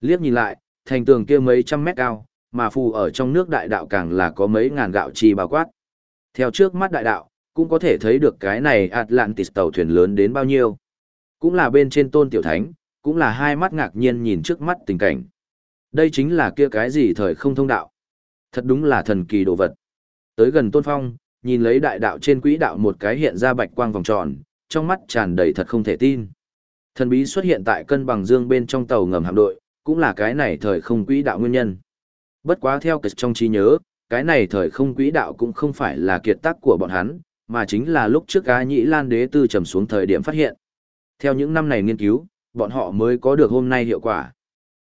Liếc nhìn lại, thành tường kia mấy trăm mét cao, mà phù ở trong nước đại đạo càng là có mấy ngàn gạo chi bao quát. Theo trước mắt đại đạo, cũng có thể thấy được cái này Atlantis tàu thuyền lớn đến bao nhiêu. Cũng là bên trên tôn tiểu thánh, cũng là hai mắt ngạc nhiên nhìn trước mắt tình cảnh. Đây chính là kia cái gì thời không thông đạo. Thật đúng là thần kỳ đồ vật. Tới gần tôn phong, nhìn lấy đại đạo trên quỹ đạo một cái hiện ra bạch quang vòng tròn, trong mắt tràn đầy thật không thể tin. Thần bí xuất hiện tại cân bằng dương bên trong tàu ngầm hạm đội, cũng là cái này thời không quỹ đạo nguyên nhân. Bất quá theo kịch trong trí nhớ, cái này thời không quỹ đạo cũng không phải là kiệt tác của bọn hắn, mà chính là lúc trước cá nhĩ lan đế tư trầm xuống thời điểm phát hiện. Theo những năm này nghiên cứu, bọn họ mới có được hôm nay hiệu quả.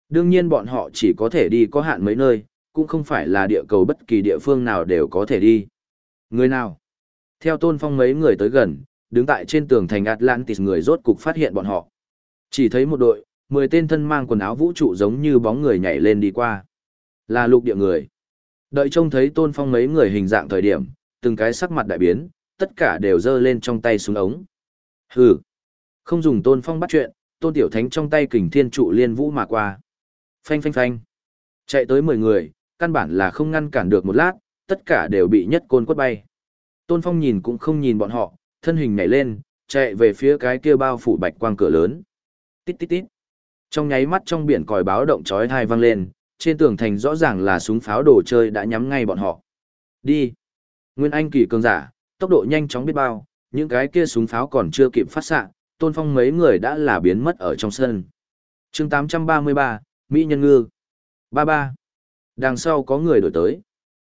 Đương nhiên bọn họ chỉ có thể đi có hạn mấy nơi, cũng không phải là địa cầu bất kỳ địa phương nào đều có thể đi. Người nào? Theo tôn phong mấy người tới gần, đứng tại trên tường thành Atlantis người rốt cục phát hiện bọn họ. Chỉ thấy một đội, mười tên thân mang quần áo vũ trụ giống như bóng người nhảy lên đi qua. Là lục địa người. Đợi trông thấy tôn phong mấy người hình dạng thời điểm, từng cái sắc mặt đại biến, tất cả đều giơ lên trong tay xuống ống. Hừ. Không dùng tôn phong bắt chuyện, tôn tiểu thánh trong tay kình thiên trụ liên vũ mà qua. Phanh phanh phanh. Chạy tới mười người, căn bản là không ngăn cản được một lát, tất cả đều bị nhất côn quất bay. Tôn phong nhìn cũng không nhìn bọn họ, thân hình nhảy lên, chạy về phía cái kia bao phủ bạch quang cửa lớn. Tít tít tít. Trong nháy mắt trong biển còi báo động chói tai vang lên, trên tường thành rõ ràng là súng pháo đồ chơi đã nhắm ngay bọn họ. Đi. Nguyên Anh kỳ cường giả, tốc độ nhanh chóng biết bao, những cái kia súng pháo còn chưa kịp phát xạ, Tôn Phong mấy người đã là biến mất ở trong sân. Chương 833, Mỹ nhân ngư. Ba ba. Đằng sau có người đổi tới.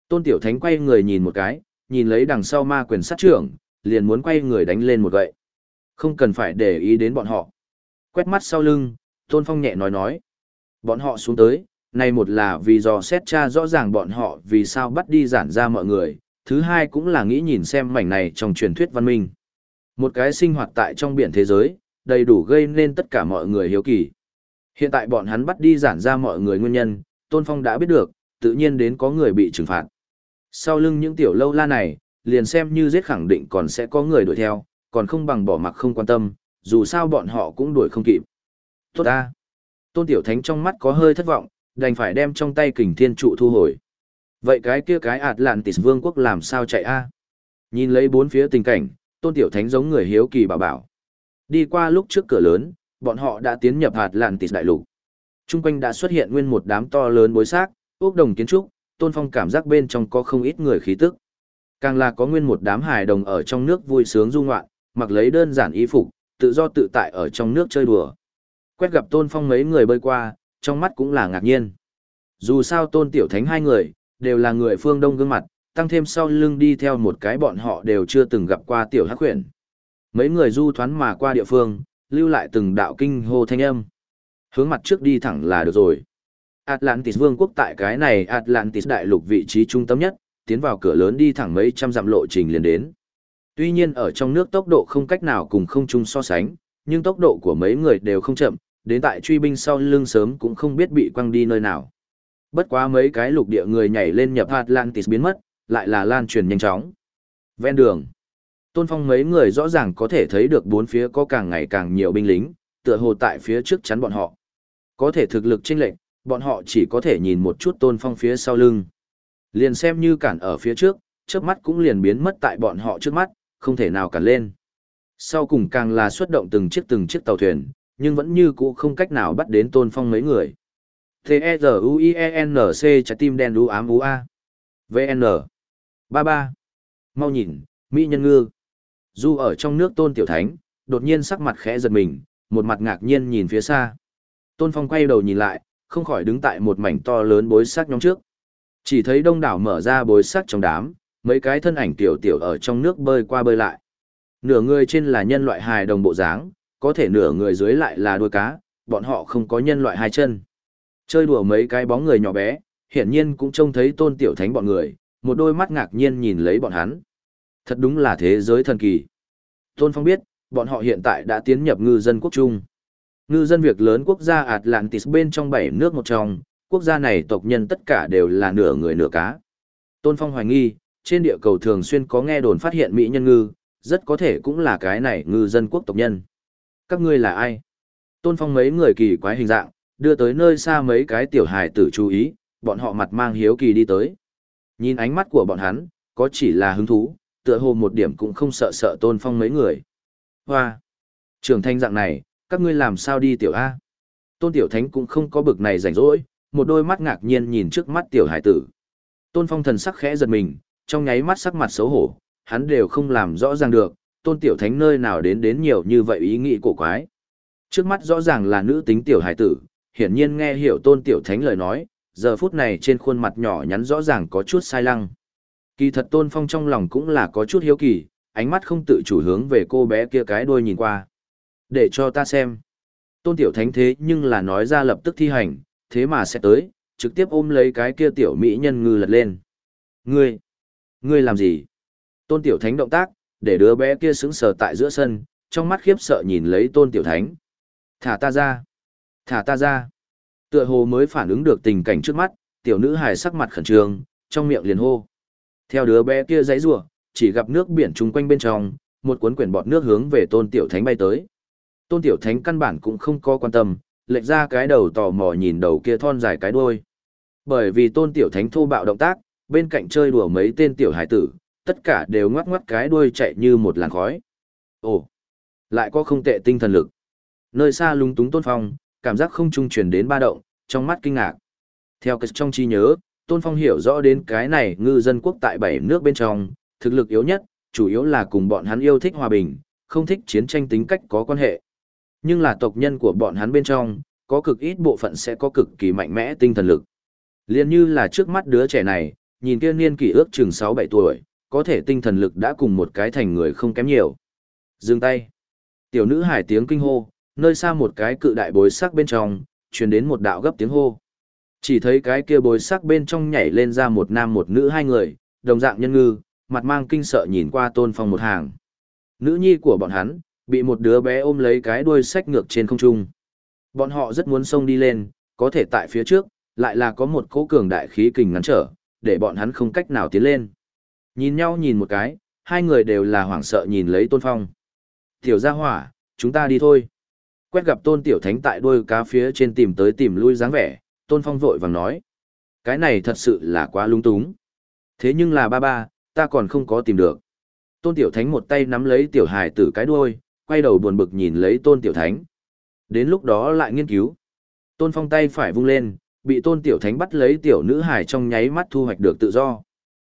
Tôn Tiểu Thánh quay người nhìn một cái, nhìn lấy đằng sau ma quyền sát trưởng, liền muốn quay người đánh lên một gậy. Không cần phải để ý đến bọn họ. Quét mắt sau lưng, Tôn Phong nhẹ nói nói. Bọn họ xuống tới, này một là vì do xét tra rõ ràng bọn họ vì sao bắt đi giản ra mọi người, thứ hai cũng là nghĩ nhìn xem mảnh này trong truyền thuyết văn minh. Một cái sinh hoạt tại trong biển thế giới, đầy đủ gây nên tất cả mọi người hiếu kỳ. Hiện tại bọn hắn bắt đi giản ra mọi người nguyên nhân, Tôn Phong đã biết được, tự nhiên đến có người bị trừng phạt. Sau lưng những tiểu lâu la này, liền xem như giết khẳng định còn sẽ có người đuổi theo, còn không bằng bỏ mặc không quan tâm, dù sao bọn họ cũng đuổi không kịp. Tốt ta! Tôn Tiểu Thánh trong mắt có hơi thất vọng, đành phải đem trong tay kình thiên trụ thu hồi. Vậy cái kia cái Atlantis vương quốc làm sao chạy a? Nhìn lấy bốn phía tình cảnh, Tôn Tiểu Thánh giống người hiếu kỳ bảo bảo. Đi qua lúc trước cửa lớn, bọn họ đã tiến nhập hạt lạn Atlantis đại lục. Trung quanh đã xuất hiện nguyên một đám to lớn bối xác, ốc đồng kiến trúc, Tôn Phong cảm giác bên trong có không ít người khí tức. Càng là có nguyên một đám hài đồng ở trong nước vui sướng du ngoạn, mặc lấy đơn giản y phục, tự do tự tại ở trong nước chơi đùa. Quét gặp Tôn Phong mấy người bơi qua, trong mắt cũng là ngạc nhiên. Dù sao Tôn Tiểu Thánh hai người, đều là người phương Đông gương mặt, tăng thêm sau lưng đi theo một cái bọn họ đều chưa từng gặp qua Tiểu Hắc Huyền. Mấy người du thoán mà qua địa phương, lưu lại từng đạo kinh hô thanh âm. Hướng mặt trước đi thẳng là được rồi. Atlantis vương quốc tại cái này Atlantis đại lục vị trí trung tâm nhất, tiến vào cửa lớn đi thẳng mấy trăm dặm lộ trình liền đến. Tuy nhiên ở trong nước tốc độ không cách nào cùng không chung so sánh, nhưng tốc độ của mấy người đều không chậm, đến tại truy binh sau lưng sớm cũng không biết bị quăng đi nơi nào. Bất quá mấy cái lục địa người nhảy lên nhập Atlantis biến mất, lại là lan truyền nhanh chóng. Ven đường, Tôn Phong mấy người rõ ràng có thể thấy được bốn phía có càng ngày càng nhiều binh lính, tựa hồ tại phía trước chắn bọn họ. Có thể thực lực chênh lệnh, bọn họ chỉ có thể nhìn một chút Tôn Phong phía sau lưng. Liền xem như cản ở phía trước, trước mắt cũng liền biến mất tại bọn họ trước mắt, không thể nào cản lên. Sau cùng càng là xuất động từng chiếc từng chiếc tàu thuyền, nhưng vẫn như cũ không cách nào bắt đến tôn phong mấy người. T-E-Z-U-I-E-N-C trái tim đen đu ám ú a. VN. ba ba Mau nhìn, Mỹ nhân ngư. Du ở trong nước tôn tiểu thánh, đột nhiên sắc mặt khẽ giật mình, một mặt ngạc nhiên nhìn phía xa. Tôn phong quay đầu nhìn lại, không khỏi đứng tại một mảnh to lớn bối sắc nhóm trước. Chỉ thấy đông đảo mở ra bối sắc trong đám, mấy cái thân ảnh tiểu tiểu ở trong nước bơi qua bơi lại. Nửa người trên là nhân loại hài đồng bộ dáng, có thể nửa người dưới lại là đuôi cá, bọn họ không có nhân loại hai chân. Chơi đùa mấy cái bóng người nhỏ bé, hiển nhiên cũng trông thấy tôn tiểu thánh bọn người, một đôi mắt ngạc nhiên nhìn lấy bọn hắn. Thật đúng là thế giới thần kỳ. Tôn Phong biết, bọn họ hiện tại đã tiến nhập ngư dân quốc trung. Ngư dân việc lớn quốc gia Atlantis bên trong bảy nước một trong, quốc gia này tộc nhân tất cả đều là nửa người nửa cá. Tôn Phong hoài nghi, trên địa cầu thường xuyên có nghe đồn phát hiện mỹ nhân ngư, rất có thể cũng là cái này ngư dân quốc tộc nhân. Các ngươi là ai? Tôn Phong mấy người kỳ quái hình dạng, đưa tới nơi xa mấy cái tiểu hài tử chú ý, bọn họ mặt mang hiếu kỳ đi tới. Nhìn ánh mắt của bọn hắn, có chỉ là hứng thú, tựa hồ một điểm cũng không sợ sợ tôn phong mấy người. Hoa! Trường thanh dạng này, các ngươi làm sao đi tiểu A? Tôn tiểu thánh cũng không có bực này rảnh rỗi, một đôi mắt ngạc nhiên nhìn trước mắt tiểu hải tử. Tôn phong thần sắc khẽ giật mình, trong nháy mắt sắc mặt xấu hổ, hắn đều không làm rõ ràng được, tôn tiểu thánh nơi nào đến đến nhiều như vậy ý nghĩ cổ quái. Trước mắt rõ ràng là nữ tính tiểu hải tử, hiển nhiên nghe hiểu tôn tiểu thánh lời nói, giờ phút này trên khuôn mặt nhỏ nhắn rõ ràng có chút sai lăng. Kỳ thật tôn phong trong lòng cũng là có chút hiếu kỳ, ánh mắt không tự chủ hướng về cô bé kia cái đuôi nhìn qua. Để cho ta xem. Tôn tiểu thánh thế nhưng là nói ra lập tức thi hành, thế mà sẽ tới, trực tiếp ôm lấy cái kia tiểu mỹ nhân ngư lật lên. Ngươi, ngươi làm gì? Tôn tiểu thánh động tác, để đứa bé kia sững sờ tại giữa sân, trong mắt khiếp sợ nhìn lấy tôn tiểu thánh. Thả ta ra! Thả ta ra! Tựa hồ mới phản ứng được tình cảnh trước mắt, tiểu nữ hài sắc mặt khẩn trương, trong miệng liền hô. Theo đứa bé kia giãy rủa, chỉ gặp nước biển chung quanh bên trong, một cuốn quyển bọt nước hướng về Tôn Tiểu Thánh bay tới. Tôn Tiểu Thánh căn bản cũng không có quan tâm, lệch ra cái đầu tò mò nhìn đầu kia thon dài cái đuôi. Bởi vì Tôn Tiểu Thánh thô bạo động tác, bên cạnh chơi đùa mấy tên tiểu hải tử, tất cả đều ngoắc ngoắc cái đuôi chạy như một làn khói. Ồ, lại có không tệ tinh thần lực. Nơi xa lúng túng Tôn Phong, cảm giác không trung truyền đến ba động, trong mắt kinh ngạc. Theo cái trong trí nhớ, Tôn Phong hiểu rõ đến cái này ngư dân quốc tại bảy nước bên trong, thực lực yếu nhất, chủ yếu là cùng bọn hắn yêu thích hòa bình, không thích chiến tranh tính cách có quan hệ. Nhưng là tộc nhân của bọn hắn bên trong, có cực ít bộ phận sẽ có cực kỳ mạnh mẽ tinh thần lực. Liên như là trước mắt đứa trẻ này, nhìn kia niên kỷ ước chừng 6-7 tuổi, có thể tinh thần lực đã cùng một cái thành người không kém nhiều. Dừng tay. Tiểu nữ hải tiếng kinh hô, nơi xa một cái cự đại bối sắc bên trong, truyền đến một đạo gấp tiếng hô. Chỉ thấy cái kia bối sắc bên trong nhảy lên ra một nam một nữ hai người, đồng dạng nhân ngư, mặt mang kinh sợ nhìn qua tôn phong một hàng. Nữ nhi của bọn hắn, bị một đứa bé ôm lấy cái đuôi sách ngược trên không trung. Bọn họ rất muốn xông đi lên, có thể tại phía trước, lại là có một cỗ cường đại khí kình ngắn trở, để bọn hắn không cách nào tiến lên. Nhìn nhau nhìn một cái, hai người đều là hoảng sợ nhìn lấy tôn phong. Tiểu gia hỏa, chúng ta đi thôi. Quét gặp tôn tiểu thánh tại đuôi cá phía trên tìm tới tìm lui dáng vẻ, tôn phong vội vàng nói. Cái này thật sự là quá lung túng. Thế nhưng là ba ba, ta còn không có tìm được. Tôn tiểu thánh một tay nắm lấy tiểu hài tử cái đuôi, quay đầu buồn bực nhìn lấy tôn tiểu thánh. Đến lúc đó lại nghiên cứu. Tôn phong tay phải vung lên, bị tôn tiểu thánh bắt lấy tiểu nữ hài trong nháy mắt thu hoạch được tự do.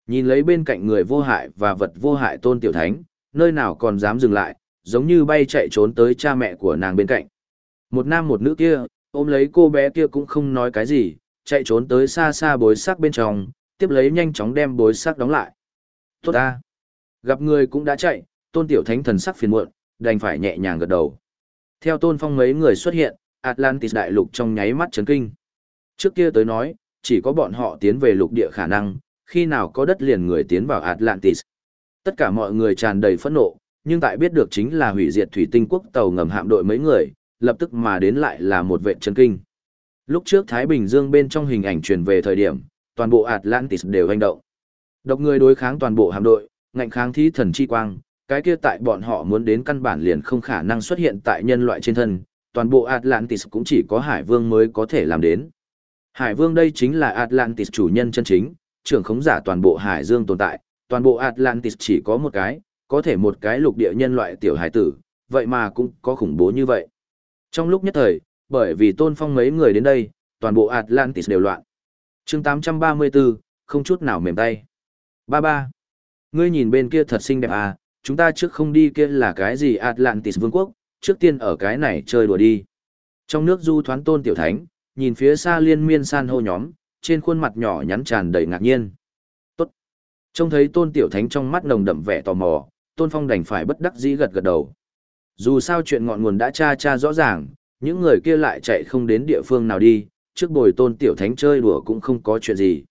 Nhìn lấy bên cạnh người vô hại và vật vô hại tôn tiểu thánh, nơi nào còn dám dừng lại, giống như bay chạy trốn tới cha mẹ của nàng bên cạnh. Một nam một nữ kia, ôm lấy cô bé kia cũng không nói cái gì, chạy trốn tới xa xa bối sắc bên trong, tiếp lấy nhanh chóng đem bối sắc đóng lại. Tốt ta! Gặp người cũng đã chạy, tôn tiểu thánh thần sắc phiền muộn, đành phải nhẹ nhàng gật đầu. Theo tôn phong mấy người xuất hiện, Atlantis đại lục trong nháy mắt chấn kinh. Trước kia tới nói, chỉ có bọn họ tiến về lục địa khả năng, khi nào có đất liền người tiến vào Atlantis. Tất cả mọi người tràn đầy phẫn nộ, nhưng tại biết được chính là hủy diệt thủy tinh quốc tàu ngầm hạm đội mấy người, lập tức mà đến lại là một vệ chân kinh. Lúc trước Thái Bình Dương bên trong hình ảnh truyền về thời điểm, toàn bộ Atlantis đều hành động. Độc người đối kháng toàn bộ hạm đội, ngạnh kháng thí thần chi quang, cái kia tại bọn họ muốn đến căn bản liền không khả năng xuất hiện tại nhân loại trên thân, toàn bộ Atlantis cũng chỉ có Hải Vương mới có thể làm đến. Hải Vương đây chính là Atlantis chủ nhân chân chính, trưởng khống giả toàn bộ Hải Dương tồn tại, toàn bộ Atlantis chỉ có một cái, có thể một cái lục địa nhân loại tiểu hải tử, vậy mà cũng có khủng bố như vậy. Trong lúc nhất thời, bởi vì tôn phong mấy người đến đây, toàn bộ Atlantis đều loạn. chương 834, không chút nào mềm tay. Ba ba. Ngươi nhìn bên kia thật xinh đẹp à, chúng ta trước không đi kia là cái gì Atlantis vương quốc, trước tiên ở cái này chơi đùa đi. Trong nước du thoán tôn tiểu thánh, nhìn phía xa liên miên san hô nhóm, trên khuôn mặt nhỏ nhắn tràn đầy ngạc nhiên. Tốt. Trông thấy tôn tiểu thánh trong mắt nồng đậm vẻ tò mò, tôn phong đành phải bất đắc dĩ gật gật đầu. Dù sao chuyện ngọn nguồn đã tra tra rõ ràng, những người kia lại chạy không đến địa phương nào đi, trước bồi tôn tiểu thánh chơi đùa cũng không có chuyện gì.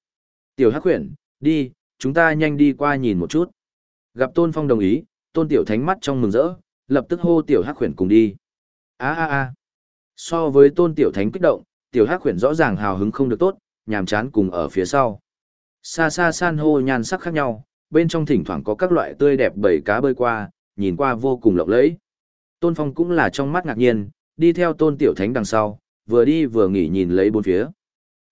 Tiểu hắc huyển, đi, chúng ta nhanh đi qua nhìn một chút. Gặp tôn phong đồng ý, tôn tiểu thánh mắt trong mừng rỡ, lập tức hô tiểu hắc huyển cùng đi. a a a So với tôn tiểu thánh kích động, tiểu hắc huyển rõ ràng hào hứng không được tốt, nhàm chán cùng ở phía sau. Xa xa san hô nhan sắc khác nhau, bên trong thỉnh thoảng có các loại tươi đẹp bầy cá bơi qua, nhìn qua vô cùng lộng lẫy. Tôn Phong cũng là trong mắt ngạc nhiên, đi theo tôn tiểu thánh đằng sau, vừa đi vừa nghỉ nhìn lấy bốn phía.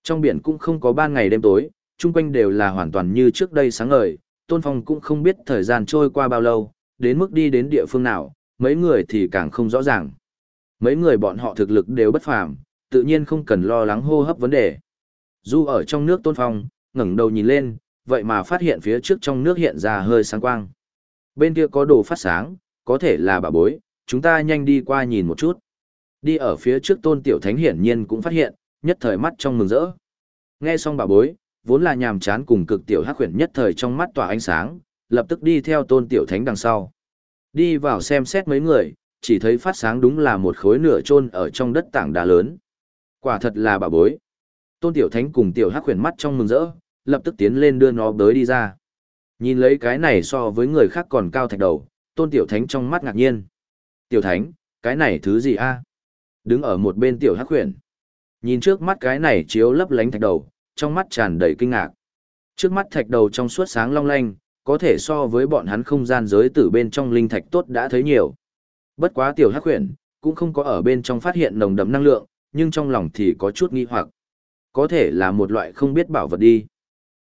Trong biển cũng không có ban ngày đêm tối, chung quanh đều là hoàn toàn như trước đây sáng ngời, Tôn Phong cũng không biết thời gian trôi qua bao lâu, đến mức đi đến địa phương nào, mấy người thì càng không rõ ràng. Mấy người bọn họ thực lực đều bất phàm, tự nhiên không cần lo lắng hô hấp vấn đề. Du ở trong nước Tôn Phong, ngẩng đầu nhìn lên, vậy mà phát hiện phía trước trong nước hiện ra hơi sáng quang. Bên kia có đồ phát sáng, có thể là bà bối, chúng ta nhanh đi qua nhìn một chút. Đi ở phía trước Tôn Tiểu Thánh hiển nhiên cũng phát hiện, nhất thời mắt trong mừng rỡ. Nghe xong bà bối, vốn là nhàm chán cùng cực tiểu hắc huyền nhất thời trong mắt tỏa ánh sáng, lập tức đi theo tôn tiểu thánh đằng sau. Đi vào xem xét mấy người, chỉ thấy phát sáng đúng là một khối nửa chôn ở trong đất tảng đá lớn. Quả thật là bà bối. Tôn tiểu thánh cùng tiểu hắc huyền mắt trong mừng rỡ, lập tức tiến lên đưa nó tới đi ra. Nhìn lấy cái này so với người khác còn cao thạch đầu, tôn tiểu thánh trong mắt ngạc nhiên. Tiểu thánh, cái này thứ gì a? Đứng ở một bên tiểu hắc huyền. Nhìn trước mắt cái này chiếu lấp lánh thạch đầu, trong mắt tràn đầy kinh ngạc. Trước mắt thạch đầu trong suốt sáng long lanh, có thể so với bọn hắn không gian giới tử bên trong linh thạch tốt đã thấy nhiều. Bất quá tiểu hắc huyền, cũng không có ở bên trong phát hiện nồng đậm năng lượng, nhưng trong lòng thì có chút nghi hoặc. Có thể là một loại không biết bảo vật đi.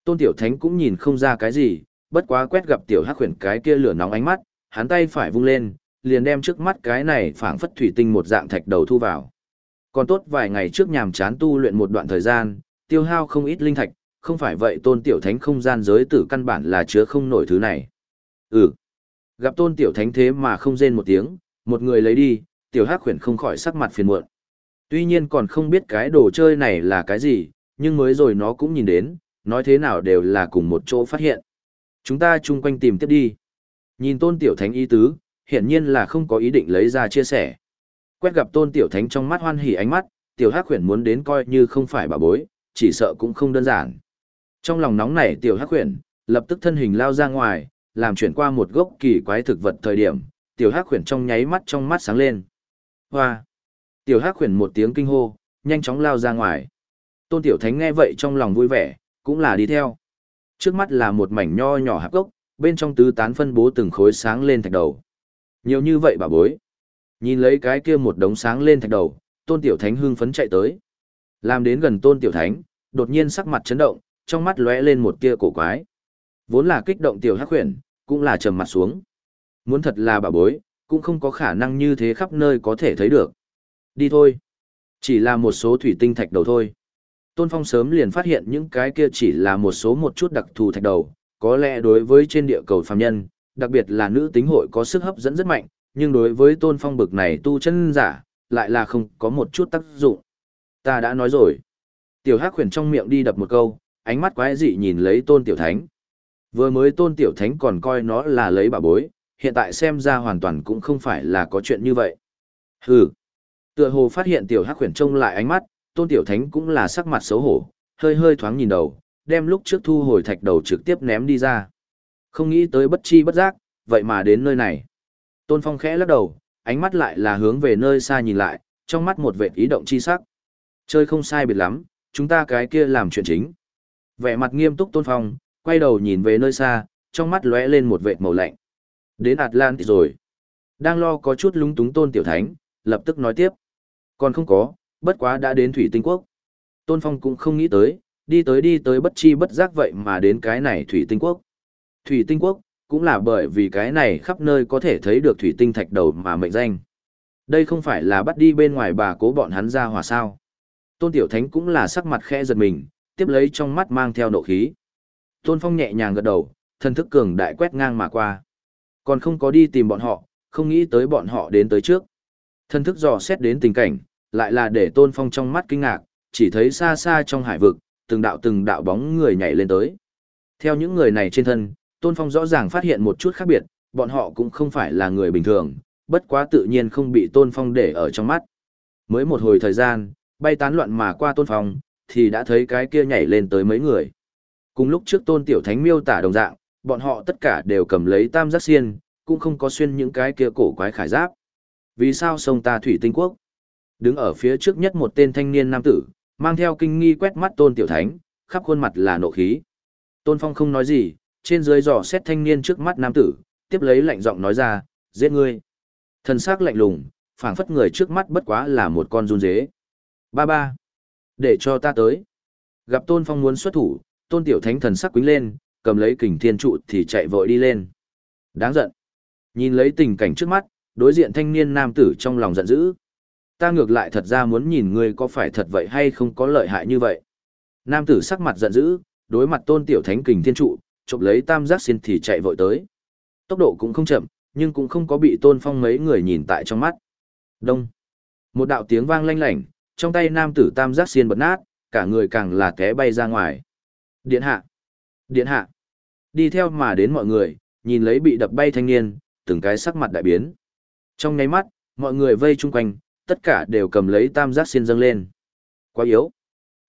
Tôn tiểu thánh cũng nhìn không ra cái gì, bất quá quét gặp tiểu hắc huyền cái kia lửa nóng ánh mắt, hắn tay phải vung lên, liền đem trước mắt cái này phảng phất thủy tinh một dạng thạch đầu thu vào. Còn tốt vài ngày trước nhàm chán tu luyện một đoạn thời gian, tiêu hao không ít linh thạch, không phải vậy tôn tiểu thánh không gian giới tử căn bản là chứa không nổi thứ này. Ừ. Gặp tôn tiểu thánh thế mà không rên một tiếng, một người lấy đi, tiểu hắc Huyền không khỏi sắc mặt phiền muộn. Tuy nhiên còn không biết cái đồ chơi này là cái gì, nhưng mới rồi nó cũng nhìn đến, nói thế nào đều là cùng một chỗ phát hiện. Chúng ta chung quanh tìm tiếp đi. Nhìn tôn tiểu thánh ý tứ, hiển nhiên là không có ý định lấy ra chia sẻ. Quét gặp tôn tiểu thánh trong mắt hoan hỉ ánh mắt, tiểu hắc huyền muốn đến coi như không phải bà bối, chỉ sợ cũng không đơn giản. Trong lòng nóng nảy tiểu hắc huyền, lập tức thân hình lao ra ngoài, làm chuyển qua một gốc kỳ quái thực vật thời điểm, tiểu hắc huyền trong nháy mắt trong mắt sáng lên. Hoa! Tiểu hắc khuyển một tiếng kinh hô, nhanh chóng lao ra ngoài. Tôn tiểu thánh nghe vậy trong lòng vui vẻ, cũng là đi theo. Trước mắt là một mảnh nho nhỏ hạp gốc, bên trong tứ tán phân bố từng khối sáng lên thạch đầu. Nhiều như vậy bà bối. Nhìn lấy cái kia một đống sáng lên thạch đầu, tôn tiểu thánh hưng phấn chạy tới. Làm đến gần tôn tiểu thánh, đột nhiên sắc mặt chấn động, trong mắt lóe lên một tia cổ quái. Vốn là kích động tiểu hắc khuyển, cũng là trầm mặt xuống. Muốn thật là bà bối, cũng không có khả năng như thế khắp nơi có thể thấy được. Đi thôi. Chỉ là một số thủy tinh thạch đầu thôi. Tôn Phong sớm liền phát hiện những cái kia chỉ là một số một chút đặc thù thạch đầu, có lẽ đối với trên địa cầu phàm nhân, đặc biệt là nữ tính hội có sức hấp dẫn rất mạnh, nhưng đối với Tôn Phong bực này tu chân giả, lại là không có một chút tác dụng. Ta đã nói rồi. Tiểu Hắc khuyển trong miệng đi đập một câu, ánh mắt quái dị nhìn lấy Tôn Tiểu Thánh. Vừa mới Tôn Tiểu Thánh còn coi nó là lấy bà bối, hiện tại xem ra hoàn toàn cũng không phải là có chuyện như vậy. Hừ. Tựa hồ phát hiện Tiểu Hắc khuyển trông lại ánh mắt, Tôn Tiểu Thánh cũng là sắc mặt xấu hổ, hơi hơi thoáng nhìn đầu, đem lúc trước thu hồi thạch đầu trực tiếp ném đi ra. Không nghĩ tới bất chi bất giác, vậy mà đến nơi này. Tôn Phong khẽ lắc đầu, ánh mắt lại là hướng về nơi xa nhìn lại, trong mắt một vệt ý động chi sắc. Chơi không sai biệt lắm, chúng ta cái kia làm chuyện chính. Vẻ mặt nghiêm túc Tôn Phong, quay đầu nhìn về nơi xa, trong mắt lóe lên một vệt màu lạnh. Đến Atlantis rồi. Đang lo có chút lúng túng Tôn Tiểu Thánh, lập tức nói tiếp. Còn không có, bất quá đã đến Thủy Tinh Quốc. Tôn Phong cũng không nghĩ tới, đi tới đi tới bất chi bất giác vậy mà đến cái này Thủy Tinh Quốc. Thủy Tinh Quốc, cũng là bởi vì cái này khắp nơi có thể thấy được thủy tinh thạch đầu mà mệnh danh. Đây không phải là bắt đi bên ngoài bà cố bọn hắn ra hòa sao. Tôn Tiểu Thánh cũng là sắc mặt khẽ giật mình, tiếp lấy trong mắt mang theo nộ khí. Tôn Phong nhẹ nhàng gật đầu, thân thức cường đại quét ngang mà qua. Còn không có đi tìm bọn họ, không nghĩ tới bọn họ đến tới trước. Thân thức dò xét đến tình cảnh, lại là để Tôn Phong trong mắt kinh ngạc, chỉ thấy xa xa trong hải vực, từng đạo từng đạo bóng người nhảy lên tới. Theo những người này trên thân, Tôn Phong rõ ràng phát hiện một chút khác biệt, bọn họ cũng không phải là người bình thường, bất quá tự nhiên không bị Tôn Phong để ở trong mắt. Mới một hồi thời gian, bay tán loạn mà qua Tôn Phong, thì đã thấy cái kia nhảy lên tới mấy người. Cùng lúc trước Tôn Tiểu Thánh miêu tả đồng dạng, bọn họ tất cả đều cầm lấy tam giác xiên, cũng không có xuyên những cái kia cổ quái khải giáp. Vì sao sông ta thủy tinh quốc? Đứng ở phía trước nhất một tên thanh niên nam tử, mang theo kinh nghi quét mắt Tôn Tiểu Thánh, khắp khuôn mặt là nộ khí. Tôn Phong không nói gì, trên dưới dò xét thanh niên trước mắt nam tử, tiếp lấy lạnh giọng nói ra, giết ngươi. Thần sắc lạnh lùng, phảng phất người trước mắt bất quá là một con run dế. Ba ba. Để cho ta tới. Gặp Tôn Phong muốn xuất thủ, Tôn Tiểu Thánh thần sắc quính lên, cầm lấy kình thiên trụ thì chạy vội đi lên. Đáng giận. Nhìn lấy tình cảnh trước mắt, đối diện thanh niên nam tử trong lòng giận dữ. Ta ngược lại thật ra muốn nhìn ngươi có phải thật vậy hay không có lợi hại như vậy. Nam tử sắc mặt giận dữ, đối mặt Tôn Tiểu Thánh kình thiên trụ, chụp lấy tam giác xin thì chạy vội tới. Tốc độ cũng không chậm, nhưng cũng không có bị Tôn Phong mấy người nhìn tại trong mắt. Đông. Một đạo tiếng vang lanh lảnh, trong tay nam tử tam giác xiên bật nát, cả người càng là té bay ra ngoài. Điện hạ! Điện hạ! Đi theo mà đến mọi người, nhìn lấy bị đập bay thanh niên, từng cái sắc mặt đại biến. Trong nháy mắt, mọi người vây chung quanh, tất cả đều cầm lấy tam giác xiên dâng lên. Quá yếu!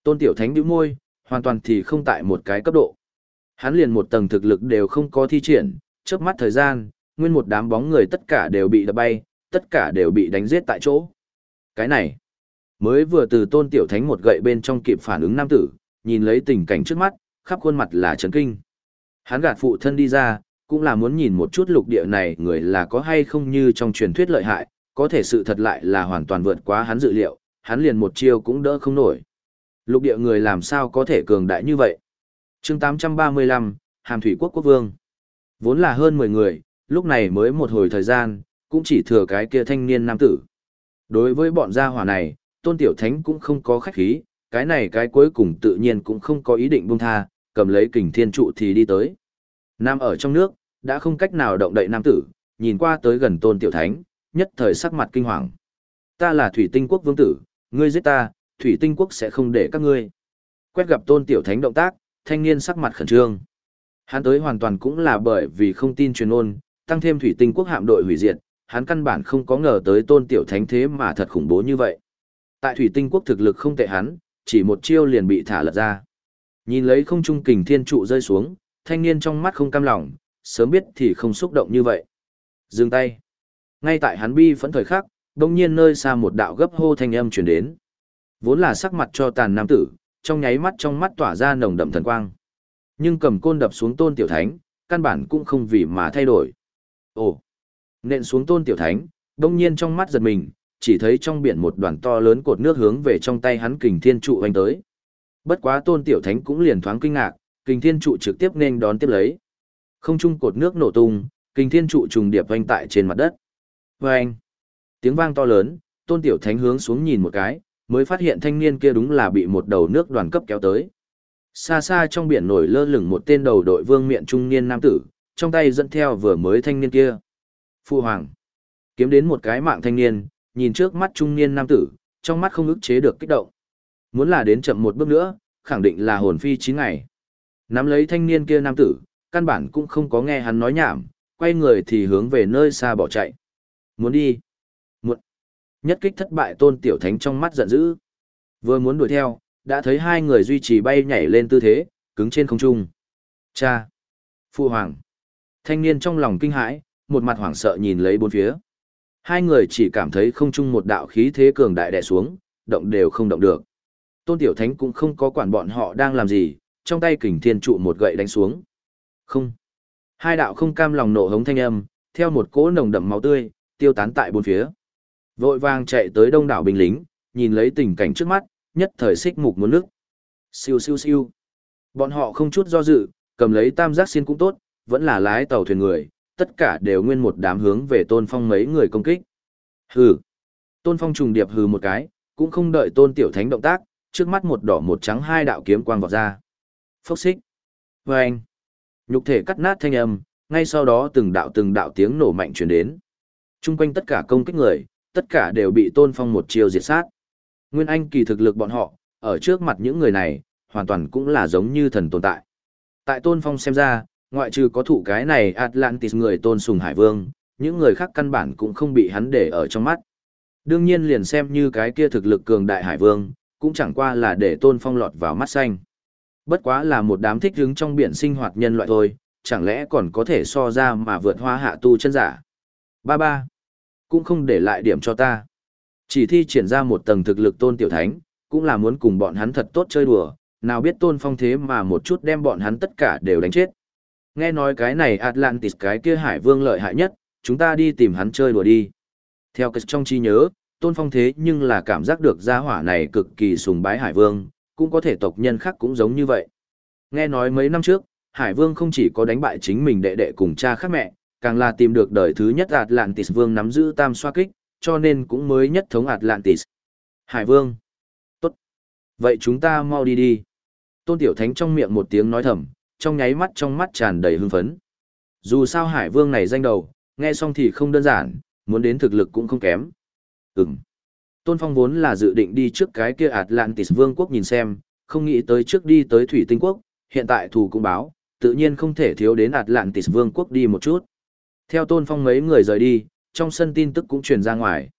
Tôn Tiểu Thánh nhíu môi, hoàn toàn thì không tại một cái cấp độ. Hắn liền một tầng thực lực đều không có thi triển, chớp mắt thời gian, nguyên một đám bóng người tất cả đều bị đập bay, tất cả đều bị đánh giết tại chỗ. Cái này, mới vừa từ tôn tiểu thánh một gậy bên trong kịp phản ứng nam tử, nhìn lấy tình cảnh trước mắt, khắp khuôn mặt là chấn kinh. Hắn gạt phụ thân đi ra, cũng là muốn nhìn một chút lục địa này người là có hay không như trong truyền thuyết lợi hại, có thể sự thật lại là hoàn toàn vượt quá hắn dự liệu, hắn liền một chiêu cũng đỡ không nổi. Lục địa người làm sao có thể cường đại như vậy? chương 835, Hàm Thủy Quốc Quốc Vương. Vốn là hơn 10 người, lúc này mới một hồi thời gian, cũng chỉ thừa cái kia thanh niên nam tử. Đối với bọn gia hỏa này, Tôn Tiểu Thánh cũng không có khách khí, cái này cái cuối cùng tự nhiên cũng không có ý định buông tha, cầm lấy kình thiên trụ thì đi tới. Nam ở trong nước, đã không cách nào động đậy nam tử, nhìn qua tới gần Tôn Tiểu Thánh, nhất thời sắc mặt kinh hoàng. Ta là Thủy Tinh Quốc vương tử, ngươi giết ta, Thủy Tinh Quốc sẽ không để các ngươi. Quét gặp Tôn Tiểu Thánh động tác, thanh niên sắc mặt khẩn trương. Hắn tới hoàn toàn cũng là bởi vì không tin truyền ôn, tăng thêm Thủy Tinh Quốc hạm đội hủy diệt, hắn căn bản không có ngờ tới tôn tiểu thánh thế mà thật khủng bố như vậy. Tại thủy tinh quốc thực lực không tệ hắn, chỉ một chiêu liền bị thả lật ra. Nhìn lấy không trung kình thiên trụ rơi xuống, thanh niên trong mắt không cam lòng, sớm biết thì không xúc động như vậy. Dừng tay. Ngay tại hắn bi phẫn thời khắc, đông nhiên nơi xa một đạo gấp hô thanh âm truyền đến. Vốn là sắc mặt cho tàn nam tử, trong nháy mắt trong mắt tỏa ra nồng đậm thần quang. Nhưng cầm côn đập xuống tôn tiểu thánh, căn bản cũng không vì mà thay đổi. Ồ! Nện xuống tôn tiểu thánh, đông nhiên trong mắt giật mình, chỉ thấy trong biển một đoàn to lớn cột nước hướng về trong tay hắn kình thiên trụ hoành tới. Bất quá tôn tiểu thánh cũng liền thoáng kinh ngạc, kình thiên trụ trực tiếp nên đón tiếp lấy. Không trung cột nước nổ tung, kình thiên trụ trùng điệp hoành tại trên mặt đất. Vâng! Tiếng vang to lớn, tôn tiểu thánh hướng xuống nhìn một cái, mới phát hiện thanh niên kia đúng là bị một đầu nước đoàn cấp kéo tới. Xa xa trong biển nổi lơ lửng một tên đầu đội vương miện trung niên nam tử, trong tay dẫn theo vừa mới thanh niên kia. Phu hoàng. Kiếm đến một cái mạng thanh niên, nhìn trước mắt trung niên nam tử, trong mắt không ức chế được kích động. Muốn là đến chậm một bước nữa, khẳng định là hồn phi chín ngày. Nắm lấy thanh niên kia nam tử, căn bản cũng không có nghe hắn nói nhảm, quay người thì hướng về nơi xa bỏ chạy. Muốn đi. Muốn. Nhất kích thất bại tôn tiểu thánh trong mắt giận dữ. Vừa muốn đuổi theo, đã thấy hai người duy trì bay nhảy lên tư thế, cứng trên không trung. Cha! Phu hoàng! Thanh niên trong lòng kinh hãi, một mặt hoảng sợ nhìn lấy bốn phía. Hai người chỉ cảm thấy không chung một đạo khí thế cường đại đè xuống, động đều không động được. Tôn Tiểu Thánh cũng không có quản bọn họ đang làm gì, trong tay kình thiên trụ một gậy đánh xuống. Không. Hai đạo không cam lòng nổ hống thanh âm, theo một cỗ nồng đậm máu tươi, tiêu tán tại bốn phía. Vội vàng chạy tới đông đảo binh lính, nhìn lấy tình cảnh trước mắt, nhất thời xích mục muốn nước. Siêu siêu siêu. Bọn họ không chút do dự, cầm lấy tam giác xiên cũng tốt, vẫn là lái tàu thuyền người, tất cả đều nguyên một đám hướng về tôn phong mấy người công kích. Hừ. Tôn phong trùng điệp hừ một cái, cũng không đợi tôn tiểu thánh động tác, trước mắt một đỏ một trắng hai đạo kiếm quang vọt ra. Phốc xích. Vâng. Nhục thể cắt nát thanh âm, ngay sau đó từng đạo từng đạo tiếng nổ mạnh truyền đến. Trung quanh tất cả công kích người, tất cả đều bị tôn phong một chiều diệt sát. Nguyên Anh kỳ thực lực bọn họ, ở trước mặt những người này, hoàn toàn cũng là giống như thần tồn tại. Tại tôn phong xem ra, ngoại trừ có thụ cái này Atlantis người tôn sùng hải vương, những người khác căn bản cũng không bị hắn để ở trong mắt. Đương nhiên liền xem như cái kia thực lực cường đại hải vương, cũng chẳng qua là để tôn phong lọt vào mắt xanh. Bất quá là một đám thích hứng trong biển sinh hoạt nhân loại thôi, chẳng lẽ còn có thể so ra mà vượt hoa hạ tu chân giả. Ba ba, cũng không để lại điểm cho ta. Chỉ thi triển ra một tầng thực lực tôn tiểu thánh, cũng là muốn cùng bọn hắn thật tốt chơi đùa, nào biết tôn phong thế mà một chút đem bọn hắn tất cả đều đánh chết. Nghe nói cái này Atlantis cái kia hải vương lợi hại nhất, chúng ta đi tìm hắn chơi đùa đi. Theo cái trong trí nhớ, Tôn Phong thế nhưng là cảm giác được gia hỏa này cực kỳ sùng bái Hải Vương, cũng có thể tộc nhân khác cũng giống như vậy. Nghe nói mấy năm trước, Hải Vương không chỉ có đánh bại chính mình đệ đệ cùng cha khác mẹ, càng là tìm được đời thứ nhất Atlantis Vương nắm giữ tam xoa kích, cho nên cũng mới nhất thống Atlantis. Hải Vương. Tốt. Vậy chúng ta mau đi đi. Tôn Tiểu Thánh trong miệng một tiếng nói thầm, trong nháy mắt trong mắt tràn đầy hưng phấn. Dù sao Hải Vương này danh đầu, nghe xong thì không đơn giản, muốn đến thực lực cũng không kém. Ừm. Tôn Phong vốn là dự định đi trước cái kia Atlantis Vương quốc nhìn xem, không nghĩ tới trước đi tới Thủy Tinh quốc, hiện tại thủ cũng báo, tự nhiên không thể thiếu đến Atlantis Vương quốc đi một chút. Theo Tôn Phong mấy người rời đi, trong sân tin tức cũng truyền ra ngoài.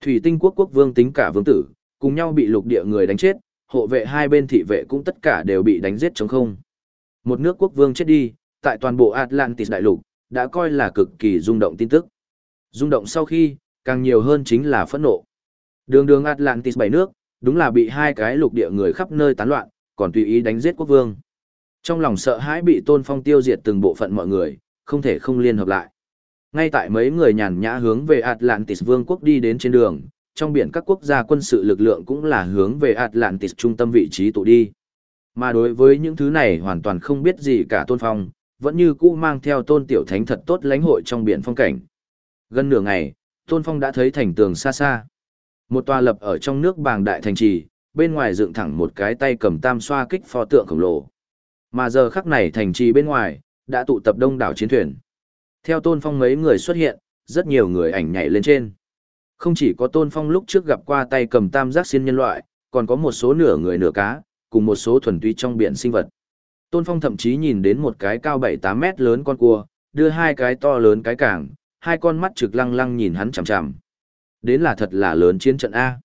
Thủy Tinh quốc quốc vương tính cả vương tử, cùng nhau bị lục địa người đánh chết, hộ vệ hai bên thị vệ cũng tất cả đều bị đánh giết chống không. Một nước quốc vương chết đi, tại toàn bộ Atlantis đại lục, đã coi là cực kỳ rung động tin tức. Rung động sau khi, càng nhiều hơn chính là phẫn nộ. Đường đường Atlantis bảy nước, đúng là bị hai cái lục địa người khắp nơi tán loạn, còn tùy ý đánh giết quốc vương. Trong lòng sợ hãi bị Tôn Phong tiêu diệt từng bộ phận mọi người, không thể không liên hợp lại. Ngay tại mấy người nhàn nhã hướng về Atlantis vương quốc đi đến trên đường, trong biển các quốc gia quân sự lực lượng cũng là hướng về Atlantis trung tâm vị trí tụ đi. Mà đối với những thứ này hoàn toàn không biết gì cả Tôn Phong, vẫn như cũ mang theo Tôn Tiểu Thánh thật tốt lãnh hội trong biển phong cảnh. Gần nửa ngày, Tôn Phong đã thấy thành tường xa xa. Một tòa lập ở trong nước bàng đại thành trì, bên ngoài dựng thẳng một cái tay cầm tam xoa kích pho tượng khổng lồ. Mà giờ khắc này thành trì bên ngoài, đã tụ tập đông đảo chiến thuyền. Theo Tôn Phong mấy người xuất hiện, rất nhiều người ảnh nhảy lên trên. Không chỉ có Tôn Phong lúc trước gặp qua tay cầm tam giác xiên nhân loại, còn có một số nửa người nửa cá, cùng một số thuần túy trong biển sinh vật. Tôn Phong thậm chí nhìn đến một cái cao 7-8 mét lớn con cua, đưa hai cái to lớn cái cảng, hai con mắt trực lăng lăng nhìn hắn chằm chằm. Đến là thật là lớn chiến trận A.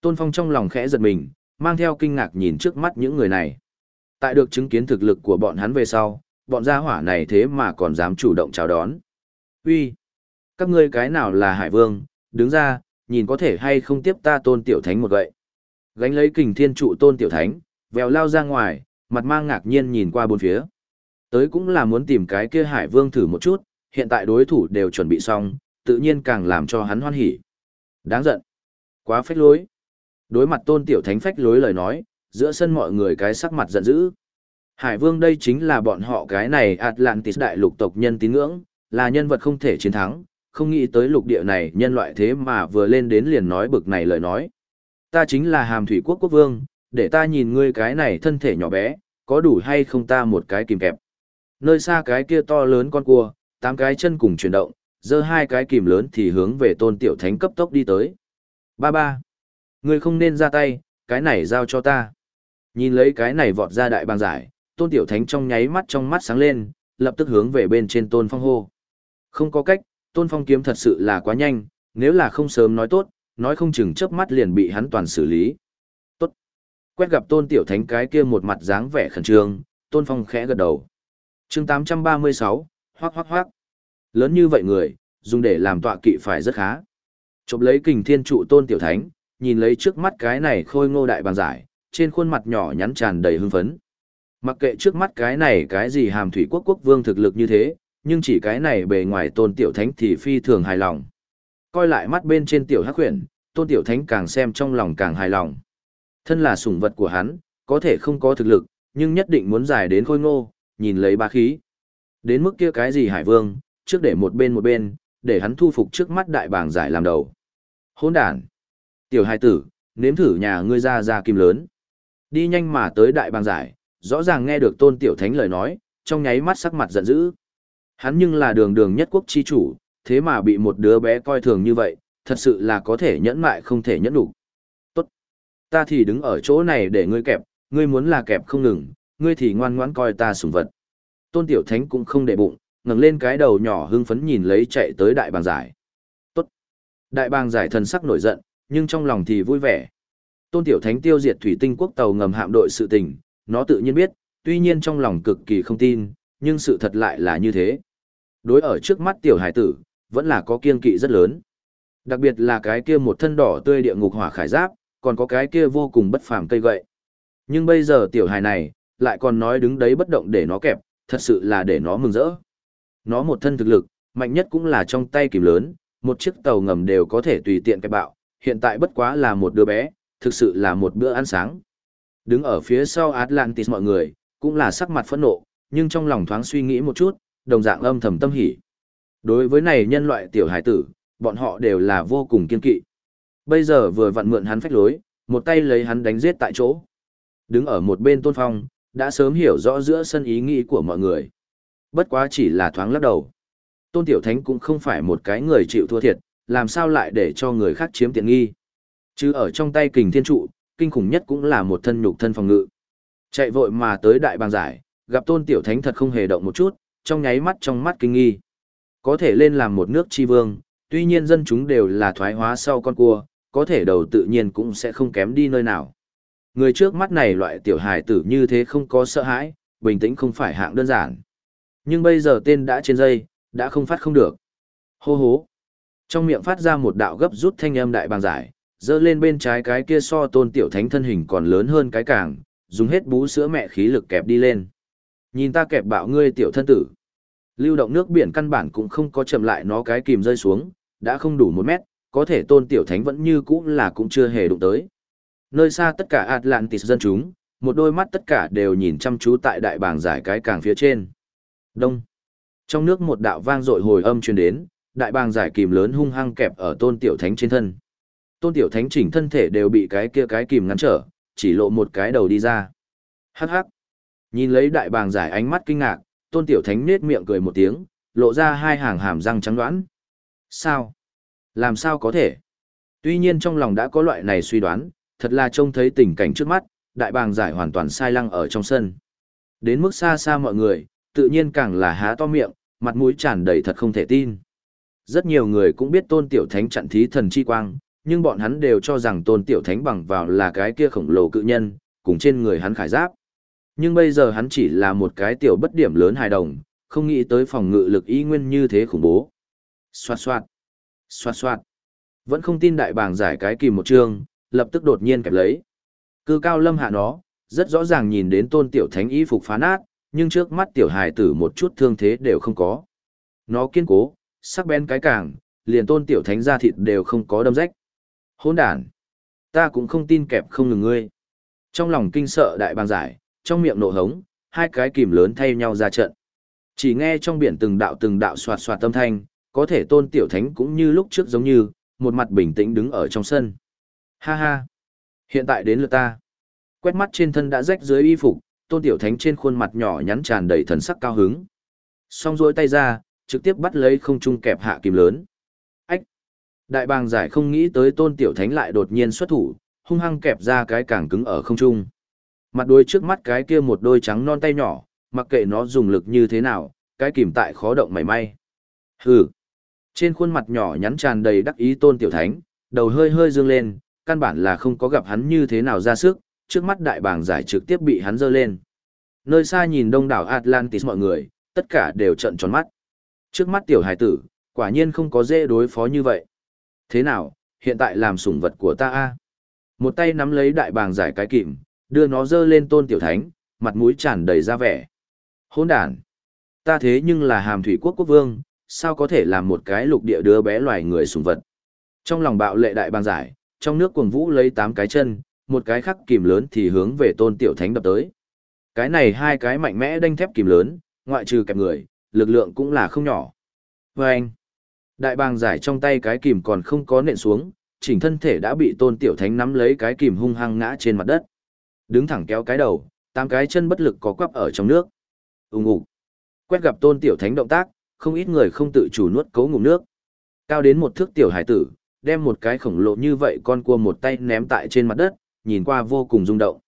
Tôn Phong trong lòng khẽ giật mình, mang theo kinh ngạc nhìn trước mắt những người này. Tại được chứng kiến thực lực của bọn hắn về sau, bọn gia hỏa này thế mà còn dám chủ động chào đón. Uy, Các ngươi cái nào là Hải Vương, đứng ra, nhìn có thể hay không tiếp ta tôn tiểu thánh một gậy. Gánh lấy kình thiên trụ tôn tiểu thánh, vèo lao ra ngoài, mặt mang ngạc nhiên nhìn qua bốn phía. Tới cũng là muốn tìm cái kia Hải Vương thử một chút, hiện tại đối thủ đều chuẩn bị xong, tự nhiên càng làm cho hắn hoan hỉ. Đáng giận. Quá phách lối. Đối mặt tôn tiểu thánh phách lối lời nói, giữa sân mọi người cái sắc mặt giận dữ. Hải vương đây chính là bọn họ cái này Atlantis đại lục tộc nhân tín ngưỡng, là nhân vật không thể chiến thắng, không nghĩ tới lục địa này nhân loại thế mà vừa lên đến liền nói bực này lời nói. Ta chính là hàm thủy quốc quốc vương, để ta nhìn ngươi cái này thân thể nhỏ bé, có đủ hay không ta một cái kìm kẹp. Nơi xa cái kia to lớn con cua, tám cái chân cùng chuyển động, giơ hai cái kìm lớn thì hướng về tôn tiểu thánh cấp tốc đi tới. Ba ba. Ngươi không nên ra tay, cái này giao cho ta. Nhìn lấy cái này vọt ra đại bàng giải, tôn tiểu thánh trong nháy mắt trong mắt sáng lên, lập tức hướng về bên trên tôn phong hô. Không có cách, tôn phong kiếm thật sự là quá nhanh, nếu là không sớm nói tốt, nói không chừng chớp mắt liền bị hắn toàn xử lý. Tốt. Quét gặp tôn tiểu thánh cái kia một mặt dáng vẻ khẩn trương, tôn phong khẽ gật đầu. chương 836, hoác hoác hoác. Lớn như vậy người, dùng để làm tọa kỵ phải rất khá. Chộp lấy kình thiên trụ tôn tiểu thánh, nhìn lấy trước mắt cái này khôi ngô đại bằng giải, trên khuôn mặt nhỏ nhắn tràn đầy hưng phấn. Mặc kệ trước mắt cái này cái gì hàm thủy quốc quốc vương thực lực như thế, nhưng chỉ cái này bề ngoài tôn tiểu thánh thì phi thường hài lòng. Coi lại mắt bên trên tiểu hắc huyền, tôn tiểu thánh càng xem trong lòng càng hài lòng. Thân là sủng vật của hắn, có thể không có thực lực, nhưng nhất định muốn giải đến khôi ngô, nhìn lấy ba khí. Đến mức kia cái gì hải vương, trước để một bên một bên, để hắn thu phục trước mắt đại bàng giải làm đầu. Hỗn đàn. Tiểu hai tử, nếm thử nhà ngươi ra ra kim lớn. Đi nhanh mà tới đại bàng giải, rõ ràng nghe được tôn tiểu thánh lời nói, trong nháy mắt sắc mặt giận dữ. Hắn nhưng là đường đường nhất quốc chi chủ, thế mà bị một đứa bé coi thường như vậy, thật sự là có thể nhẫn mại không thể nhẫn đủ. Tốt. Ta thì đứng ở chỗ này để ngươi kẹp, ngươi muốn là kẹp không ngừng, ngươi thì ngoan ngoãn coi ta sủng vật. Tôn tiểu thánh cũng không để bụng, ngẩng lên cái đầu nhỏ hưng phấn nhìn lấy chạy tới đại bàng giải. Tốt. Đại bàng giải thần sắc nổi giận, nhưng trong lòng thì vui vẻ. Tôn tiểu thánh tiêu diệt thủy tinh quốc tàu ngầm hạm đội sự tình, nó tự nhiên biết, tuy nhiên trong lòng cực kỳ không tin, nhưng sự thật lại là như thế. Đối ở trước mắt tiểu hải tử, vẫn là có kiên kỵ rất lớn. Đặc biệt là cái kia một thân đỏ tươi địa ngục hỏa khải giáp, còn có cái kia vô cùng bất phàm cây gậy. Nhưng bây giờ tiểu hài này, lại còn nói đứng đấy bất động để nó kẹp, thật sự là để nó mừng rỡ. Nó một thân thực lực, mạnh nhất cũng là trong tay kìm lớn, một chiếc tàu ngầm đều có thể tùy tiện cái bạo, hiện tại bất quá là một đứa bé, thực sự là một bữa ăn sáng. Đứng ở phía sau Atlantis mọi người, cũng là sắc mặt phẫn nộ, nhưng trong lòng thoáng suy nghĩ một chút, đồng dạng âm thầm tâm hỉ. Đối với này nhân loại tiểu hải tử, bọn họ đều là vô cùng kiên kỵ. Bây giờ vừa vặn mượn hắn phách lối, một tay lấy hắn đánh giết tại chỗ. Đứng ở một bên tôn phong, đã sớm hiểu rõ giữa sân ý nghĩ của mọi người. Bất quá chỉ là thoáng lắc đầu. Tôn Tiểu Thánh cũng không phải một cái người chịu thua thiệt, làm sao lại để cho người khác chiếm tiện nghi. Chứ ở trong tay kình thiên trụ, kinh khủng nhất cũng là một thân nhục thân phòng ngự. Chạy vội mà tới đại bàng giải, gặp Tôn Tiểu Thánh thật không hề động một chút, trong nháy mắt trong mắt kinh nghi. Có thể lên làm một nước chi vương, tuy nhiên dân chúng đều là thoái hóa sau con cua, có thể đầu tự nhiên cũng sẽ không kém đi nơi nào. Người trước mắt này loại tiểu hài tử như thế không có sợ hãi, bình tĩnh không phải hạng đơn giản. Nhưng bây giờ tên đã trên dây, đã không phát không được. Hô hố. Trong miệng phát ra một đạo gấp rút thanh âm đại bàng giải, dơ lên bên trái cái kia so tôn tiểu thánh thân hình còn lớn hơn cái càng, dùng hết bú sữa mẹ khí lực kẹp đi lên. Nhìn ta kẹp bạo ngươi tiểu thân tử. Lưu động nước biển căn bản cũng không có chậm lại nó cái kìm rơi xuống, đã không đủ một mét, có thể tôn tiểu thánh vẫn như cũ là cũng chưa hề đụng tới. Nơi xa tất cả Atlantis dân chúng, một đôi mắt tất cả đều nhìn chăm chú tại đại bàng giải cái càng phía trên. Đông. Trong nước một đạo vang dội hồi âm truyền đến, đại bàng giải kìm lớn hung hăng kẹp ở tôn tiểu thánh trên thân. Tôn tiểu thánh chỉnh thân thể đều bị cái kia cái kìm ngăn trở, chỉ lộ một cái đầu đi ra. Hắc hắc. Nhìn lấy đại bàng giải ánh mắt kinh ngạc, tôn tiểu thánh nết miệng cười một tiếng, lộ ra hai hàng hàm răng trắng đoán. Sao? Làm sao có thể? Tuy nhiên trong lòng đã có loại này suy đoán, thật là trông thấy tình cảnh trước mắt, đại bàng giải hoàn toàn sai lăng ở trong sân. Đến mức xa xa mọi người, tự nhiên càng là há to miệng, mặt mũi tràn đầy thật không thể tin. Rất nhiều người cũng biết tôn tiểu thánh chặn thí thần chi quang, nhưng bọn hắn đều cho rằng tôn tiểu thánh bằng vào là cái kia khổng lồ cự nhân, cùng trên người hắn khải giáp. Nhưng bây giờ hắn chỉ là một cái tiểu bất điểm lớn hài đồng, không nghĩ tới phòng ngự lực y nguyên như thế khủng bố. Xoạt xoạt, xoạt xoạt. Vẫn không tin đại bàng giải cái kìm một chương, lập tức đột nhiên kẹp lấy. Cư cao lâm hạ nó, rất rõ ràng nhìn đến tôn tiểu thánh y phục phá nát, nhưng trước mắt tiểu hài tử một chút thương thế đều không có. Nó kiên cố, sắc bén cái càng, liền tôn tiểu thánh ra thịt đều không có đâm rách. Hôn đàn! Ta cũng không tin kẹp không ngừng ngươi. Trong lòng kinh sợ đại bàng giải, trong miệng nộ hống, hai cái kìm lớn thay nhau ra trận. Chỉ nghe trong biển từng đạo từng đạo soạt soạt tâm thanh, có thể tôn tiểu thánh cũng như lúc trước giống như, một mặt bình tĩnh đứng ở trong sân. Ha ha! Hiện tại đến lượt ta. Quét mắt trên thân đã rách dưới y phục, tôn tiểu thánh trên khuôn mặt nhỏ nhắn tràn đầy thần sắc cao hứng. Xong rôi tay ra, trực tiếp bắt lấy không trung kẹp hạ kìm lớn. Đại bàng giải không nghĩ tới tôn tiểu thánh lại đột nhiên xuất thủ, hung hăng kẹp ra cái càng cứng ở không trung. Mặt đuôi trước mắt cái kia một đôi trắng non tay nhỏ, mặc kệ nó dùng lực như thế nào, cái kìm tại khó động mảy may. Hừ! Trên khuôn mặt nhỏ nhắn tràn đầy đắc ý tôn tiểu thánh, đầu hơi hơi dương lên, căn bản là không có gặp hắn như thế nào ra sức, trước mắt đại bàng giải trực tiếp bị hắn dơ lên. Nơi xa nhìn đông đảo Atlantis mọi người, tất cả đều trợn tròn mắt. Trước mắt tiểu hải tử, quả nhiên không có dễ đối phó như vậy. Thế nào, hiện tại làm sủng vật của ta a Một tay nắm lấy đại bàng giải cái kìm, đưa nó dơ lên tôn tiểu thánh, mặt mũi tràn đầy ra vẻ. Hôn đàn! Ta thế nhưng là hàm thủy quốc quốc vương, sao có thể làm một cái lục địa đứa bé loài người sủng vật. Trong lòng bạo lệ đại bàng giải, trong nước cuồng vũ lấy tám cái chân, một cái khắc kìm lớn thì hướng về tôn tiểu thánh đập tới. Cái này hai cái mạnh mẽ đanh thép kìm lớn, ngoại trừ kẹp người, lực lượng cũng là không nhỏ. Và anh, đại bàng giải trong tay cái kìm còn không có nện xuống, chỉnh thân thể đã bị tôn tiểu thánh nắm lấy cái kìm hung hăng ngã trên mặt đất. Đứng thẳng kéo cái đầu, tám cái chân bất lực có quắp ở trong nước. Úng ủ. Quét gặp tôn tiểu thánh động tác, không ít người không tự chủ nuốt cấu ngụm nước. Cao đến một thước tiểu hải tử, đem một cái khổng lồ như vậy con cua một tay ném tại trên mặt đất, nhìn qua vô cùng rung động.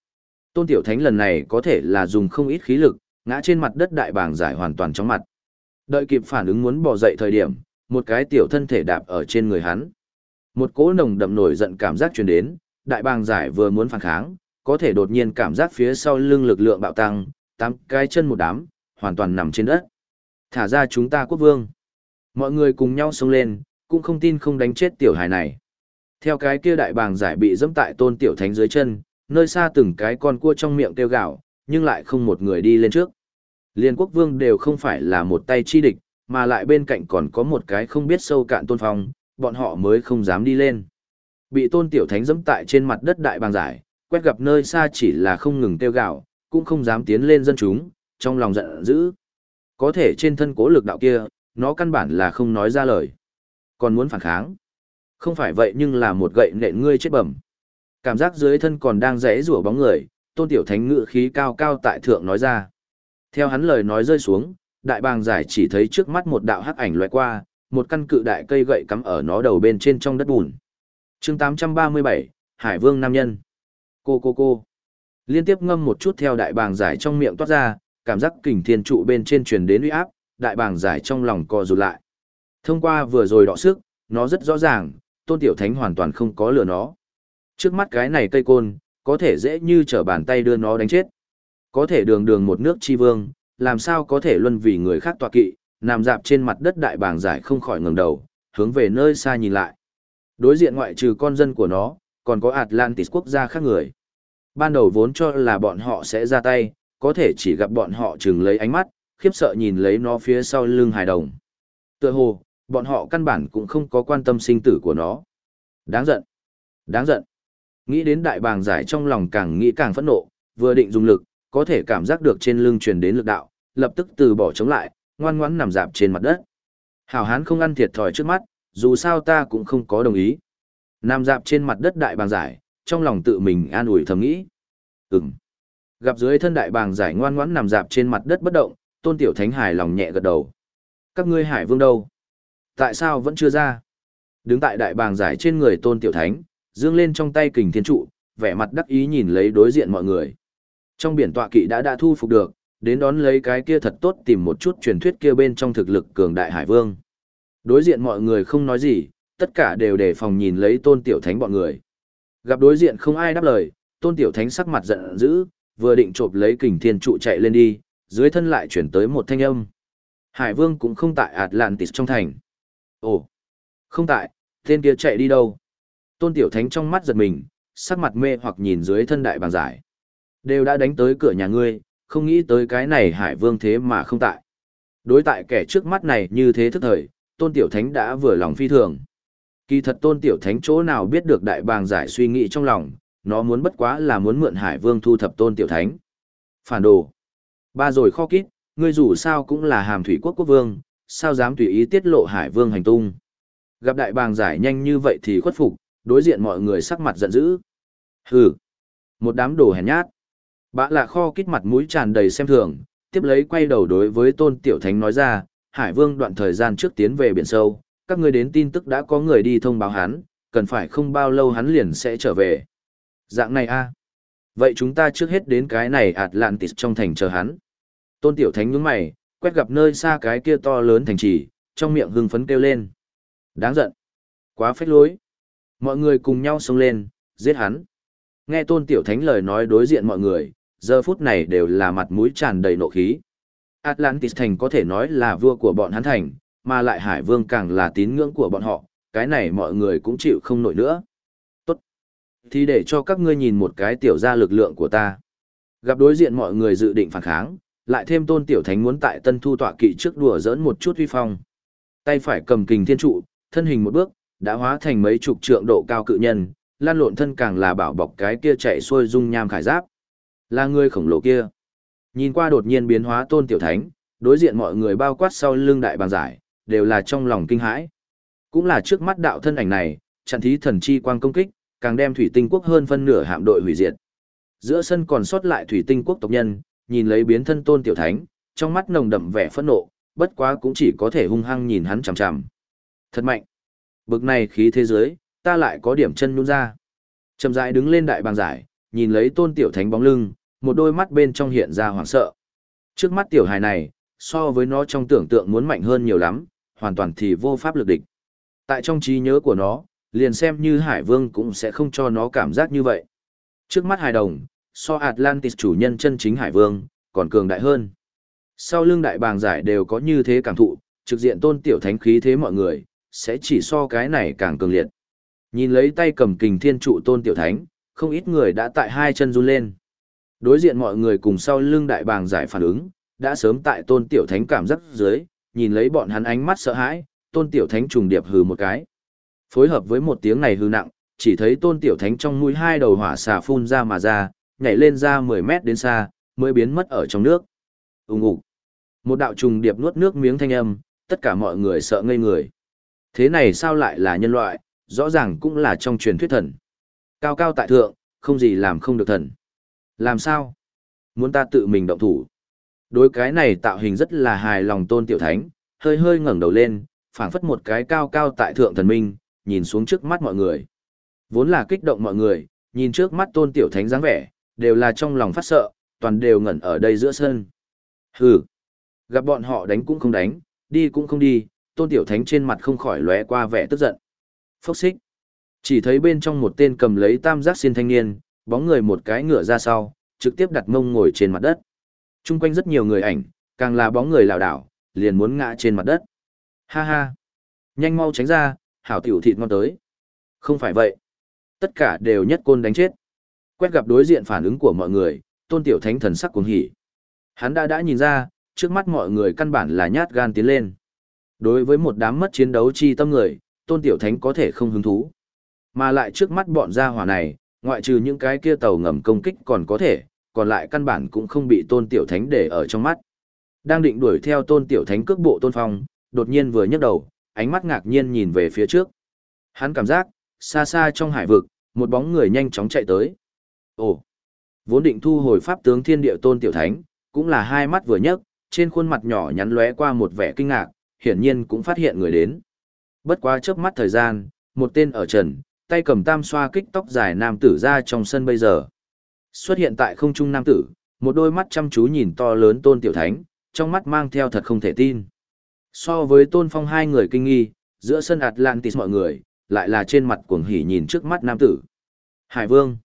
Tôn Tiểu Thánh lần này có thể là dùng không ít khí lực, ngã trên mặt đất đại bàng giải hoàn toàn trong mặt. Đợi kịp phản ứng muốn bò dậy thời điểm, một cái tiểu thân thể đạp ở trên người hắn. Một cỗ nồng đậm nổi giận cảm giác truyền đến, đại bàng giải vừa muốn phản kháng, có thể đột nhiên cảm giác phía sau lưng lực lượng bạo tăng, tám cái chân một đám, hoàn toàn nằm trên đất. Thả ra chúng ta quốc vương. Mọi người cùng nhau xông lên, cũng không tin không đánh chết tiểu hài này. Theo cái kia đại bàng giải bị dẫm tại tôn tiểu thánh dưới chân, nơi xa từng cái con cua trong miệng kêu gạo, nhưng lại không một người đi lên trước. Liên quốc vương đều không phải là một tay chi địch, mà lại bên cạnh còn có một cái không biết sâu cạn tôn phong, bọn họ mới không dám đi lên. Bị tôn tiểu thánh dẫm tại trên mặt đất đại bàng giải, quét gặp nơi xa chỉ là không ngừng tiêu gạo, cũng không dám tiến lên dân chúng, trong lòng giận dữ. Có thể trên thân cố lực đạo kia, nó căn bản là không nói ra lời. Còn muốn phản kháng. Không phải vậy nhưng là một gậy nện ngươi chết bẩm. Cảm giác dưới thân còn đang rẽ rủa bóng người, tôn tiểu thánh ngự khí cao cao tại thượng nói ra. Theo hắn lời nói rơi xuống, đại bàng giải chỉ thấy trước mắt một đạo hắc ảnh loại qua, một căn cự đại cây gậy cắm ở nó đầu bên trên trong đất bùn. chương 837, Hải Vương Nam Nhân. Cô cô cô. Liên tiếp ngâm một chút theo đại bàng giải trong miệng toát ra, cảm giác kình thiên trụ bên trên truyền đến uy áp, đại bàng giải trong lòng co rụt lại. Thông qua vừa rồi đọ sức, nó rất rõ ràng, tôn tiểu thánh hoàn toàn không có lừa nó. Trước mắt cái này cây côn, có thể dễ như trở bàn tay đưa nó đánh chết. Có thể đường đường một nước chi vương, làm sao có thể luân vì người khác tọa kỵ, nằm dạp trên mặt đất đại bàng giải không khỏi ngẩng đầu, hướng về nơi xa nhìn lại. Đối diện ngoại trừ con dân của nó, còn có Atlantis quốc gia khác người. Ban đầu vốn cho là bọn họ sẽ ra tay, có thể chỉ gặp bọn họ chừng lấy ánh mắt, khiếp sợ nhìn lấy nó phía sau lưng hài đồng. Tựa hồ, bọn họ căn bản cũng không có quan tâm sinh tử của nó. Đáng giận. Đáng giận. Nghĩ đến đại bàng giải trong lòng càng nghĩ càng phẫn nộ, vừa định dùng lực, có thể cảm giác được trên lưng truyền đến lực đạo, lập tức từ bỏ chống lại, ngoan ngoãn nằm dạp trên mặt đất. Hảo hán không ăn thiệt thòi trước mắt, dù sao ta cũng không có đồng ý. Nằm dạp trên mặt đất đại bàng giải, trong lòng tự mình an ủi thầm nghĩ. Ừm. Gặp dưới thân đại bàng giải ngoan ngoãn nằm dạp trên mặt đất bất động, tôn tiểu thánh hài lòng nhẹ gật đầu. Các ngươi hải vương đâu? Tại sao vẫn chưa ra? Đứng tại đại bàng giải trên người tôn tiểu thánh, dương lên trong tay kình thiên trụ, vẻ mặt đắc ý nhìn lấy đối diện mọi người. Trong biển tọa kỵ đã đã thu phục được, đến đón lấy cái kia thật tốt tìm một chút truyền thuyết kia bên trong thực lực cường đại hải vương. Đối diện mọi người không nói gì, tất cả đều đề phòng nhìn lấy tôn tiểu thánh bọn người. Gặp đối diện không ai đáp lời, tôn tiểu thánh sắc mặt giận dữ, vừa định chộp lấy kình thiên trụ chạy lên đi, dưới thân lại chuyển tới một thanh âm. Hải vương cũng không tại Atlantis trong thành. Ồ, không tại, tên kia chạy đi đâu? Tôn tiểu thánh trong mắt giật mình, sắc mặt mê hoặc nhìn dưới thân đại bàng giải. Đều đã đánh tới cửa nhà ngươi, không nghĩ tới cái này hải vương thế mà không tại. Đối tại kẻ trước mắt này như thế thức thời, tôn tiểu thánh đã vừa lòng phi thường. Kỳ thật tôn tiểu thánh chỗ nào biết được đại bàng giải suy nghĩ trong lòng, nó muốn bất quá là muốn mượn hải vương thu thập tôn tiểu thánh. Phản đồ. Ba rồi kho kít, ngươi dù sao cũng là hàm thủy quốc quốc vương, sao dám tùy ý tiết lộ hải vương hành tung. Gặp đại bàng giải nhanh như vậy thì khuất phục, đối diện mọi người sắc mặt giận dữ. Hừ. Một đám đồ hèn nhát. Bã là kho kít mặt mũi tràn đầy xem thường, tiếp lấy quay đầu đối với tôn tiểu thánh nói ra, Hải Vương đoạn thời gian trước tiến về biển sâu, các người đến tin tức đã có người đi thông báo hắn, cần phải không bao lâu hắn liền sẽ trở về. Dạng này a Vậy chúng ta trước hết đến cái này Atlantis trong thành chờ hắn. Tôn tiểu thánh nhướng mày, quét gặp nơi xa cái kia to lớn thành trì, trong miệng hưng phấn kêu lên. Đáng giận. Quá phách lối. Mọi người cùng nhau xông lên, giết hắn. Nghe tôn tiểu thánh lời nói đối diện mọi người, giờ phút này đều là mặt mũi tràn đầy nộ khí. Atlantis thành có thể nói là vua của bọn hắn thành, mà lại hải vương càng là tín ngưỡng của bọn họ, cái này mọi người cũng chịu không nổi nữa. Tốt. Thì để cho các ngươi nhìn một cái tiểu ra lực lượng của ta. Gặp đối diện mọi người dự định phản kháng, lại thêm tôn tiểu thánh muốn tại tân thu tọa kỵ trước đùa dỡn một chút uy phong. Tay phải cầm kình thiên trụ, thân hình một bước, đã hóa thành mấy chục trượng độ cao cự nhân, lan lộn thân càng là bảo bọc cái kia chạy xuôi dung nham khải giáp. Là người khổng lồ kia. Nhìn qua đột nhiên biến hóa tôn tiểu thánh, đối diện mọi người bao quát sau lưng đại bàng giải, đều là trong lòng kinh hãi. Cũng là trước mắt đạo thân ảnh này, chặn thí thần chi quang công kích, càng đem thủy tinh quốc hơn phân nửa hạm đội hủy diệt. Giữa sân còn sót lại thủy tinh quốc tộc nhân, nhìn lấy biến thân tôn tiểu thánh, trong mắt nồng đậm vẻ phẫn nộ, bất quá cũng chỉ có thể hung hăng nhìn hắn chằm chằm. Thật mạnh. Bực này khí thế giới, ta lại có điểm chân nhún ra. Chậm rãi đứng lên đại bàng giải, nhìn lấy tôn tiểu thánh bóng lưng, một đôi mắt bên trong hiện ra hoảng sợ. Trước mắt tiểu hài này, so với nó trong tưởng tượng muốn mạnh hơn nhiều lắm, hoàn toàn thì vô pháp lực địch. Tại trong trí nhớ của nó, liền xem như Hải Vương cũng sẽ không cho nó cảm giác như vậy. Trước mắt hài đồng, so Atlantis chủ nhân chân chính Hải Vương, còn cường đại hơn. Sau lưng đại bàng giải đều có như thế cảm thụ, trực diện tôn tiểu thánh khí thế mọi người, sẽ chỉ so cái này càng cường liệt. Nhìn lấy tay cầm kình thiên trụ tôn tiểu thánh, không ít người đã tại hai chân run lên. Đối diện mọi người cùng sau lưng đại bàng giải phản ứng, đã sớm tại tôn tiểu thánh cảm giác dưới, nhìn lấy bọn hắn ánh mắt sợ hãi, tôn tiểu thánh trùng điệp hừ một cái. Phối hợp với một tiếng này hư nặng, chỉ thấy tôn tiểu thánh trong mũi hai đầu hỏa xà phun ra mà ra, nhảy lên ra 10 mét đến xa, mới biến mất ở trong nước. Úng ủ. Một đạo trùng điệp nuốt nước miếng thanh âm, tất cả mọi người sợ ngây người. Thế này sao lại là nhân loại, rõ ràng cũng là trong truyền thuyết thần. Cao cao tại thượng, không gì làm không được thần. Làm sao? Muốn ta tự mình động thủ. Đối cái này tạo hình rất là hài lòng tôn tiểu thánh, hơi hơi ngẩng đầu lên, phảng phất một cái cao cao tại thượng thần minh, nhìn xuống trước mắt mọi người. Vốn là kích động mọi người, nhìn trước mắt tôn tiểu thánh dáng vẻ, đều là trong lòng phát sợ, toàn đều ngẩn ở đây giữa sân. Hừ, gặp bọn họ đánh cũng không đánh, đi cũng không đi, tôn tiểu thánh trên mặt không khỏi lóe qua vẻ tức giận. Phốc xích. Chỉ thấy bên trong một tên cầm lấy tam giác xin thanh niên, bóng người một cái ngựa ra sau, trực tiếp đặt mông ngồi trên mặt đất. Trung quanh rất nhiều người ảnh, càng là bóng người lảo đảo, liền muốn ngã trên mặt đất. Ha ha. Nhanh mau tránh ra, hảo tiểu thịt ngon tới. Không phải vậy. Tất cả đều nhất côn đánh chết. Quét gặp đối diện phản ứng của mọi người, tôn tiểu thánh thần sắc cuồng hỉ. Hắn đã đã nhìn ra, trước mắt mọi người căn bản là nhát gan tiến lên. Đối với một đám mất chiến đấu chi tâm người, tôn tiểu thánh có thể không hứng thú. Mà lại trước mắt bọn gia hỏa này, ngoại trừ những cái kia tàu ngầm công kích còn có thể, còn lại căn bản cũng không bị tôn tiểu thánh để ở trong mắt. Đang định đuổi theo tôn tiểu thánh cước bộ tôn phong, đột nhiên vừa nhấc đầu, ánh mắt ngạc nhiên nhìn về phía trước. Hắn cảm giác, xa xa trong hải vực, một bóng người nhanh chóng chạy tới. Ồ! Vốn định thu hồi pháp tướng thiên địa tôn tiểu thánh, cũng là hai mắt vừa nhấc, trên khuôn mặt nhỏ nhắn lóe qua một vẻ kinh ngạc, hiển nhiên cũng phát hiện người đến. Bất quá chớp mắt thời gian, một tên ở trần, tay cầm tam xoa kích tóc dài nam tử ra trong sân bây giờ. Xuất hiện tại không trung nam tử, một đôi mắt chăm chú nhìn to lớn tôn tiểu thánh, trong mắt mang theo thật không thể tin. So với tôn phong hai người kinh nghi, giữa sân Atlantis mọi người, lại là trên mặt cuồng hỉ nhìn trước mắt nam tử. Hải vương!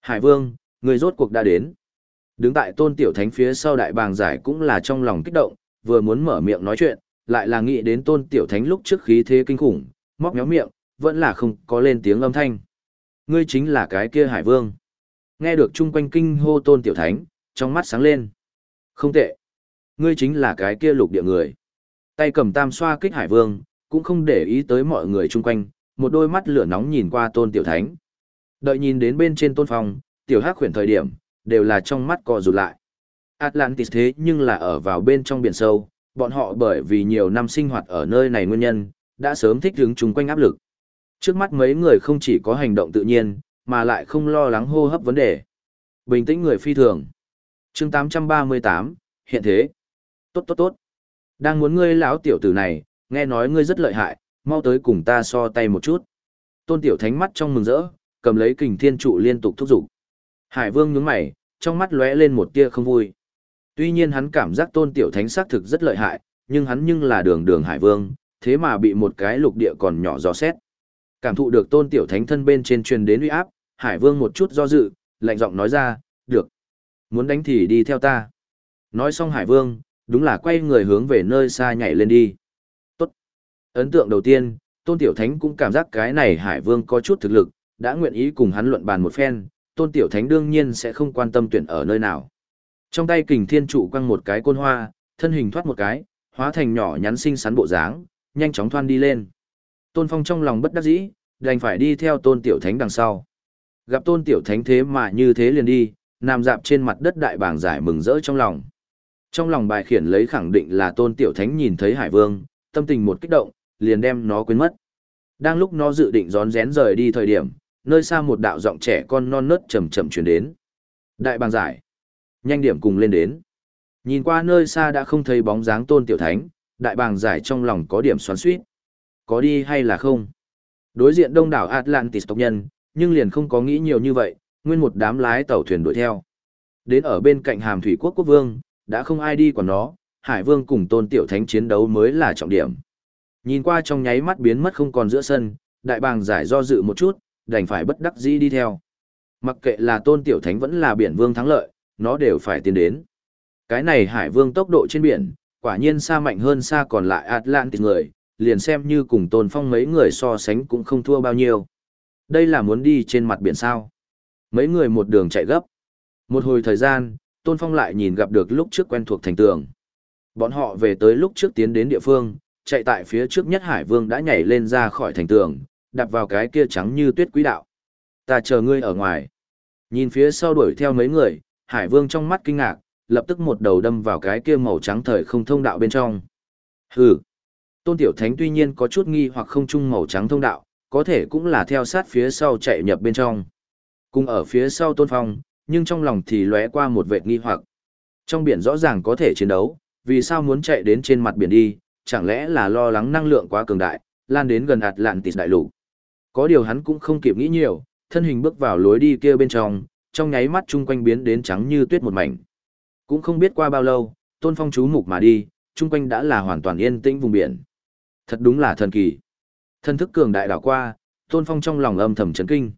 Hải vương, người rốt cuộc đã đến. Đứng tại tôn tiểu thánh phía sau đại bàng giải cũng là trong lòng kích động, vừa muốn mở miệng nói chuyện, lại là nghĩ đến tôn tiểu thánh lúc trước khí thế kinh khủng, móc méo miệng, vẫn là không có lên tiếng âm thanh. Ngươi chính là cái kia hải vương. Nghe được chung quanh kinh hô tôn tiểu thánh, trong mắt sáng lên. Không tệ. Ngươi chính là cái kia lục địa người. Tay cầm tam xoa kích hải vương, cũng không để ý tới mọi người chung quanh, một đôi mắt lửa nóng nhìn qua tôn tiểu thánh. Đợi nhìn đến bên trên tôn phong, tiểu hắc khuyển thời điểm, đều là trong mắt co rụt lại. Atlantis thế nhưng là ở vào bên trong biển sâu, bọn họ bởi vì nhiều năm sinh hoạt ở nơi này nguyên nhân, đã sớm thích ứng chung quanh áp lực. Trước mắt mấy người không chỉ có hành động tự nhiên, mà lại không lo lắng hô hấp vấn đề. Bình tĩnh người phi thường. chương 838, hiện thế. Tốt tốt tốt. Đang muốn ngươi lão tiểu tử này, nghe nói ngươi rất lợi hại, mau tới cùng ta so tay một chút. Tôn tiểu thánh mắt trong mừng rỡ, cầm lấy kình thiên trụ liên tục thúc giục. Hải vương nhướng mày, trong mắt lóe lên một tia không vui. Tuy nhiên hắn cảm giác tôn tiểu thánh xác thực rất lợi hại, nhưng hắn nhưng là đường đường hải vương, thế mà bị một cái lục địa còn nhỏ dò xét. Cảm thụ được tôn tiểu thánh thân bên trên truyền đến uy áp, hải vương một chút do dự, lạnh giọng nói ra, được. Muốn đánh thì đi theo ta. Nói xong hải vương, đúng là quay người hướng về nơi xa nhảy lên đi. Tốt. Ấn tượng đầu tiên, tôn tiểu thánh cũng cảm giác cái này hải vương có chút thực lực, đã nguyện ý cùng hắn luận bàn một phen, tôn tiểu thánh đương nhiên sẽ không quan tâm tuyển ở nơi nào. Trong tay kình thiên trụ quăng một cái côn hoa, thân hình thoát một cái, hóa thành nhỏ nhắn xinh xắn bộ dáng, nhanh chóng thoan đi lên. Tôn Phong trong lòng bất đắc dĩ, đành phải đi theo tôn tiểu thánh đằng sau. Gặp tôn tiểu thánh thế mà như thế liền đi, nằm dạp trên mặt đất đại bảng giải mừng rỡ trong lòng. Trong lòng bài khiển lấy khẳng định là tôn tiểu thánh nhìn thấy hải vương, tâm tình một kích động, liền đem nó quên mất. Đang lúc nó dự định rón rén rời đi thời điểm, nơi xa một đạo giọng trẻ con non nớt chậm chậm chuyển đến. Đại bàng giải. Nhanh điểm cùng lên đến. Nhìn qua nơi xa đã không thấy bóng dáng tôn tiểu thánh, đại bàng giải trong lòng có điểm xoắn suýt. Có đi hay là không? Đối diện đông đảo Atlantis tộc nhân, nhưng liền không có nghĩ nhiều như vậy, nguyên một đám lái tàu thuyền đuổi theo. Đến ở bên cạnh hàm thủy quốc quốc vương, đã không ai đi còn nó, hải vương cùng tôn tiểu thánh chiến đấu mới là trọng điểm. Nhìn qua trong nháy mắt biến mất không còn giữa sân, đại bàng giải do dự một chút, đành phải bất đắc dĩ đi theo. Mặc kệ là tôn tiểu thánh vẫn là biển vương thắng lợi, nó đều phải tiến đến. Cái này hải vương tốc độ trên biển, quả nhiên xa mạnh hơn xa còn lại Atlantis người, liền xem như cùng tôn phong mấy người so sánh cũng không thua bao nhiêu. Đây là muốn đi trên mặt biển sao. Mấy người một đường chạy gấp. Một hồi thời gian, tôn phong lại nhìn gặp được lúc trước quen thuộc thành tường. Bọn họ về tới lúc trước tiến đến địa phương, chạy tại phía trước nhất hải vương đã nhảy lên ra khỏi thành tường, đạp vào cái kia trắng như tuyết quý đạo. Ta chờ ngươi ở ngoài. Nhìn phía sau đuổi theo mấy người, Hải Vương trong mắt kinh ngạc, lập tức một đầu đâm vào cái kia màu trắng thời không thông đạo bên trong. Hừ. Tôn Tiểu Thánh tuy nhiên có chút nghi hoặc không chung màu trắng thông đạo, có thể cũng là theo sát phía sau chạy nhập bên trong. Cùng ở phía sau Tôn Phong, nhưng trong lòng thì lóe qua một vệt nghi hoặc. Trong biển rõ ràng có thể chiến đấu, vì sao muốn chạy đến trên mặt biển đi, chẳng lẽ là lo lắng năng lượng quá cường đại, lan đến gần Atlantis đại lục. Có điều hắn cũng không kịp nghĩ nhiều, thân hình bước vào lối đi kia bên trong, trong nháy mắt chung quanh biến đến trắng như tuyết một mảnh. Cũng không biết qua bao lâu, Tôn Phong chú mục mà đi, chung quanh đã là hoàn toàn yên tĩnh vùng biển. Thật đúng là thần kỳ. Thân thức cường đại đảo qua, Tôn Phong trong lòng âm thầm chấn kinh.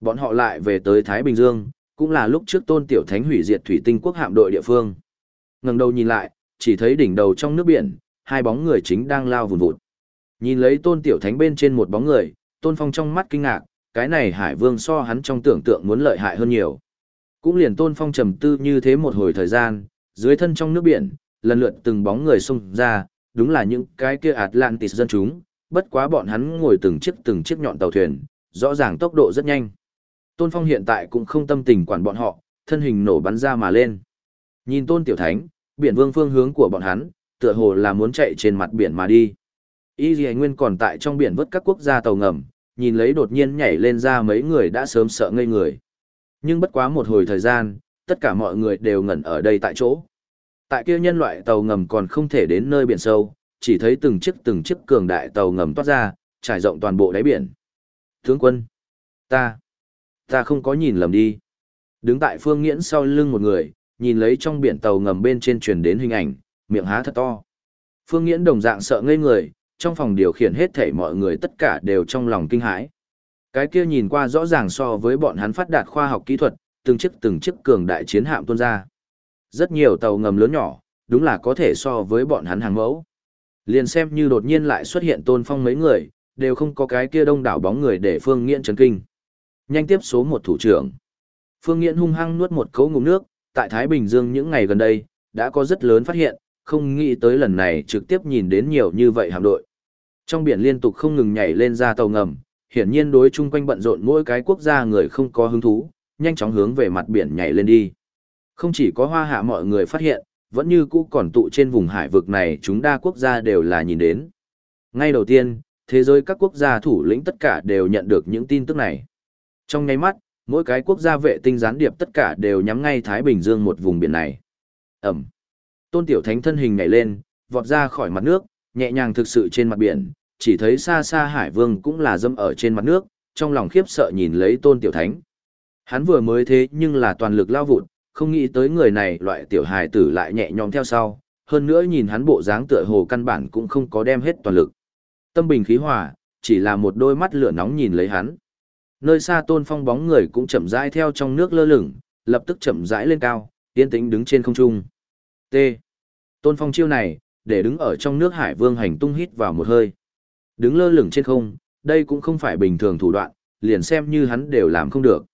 Bọn họ lại về tới Thái Bình Dương, cũng là lúc trước Tôn Tiểu Thánh hủy diệt thủy tinh quốc hạm đội địa phương. Ngẩng đầu nhìn lại, chỉ thấy đỉnh đầu trong nước biển, hai bóng người chính đang lao vùn vụt. Nhìn lấy Tôn Tiểu Thánh bên trên một bóng người, Tôn Phong trong mắt kinh ngạc, cái này Hải Vương so hắn trong tưởng tượng muốn lợi hại hơn nhiều. Cũng liền Tôn Phong trầm tư như thế một hồi thời gian, dưới thân trong nước biển, lần lượt từng bóng người xông ra, đúng là những cái kia Atlantis dân chúng, bất quá bọn hắn ngồi từng chiếc từng chiếc nhọn tàu thuyền, rõ ràng tốc độ rất nhanh. Tôn Phong hiện tại cũng không tâm tình quản bọn họ, thân hình nổ bắn ra mà lên. Nhìn Tôn Tiểu Thánh, biển vương phương hướng của bọn hắn, tựa hồ là muốn chạy trên mặt biển mà đi. Y Dì Nguyên còn tại trong biển vớt các quốc gia tàu ngầm, nhìn lấy đột nhiên nhảy lên ra mấy người đã sớm sợ ngây người. Nhưng bất quá một hồi thời gian, tất cả mọi người đều ngẩn ở đây tại chỗ. Tại kia nhân loại tàu ngầm còn không thể đến nơi biển sâu, chỉ thấy từng chiếc từng chiếc cường đại tàu ngầm toát ra, trải rộng toàn bộ đáy biển. Tướng quân, ta, ta không có nhìn lầm đi. Đứng tại phương nghiễn sau lưng một người, nhìn lấy trong biển tàu ngầm bên trên truyền đến hình ảnh, miệng há thật to. Phương nghiễn đồng dạng sợ ngây người, trong phòng điều khiển hết thảy mọi người tất cả đều trong lòng kinh hãi. Cái kia nhìn qua rõ ràng so với bọn hắn phát đạt khoa học kỹ thuật, từng chiếc từng chiếc cường đại chiến hạm tuôn ra. Rất nhiều tàu ngầm lớn nhỏ, đúng là có thể so với bọn hắn hàng mẫu. Liền xem như đột nhiên lại xuất hiện tôn phong mấy người, đều không có cái kia đông đảo bóng người để Phương Nghiễn chấn kinh. Nhanh tiếp số một thủ trưởng. Phương Nghiễn hung hăng nuốt một cấu ngụm nước, tại Thái Bình Dương những ngày gần đây, đã có rất lớn phát hiện, không nghĩ tới lần này trực tiếp nhìn đến nhiều như vậy hạm đội. Trong biển liên tục không ngừng nhảy lên ra tàu ngầm, hiển nhiên đối chung quanh bận rộn mỗi cái quốc gia người không có hứng thú, nhanh chóng hướng về mặt biển nhảy lên đi. Không chỉ có hoa hạ mọi người phát hiện, vẫn như cũ còn tụ trên vùng hải vực này chúng đa quốc gia đều là nhìn đến. Ngay đầu tiên, thế giới các quốc gia thủ lĩnh tất cả đều nhận được những tin tức này. Trong ngay mắt, mỗi cái quốc gia vệ tinh gián điệp tất cả đều nhắm ngay Thái Bình Dương một vùng biển này. Ẩm. Tôn Tiểu Thánh thân hình nhảy lên, vọt ra khỏi mặt nước, nhẹ nhàng thực sự trên mặt biển, chỉ thấy xa xa Hải Vương cũng là dâm ở trên mặt nước, trong lòng khiếp sợ nhìn lấy Tôn Tiểu Thánh. Hắn vừa mới thế nhưng là toàn lực lao vụt, không nghĩ tới người này loại tiểu hài tử lại nhẹ nhõm theo sau, hơn nữa nhìn hắn bộ dáng tựa hồ căn bản cũng không có đem hết toàn lực. Tâm bình khí hòa, chỉ là một đôi mắt lửa nóng nhìn lấy hắn. Nơi xa Tôn Phong bóng người cũng chậm rãi theo trong nước lơ lửng, lập tức chậm rãi lên cao, yên tĩnh đứng trên không trung. T. Tôn Phong chiêu này, để đứng ở trong nước Hải Vương hành tung hít vào một hơi. Đứng lơ lửng trên không, đây cũng không phải bình thường thủ đoạn, liền xem như hắn đều làm không được.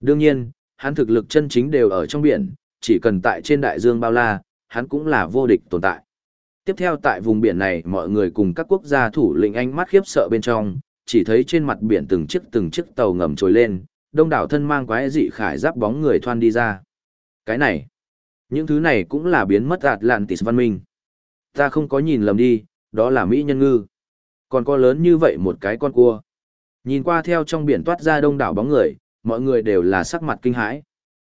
Đương nhiên, hắn thực lực chân chính đều ở trong biển, chỉ cần tại trên đại dương bao la, hắn cũng là vô địch tồn tại. Tiếp theo tại vùng biển này mọi người cùng các quốc gia thủ lĩnh ánh mắt khiếp sợ bên trong, chỉ thấy trên mặt biển từng chiếc từng chiếc tàu ngầm trồi lên, đông đảo thân mang quái dị khải giáp bóng người thoan đi ra. Cái này, những thứ này cũng là biến mất Atlantis văn minh. Ta không có nhìn lầm đi, đó là Mỹ nhân ngư. Còn có lớn như vậy một cái con cua. Nhìn qua theo trong biển toát ra đông đảo bóng người, mọi người đều là sắc mặt kinh hãi.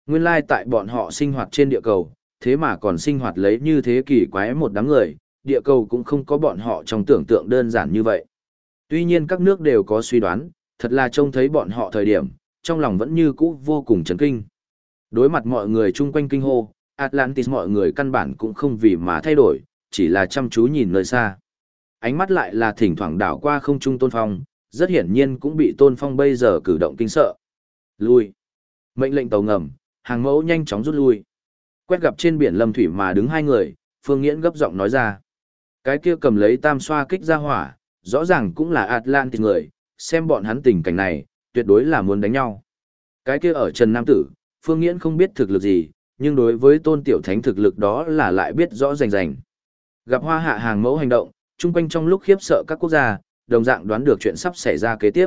Nguyên lai tại bọn họ sinh hoạt trên địa cầu, thế mà còn sinh hoạt lấy như thế kỷ quái một đám người, địa cầu cũng không có bọn họ trong tưởng tượng đơn giản như vậy. Tuy nhiên các nước đều có suy đoán, thật là trông thấy bọn họ thời điểm, trong lòng vẫn như cũ vô cùng chấn kinh. Đối mặt mọi người chung quanh kinh hô, Atlantis mọi người căn bản cũng không vì mà thay đổi, chỉ là chăm chú nhìn nơi xa. Ánh mắt lại là thỉnh thoảng đảo qua không trung tôn phong, rất hiển nhiên cũng bị tôn phong bây giờ cử động kinh sợ. Lui. Mệnh lệnh tàu ngầm, hàng mẫu nhanh chóng rút lui. Quét gặp trên biển lâm thủy mà đứng hai người, Phương Nghiễn gấp giọng nói ra. Cái kia cầm lấy tam xoa kích ra hỏa, rõ ràng cũng là Atlantis người, xem bọn hắn tình cảnh này, tuyệt đối là muốn đánh nhau. Cái kia ở Trần Nam Tử, Phương Nghiễn không biết thực lực gì, nhưng đối với tôn tiểu thánh thực lực đó là lại biết rõ rành rành. Gặp hoa hạ hàng mẫu hành động, chung quanh trong lúc khiếp sợ các quốc gia, đồng dạng đoán được chuyện sắp xảy ra kế tiếp.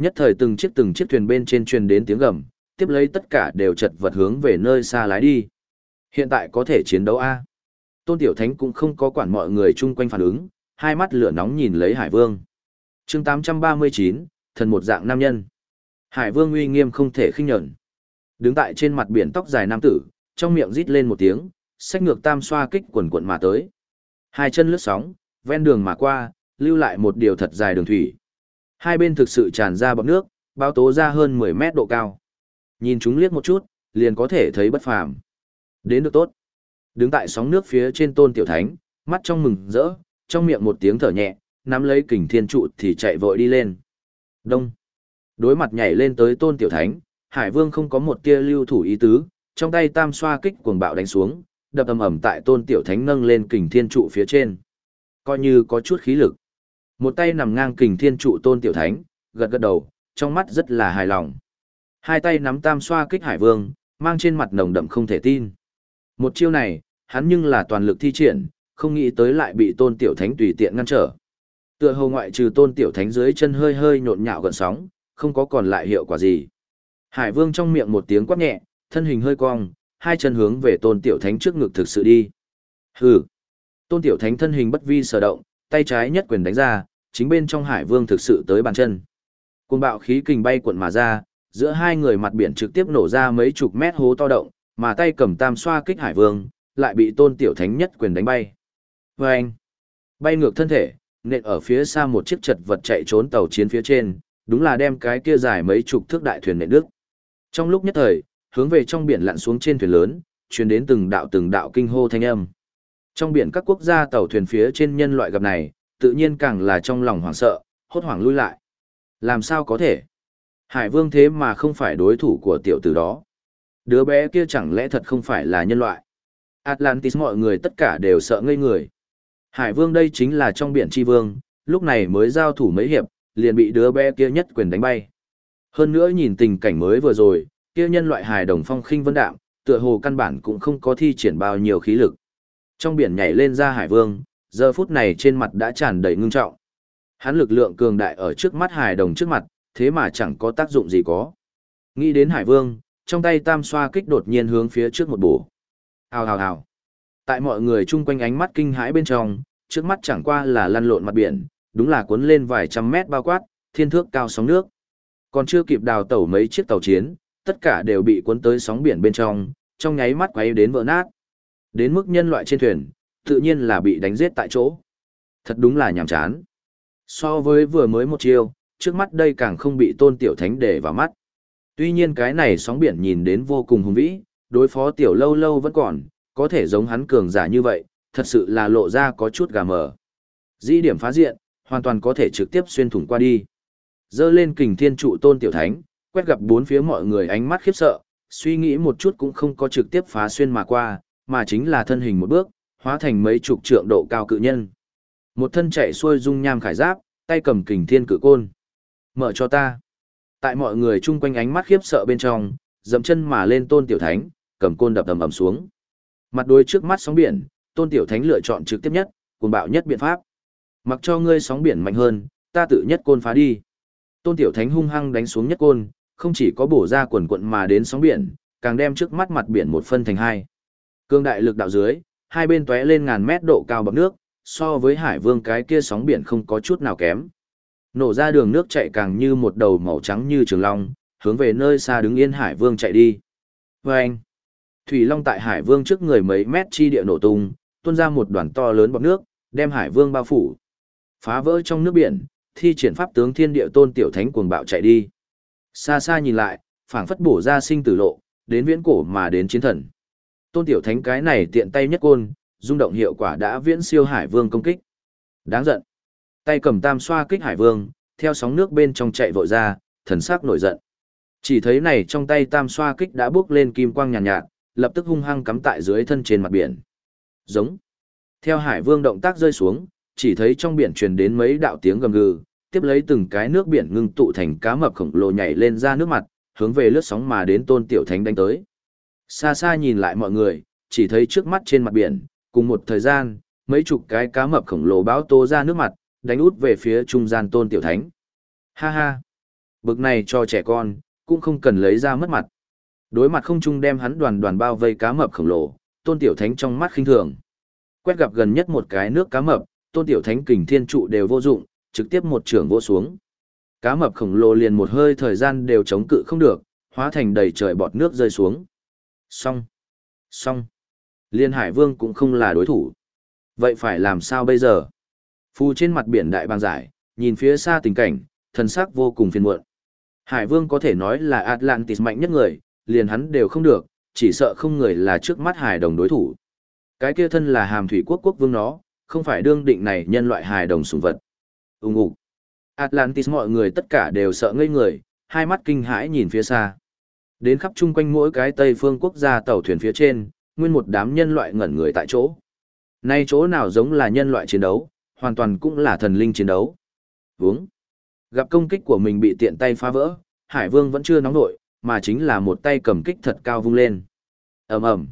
Nhất thời từng chiếc từng chiếc thuyền bên trên truyền đến tiếng gầm, tiếp lấy tất cả đều chật vật hướng về nơi xa lái đi. Hiện tại có thể chiến đấu A. Tôn Tiểu Thánh cũng không có quản mọi người chung quanh phản ứng, hai mắt lửa nóng nhìn lấy Hải Vương. chương 839, thần một dạng nam nhân. Hải Vương uy nghiêm không thể khinh nhẫn. Đứng tại trên mặt biển tóc dài nam tử, trong miệng rít lên một tiếng, sách ngược tam xoa kích quần quận mà tới. Hai chân lướt sóng, ven đường mà qua, lưu lại một điều thật dài đường thủy. Hai bên thực sự tràn ra bọt nước, bao tố ra hơn 10 mét độ cao. Nhìn chúng liếc một chút, liền có thể thấy bất phàm. Đến được tốt. Đứng tại sóng nước phía trên tôn tiểu thánh, mắt trong mừng rỡ, trong miệng một tiếng thở nhẹ, nắm lấy kình thiên trụ thì chạy vội đi lên. Đông. Đối mặt nhảy lên tới tôn tiểu thánh, Hải Vương không có một tia lưu thủ ý tứ, trong tay tam xoa kích cuồng bạo đánh xuống, đập ầm ầm tại tôn tiểu thánh nâng lên kình thiên trụ phía trên. Coi như có chút khí lực. Một tay nằm ngang kình thiên trụ tôn tiểu thánh, gật gật đầu, trong mắt rất là hài lòng. Hai tay nắm tam xoa kích hải vương, mang trên mặt nồng đậm không thể tin. Một chiêu này, hắn nhưng là toàn lực thi triển, không nghĩ tới lại bị tôn tiểu thánh tùy tiện ngăn trở. Tựa hồ ngoại trừ tôn tiểu thánh dưới chân hơi hơi nhộn nhạo gần sóng, không có còn lại hiệu quả gì. Hải vương trong miệng một tiếng quát nhẹ, thân hình hơi cong, hai chân hướng về tôn tiểu thánh trước ngực thực sự đi. Hừ. Tôn tiểu thánh thân hình bất vi sở động, tay trái nhất quyền đánh ra, chính bên trong hải vương thực sự tới bàn chân. Cuồng bạo khí kình bay cuộn mà ra, giữa hai người mặt biển trực tiếp nổ ra mấy chục mét hố to động, mà tay cầm tam xoa kích hải vương, lại bị tôn tiểu thánh nhất quyền đánh bay. Vâng! Bay ngược thân thể, nện ở phía xa một chiếc chật vật chạy trốn tàu chiến phía trên, đúng là đem cái kia dài mấy chục thước đại thuyền nện đức. Trong lúc nhất thời, hướng về trong biển lặn xuống trên thuyền lớn, truyền đến từng đạo từng đạo kinh hô thanh âm. Trong biển các quốc gia tàu thuyền phía trên nhân loại gặp này, tự nhiên càng là trong lòng hoảng sợ, hốt hoảng lui lại. Làm sao có thể? Hải vương thế mà không phải đối thủ của tiểu tử đó. Đứa bé kia chẳng lẽ thật không phải là nhân loại? Atlantis mọi người tất cả đều sợ ngây người. Hải vương đây chính là trong biển tri vương, lúc này mới giao thủ mấy hiệp, liền bị đứa bé kia nhất quyền đánh bay. Hơn nữa nhìn tình cảnh mới vừa rồi, kia nhân loại hài đồng phong khinh vân đạm, tựa hồ căn bản cũng không có thi triển bao nhiêu khí lực. Trong biển nhảy lên ra hải vương, giờ phút này trên mặt đã tràn đầy ngưng trọng. Hắn lực lượng cường đại ở trước mắt hài đồng trước mặt, thế mà chẳng có tác dụng gì có. Nghĩ đến hải vương, trong tay tam xoa kích đột nhiên hướng phía trước một bổ. Hào hào hào. Tại mọi người chung quanh ánh mắt kinh hãi bên trong, trước mắt chẳng qua là lăn lộn mặt biển, đúng là cuốn lên vài trăm mét bao quát, thiên thước cao sóng nước. Còn chưa kịp đào tẩu mấy chiếc tàu chiến, tất cả đều bị cuốn tới sóng biển bên trong, trong nháy mắt quay đến vỡ nát. Đến mức nhân loại trên thuyền, tự nhiên là bị đánh giết tại chỗ. Thật đúng là nhàm chán. So với vừa mới một chiêu, trước mắt đây càng không bị tôn tiểu thánh để vào mắt. Tuy nhiên cái này sóng biển nhìn đến vô cùng hùng vĩ, đối phó tiểu lâu lâu vẫn còn, có thể giống hắn cường giả như vậy, thật sự là lộ ra có chút gà mờ. Dĩ điểm phá diện, hoàn toàn có thể trực tiếp xuyên thủng qua đi. Dơ lên kình thiên trụ tôn tiểu thánh, quét gặp bốn phía mọi người ánh mắt khiếp sợ, suy nghĩ một chút cũng không có trực tiếp phá xuyên mà qua, mà chính là thân hình một bước, hóa thành mấy chục trượng độ cao cự nhân. Một thân chạy xuôi dung nham khải giáp, tay cầm kình thiên cự côn. Mở cho ta. Tại mọi người chung quanh ánh mắt khiếp sợ bên trong, dậm chân mà lên tôn tiểu thánh, cầm côn đập ầm ầm xuống. Mặt đôi trước mắt sóng biển, tôn tiểu thánh lựa chọn trực tiếp nhất, cuồng bạo nhất biện pháp. Mặc cho ngươi sóng biển mạnh hơn, ta tự nhất côn phá đi. Tôn tiểu thánh hung hăng đánh xuống nhất côn, không chỉ có bổ ra quần quận mà đến sóng biển, càng đem trước mắt mặt biển một phân thành hai. Cương đại lực đạo dưới, hai bên tóe lên ngàn mét độ cao bậc nước, so với hải vương cái kia sóng biển không có chút nào kém. Nổ ra đường nước chạy càng như một đầu màu trắng như trường long, hướng về nơi xa đứng yên hải vương chạy đi. Và anh, Thủy Long tại hải vương trước người mấy mét chi địa nổ tung, tuôn ra một đoàn to lớn bọt nước, đem hải vương bao phủ. Phá vỡ trong nước biển, thi triển pháp tướng thiên địa tôn tiểu thánh cuồng bạo chạy đi. Xa xa nhìn lại, phảng phất bổ ra sinh tử lộ, đến viễn cổ mà đến chiến thần. Tôn tiểu thánh cái này tiện tay nhất côn, rung động hiệu quả đã viễn siêu hải vương công kích. Đáng giận. Tay cầm tam xoa kích hải vương, theo sóng nước bên trong chạy vội ra, thần sắc nổi giận. Chỉ thấy này trong tay tam xoa kích đã bước lên kim quang nhàn nhạt, nhạt, lập tức hung hăng cắm tại dưới thân trên mặt biển. Giống. Theo hải vương động tác rơi xuống, chỉ thấy trong biển truyền đến mấy đạo tiếng gầm gừ, tiếp lấy từng cái nước biển ngưng tụ thành cá mập khổng lồ nhảy lên ra nước mặt, hướng về lướt sóng mà đến tôn tiểu thánh đánh tới. Xa xa nhìn lại mọi người, chỉ thấy trước mắt trên mặt biển, cùng một thời gian, mấy chục cái cá mập khổng lồ báo tố ra nước mặt, đánh út về phía trung gian tôn tiểu thánh. Ha ha! Bực này cho trẻ con, cũng không cần lấy ra mất mặt. Đối mặt không trung đem hắn đoàn đoàn bao vây cá mập khổng lồ, tôn tiểu thánh trong mắt khinh thường. Quét gặp gần nhất một cái nước cá mập, tôn tiểu thánh kình thiên trụ đều vô dụng, trực tiếp một trường vô xuống. Cá mập khổng lồ liền một hơi thời gian đều chống cự không được, hóa thành đầy trời bọt nước rơi xuống. Xong. Xong. Liên Hải Vương cũng không là đối thủ. Vậy phải làm sao bây giờ? Phu trên mặt biển đại bàng giải, nhìn phía xa tình cảnh, thần sắc vô cùng phiền muộn. Hải Vương có thể nói là Atlantis mạnh nhất người, liền hắn đều không được, chỉ sợ không người là trước mắt hải đồng đối thủ. Cái kia thân là hàm thủy quốc quốc vương nó, không phải đương định này nhân loại hài đồng sủng vật. Ung ục. Atlantis mọi người tất cả đều sợ ngây người, hai mắt kinh hãi nhìn phía xa. Đến khắp chung quanh mỗi cái Tây phương quốc gia tàu thuyền phía trên, nguyên một đám nhân loại ngẩn người tại chỗ. Nay chỗ nào giống là nhân loại chiến đấu, hoàn toàn cũng là thần linh chiến đấu. vướng Gặp công kích của mình bị tiện tay phá vỡ, Hải Vương vẫn chưa nóng nổi, mà chính là một tay cầm kích thật cao vung lên. ầm ầm.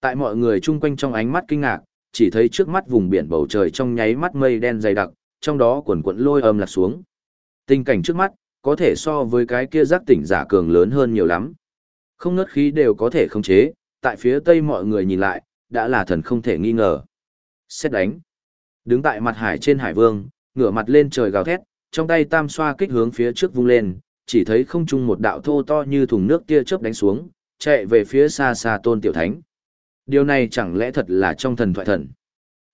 Tại mọi người chung quanh trong ánh mắt kinh ngạc, chỉ thấy trước mắt vùng biển bầu trời trong nháy mắt mây đen dày đặc, trong đó quần quận lôi âm lạc xuống. Tình cảnh trước mắt, có thể so với cái kia giác tỉnh giả cường lớn hơn nhiều lắm. Không ngất khí đều có thể khống chế, tại phía tây mọi người nhìn lại, đã là thần không thể nghi ngờ. Xét đánh. Đứng tại mặt hải trên hải vương, ngửa mặt lên trời gào thét, trong tay tam xoa kích hướng phía trước vung lên, chỉ thấy không trung một đạo thô to như thùng nước tia chớp đánh xuống, chạy về phía xa xa tôn tiểu thánh. Điều này chẳng lẽ thật là trong thần thoại thần.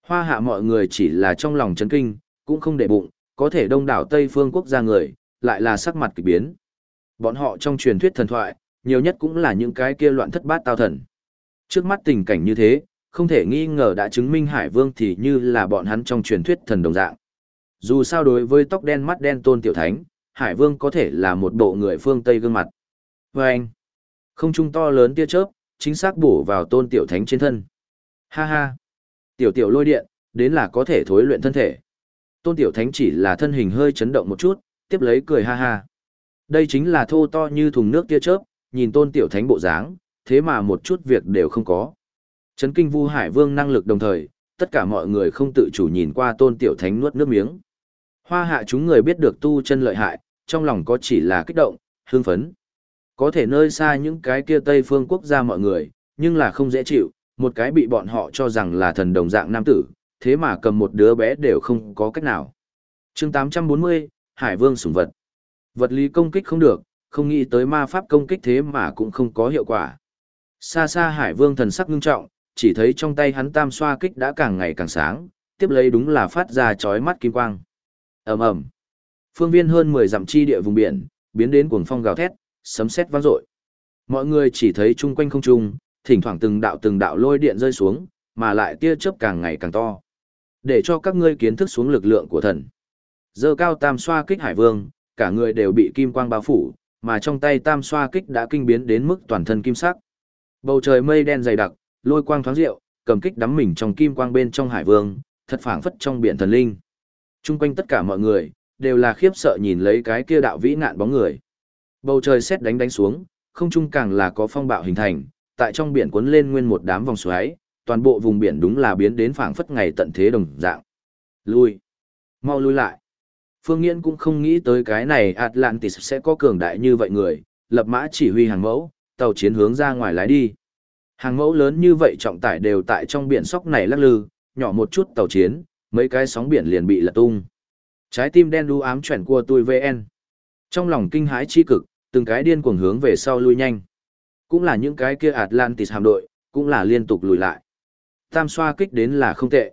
Hoa hạ mọi người chỉ là trong lòng chấn kinh, cũng không để bụng, có thể đông đảo Tây phương quốc gia người, lại là sắc mặt kỳ biến. Bọn họ trong truyền thuyết thần thoại, nhiều nhất cũng là những cái kia loạn thất bát tao thần. Trước mắt tình cảnh như thế, không thể nghi ngờ đã chứng minh Hải Vương thì như là bọn hắn trong truyền thuyết thần đồng dạng. Dù sao đối với tóc đen mắt đen tôn tiểu thánh, Hải Vương có thể là một bộ người phương Tây gương mặt. Và anh, không trung to lớn tia chớp, chính xác bổ vào tôn tiểu thánh trên thân. Ha ha, tiểu tiểu lôi điện, đến là có thể thối luyện thân thể. Tôn tiểu thánh chỉ là thân hình hơi chấn động một chút, tiếp lấy cười ha ha. Đây chính là thô to như thùng nước tia chớp, nhìn tôn tiểu thánh bộ dáng, thế mà một chút việc đều không có. Chấn kinh vu hải vương năng lực đồng thời, tất cả mọi người không tự chủ nhìn qua tôn tiểu thánh nuốt nước miếng. Hoa hạ chúng người biết được tu chân lợi hại, trong lòng có chỉ là kích động, hương phấn. Có thể nơi xa những cái kia Tây phương quốc gia mọi người, nhưng là không dễ chịu, một cái bị bọn họ cho rằng là thần đồng dạng nam tử, thế mà cầm một đứa bé đều không có cách nào. chương 840, Hải Vương sủng vật. Vật lý công kích không được, không nghĩ tới ma pháp công kích thế mà cũng không có hiệu quả. Xa xa Hải Vương thần sắc ngưng trọng, chỉ thấy trong tay hắn tam xoa kích đã càng ngày càng sáng, tiếp lấy đúng là phát ra chói mắt kim quang. ầm ầm, Phương viên hơn 10 dặm chi địa vùng biển, biến đến cuồng phong gào thét, sấm sét vang dội. Mọi người chỉ thấy chung quanh không trung, thỉnh thoảng từng đạo từng đạo lôi điện rơi xuống, mà lại tia chớp càng ngày càng to. Để cho các ngươi kiến thức xuống lực lượng của thần. Dơ cao tam xoa kích hải vương, cả người đều bị kim quang bao phủ, mà trong tay tam xoa kích đã kinh biến đến mức toàn thân kim sắc. Bầu trời mây đen dày đặc, lôi quang thoáng diệu, cầm kích đắm mình trong kim quang bên trong hải vương, thật phảng phất trong biển thần linh. Trung quanh tất cả mọi người, đều là khiếp sợ nhìn lấy cái kia đạo vĩ ngạn bóng người. Bầu trời xét đánh đánh xuống, không trung càng là có phong bạo hình thành, tại trong biển cuốn lên nguyên một đám vòng xoáy, toàn bộ vùng biển đúng là biến đến phảng phất ngày tận thế đồng dạng. Lui. Mau lui lại. Phương Nghiễn cũng không nghĩ tới cái này Atlantis sẽ có cường đại như vậy người, lập mã chỉ huy hàng mẫu, tàu chiến hướng ra ngoài lái đi. Hàng mẫu lớn như vậy trọng tải đều tại trong biển sóc này lắc lư, nhỏ một chút tàu chiến, mấy cái sóng biển liền bị lật tung. Trái tim đen đu ám chuyển của tôi VN. Trong lòng kinh hãi chi cực, từng cái điên cuồng hướng về sau lui nhanh. Cũng là những cái kia Atlantis hạm đội, cũng là liên tục lùi lại. Tam xoa kích đến là không tệ.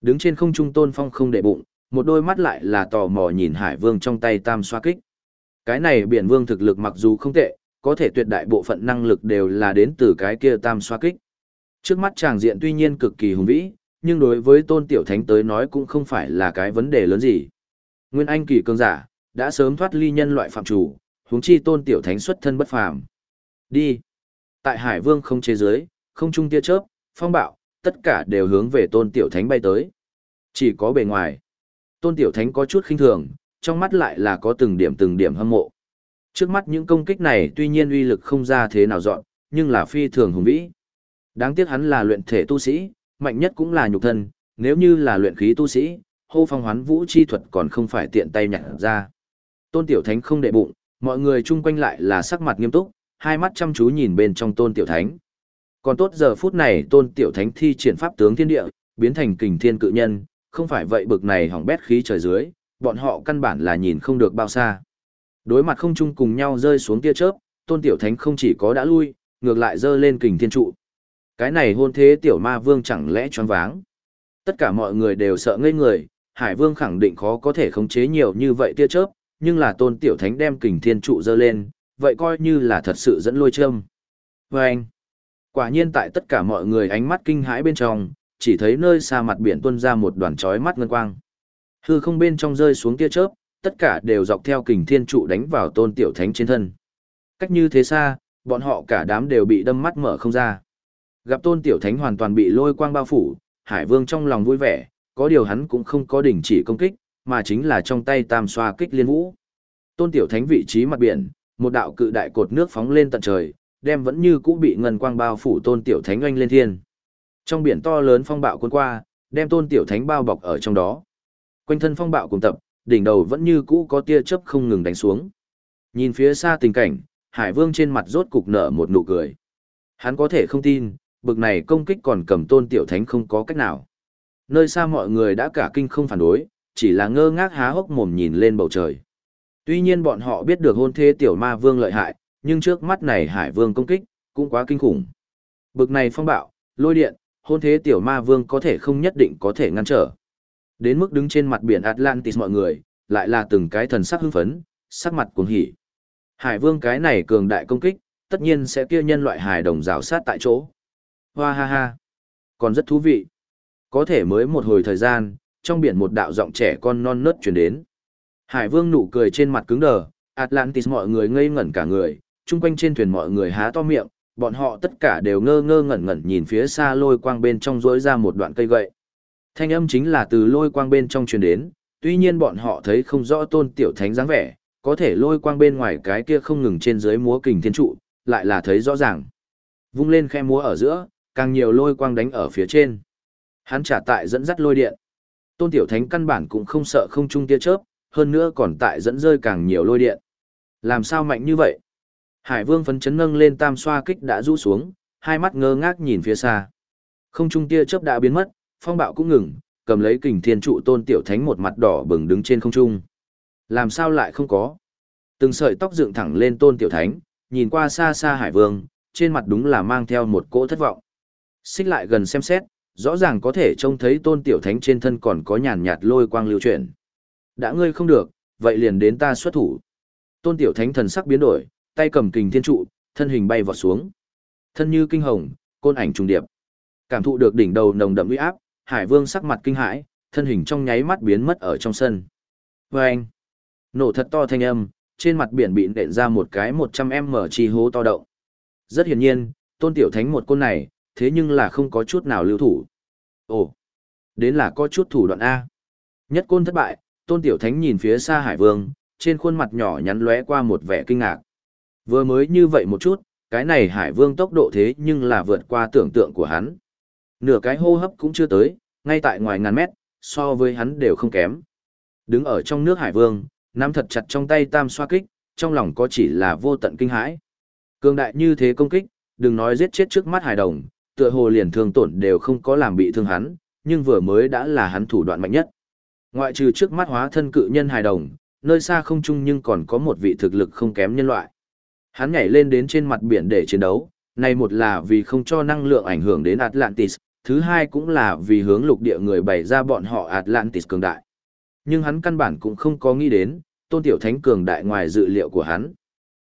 Đứng trên không trung tôn phong không để bụng, một đôi mắt lại là tò mò nhìn hải vương trong tay tam xoa kích. Cái này biển vương thực lực mặc dù không tệ, có thể tuyệt đại bộ phận năng lực đều là đến từ cái kia tam xoa kích. Trước mắt chàng diện tuy nhiên cực kỳ hùng vĩ, nhưng đối với tôn tiểu thánh tới nói cũng không phải là cái vấn đề lớn gì. Nguyên Anh kỳ cường giả, đã sớm thoát ly nhân loại phạm chủ, huống chi tôn tiểu thánh xuất thân bất phàm. Đi. Tại Hải Vương không chế giới, không trung tia chớp, phong bạo, tất cả đều hướng về tôn tiểu thánh bay tới. Chỉ có bề ngoài. Tôn tiểu thánh có chút khinh thường, trong mắt lại là có từng điểm từng điểm hâm mộ. Trước mắt những công kích này tuy nhiên uy lực không ra thế nào dọn, nhưng là phi thường hùng vĩ. Đáng tiếc hắn là luyện thể tu sĩ, mạnh nhất cũng là nhục thân, nếu như là luyện khí tu sĩ, hô phong hoán vũ chi thuật còn không phải tiện tay nhặt ra. Tôn Tiểu Thánh không đệ bụng, mọi người chung quanh lại là sắc mặt nghiêm túc, hai mắt chăm chú nhìn bên trong Tôn Tiểu Thánh. Còn tốt giờ phút này Tôn Tiểu Thánh thi triển pháp tướng thiên địa, biến thành kình thiên cự nhân, không phải vậy bực này hỏng bét khí trời dưới, bọn họ căn bản là nhìn không được bao xa. Đối mặt không chung cùng nhau rơi xuống tia chớp, Tôn Tiểu Thánh không chỉ có đã lui, ngược lại dơ lên kình thiên trụ. Cái này hôn thế tiểu ma vương chẳng lẽ choáng váng. Tất cả mọi người đều sợ ngây người, Hải Vương khẳng định khó có thể khống chế nhiều như vậy tia chớp, nhưng là Tôn Tiểu Thánh đem kình thiên trụ dơ lên, vậy coi như là thật sự dẫn lôi châm. Vâng! anh, quả nhiên tại tất cả mọi người ánh mắt kinh hãi bên trong, chỉ thấy nơi xa mặt biển tuôn ra một đoàn chói mắt ngân quang. Hư không bên trong rơi xuống tia chớp, tất cả đều dọc theo kình thiên trụ đánh vào Tôn Tiểu Thánh trên thân. Cách như thế xa, bọn họ cả đám đều bị đâm mắt mở không ra. Gặp tôn tiểu thánh hoàn toàn bị lôi quang bao phủ, Hải Vương trong lòng vui vẻ, có điều hắn cũng không có đình chỉ công kích, mà chính là trong tay tam xoa kích liên vũ. Tôn tiểu thánh vị trí mặt biển, một đạo cự đại cột nước phóng lên tận trời, đem vẫn như cũ bị ngân quang bao phủ tôn tiểu thánh oanh lên thiên. Trong biển to lớn phong bạo cuốn qua, đem tôn tiểu thánh bao bọc ở trong đó. Quanh thân phong bạo cùng tập, đỉnh đầu vẫn như cũ có tia chớp không ngừng đánh xuống. Nhìn phía xa tình cảnh, Hải Vương trên mặt rốt cục nở một nụ cười. Hắn có thể không tin, bực này công kích còn cầm tôn tiểu thánh không có cách nào. Nơi xa mọi người đã cả kinh không phản đối, chỉ là ngơ ngác há hốc mồm nhìn lên bầu trời. Tuy nhiên bọn họ biết được hôn thế tiểu ma vương lợi hại, nhưng trước mắt này hải vương công kích, cũng quá kinh khủng. Bực này phong bạo, lôi điện, hôn thế tiểu ma vương có thể không nhất định có thể ngăn trở. Đến mức đứng trên mặt biển Atlantis mọi người, lại là từng cái thần sắc hưng phấn, sắc mặt cuồng hỉ. Hải vương cái này cường đại công kích, tất nhiên sẽ kia nhân loại hải đồng rào sát tại chỗ. Hoa ha ha. Còn rất thú vị. Có thể mới một hồi thời gian, trong biển một đạo giọng trẻ con non nớt chuyển đến. Hải vương nụ cười trên mặt cứng đờ, Atlantis mọi người ngây ngẩn cả người, chung quanh trên thuyền mọi người há to miệng, bọn họ tất cả đều ngơ ngơ ngẩn ngẩn nhìn phía xa lôi quang bên trong rỗi ra một đoạn cây gậy. Thanh âm chính là từ lôi quang bên trong truyền đến, tuy nhiên bọn họ thấy không rõ tôn tiểu thánh dáng vẻ, có thể lôi quang bên ngoài cái kia không ngừng trên dưới múa kình thiên trụ, lại là thấy rõ ràng. Vung lên khe múa ở giữa, càng nhiều lôi quang đánh ở phía trên. Hắn trả tại dẫn dắt lôi điện. Tôn Tiểu Thánh căn bản cũng không sợ không trung tia chớp, hơn nữa còn tại dẫn rơi càng nhiều lôi điện. Làm sao mạnh như vậy? Hải Vương phấn chấn nâng lên tam xoa kích đã rũ xuống, hai mắt ngơ ngác nhìn phía xa. Không trung tia chớp đã biến mất, phong bạo cũng ngừng, cầm lấy kình thiên trụ Tôn Tiểu Thánh một mặt đỏ bừng đứng trên không trung. Làm sao lại không có? Từng sợi tóc dựng thẳng lên Tôn Tiểu Thánh, nhìn qua xa xa Hải Vương, trên mặt đúng là mang theo một cỗ thất vọng. Xích lại gần xem xét, rõ ràng có thể trông thấy tôn tiểu thánh trên thân còn có nhàn nhạt lôi quang lưu chuyển. Đã ngươi không được, vậy liền đến ta xuất thủ. Tôn tiểu thánh thần sắc biến đổi, tay cầm kình thiên trụ, thân hình bay vọt xuống. Thân như kinh hồng, côn ảnh trùng điệp. Cảm thụ được đỉnh đầu nồng đậm uy áp, Hải Vương sắc mặt kinh hãi, thân hình trong nháy mắt biến mất ở trong sân. Oeng! Nổ thật to thanh âm, trên mặt biển bị nện ra một cái 100m chi hố to động. Rất hiển nhiên, tôn tiểu thánh một côn này, thế nhưng là không có chút nào lưu thủ. Ồ, đến là có chút thủ đoạn A. Nhất côn thất bại, tôn tiểu thánh nhìn phía xa hải vương, trên khuôn mặt nhỏ nhắn lóe qua một vẻ kinh ngạc. Vừa mới như vậy một chút, cái này hải vương tốc độ thế nhưng là vượt qua tưởng tượng của hắn. Nửa cái hô hấp cũng chưa tới, ngay tại ngoài ngàn mét, so với hắn đều không kém. Đứng ở trong nước hải vương, nắm thật chặt trong tay tam xoa kích, trong lòng có chỉ là vô tận kinh hãi. Cường đại như thế công kích, đừng nói giết chết trước mắt hải đồng, tựa hồ liền thương tổn đều không có làm bị thương hắn, nhưng vừa mới đã là hắn thủ đoạn mạnh nhất. Ngoại trừ trước mắt hóa thân cự nhân hải đồng, nơi xa không chung nhưng còn có một vị thực lực không kém nhân loại. Hắn nhảy lên đến trên mặt biển để chiến đấu, này một là vì không cho năng lượng ảnh hưởng đến Atlantis, thứ hai cũng là vì hướng lục địa người bày ra bọn họ Atlantis cường đại. Nhưng hắn căn bản cũng không có nghĩ đến, tôn tiểu thánh cường đại ngoài dự liệu của hắn.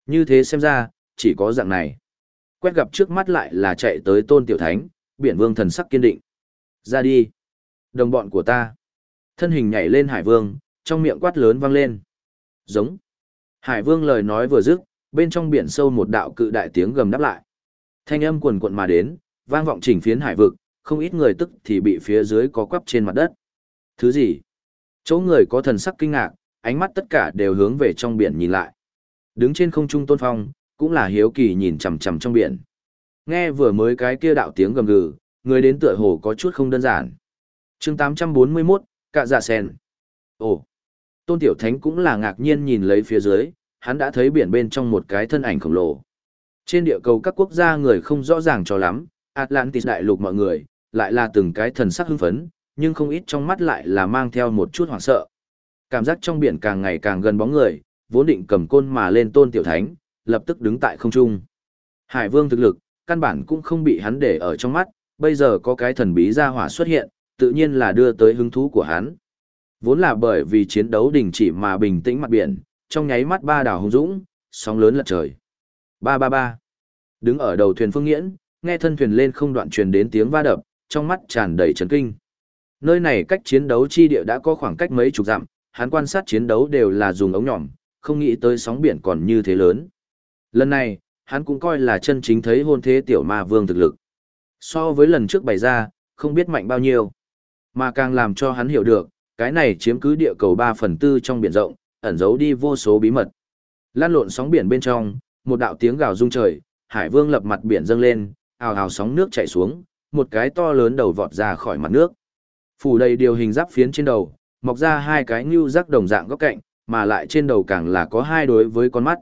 Như thế xem ra, chỉ có dạng này. Quét gặp trước mắt lại là chạy tới tôn tiểu thánh, biển vương thần sắc kiên định. Ra đi. Đồng bọn của ta. Thân hình nhảy lên hải vương, trong miệng quát lớn vang lên. Giống. Hải vương lời nói vừa dứt, bên trong biển sâu một đạo cự đại tiếng gầm đáp lại. Thanh âm quần quận mà đến, vang vọng chỉnh phiến hải vực, không ít người tức thì bị phía dưới có quắp trên mặt đất. Thứ gì? Chỗ người có thần sắc kinh ngạc, ánh mắt tất cả đều hướng về trong biển nhìn lại. Đứng trên không trung tôn phong, cũng là hiếu kỳ nhìn chằm chằm trong biển. Nghe vừa mới cái kia đạo tiếng gầm gừ, người đến tựa hồ có chút không đơn giản. chương 841, cạ dạ sen. Ồ, tôn tiểu thánh cũng là ngạc nhiên nhìn lấy phía dưới, hắn đã thấy biển bên trong một cái thân ảnh khổng lồ. Trên địa cầu các quốc gia người không rõ ràng cho lắm, Atlantis đại lục mọi người, lại là từng cái thần sắc hưng phấn, nhưng không ít trong mắt lại là mang theo một chút hoảng sợ. Cảm giác trong biển càng ngày càng gần bóng người, vốn định cầm côn mà lên tôn tiểu thánh, lập tức đứng tại không trung. Hải vương thực lực, căn bản cũng không bị hắn để ở trong mắt, bây giờ có cái thần bí gia hỏa xuất hiện, tự nhiên là đưa tới hứng thú của hắn. Vốn là bởi vì chiến đấu đình chỉ mà bình tĩnh mặt biển, trong nháy mắt ba đảo hùng dũng, sóng lớn lật trời. Ba ba ba. Đứng ở đầu thuyền phương nghiễn, nghe thân thuyền lên không đoạn truyền đến tiếng va đập, trong mắt tràn đầy chấn kinh. Nơi này cách chiến đấu chi địa đã có khoảng cách mấy chục dặm, hắn quan sát chiến đấu đều là dùng ống nhỏm, không nghĩ tới sóng biển còn như thế lớn. Lần này, hắn cũng coi là chân chính thấy hôn thế tiểu ma vương thực lực. So với lần trước bày ra, không biết mạnh bao nhiêu. Mà càng làm cho hắn hiểu được, cái này chiếm cứ địa cầu 3 phần tư trong biển rộng, ẩn giấu đi vô số bí mật. Lan lộn sóng biển bên trong, một đạo tiếng gào rung trời, hải vương lập mặt biển dâng lên, ào ào sóng nước chảy xuống, một cái to lớn đầu vọt ra khỏi mặt nước. Phủ đầy điều hình giáp phiến trên đầu, mọc ra hai cái nhưu rắc đồng dạng góc cạnh, mà lại trên đầu càng là có hai đối với con mắt.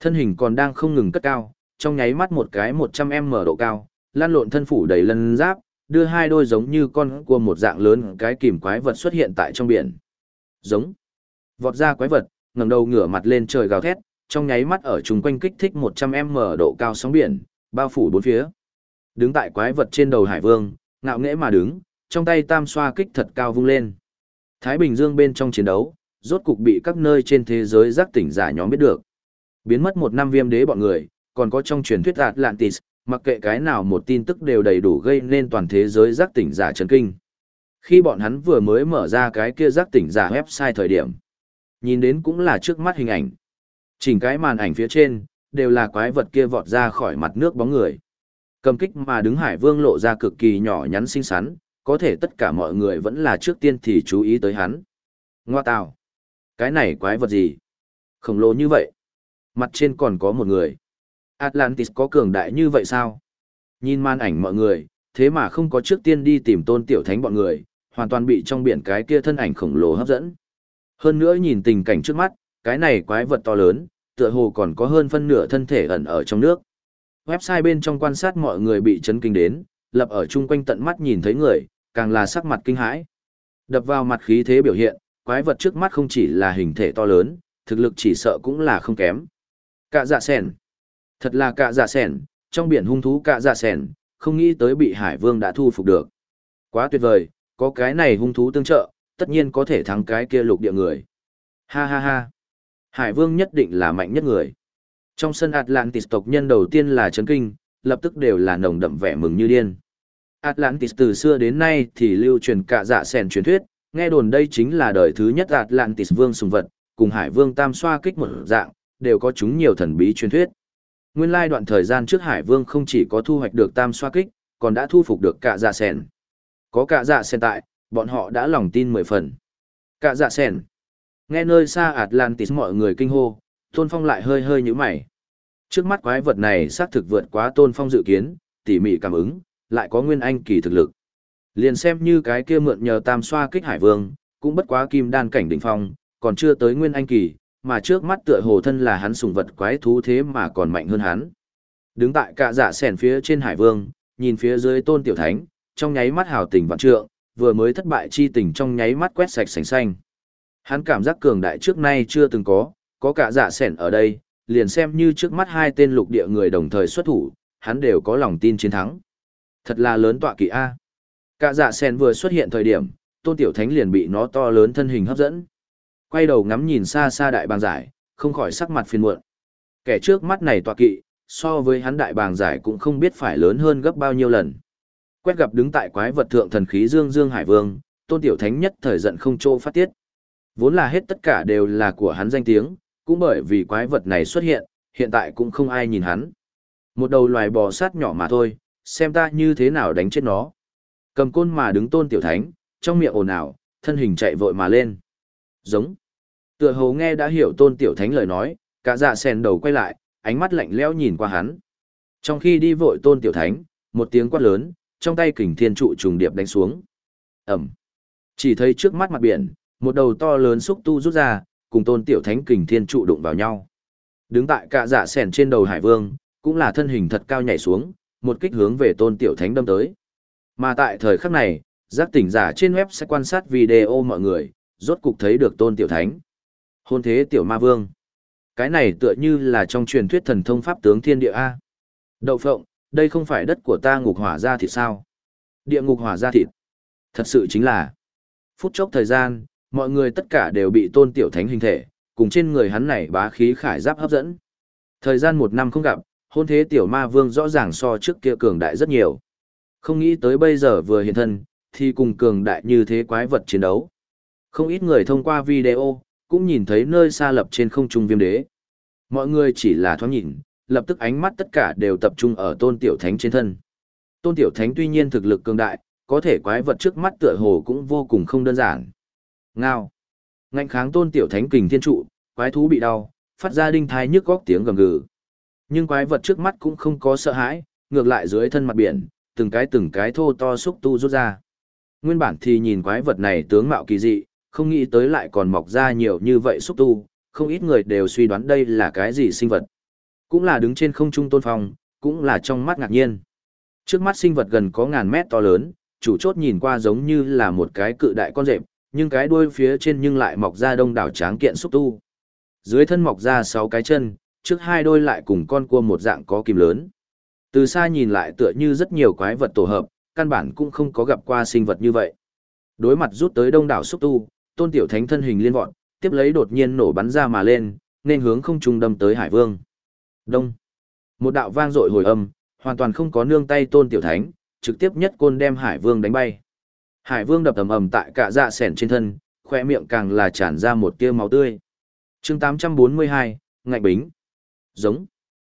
Thân hình còn đang không ngừng cất cao, trong nháy mắt một cái 100m độ cao, lan lộn thân phủ đầy lân giáp, đưa hai đôi giống như con cua một dạng lớn cái kìm quái vật xuất hiện tại trong biển. Giống. Vọt ra quái vật, ngẩng đầu ngửa mặt lên trời gào thét, trong nháy mắt ở chung quanh kích thích 100m độ cao sóng biển, bao phủ bốn phía. Đứng tại quái vật trên đầu hải vương, ngạo nghễ mà đứng, trong tay tam xoa kích thật cao vung lên. Thái Bình Dương bên trong chiến đấu, rốt cục bị các nơi trên thế giới giác tỉnh giả nhóm biết được. Biến mất một năm viêm đế bọn người, còn có trong truyền thuyết Atlantis, mặc kệ cái nào một tin tức đều đầy đủ gây nên toàn thế giới giác tỉnh giả chấn kinh. Khi bọn hắn vừa mới mở ra cái kia giác tỉnh giả website thời điểm, nhìn đến cũng là trước mắt hình ảnh. Chỉnh cái màn ảnh phía trên, đều là quái vật kia vọt ra khỏi mặt nước bóng người. Cầm kích mà đứng Hải Vương lộ ra cực kỳ nhỏ nhắn xinh xắn, có thể tất cả mọi người vẫn là trước tiên thì chú ý tới hắn. Ngoa tào! Cái này quái vật gì? Khổng lồ như vậy. Mặt trên còn có một người. Atlantis có cường đại như vậy sao? Nhìn màn ảnh mọi người, thế mà không có trước tiên đi tìm tôn tiểu thánh bọn người, hoàn toàn bị trong biển cái kia thân ảnh khổng lồ hấp dẫn. Hơn nữa nhìn tình cảnh trước mắt, cái này quái vật to lớn, tựa hồ còn có hơn phân nửa thân thể ẩn ở trong nước. Website bên trong quan sát mọi người bị chấn kinh đến, lập ở chung quanh tận mắt nhìn thấy người, càng là sắc mặt kinh hãi. Đập vào mặt khí thế biểu hiện, quái vật trước mắt không chỉ là hình thể to lớn, thực lực chỉ sợ cũng là không kém. Cạ dạ sẻn. Thật là cạ dạ sẻn, trong biển hung thú cạ dạ sẻn, không nghĩ tới bị Hải Vương đã thu phục được. Quá tuyệt vời, có cái này hung thú tương trợ, tất nhiên có thể thắng cái kia lục địa người. Ha ha ha. Hải Vương nhất định là mạnh nhất người. Trong sân Atlantis tộc nhân đầu tiên là chấn kinh, lập tức đều là nồng đậm vẻ mừng như điên. Atlantis từ xưa đến nay thì lưu truyền cả dạ sen truyền thuyết, nghe đồn đây chính là đời thứ nhất Atlantis vương sùng vật, cùng Hải Vương Tam xoa kích một dạng, đều có chúng nhiều thần bí truyền thuyết. Nguyên lai đoạn thời gian trước Hải Vương không chỉ có thu hoạch được Tam xoa kích, còn đã thu phục được cả dạ sen. Có cả dạ sen tại, bọn họ đã lòng tin mười phần. Cả dạ sèn, Nghe nơi xa Atlantis mọi người kinh hô, Tôn Phong lại hơi hơi như mày. Trước mắt quái vật này xác thực vượt quá Tôn Phong dự kiến, tỉ mỉ cảm ứng, lại có nguyên anh kỳ thực lực. Liền xem như cái kia mượn nhờ tam xoa kích hải vương, cũng bất quá kim đan cảnh đỉnh phong, còn chưa tới nguyên anh kỳ, mà trước mắt tựa hồ thân là hắn sùng vật quái thú thế mà còn mạnh hơn hắn. Đứng tại cạ dạ Sèn phía trên hải vương, nhìn phía dưới tôn tiểu thánh, trong nháy mắt hào tình vạn trượng, vừa mới thất bại chi tình trong nháy mắt quét sạch sành xanh. Hắn cảm giác cường đại trước nay chưa từng có, có cả dạ sẻn ở đây, liền xem như trước mắt hai tên lục địa người đồng thời xuất thủ, hắn đều có lòng tin chiến thắng. Thật là lớn tọa kỵ A. Cả dạ sen vừa xuất hiện thời điểm, tôn tiểu thánh liền bị nó to lớn thân hình hấp dẫn. Quay đầu ngắm nhìn xa xa đại bàng giải, không khỏi sắc mặt phiền muộn. Kẻ trước mắt này tọa kỵ, so với hắn đại bàng giải cũng không biết phải lớn hơn gấp bao nhiêu lần. Quét gặp đứng tại quái vật thượng thần khí Dương Dương Hải Vương, tôn tiểu thánh nhất thời giận không trô phát tiết. Vốn là hết tất cả đều là của hắn danh tiếng, cũng bởi vì quái vật này xuất hiện, hiện tại cũng không ai nhìn hắn. Một đầu loài bò sát nhỏ mà thôi, xem ta như thế nào đánh chết nó. Cầm côn mà đứng tôn tiểu thánh, trong miệng ồn ào, thân hình chạy vội mà lên. Giống. Tựa hồ nghe đã hiểu tôn tiểu thánh lời nói, cả dạ sen đầu quay lại, ánh mắt lạnh lẽo nhìn qua hắn. Trong khi đi vội tôn tiểu thánh, một tiếng quát lớn, trong tay kình thiên trụ trùng điệp đánh xuống. Ẩm. Chỉ thấy trước mắt mặt biển, một đầu to lớn xúc tu rút ra, cùng tôn tiểu thánh kình thiên trụ đụng vào nhau. Đứng tại cạ dạ sẻn trên đầu hải vương, cũng là thân hình thật cao nhảy xuống, một kích hướng về tôn tiểu thánh đâm tới. Mà tại thời khắc này, giác tỉnh giả trên web sẽ quan sát video mọi người, rốt cục thấy được tôn tiểu thánh. Hôn thế tiểu ma vương. Cái này tựa như là trong truyền thuyết thần thông pháp tướng thiên địa A. Đậu phộng, đây không phải đất của ta ngục hỏa ra thịt sao? Địa ngục hỏa ra thịt. Thật sự chính là. Phút chốc thời gian, mọi người tất cả đều bị tôn tiểu thánh hình thể, cùng trên người hắn này bá khí khải giáp hấp dẫn. Thời gian một năm không gặp, hôn thế tiểu ma vương rõ ràng so trước kia cường đại rất nhiều. Không nghĩ tới bây giờ vừa hiện thân, thì cùng cường đại như thế quái vật chiến đấu. Không ít người thông qua video, cũng nhìn thấy nơi xa lập trên không trung viêm đế. Mọi người chỉ là thoáng nhìn, lập tức ánh mắt tất cả đều tập trung ở tôn tiểu thánh trên thân. Tôn tiểu thánh tuy nhiên thực lực cường đại, có thể quái vật trước mắt tựa hồ cũng vô cùng không đơn giản. Ngao. Ngạnh kháng tôn tiểu thánh kình thiên trụ, quái thú bị đau, phát ra đinh thai nhức góc tiếng gầm gừ. Nhưng quái vật trước mắt cũng không có sợ hãi, ngược lại dưới thân mặt biển, từng cái từng cái thô to xúc tu rút ra. Nguyên bản thì nhìn quái vật này tướng mạo kỳ dị, không nghĩ tới lại còn mọc ra nhiều như vậy xúc tu, không ít người đều suy đoán đây là cái gì sinh vật. Cũng là đứng trên không trung tôn phong, cũng là trong mắt ngạc nhiên. Trước mắt sinh vật gần có ngàn mét to lớn, chủ chốt nhìn qua giống như là một cái cự đại con rệp, nhưng cái đuôi phía trên nhưng lại mọc ra đông đảo tráng kiện xúc tu. Dưới thân mọc ra sáu cái chân, trước hai đôi lại cùng con cua một dạng có kìm lớn. Từ xa nhìn lại tựa như rất nhiều quái vật tổ hợp, căn bản cũng không có gặp qua sinh vật như vậy. Đối mặt rút tới đông đảo xúc tu, tôn tiểu thánh thân hình liên vọt, tiếp lấy đột nhiên nổ bắn ra mà lên, nên hướng không trung đâm tới hải vương. Đông. Một đạo vang dội hồi âm, hoàn toàn không có nương tay tôn tiểu thánh, trực tiếp nhất côn đem hải vương đánh bay. Hải vương đập ầm ầm tại cả dạ sẻn trên thân, khoe miệng càng là tràn ra một tia máu tươi. chương 842, ngạnh bính. Giống.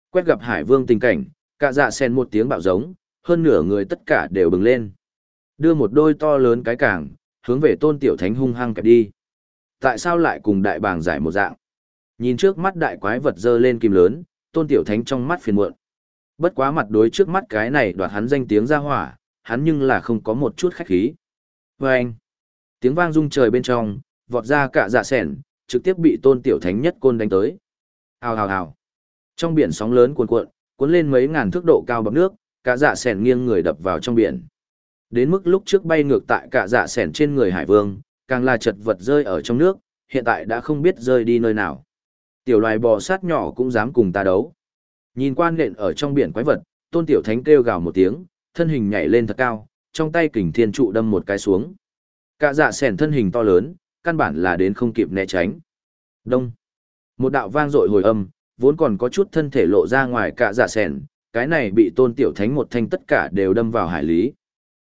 Quét gặp hải vương tình cảnh, cả dạ sẻn một tiếng bạo giống, hơn nửa người tất cả đều bừng lên. Đưa một đôi to lớn cái càng, hướng về tôn tiểu thánh hung hăng kẹp đi. Tại sao lại cùng đại bàng giải một dạng? Nhìn trước mắt đại quái vật dơ lên kim lớn, tôn tiểu thánh trong mắt phiền muộn. Bất quá mặt đối trước mắt cái này đoạt hắn danh tiếng ra hỏa, hắn nhưng là không có một chút khách khí. Và anh, tiếng vang rung trời bên trong, vọt ra cả dạ sẻn, trực tiếp bị tôn tiểu thánh nhất côn đánh tới. Hào hào hào. Trong biển sóng lớn cuồn cuộn, cuốn lên mấy ngàn thước độ cao bậc nước, cả dạ sẻn nghiêng người đập vào trong biển. Đến mức lúc trước bay ngược tại cả dạ sẻn trên người hải vương, càng là chật vật rơi ở trong nước, hiện tại đã không biết rơi đi nơi nào. Tiểu loài bò sát nhỏ cũng dám cùng ta đấu. Nhìn quan nện ở trong biển quái vật, tôn tiểu thánh kêu gào một tiếng, thân hình nhảy lên thật cao, trong tay kình thiên trụ đâm một cái xuống. Cả dạ sẻn thân hình to lớn, căn bản là đến không kịp né tránh. Đông. Một đạo vang dội hồi âm, vốn còn có chút thân thể lộ ra ngoài cả dạ sẻn, cái này bị tôn tiểu thánh một thanh tất cả đều đâm vào hải lý.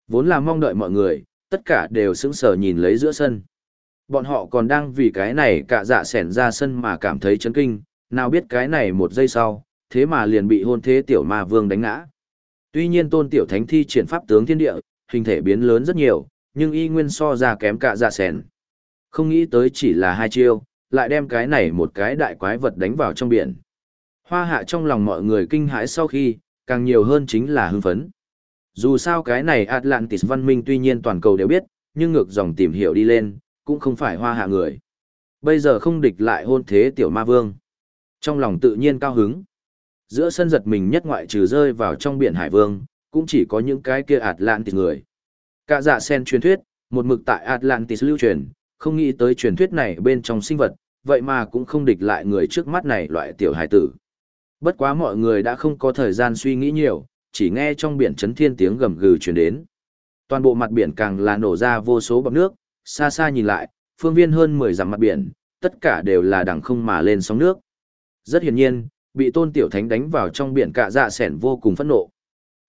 Vốn là mong đợi mọi người, tất cả đều sững sờ nhìn lấy giữa sân. Bọn họ còn đang vì cái này cả dạ sẻn ra sân mà cảm thấy chấn kinh, nào biết cái này một giây sau, thế mà liền bị hôn thế tiểu ma vương đánh ngã. Tuy nhiên tôn tiểu thánh thi triển pháp tướng thiên địa, hình thể biến lớn rất nhiều, nhưng y nguyên so ra kém cả dạ sẻn. Không nghĩ tới chỉ là hai chiêu, lại đem cái này một cái đại quái vật đánh vào trong biển. Hoa hạ trong lòng mọi người kinh hãi sau khi, càng nhiều hơn chính là hưng phấn. Dù sao cái này Atlantis văn minh tuy nhiên toàn cầu đều biết, nhưng ngược dòng tìm hiểu đi lên, cũng không phải hoa hạ người. Bây giờ không địch lại hôn thế tiểu ma vương. Trong lòng tự nhiên cao hứng. Giữa sân giật mình nhất ngoại trừ rơi vào trong biển hải vương, cũng chỉ có những cái kia Atlantis người. Cả dạ sen truyền thuyết, một mực tại Atlantis lưu truyền, không nghĩ tới truyền thuyết này bên trong sinh vật, vậy mà cũng không địch lại người trước mắt này loại tiểu hải tử. Bất quá mọi người đã không có thời gian suy nghĩ nhiều, chỉ nghe trong biển chấn thiên tiếng gầm gừ truyền đến. Toàn bộ mặt biển càng là nổ ra vô số bọt nước, xa xa nhìn lại, phương viên hơn 10 dặm mặt biển, tất cả đều là đằng không mà lên sóng nước. Rất hiển nhiên, bị tôn tiểu thánh đánh vào trong biển cạ dạ sẻn vô cùng phẫn nộ.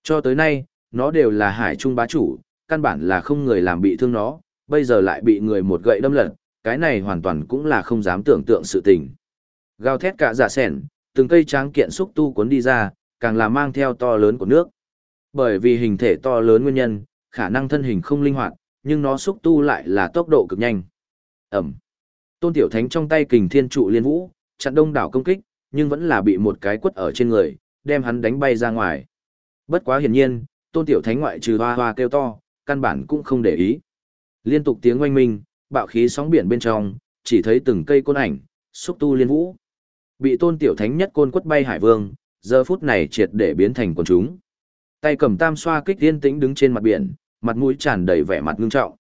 Cho tới nay, nó đều là hải trung bá chủ, căn bản là không người làm bị thương nó, bây giờ lại bị người một gậy đâm lật, cái này hoàn toàn cũng là không dám tưởng tượng sự tình. Gào thét cạ dạ sẻn, từng cây tráng kiện xúc tu cuốn đi ra, càng là mang theo to lớn của nước. Bởi vì hình thể to lớn nguyên nhân, khả năng thân hình không linh hoạt, nhưng nó xúc tu lại là tốc độ cực nhanh. Ẩm. Tôn Tiểu Thánh trong tay kình thiên trụ liên vũ, chặn đông đảo công kích, nhưng vẫn là bị một cái quất ở trên người, đem hắn đánh bay ra ngoài. Bất quá hiển nhiên, Tôn Tiểu Thánh ngoại trừ hoa hoa kêu to, căn bản cũng không để ý. Liên tục tiếng oanh minh, bạo khí sóng biển bên trong, chỉ thấy từng cây côn ảnh, xúc tu liên vũ. Bị tôn tiểu thánh nhất côn quất bay hải vương, giờ phút này triệt để biến thành quần chúng. Tay cầm tam xoa kích tiên tĩnh đứng trên mặt biển, mặt mũi tràn đầy vẻ mặt ngưng trọng.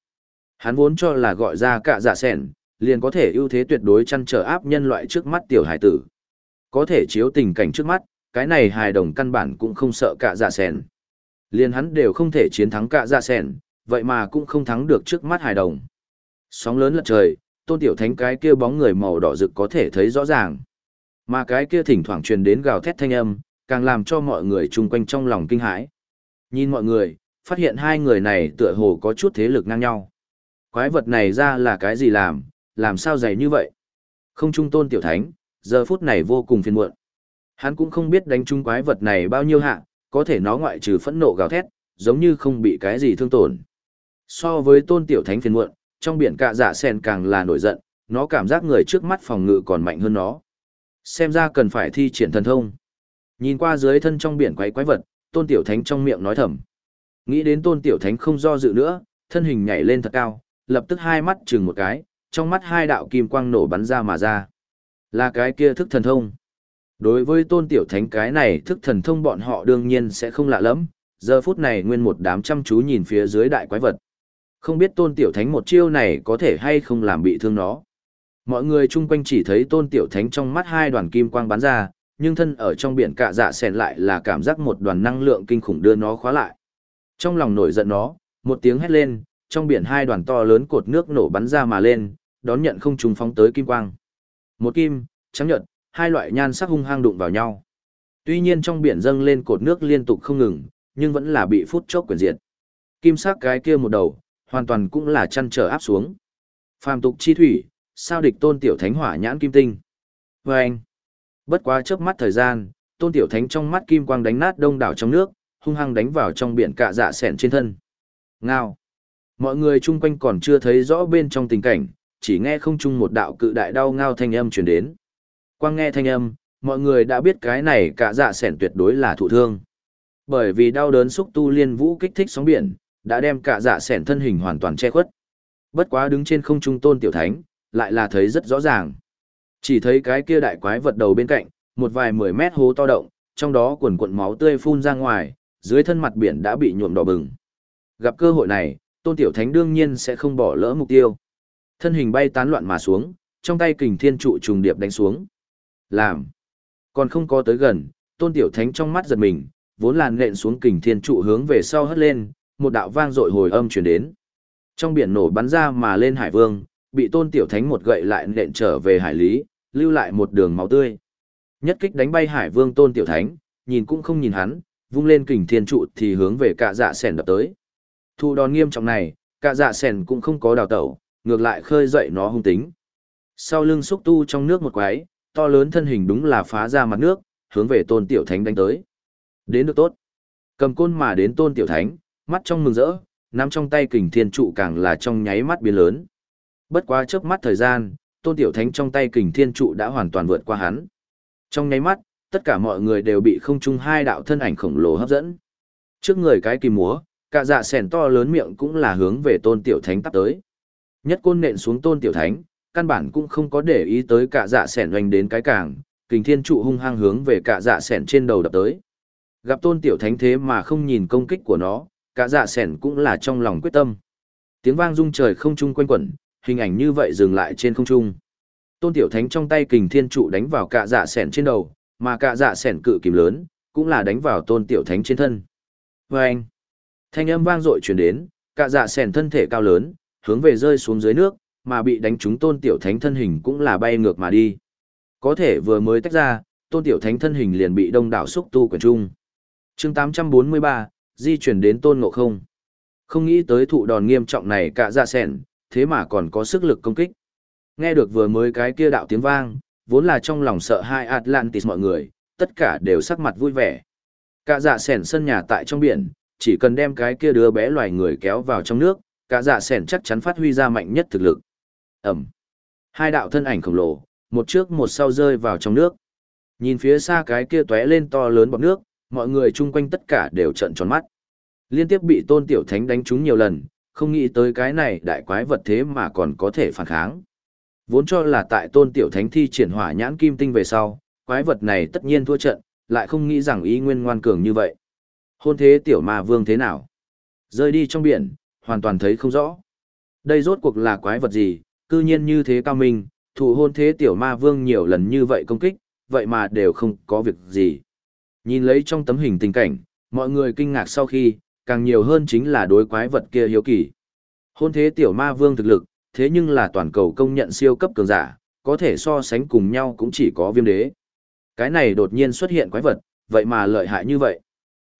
Hắn vốn cho là gọi ra cả giả sẻn, liền có thể ưu thế tuyệt đối chăn trở áp nhân loại trước mắt tiểu hải tử. Có thể chiếu tình cảnh trước mắt, cái này hài đồng căn bản cũng không sợ cả giả sẻn. Liền hắn đều không thể chiến thắng cả giả sẻn, vậy mà cũng không thắng được trước mắt hài đồng. Sóng lớn lật trời, tôn tiểu thánh cái kia bóng người màu đỏ rực có thể thấy rõ ràng. Mà cái kia thỉnh thoảng truyền đến gào thét thanh âm, càng làm cho mọi người chung quanh trong lòng kinh hãi. Nhìn mọi người, phát hiện hai người này tựa hồ có chút thế lực ngang nhau. Quái vật này ra là cái gì làm, làm sao dày như vậy? Không trung tôn tiểu thánh, giờ phút này vô cùng phiền muộn. Hắn cũng không biết đánh trúng quái vật này bao nhiêu hạ, có thể nó ngoại trừ phẫn nộ gào thét, giống như không bị cái gì thương tổn. So với tôn tiểu thánh phiền muộn, trong biển cạ dạ sen càng là nổi giận, nó cảm giác người trước mắt phòng ngự còn mạnh hơn nó. Xem ra cần phải thi triển thần thông. Nhìn qua dưới thân trong biển quái quái vật, tôn tiểu thánh trong miệng nói thầm. Nghĩ đến tôn tiểu thánh không do dự nữa, thân hình nhảy lên thật cao, lập tức hai mắt chừng một cái, trong mắt hai đạo kim quang nổ bắn ra mà ra. Là cái kia thức thần thông. Đối với tôn tiểu thánh cái này thức thần thông bọn họ đương nhiên sẽ không lạ lắm, giờ phút này nguyên một đám chăm chú nhìn phía dưới đại quái vật. Không biết tôn tiểu thánh một chiêu này có thể hay không làm bị thương nó. Mọi người chung quanh chỉ thấy tôn tiểu thánh trong mắt hai đoàn kim quang bắn ra, nhưng thân ở trong biển cạ dạ sèn lại là cảm giác một đoàn năng lượng kinh khủng đưa nó khóa lại. Trong lòng nổi giận nó, một tiếng hét lên, trong biển hai đoàn to lớn cột nước nổ bắn ra mà lên, đón nhận không trùng phóng tới kim quang. Một kim, trắng nhật, hai loại nhan sắc hung hăng đụng vào nhau. Tuy nhiên trong biển dâng lên cột nước liên tục không ngừng, nhưng vẫn là bị phút chốc quyển diệt. Kim sắc cái kia một đầu, hoàn toàn cũng là chăn trở áp xuống. Phàm tục chi thủy, sao địch tôn tiểu thánh hỏa nhãn kim tinh. Vâng! anh, bất quá chớp mắt thời gian, tôn tiểu thánh trong mắt kim quang đánh nát đông đảo trong nước, hung hăng đánh vào trong biển cạ dạ sẹn trên thân. Ngao. Mọi người chung quanh còn chưa thấy rõ bên trong tình cảnh, chỉ nghe không chung một đạo cự đại đau ngao thanh âm truyền đến. Quang nghe thanh âm, mọi người đã biết cái này cạ dạ sẹn tuyệt đối là thụ thương. Bởi vì đau đớn xúc tu liên vũ kích thích sóng biển, đã đem cạ dạ sẹn thân hình hoàn toàn che khuất. Bất quá đứng trên không trung tôn tiểu thánh, lại là thấy rất rõ ràng. Chỉ thấy cái kia đại quái vật đầu bên cạnh, một vài mười mét hố to động, trong đó quần cuộn máu tươi phun ra ngoài, dưới thân mặt biển đã bị nhuộm đỏ bừng. Gặp cơ hội này, Tôn Tiểu Thánh đương nhiên sẽ không bỏ lỡ mục tiêu. Thân hình bay tán loạn mà xuống, trong tay kình thiên trụ trùng điệp đánh xuống. Làm. Còn không có tới gần, Tôn Tiểu Thánh trong mắt giật mình, vốn là nện xuống kình thiên trụ hướng về sau hất lên, một đạo vang dội hồi âm truyền đến. Trong biển nổ bắn ra mà lên hải vương, bị Tôn Tiểu Thánh một gậy lại nện trở về hải lý, lưu lại một đường máu tươi. Nhất kích đánh bay hải vương Tôn Tiểu Thánh, nhìn cũng không nhìn hắn, vung lên kình thiên trụ thì hướng về cạ dạ sẻn đập tới. Thu đòn nghiêm trọng này, cạ dạ sẻn cũng không có đào tẩu, ngược lại khơi dậy nó hung tính. Sau lưng xúc tu trong nước một quái, to lớn thân hình đúng là phá ra mặt nước, hướng về tôn tiểu thánh đánh tới. Đến được tốt. Cầm côn mà đến tôn tiểu thánh, mắt trong mừng rỡ, nắm trong tay kình thiên trụ càng là trong nháy mắt biến lớn. Bất quá chớp mắt thời gian, tôn tiểu thánh trong tay kình thiên trụ đã hoàn toàn vượt qua hắn. Trong nháy mắt, tất cả mọi người đều bị không trung hai đạo thân ảnh khổng lồ hấp dẫn. Trước người cái kìm múa, cả dạ sèn to lớn miệng cũng là hướng về tôn tiểu thánh tắp tới. Nhất côn nện xuống tôn tiểu thánh, căn bản cũng không có để ý tới cả dạ sèn oanh đến cái càng, kình thiên trụ hung hăng hướng về cả dạ sèn trên đầu đập tới. Gặp tôn tiểu thánh thế mà không nhìn công kích của nó, cả dạ sèn cũng là trong lòng quyết tâm. Tiếng vang rung trời không trung quanh quẩn, hình ảnh như vậy dừng lại trên không trung. Tôn tiểu thánh trong tay kình thiên trụ đánh vào cả dạ sèn trên đầu, mà cả dạ sẻn cự kìm lớn, cũng là đánh vào tôn tiểu thánh trên thân. Và anh, thanh âm vang dội truyền đến, cả dạ sẻn thân thể cao lớn, hướng về rơi xuống dưới nước, mà bị đánh trúng tôn tiểu thánh thân hình cũng là bay ngược mà đi. Có thể vừa mới tách ra, tôn tiểu thánh thân hình liền bị đông đảo xúc tu quần trung. chương 843, di chuyển đến tôn ngộ không. Không nghĩ tới thụ đòn nghiêm trọng này cả dạ sẻn, thế mà còn có sức lực công kích. Nghe được vừa mới cái kia đạo tiếng vang, vốn là trong lòng sợ hai Atlantis mọi người, tất cả đều sắc mặt vui vẻ. Cả dạ sẻn sân nhà tại trong biển, chỉ cần đem cái kia đứa bé loài người kéo vào trong nước, cả dạ sẻn chắc chắn phát huy ra mạnh nhất thực lực. Ẩm. Hai đạo thân ảnh khổng lồ, một trước một sau rơi vào trong nước. Nhìn phía xa cái kia tóe lên to lớn bọt nước, mọi người chung quanh tất cả đều trợn tròn mắt. Liên tiếp bị tôn tiểu thánh đánh trúng nhiều lần, không nghĩ tới cái này đại quái vật thế mà còn có thể phản kháng. Vốn cho là tại tôn tiểu thánh thi triển hỏa nhãn kim tinh về sau, quái vật này tất nhiên thua trận, lại không nghĩ rằng ý nguyên ngoan cường như vậy. Hôn thế tiểu ma vương thế nào? Rơi đi trong biển, hoàn toàn thấy không rõ. Đây rốt cuộc là quái vật gì, cư nhiên như thế cao minh, thủ hôn thế tiểu ma vương nhiều lần như vậy công kích, vậy mà đều không có việc gì. Nhìn lấy trong tấm hình tình cảnh, mọi người kinh ngạc sau khi, càng nhiều hơn chính là đối quái vật kia hiếu kỳ. Hôn thế tiểu ma vương thực lực, thế nhưng là toàn cầu công nhận siêu cấp cường giả, có thể so sánh cùng nhau cũng chỉ có viêm đế. Cái này đột nhiên xuất hiện quái vật, vậy mà lợi hại như vậy.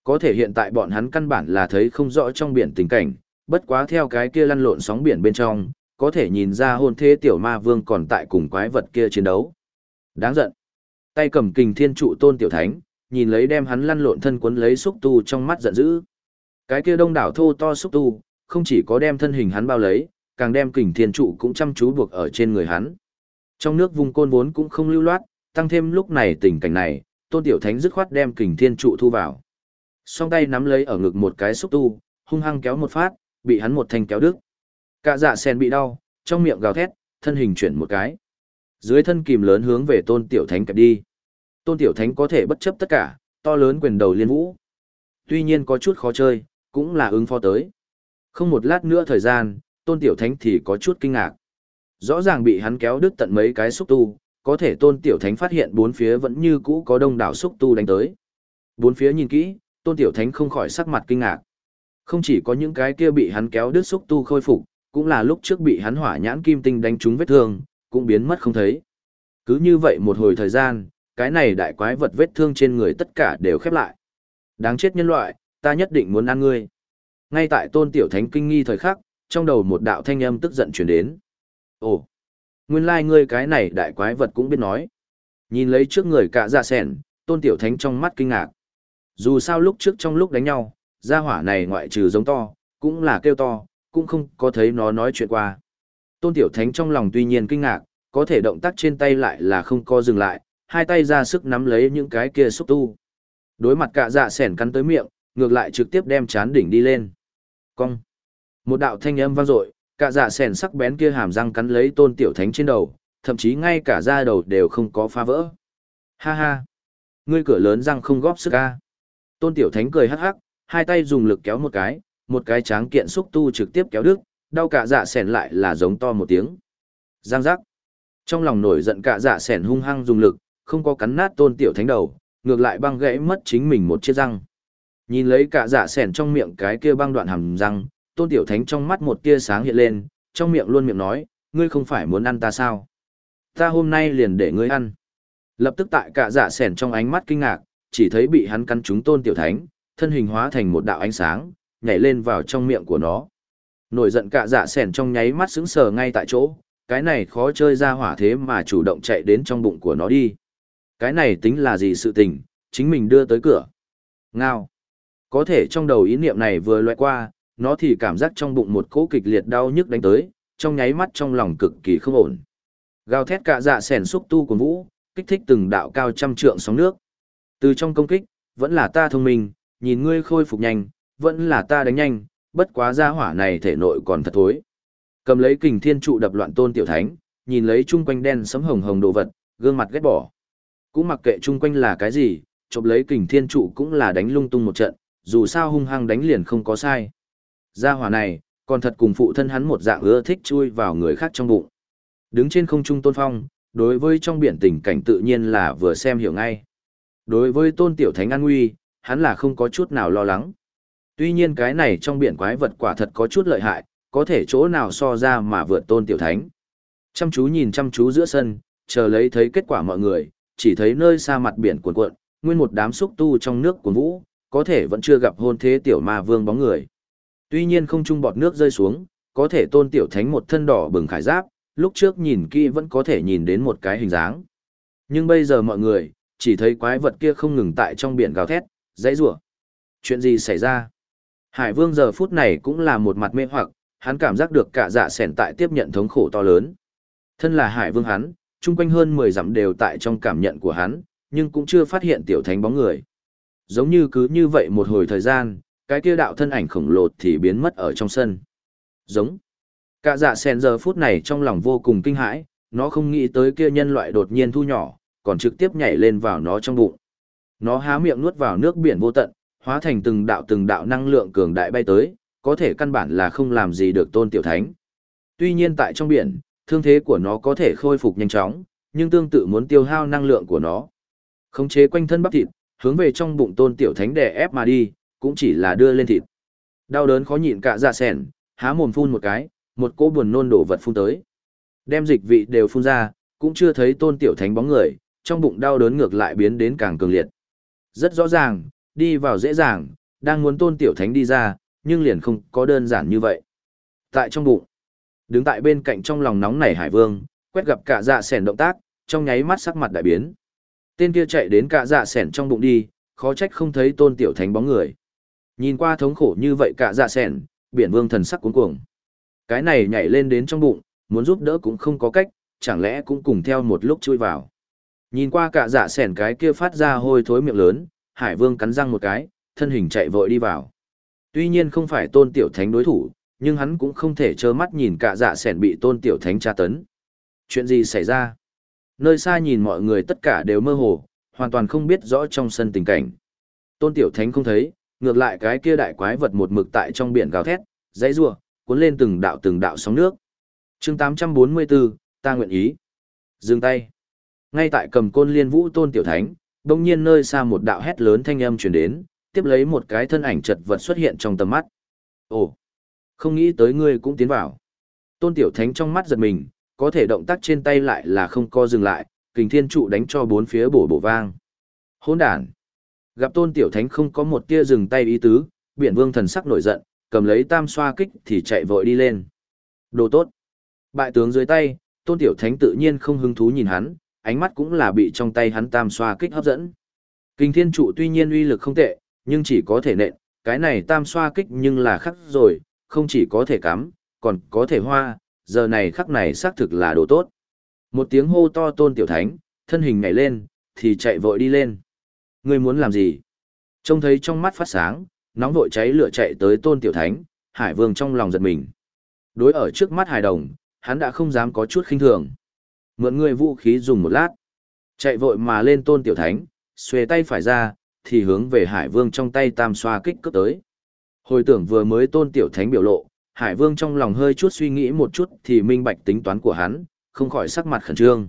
Có thể hiện tại bọn hắn căn bản là thấy không rõ trong biển tình cảnh, bất quá theo cái kia lăn lộn sóng biển bên trong, có thể nhìn ra hôn thế tiểu ma vương còn tại cùng quái vật kia chiến đấu. Đáng giận. Tay cầm kình thiên trụ tôn tiểu thánh, nhìn lấy đem hắn lăn lộn thân quấn lấy xúc tu trong mắt giận dữ. Cái kia đông đảo thô to xúc tu, không chỉ có đem thân hình hắn bao lấy, càng đem kình thiên trụ cũng chăm chú buộc ở trên người hắn. Trong nước vùng côn vốn cũng không lưu loát, tăng thêm lúc này tình cảnh này, tôn tiểu thánh dứt khoát đem kình thiên trụ thu vào. Song tay nắm lấy ở ngực một cái xúc tu, hung hăng kéo một phát, bị hắn một thanh kéo đứt. Cả dạ sen bị đau, trong miệng gào thét, thân hình chuyển một cái. Dưới thân kìm lớn hướng về tôn tiểu thánh kẹp đi. Tôn tiểu thánh có thể bất chấp tất cả, to lớn quyền đầu liên vũ. Tuy nhiên có chút khó chơi, cũng là ứng phó tới. Không một lát nữa thời gian, tôn tiểu thánh thì có chút kinh ngạc. Rõ ràng bị hắn kéo đứt tận mấy cái xúc tu, có thể tôn tiểu thánh phát hiện bốn phía vẫn như cũ có đông đảo xúc tu đánh tới. Bốn phía nhìn kỹ, tôn tiểu thánh không khỏi sắc mặt kinh ngạc. Không chỉ có những cái kia bị hắn kéo đứt xúc tu khôi phục, cũng là lúc trước bị hắn hỏa nhãn kim tinh đánh trúng vết thương, cũng biến mất không thấy. Cứ như vậy một hồi thời gian, cái này đại quái vật vết thương trên người tất cả đều khép lại. Đáng chết nhân loại, ta nhất định muốn ăn ngươi. Ngay tại tôn tiểu thánh kinh nghi thời khắc, trong đầu một đạo thanh âm tức giận chuyển đến. Ồ, nguyên lai like ngươi cái này đại quái vật cũng biết nói. Nhìn lấy trước người cả dạ sẻn, tôn tiểu thánh trong mắt kinh ngạc. Dù sao lúc trước trong lúc đánh nhau, gia hỏa này ngoại trừ giống to, cũng là kêu to, cũng không có thấy nó nói chuyện qua. Tôn tiểu thánh trong lòng tuy nhiên kinh ngạc, có thể động tác trên tay lại là không co dừng lại, hai tay ra sức nắm lấy những cái kia xúc tu. Đối mặt cả dạ sẻn cắn tới miệng, ngược lại trực tiếp đem chán đỉnh đi lên. Cong. Một đạo thanh âm vang dội, cả dạ sẻn sắc bén kia hàm răng cắn lấy tôn tiểu thánh trên đầu, thậm chí ngay cả da đầu đều không có phá vỡ. Ha ha. Ngươi cửa lớn răng không góp sức ca. Tôn tiểu thánh cười hắc hắc, hai tay dùng lực kéo một cái, một cái tráng kiện xúc tu trực tiếp kéo đứt, đau cả dạ sẻn lại là giống to một tiếng. Giang giác. Trong lòng nổi giận cả dạ sẻn hung hăng dùng lực, không có cắn nát tôn tiểu thánh đầu, ngược lại băng gãy mất chính mình một chiếc răng. Nhìn lấy cả dạ sẻn trong miệng cái kia băng đoạn hàm răng, tôn tiểu thánh trong mắt một tia sáng hiện lên, trong miệng luôn miệng nói, ngươi không phải muốn ăn ta sao? Ta hôm nay liền để ngươi ăn. Lập tức tại cả dạ sẻn trong ánh mắt kinh ngạc, chỉ thấy bị hắn cắn trúng tôn tiểu thánh, thân hình hóa thành một đạo ánh sáng, nhảy lên vào trong miệng của nó. Nổi giận cả dạ sẻn trong nháy mắt sững sờ ngay tại chỗ, cái này khó chơi ra hỏa thế mà chủ động chạy đến trong bụng của nó đi. Cái này tính là gì sự tình, chính mình đưa tới cửa. Ngao. Có thể trong đầu ý niệm này vừa loại qua, nó thì cảm giác trong bụng một cỗ kịch liệt đau nhức đánh tới, trong nháy mắt trong lòng cực kỳ không ổn. Gào thét cả dạ sèn xúc tu của vũ, kích thích từng đạo cao trăm trượng sóng nước. Từ trong công kích, vẫn là ta thông minh, nhìn ngươi khôi phục nhanh, vẫn là ta đánh nhanh, bất quá gia hỏa này thể nội còn thật thối. Cầm lấy kình thiên trụ đập loạn tôn tiểu thánh, nhìn lấy chung quanh đen sấm hồng hồng đồ vật, gương mặt ghét bỏ. Cũng mặc kệ chung quanh là cái gì, chộp lấy kình thiên trụ cũng là đánh lung tung một trận, dù sao hung hăng đánh liền không có sai. Gia hỏa này, còn thật cùng phụ thân hắn một dạng ưa thích chui vào người khác trong bụng. Đứng trên không trung tôn phong, đối với trong biển tình cảnh tự nhiên là vừa xem hiểu ngay. Đối với tôn tiểu thánh an nguy, hắn là không có chút nào lo lắng. Tuy nhiên cái này trong biển quái vật quả thật có chút lợi hại, có thể chỗ nào so ra mà vượt tôn tiểu thánh. Chăm chú nhìn chăm chú giữa sân, chờ lấy thấy kết quả mọi người, chỉ thấy nơi xa mặt biển cuộn cuộn, nguyên một đám xúc tu trong nước cuốn vũ, có thể vẫn chưa gặp hôn thế tiểu ma vương bóng người. Tuy nhiên không trung bọt nước rơi xuống, có thể tôn tiểu thánh một thân đỏ bừng khải giáp, lúc trước nhìn kỹ vẫn có thể nhìn đến một cái hình dáng. Nhưng bây giờ mọi người, chỉ thấy quái vật kia không ngừng tại trong biển gào thét, dãy rủa. Chuyện gì xảy ra? Hải vương giờ phút này cũng là một mặt mê hoặc, hắn cảm giác được cả dạ sẻn tại tiếp nhận thống khổ to lớn. Thân là hải vương hắn, chung quanh hơn 10 dặm đều tại trong cảm nhận của hắn, nhưng cũng chưa phát hiện tiểu thánh bóng người. Giống như cứ như vậy một hồi thời gian, cái kia đạo thân ảnh khổng lồ thì biến mất ở trong sân. Giống. Cả dạ sen giờ phút này trong lòng vô cùng kinh hãi, nó không nghĩ tới kia nhân loại đột nhiên thu nhỏ, còn trực tiếp nhảy lên vào nó trong bụng. Nó há miệng nuốt vào nước biển vô tận, hóa thành từng đạo từng đạo năng lượng cường đại bay tới, có thể căn bản là không làm gì được tôn tiểu thánh. Tuy nhiên tại trong biển, thương thế của nó có thể khôi phục nhanh chóng, nhưng tương tự muốn tiêu hao năng lượng của nó. Khống chế quanh thân bắp thịt, hướng về trong bụng tôn tiểu thánh đè ép mà đi, cũng chỉ là đưa lên thịt. Đau đớn khó nhịn cả dạ sẻn, há mồm phun một cái, một cỗ buồn nôn đổ vật phun tới. Đem dịch vị đều phun ra, cũng chưa thấy tôn tiểu thánh bóng người, trong bụng đau đớn ngược lại biến đến càng cường liệt. Rất rõ ràng, đi vào dễ dàng, đang muốn tôn tiểu thánh đi ra, nhưng liền không có đơn giản như vậy. Tại trong bụng, đứng tại bên cạnh trong lòng nóng nảy hải vương, quét gặp cả dạ sẻn động tác, trong nháy mắt sắc mặt đại biến. Tên kia chạy đến cả dạ sẻn trong bụng đi, khó trách không thấy tôn tiểu thánh bóng người. Nhìn qua thống khổ như vậy cả dạ sẻn, biển vương thần sắc cuống cuồng. Cái này nhảy lên đến trong bụng, muốn giúp đỡ cũng không có cách, chẳng lẽ cũng cùng theo một lúc chui vào. Nhìn qua cả dạ sẻn cái kia phát ra hôi thối miệng lớn, hải vương cắn răng một cái, thân hình chạy vội đi vào. Tuy nhiên không phải tôn tiểu thánh đối thủ, nhưng hắn cũng không thể trơ mắt nhìn cả dạ sẻn bị tôn tiểu thánh tra tấn. Chuyện gì xảy ra? Nơi xa nhìn mọi người tất cả đều mơ hồ, hoàn toàn không biết rõ trong sân tình cảnh. Tôn tiểu thánh không thấy, ngược lại cái kia đại quái vật một mực tại trong biển gào thét, dãy rủa, cuốn lên từng đạo từng đạo sóng nước. Chương 844, ta nguyện ý. Dừng tay. Ngay tại cầm côn liên vũ tôn tiểu thánh, đông nhiên nơi xa một đạo hét lớn thanh âm truyền đến, tiếp lấy một cái thân ảnh chật vật xuất hiện trong tầm mắt. Ồ, không nghĩ tới ngươi cũng tiến vào. Tôn tiểu thánh trong mắt giật mình, có thể động tác trên tay lại là không co dừng lại, kình thiên trụ đánh cho bốn phía bổ bổ vang. Hỗn đản. Gặp tôn tiểu thánh không có một tia dừng tay ý tứ, biển vương thần sắc nổi giận, cầm lấy tam xoa kích thì chạy vội đi lên. Đồ tốt. Bại tướng dưới tay, tôn tiểu thánh tự nhiên không hứng thú nhìn hắn, ánh mắt cũng là bị trong tay hắn tam xoa kích hấp dẫn. Kinh thiên trụ tuy nhiên uy lực không tệ, nhưng chỉ có thể nện, cái này tam xoa kích nhưng là khắc rồi, không chỉ có thể cắm, còn có thể hoa, giờ này khắc này xác thực là đồ tốt. Một tiếng hô to tôn tiểu thánh, thân hình nhảy lên, thì chạy vội đi lên. Ngươi muốn làm gì? Trông thấy trong mắt phát sáng, nóng vội cháy lửa chạy tới tôn tiểu thánh, hải vương trong lòng giật mình. Đối ở trước mắt hải đồng, hắn đã không dám có chút khinh thường. Mượn người vũ khí dùng một lát. Chạy vội mà lên tôn tiểu thánh, xuề tay phải ra, thì hướng về hải vương trong tay tam xoa kích cướp tới. Hồi tưởng vừa mới tôn tiểu thánh biểu lộ, hải vương trong lòng hơi chút suy nghĩ một chút thì minh bạch tính toán của hắn, không khỏi sắc mặt khẩn trương.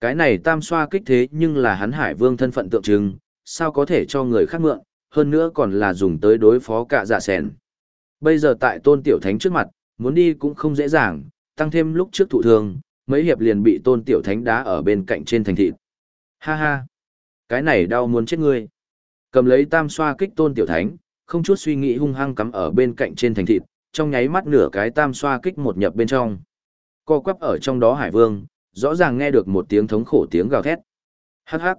Cái này tam xoa kích thế nhưng là hắn hải vương thân phận tượng trưng, sao có thể cho người khác mượn, hơn nữa còn là dùng tới đối phó cả dạ sèn. Bây giờ tại tôn tiểu thánh trước mặt, muốn đi cũng không dễ dàng, tăng thêm lúc trước thụ thương, mấy hiệp liền bị tôn tiểu thánh đá ở bên cạnh trên thành thịt. Ha ha, cái này đau muốn chết ngươi. Cầm lấy tam xoa kích tôn tiểu thánh, không chút suy nghĩ hung hăng cắm ở bên cạnh trên thành thịt, trong nháy mắt nửa cái tam xoa kích một nhập bên trong. Co quắp ở trong đó hải vương, rõ ràng nghe được một tiếng thống khổ tiếng gào thét. Hắc hắc,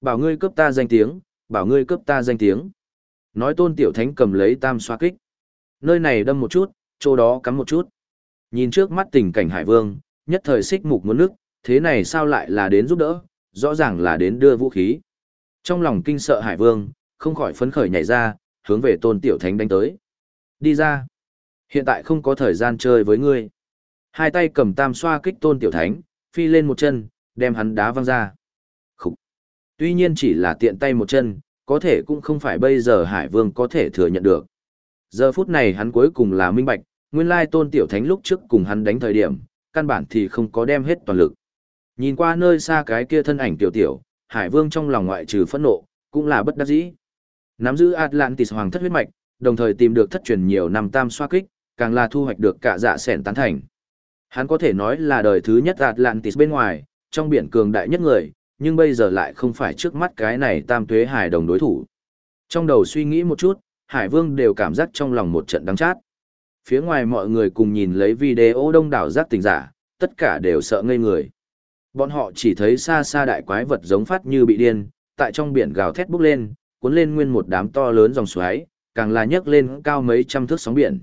bảo ngươi cướp ta danh tiếng, bảo ngươi cướp ta danh tiếng. Nói tôn tiểu thánh cầm lấy tam xoa kích. Nơi này đâm một chút, chỗ đó cắm một chút. Nhìn trước mắt tình cảnh hải vương, nhất thời xích mục muốn nước, thế này sao lại là đến giúp đỡ, rõ ràng là đến đưa vũ khí. Trong lòng kinh sợ hải vương, không khỏi phấn khởi nhảy ra, hướng về tôn tiểu thánh đánh tới. Đi ra. Hiện tại không có thời gian chơi với ngươi. Hai tay cầm tam xoa kích tôn tiểu thánh, phi lên một chân, đem hắn đá văng ra. Tuy nhiên chỉ là tiện tay một chân, có thể cũng không phải bây giờ Hải Vương có thể thừa nhận được. Giờ phút này hắn cuối cùng là minh bạch, nguyên lai tôn tiểu thánh lúc trước cùng hắn đánh thời điểm, căn bản thì không có đem hết toàn lực. Nhìn qua nơi xa cái kia thân ảnh tiểu tiểu, Hải Vương trong lòng ngoại trừ phẫn nộ, cũng là bất đắc dĩ. Nắm giữ Atlantis hoàng thất huyết mạch, đồng thời tìm được thất truyền nhiều năm tam xoa kích, càng là thu hoạch được cả dạ sẻn tán thành. Hắn có thể nói là đời thứ nhất Atlantis bên ngoài, trong biển cường đại nhất người, nhưng bây giờ lại không phải trước mắt cái này tam tuế hải đồng đối thủ. Trong đầu suy nghĩ một chút, Hải Vương đều cảm giác trong lòng một trận đắng chát. Phía ngoài mọi người cùng nhìn lấy video đông đảo giác tình giả, tất cả đều sợ ngây người. Bọn họ chỉ thấy xa xa đại quái vật giống phát như bị điên, tại trong biển gào thét bốc lên, cuốn lên nguyên một đám to lớn dòng xoáy, càng là nhấc lên cao mấy trăm thước sóng biển.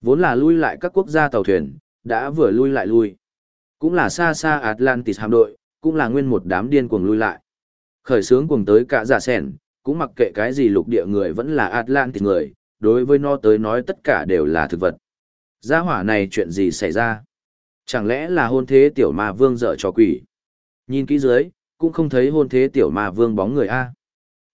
Vốn là lui lại các quốc gia tàu thuyền, đã vừa lui lại lui. Cũng là xa xa Atlantis hạm đội, cũng là nguyên một đám điên cuồng lui lại. Khởi sướng cuồng tới cả giả sẻn, cũng mặc kệ cái gì lục địa người vẫn là Atlantis người, đối với nó tới nói tất cả đều là thực vật. Gia hỏa này chuyện gì xảy ra? Chẳng lẽ là hôn thế tiểu ma vương dở cho quỷ? Nhìn kỹ dưới, cũng không thấy hôn thế tiểu ma vương bóng người A.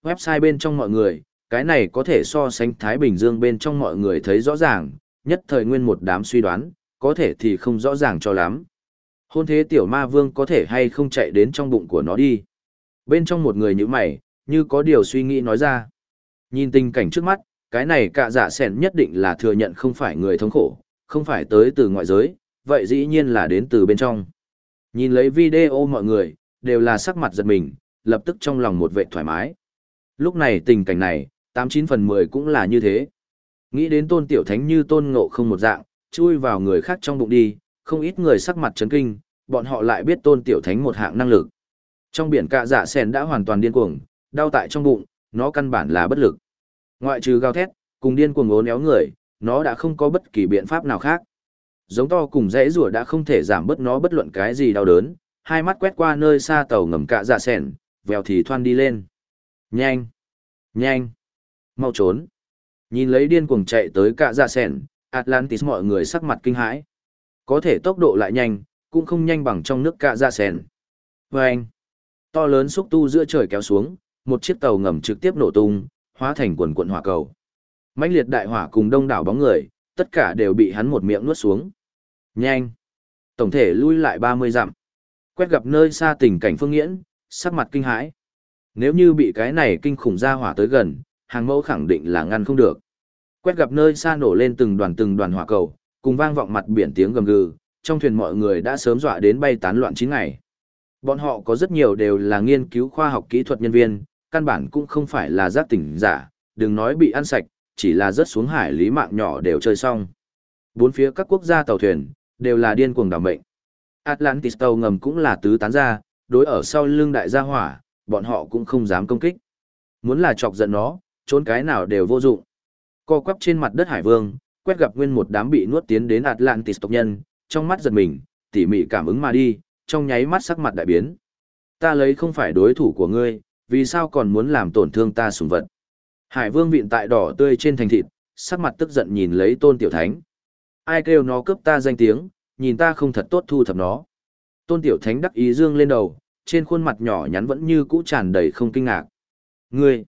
Website bên trong mọi người, cái này có thể so sánh Thái Bình Dương bên trong mọi người thấy rõ ràng, nhất thời nguyên một đám suy đoán, có thể thì không rõ ràng cho lắm. Hôn thế tiểu ma vương có thể hay không chạy đến trong bụng của nó đi. Bên trong một người như mày, như có điều suy nghĩ nói ra. Nhìn tình cảnh trước mắt, cái này cả dạ sẻn nhất định là thừa nhận không phải người thống khổ, không phải tới từ ngoại giới, vậy dĩ nhiên là đến từ bên trong. Nhìn lấy video mọi người, đều là sắc mặt giật mình, lập tức trong lòng một vệ thoải mái. Lúc này tình cảnh này, 89 phần 10 cũng là như thế. Nghĩ đến tôn tiểu thánh như tôn ngộ không một dạng, chui vào người khác trong bụng đi, không ít người sắc mặt chấn kinh, bọn họ lại biết tôn tiểu thánh một hạng năng lực. Trong biển cạ dạ sen đã hoàn toàn điên cuồng, đau tại trong bụng, nó căn bản là bất lực. Ngoại trừ gào thét, cùng điên cuồng ốn éo người, nó đã không có bất kỳ biện pháp nào khác. Giống to cùng dãy rùa đã không thể giảm bớt nó bất luận cái gì đau đớn, hai mắt quét qua nơi xa tàu ngầm cạ dạ sen vèo thì thoan đi lên. Nhanh! Nhanh! Mau trốn! Nhìn lấy điên cuồng chạy tới cạ dạ sen, Atlantis mọi người sắc mặt kinh hãi. Có thể tốc độ lại nhanh, cũng không nhanh bằng trong nước cạ dạ sẻn. Vâng! To lớn xúc tu giữa trời kéo xuống, một chiếc tàu ngầm trực tiếp nổ tung, hóa thành quần quận hỏa cầu. mãnh liệt đại hỏa cùng đông đảo bóng người, tất cả đều bị hắn một miệng nuốt xuống. Nhanh! Tổng thể lui lại 30 dặm. Quét gặp nơi xa tình cảnh phương nghiễn, sắc mặt kinh hãi. Nếu như bị cái này kinh khủng ra hỏa tới gần, hàng mẫu khẳng định là ngăn không được. Quét gặp nơi xa nổ lên từng đoàn từng đoàn hỏa cầu, cùng vang vọng mặt biển tiếng gầm gừ, trong thuyền mọi người đã sớm dọa đến bay tán loạn chín ngày. Bọn họ có rất nhiều đều là nghiên cứu khoa học kỹ thuật nhân viên, căn bản cũng không phải là giác tỉnh giả, đừng nói bị ăn sạch, chỉ là rớt xuống hải lý mạng nhỏ đều chơi xong. Bốn phía các quốc gia tàu thuyền, đều là điên cuồng đảm mệnh. Atlantis tàu ngầm cũng là tứ tán ra, đối ở sau lưng đại gia hỏa, bọn họ cũng không dám công kích. Muốn là chọc giận nó, trốn cái nào đều vô dụng. Co quắp trên mặt đất Hải Vương, quét gặp nguyên một đám bị nuốt tiến đến Atlantis tộc nhân, trong mắt giật mình, tỉ mỉ cảm ứng mà đi, trong nháy mắt sắc mặt đại biến. Ta lấy không phải đối thủ của ngươi, vì sao còn muốn làm tổn thương ta sùng vật. Hải Vương vịn tại đỏ tươi trên thành thịt, sắc mặt tức giận nhìn lấy Tôn Tiểu Thánh. Ai kêu nó cướp ta danh tiếng, nhìn ta không thật tốt thu thập nó. Tôn Tiểu Thánh đắc ý dương lên đầu, trên khuôn mặt nhỏ nhắn vẫn như cũ tràn đầy không kinh ngạc. Ngươi!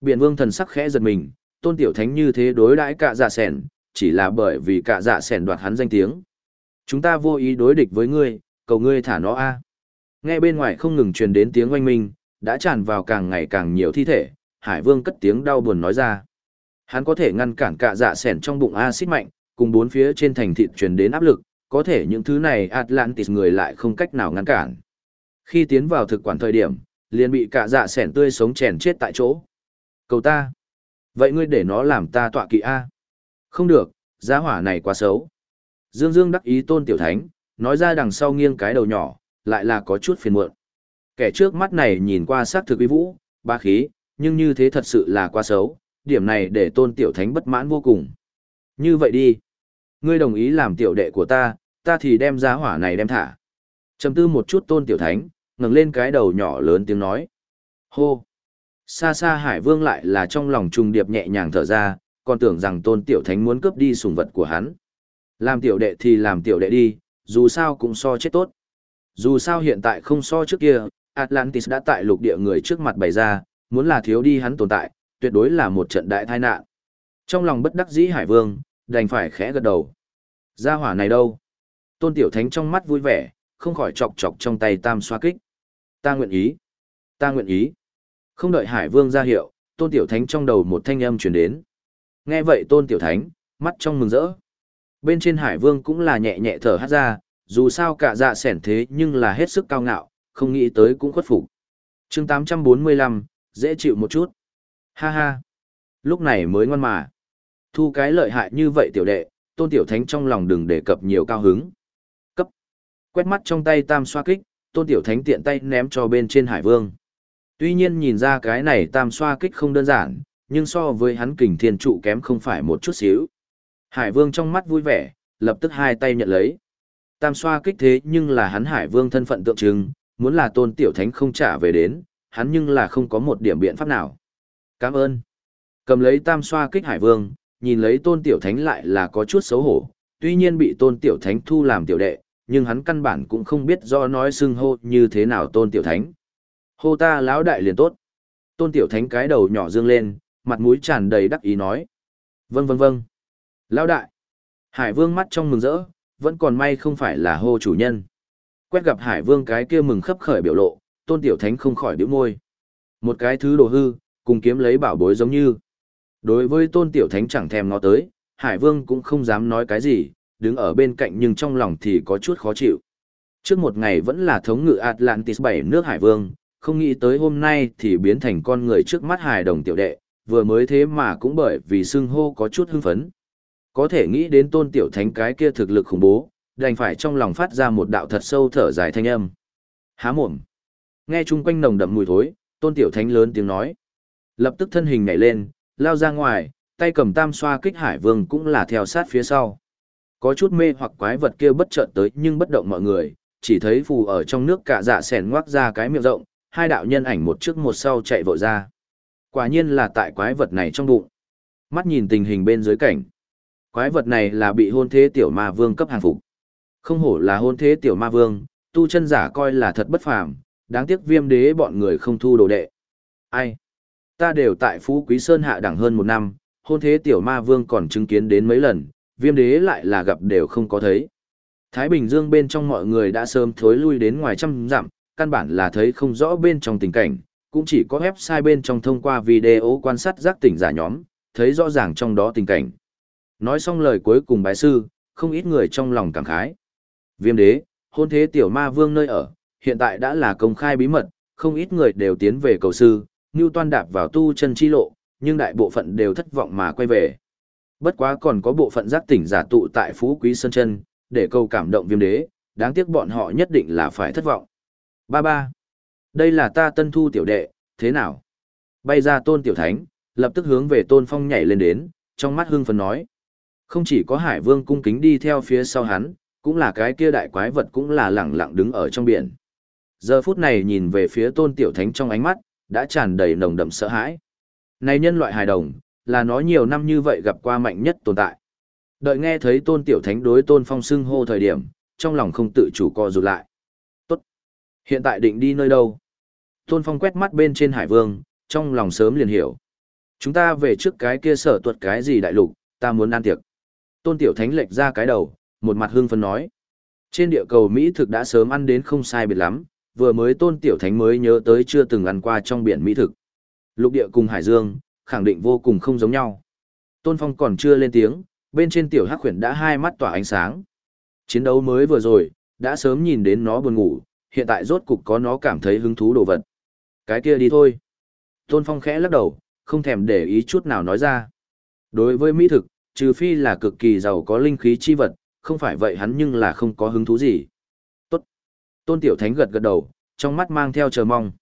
Biển Vương thần sắc khẽ giật mình, Tôn Tiểu Thánh như thế đối đãi cả dạ sẻn, chỉ là bởi vì cả dạ sẻn đoạt hắn danh tiếng. Chúng ta vô ý đối địch với ngươi, cầu ngươi thả nó a. Nghe bên ngoài không ngừng truyền đến tiếng oanh minh, đã tràn vào càng ngày càng nhiều thi thể, Hải Vương cất tiếng đau buồn nói ra. Hắn có thể ngăn cản cả dạ sẻn trong bụng axit mạnh, cùng bốn phía trên thành thịt truyền đến áp lực, có thể những thứ này Atlantis người lại không cách nào ngăn cản. Khi tiến vào thực quản thời điểm, liền bị cả dạ sẻn tươi sống chèn chết tại chỗ. Cầu ta. Vậy ngươi để nó làm ta tọa kỵ A. Không được, giá hỏa này quá xấu. Dương Dương đắc ý tôn tiểu thánh, nói ra đằng sau nghiêng cái đầu nhỏ, lại là có chút phiền muộn. Kẻ trước mắt này nhìn qua sắc thực uy vũ, ba khí, nhưng như thế thật sự là quá xấu, điểm này để tôn tiểu thánh bất mãn vô cùng. Như vậy đi. Ngươi đồng ý làm tiểu đệ của ta, ta thì đem giá hỏa này đem thả. Chầm tư một chút tôn tiểu thánh, ngẩng lên cái đầu nhỏ lớn tiếng nói. Hô! Xa xa hải vương lại là trong lòng trùng điệp nhẹ nhàng thở ra, còn tưởng rằng tôn tiểu thánh muốn cướp đi sùng vật của hắn. Làm tiểu đệ thì làm tiểu đệ đi, dù sao cũng so chết tốt. Dù sao hiện tại không so trước kia, Atlantis đã tại lục địa người trước mặt bày ra, muốn là thiếu đi hắn tồn tại, tuyệt đối là một trận đại tai nạn. Trong lòng bất đắc dĩ Hải Vương, đành phải khẽ gật đầu. Gia hỏa này đâu? Tôn Tiểu Thánh trong mắt vui vẻ, không khỏi chọc chọc trong tay tam xoa kích. Ta nguyện ý. Ta nguyện ý. Không đợi Hải Vương ra hiệu, Tôn Tiểu Thánh trong đầu một thanh âm truyền đến. Nghe vậy Tôn Tiểu Thánh, mắt trong mừng rỡ. Bên trên Hải Vương cũng là nhẹ nhẹ thở hát ra, dù sao cả dạ sẻn thế nhưng là hết sức cao ngạo, không nghĩ tới cũng khuất phục. chương 845, dễ chịu một chút. Ha ha. Lúc này mới ngoan mà. Thu cái lợi hại như vậy tiểu đệ, tôn tiểu thánh trong lòng đừng đề cập nhiều cao hứng. Cấp. Quét mắt trong tay tam xoa kích, tôn tiểu thánh tiện tay ném cho bên trên hải vương. Tuy nhiên nhìn ra cái này tam xoa kích không đơn giản, nhưng so với hắn kình thiên trụ kém không phải một chút xíu. Hải vương trong mắt vui vẻ, lập tức hai tay nhận lấy. Tam xoa kích thế nhưng là hắn hải vương thân phận tượng trưng, muốn là tôn tiểu thánh không trả về đến, hắn nhưng là không có một điểm biện pháp nào. Cảm ơn. Cầm lấy tam xoa kích hải vương, nhìn lấy tôn tiểu thánh lại là có chút xấu hổ, tuy nhiên bị tôn tiểu thánh thu làm tiểu đệ, nhưng hắn căn bản cũng không biết do nói xưng hô như thế nào tôn tiểu thánh. Hô ta lão đại liền tốt. Tôn tiểu thánh cái đầu nhỏ dương lên, mặt mũi tràn đầy đắc ý nói. Vâng vâng vâng. Lão đại. Hải vương mắt trong mừng rỡ, vẫn còn may không phải là hô chủ nhân. Quét gặp hải vương cái kia mừng khấp khởi biểu lộ, tôn tiểu thánh không khỏi biểu môi. Một cái thứ đồ hư, cùng kiếm lấy bảo bối giống như. Đối với tôn tiểu thánh chẳng thèm ngó tới, hải vương cũng không dám nói cái gì, đứng ở bên cạnh nhưng trong lòng thì có chút khó chịu. Trước một ngày vẫn là thống ngự Atlantis bảy nước hải vương, không nghĩ tới hôm nay thì biến thành con người trước mắt hài đồng tiểu đệ, vừa mới thế mà cũng bởi vì xưng hô có chút hưng phấn. Có thể nghĩ đến tôn tiểu thánh cái kia thực lực khủng bố, đành phải trong lòng phát ra một đạo thật sâu thở dài thanh âm. Há mồm. Nghe chung quanh nồng đậm mùi thối, tôn tiểu thánh lớn tiếng nói. Lập tức thân hình nhảy lên, lao ra ngoài, tay cầm tam xoa kích hải vương cũng là theo sát phía sau. Có chút mê hoặc quái vật kia bất chợt tới nhưng bất động mọi người, chỉ thấy phù ở trong nước cả dạ sẻn ngoác ra cái miệng rộng, hai đạo nhân ảnh một trước một sau chạy vội ra. Quả nhiên là tại quái vật này trong bụng. Mắt nhìn tình hình bên dưới cảnh. Quái vật này là bị hôn thế tiểu ma vương cấp hàng phục. Không hổ là hôn thế tiểu ma vương, tu chân giả coi là thật bất phàm, đáng tiếc viêm đế bọn người không thu đồ đệ. Ai? Ta đều tại Phú Quý Sơn hạ đẳng hơn một năm, hôn thế tiểu ma vương còn chứng kiến đến mấy lần, viêm đế lại là gặp đều không có thấy. Thái Bình Dương bên trong mọi người đã sớm thối lui đến ngoài trăm dặm, căn bản là thấy không rõ bên trong tình cảnh, cũng chỉ có website bên trong thông qua video quan sát giác tỉnh giả nhóm, thấy rõ ràng trong đó tình cảnh. Nói xong lời cuối cùng bái sư, không ít người trong lòng cảm khái. Viêm đế, hôn thế tiểu ma vương nơi ở, hiện tại đã là công khai bí mật, không ít người đều tiến về cầu sư, như toan đạp vào tu chân chi lộ, nhưng đại bộ phận đều thất vọng mà quay về. Bất quá còn có bộ phận giác tỉnh giả tụ tại Phú Quý Sơn Chân, để cầu cảm động viêm đế, đáng tiếc bọn họ nhất định là phải thất vọng. Ba ba. Đây là ta tân thu tiểu đệ, thế nào? Bay ra tôn tiểu thánh, lập tức hướng về tôn phong nhảy lên đến, trong mắt hưng phấn nói. Không chỉ có hải vương cung kính đi theo phía sau hắn, cũng là cái kia đại quái vật cũng là lẳng lặng đứng ở trong biển. Giờ phút này nhìn về phía tôn tiểu thánh trong ánh mắt, đã tràn đầy nồng đậm sợ hãi. Này nhân loại hài đồng, là nó nhiều năm như vậy gặp qua mạnh nhất tồn tại. Đợi nghe thấy tôn tiểu thánh đối tôn phong xưng hô thời điểm, trong lòng không tự chủ co rụt lại. Tốt. Hiện tại định đi nơi đâu? Tôn phong quét mắt bên trên hải vương, trong lòng sớm liền hiểu. Chúng ta về trước cái kia sở tuật cái gì đại lục, ta muốn ăn tiệc. Tôn tiểu thánh lệch ra cái đầu, một mặt hưng phấn nói. Trên địa cầu Mỹ thực đã sớm ăn đến không sai biệt lắm, vừa mới tôn tiểu thánh mới nhớ tới chưa từng ăn qua trong biển Mỹ thực. Lục địa cùng hải dương, khẳng định vô cùng không giống nhau. Tôn Phong còn chưa lên tiếng, bên trên tiểu hắc khuyển đã hai mắt tỏa ánh sáng. Chiến đấu mới vừa rồi, đã sớm nhìn đến nó buồn ngủ, hiện tại rốt cục có nó cảm thấy hứng thú đồ vật. Cái kia đi thôi. Tôn Phong khẽ lắc đầu, không thèm để ý chút nào nói ra. Đối với mỹ thực, trừ phi là cực kỳ giàu có linh khí chi vật, không phải vậy hắn nhưng là không có hứng thú gì. Tốt. Tôn Tiểu Thánh gật gật đầu, trong mắt mang theo chờ mong.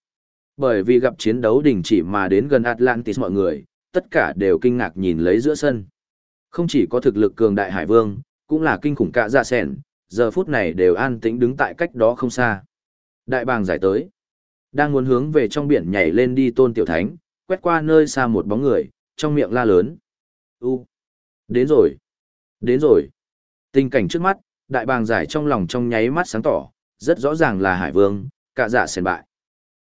Bởi vì gặp chiến đấu đình chỉ mà đến gần Atlantis mọi người, tất cả đều kinh ngạc nhìn lấy giữa sân. Không chỉ có thực lực cường đại hải vương, cũng là kinh khủng cả dạ sẻn, giờ phút này đều an tĩnh đứng tại cách đó không xa. Đại bàng giải tới. Đang muốn hướng về trong biển nhảy lên đi tôn tiểu thánh, quét qua nơi xa một bóng người, trong miệng la lớn. U! Đến rồi! Đến rồi! Tình cảnh trước mắt, đại bàng giải trong lòng trong nháy mắt sáng tỏ, rất rõ ràng là hải vương, cả dạ giả sền bại.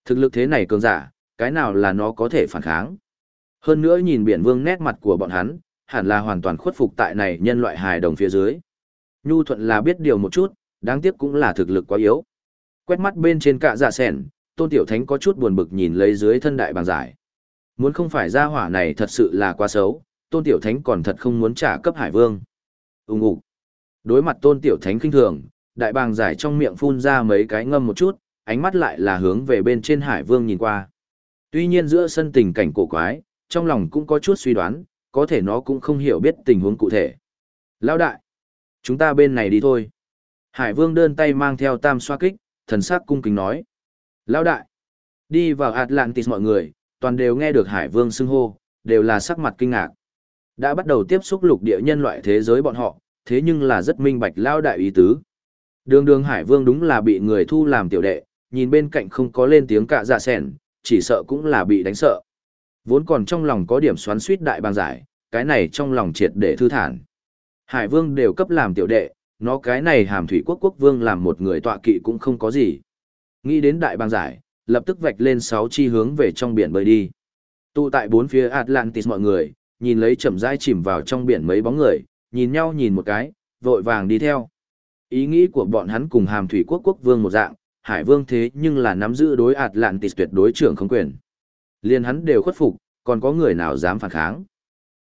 Thực lực thế này cường giả, cái nào là nó có thể phản kháng. Hơn nữa nhìn biển vương nét mặt của bọn hắn, hẳn là hoàn toàn khuất phục tại này nhân loại hài đồng phía dưới. Nhu thuận là biết điều một chút, đáng tiếc cũng là thực lực quá yếu. Quét mắt bên trên cạ dạ giả sền, tôn tiểu thánh có chút buồn bực nhìn lấy dưới thân đại bàng giải. Muốn không phải ra hỏa này thật sự là quá xấu, tôn tiểu thánh còn thật không muốn trả cấp hải vương. Úng ủ. Đối mặt tôn tiểu thánh kinh thường, đại bàng giải trong miệng phun ra mấy cái ngâm một chút, ánh mắt lại là hướng về bên trên hải vương nhìn qua. Tuy nhiên giữa sân tình cảnh cổ quái, trong lòng cũng có chút suy đoán, có thể nó cũng không hiểu biết tình huống cụ thể. Lão đại, chúng ta bên này đi thôi. Hải vương đơn tay mang theo tam xoa kích, thần sắc cung kính nói. Lão đại, đi vào Atlantis mọi người, toàn đều nghe được hải vương xưng hô, đều là sắc mặt kinh ngạc. Đã bắt đầu tiếp xúc lục địa nhân loại thế giới bọn họ, thế nhưng là rất minh bạch lao đại ý tứ. Đường đường hải vương đúng là bị người thu làm tiểu đệ, nhìn bên cạnh không có lên tiếng cạ dạ sẻn, chỉ sợ cũng là bị đánh sợ. Vốn còn trong lòng có điểm xoắn suýt đại bang giải, cái này trong lòng triệt để thư thản. Hải vương đều cấp làm tiểu đệ, nó cái này hàm thủy quốc quốc vương làm một người tọa kỵ cũng không có gì. Nghĩ đến đại bang giải, lập tức vạch lên sáu chi hướng về trong biển bơi đi. Tụ tại bốn phía Atlantis mọi người, nhìn lấy chậm rãi chìm vào trong biển mấy bóng người, nhìn nhau nhìn một cái, vội vàng đi theo. Ý nghĩ của bọn hắn cùng hàm thủy quốc quốc vương một dạng, hải vương thế nhưng là nắm giữ đối Atlantis tuyệt đối trưởng không quyền. Liên hắn đều khuất phục, còn có người nào dám phản kháng.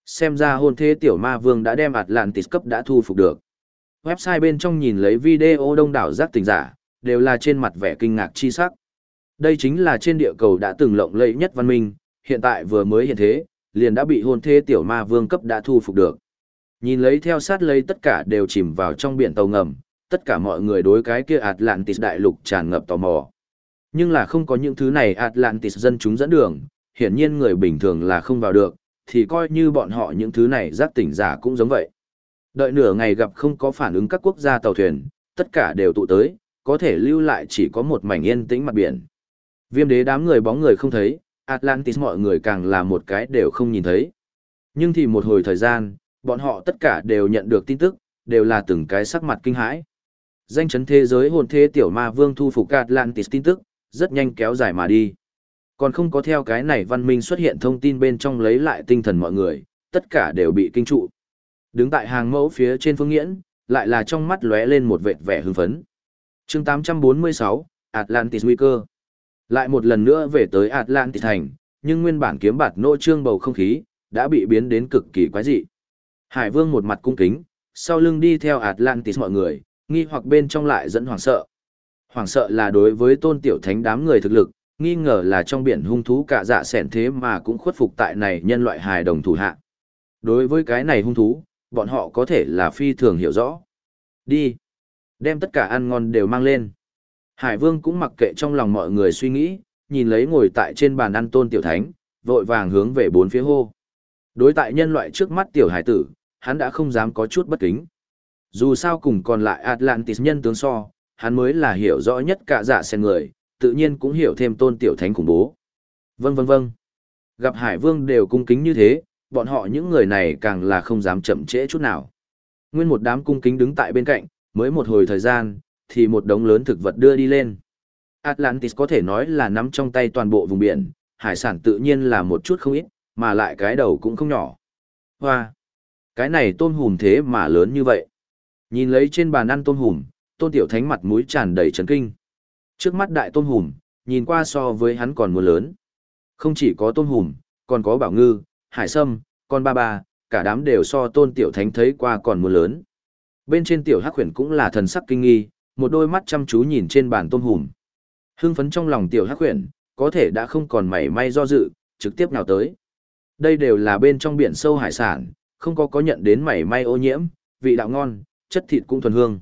Xem ra hôn thế tiểu ma vương đã đem Atlantis cấp đã thu phục được. Website bên trong nhìn lấy video đông đảo giác tình giả, đều là trên mặt vẻ kinh ngạc chi sắc. Đây chính là trên địa cầu đã từng lộng lẫy nhất văn minh, hiện tại vừa mới hiện thế, liền đã bị hôn thế tiểu ma vương cấp đã thu phục được. Nhìn lấy theo sát lấy tất cả đều chìm vào trong biển tàu ngầm, tất cả mọi người đối cái kia Atlantis đại lục tràn ngập tò mò. Nhưng là không có những thứ này Atlantis dân chúng dẫn đường, hiển nhiên người bình thường là không vào được, thì coi như bọn họ những thứ này giác tỉnh giả cũng giống vậy. Đợi nửa ngày gặp không có phản ứng các quốc gia tàu thuyền, tất cả đều tụ tới, có thể lưu lại chỉ có một mảnh yên tĩnh mặt biển. Viêm đế đám người bóng người không thấy, Atlantis mọi người càng là một cái đều không nhìn thấy. Nhưng thì một hồi thời gian, bọn họ tất cả đều nhận được tin tức, đều là từng cái sắc mặt kinh hãi. Danh chấn thế giới hồn thế tiểu ma vương thu phục Atlantis tin tức, rất nhanh kéo dài mà đi. Còn không có theo cái này văn minh xuất hiện thông tin bên trong lấy lại tinh thần mọi người, tất cả đều bị kinh trụ. Đứng tại hàng mẫu phía trên phương nghiễn, lại là trong mắt lóe lên một vệt vẻ hưng phấn. chương 846, Atlantis nguy cơ. Lại một lần nữa về tới Atlantis thành, nhưng nguyên bản kiếm bạt nô trương bầu không khí, đã bị biến đến cực kỳ quái dị. Hải vương một mặt cung kính, sau lưng đi theo Atlantis mọi người, nghi hoặc bên trong lại dẫn hoàng sợ. Hoàng sợ là đối với tôn tiểu thánh đám người thực lực, nghi ngờ là trong biển hung thú cả dạ sẻn thế mà cũng khuất phục tại này nhân loại hài đồng thủ hạ. Đối với cái này hung thú, bọn họ có thể là phi thường hiểu rõ. Đi. Đem tất cả ăn ngon đều mang lên. Hải vương cũng mặc kệ trong lòng mọi người suy nghĩ, nhìn lấy ngồi tại trên bàn ăn tôn tiểu thánh, vội vàng hướng về bốn phía hô. Đối tại nhân loại trước mắt tiểu hải tử, hắn đã không dám có chút bất kính. Dù sao cùng còn lại Atlantis nhân tướng so, hắn mới là hiểu rõ nhất cả dạ sen người, tự nhiên cũng hiểu thêm tôn tiểu thánh khủng bố. Vâng vâng vâng. Gặp Hải Vương đều cung kính như thế, bọn họ những người này càng là không dám chậm trễ chút nào. Nguyên một đám cung kính đứng tại bên cạnh, mới một hồi thời gian, thì một đống lớn thực vật đưa đi lên. Atlantis có thể nói là nắm trong tay toàn bộ vùng biển, hải sản tự nhiên là một chút không ít, mà lại cái đầu cũng không nhỏ. Hoa! Cái này tôm hùm thế mà lớn như vậy. Nhìn lấy trên bàn ăn tôm hùm, tôn tiểu thánh mặt mũi tràn đầy chấn kinh. Trước mắt đại tôm hùm, nhìn qua so với hắn còn mua lớn. Không chỉ có tôm hùm, còn có bảo ngư, hải sâm, con ba ba, cả đám đều so tôn tiểu thánh thấy qua còn mua lớn. Bên trên tiểu hắc huyền cũng là thần sắc kinh nghi, một đôi mắt chăm chú nhìn trên bàn tôm hùm. Hưng phấn trong lòng tiểu hắc khuyển, có thể đã không còn mảy may do dự, trực tiếp nào tới. Đây đều là bên trong biển sâu hải sản, không có có nhận đến mảy may ô nhiễm, vị đạo ngon, chất thịt cũng thuần hương.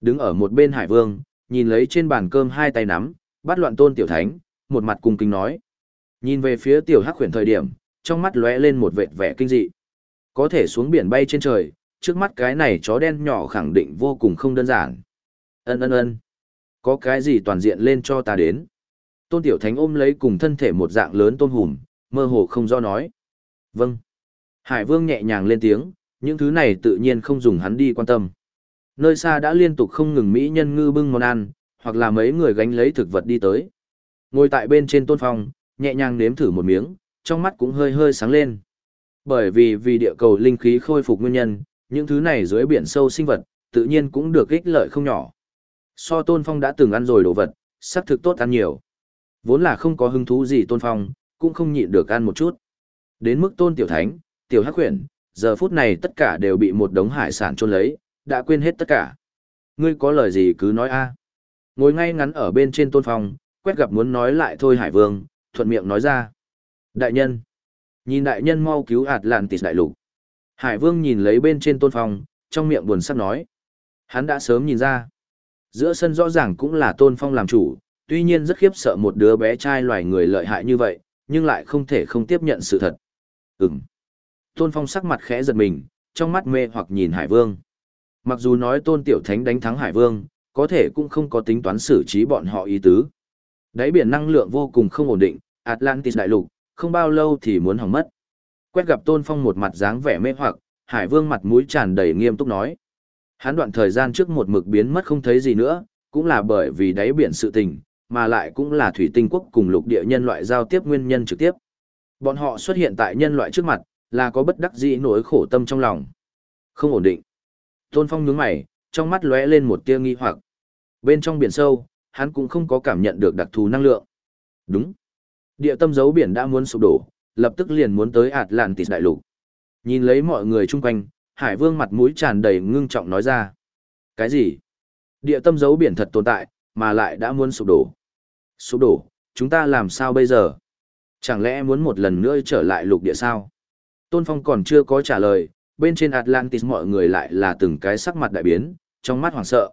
Đứng ở một bên hải vương, nhìn lấy trên bàn cơm hai tay nắm, bắt loạn tôn tiểu thánh, một mặt cung kính nói. Nhìn về phía tiểu hắc khuyển thời điểm, trong mắt lóe lên một vệt vẻ kinh dị. Có thể xuống biển bay trên trời, trước mắt cái này chó đen nhỏ khẳng định vô cùng không đơn giản. Ân ân ân. Có cái gì toàn diện lên cho ta đến. Tôn Tiểu Thánh ôm lấy cùng thân thể một dạng lớn tôn hùm, mơ hồ không do nói. Vâng. Hải Vương nhẹ nhàng lên tiếng, những thứ này tự nhiên không dùng hắn đi quan tâm. Nơi xa đã liên tục không ngừng Mỹ nhân ngư bưng món ăn, hoặc là mấy người gánh lấy thực vật đi tới. Ngồi tại bên trên tôn phong, nhẹ nhàng nếm thử một miếng, trong mắt cũng hơi hơi sáng lên. Bởi vì vì địa cầu linh khí khôi phục nguyên nhân, những thứ này dưới biển sâu sinh vật, tự nhiên cũng được ích lợi không nhỏ. So tôn phong đã từng ăn rồi đồ vật, sắc thực tốt ăn nhiều. Vốn là không có hứng thú gì tôn phong, cũng không nhịn được ăn một chút. Đến mức tôn tiểu thánh, tiểu hắc huyền, giờ phút này tất cả đều bị một đống hải sản trôn lấy, đã quên hết tất cả. Ngươi có lời gì cứ nói a. Ngồi ngay ngắn ở bên trên tôn phong, quét gặp muốn nói lại thôi hải vương, thuận miệng nói ra. Đại nhân. Nhìn đại nhân mau cứu ạt lạn tịt đại lục. Hải vương nhìn lấy bên trên tôn phong, trong miệng buồn sắp nói. Hắn đã sớm nhìn ra. Giữa sân rõ ràng cũng là tôn phong làm chủ, tuy nhiên rất khiếp sợ một đứa bé trai loài người lợi hại như vậy, nhưng lại không thể không tiếp nhận sự thật. Ừm. Tôn phong sắc mặt khẽ giật mình, trong mắt mê hoặc nhìn Hải vương. Mặc dù nói tôn tiểu thánh đánh thắng Hải vương, có thể cũng không có tính toán xử trí bọn họ ý tứ. Đáy biển năng lượng vô cùng không ổn định, Atlantis đại lục, không bao lâu thì muốn hỏng mất. Quét gặp tôn phong một mặt dáng vẻ mê hoặc, Hải Vương mặt mũi tràn đầy nghiêm túc nói. Hắn đoạn thời gian trước một mực biến mất không thấy gì nữa, cũng là bởi vì đáy biển sự tình, mà lại cũng là thủy tinh quốc cùng lục địa nhân loại giao tiếp nguyên nhân trực tiếp. Bọn họ xuất hiện tại nhân loại trước mặt, là có bất đắc dĩ nỗi khổ tâm trong lòng. Không ổn định. Tôn Phong nhướng mày, trong mắt lóe lên một tia nghi hoặc. Bên trong biển sâu, hắn cũng không có cảm nhận được đặc thù năng lượng. Đúng. Địa tâm dấu biển đã muốn sụp đổ, lập tức liền muốn tới Atlantis đại lục. Nhìn lấy mọi người chung quanh, Hải Vương mặt mũi tràn đầy ngưng trọng nói ra. Cái gì? Địa tâm dấu biển thật tồn tại, mà lại đã muốn sụp đổ. Sụp đổ, chúng ta làm sao bây giờ? Chẳng lẽ muốn một lần nữa trở lại lục địa sao? Tôn Phong còn chưa có trả lời, bên trên Atlantis mọi người lại là từng cái sắc mặt đại biến, trong mắt hoảng sợ.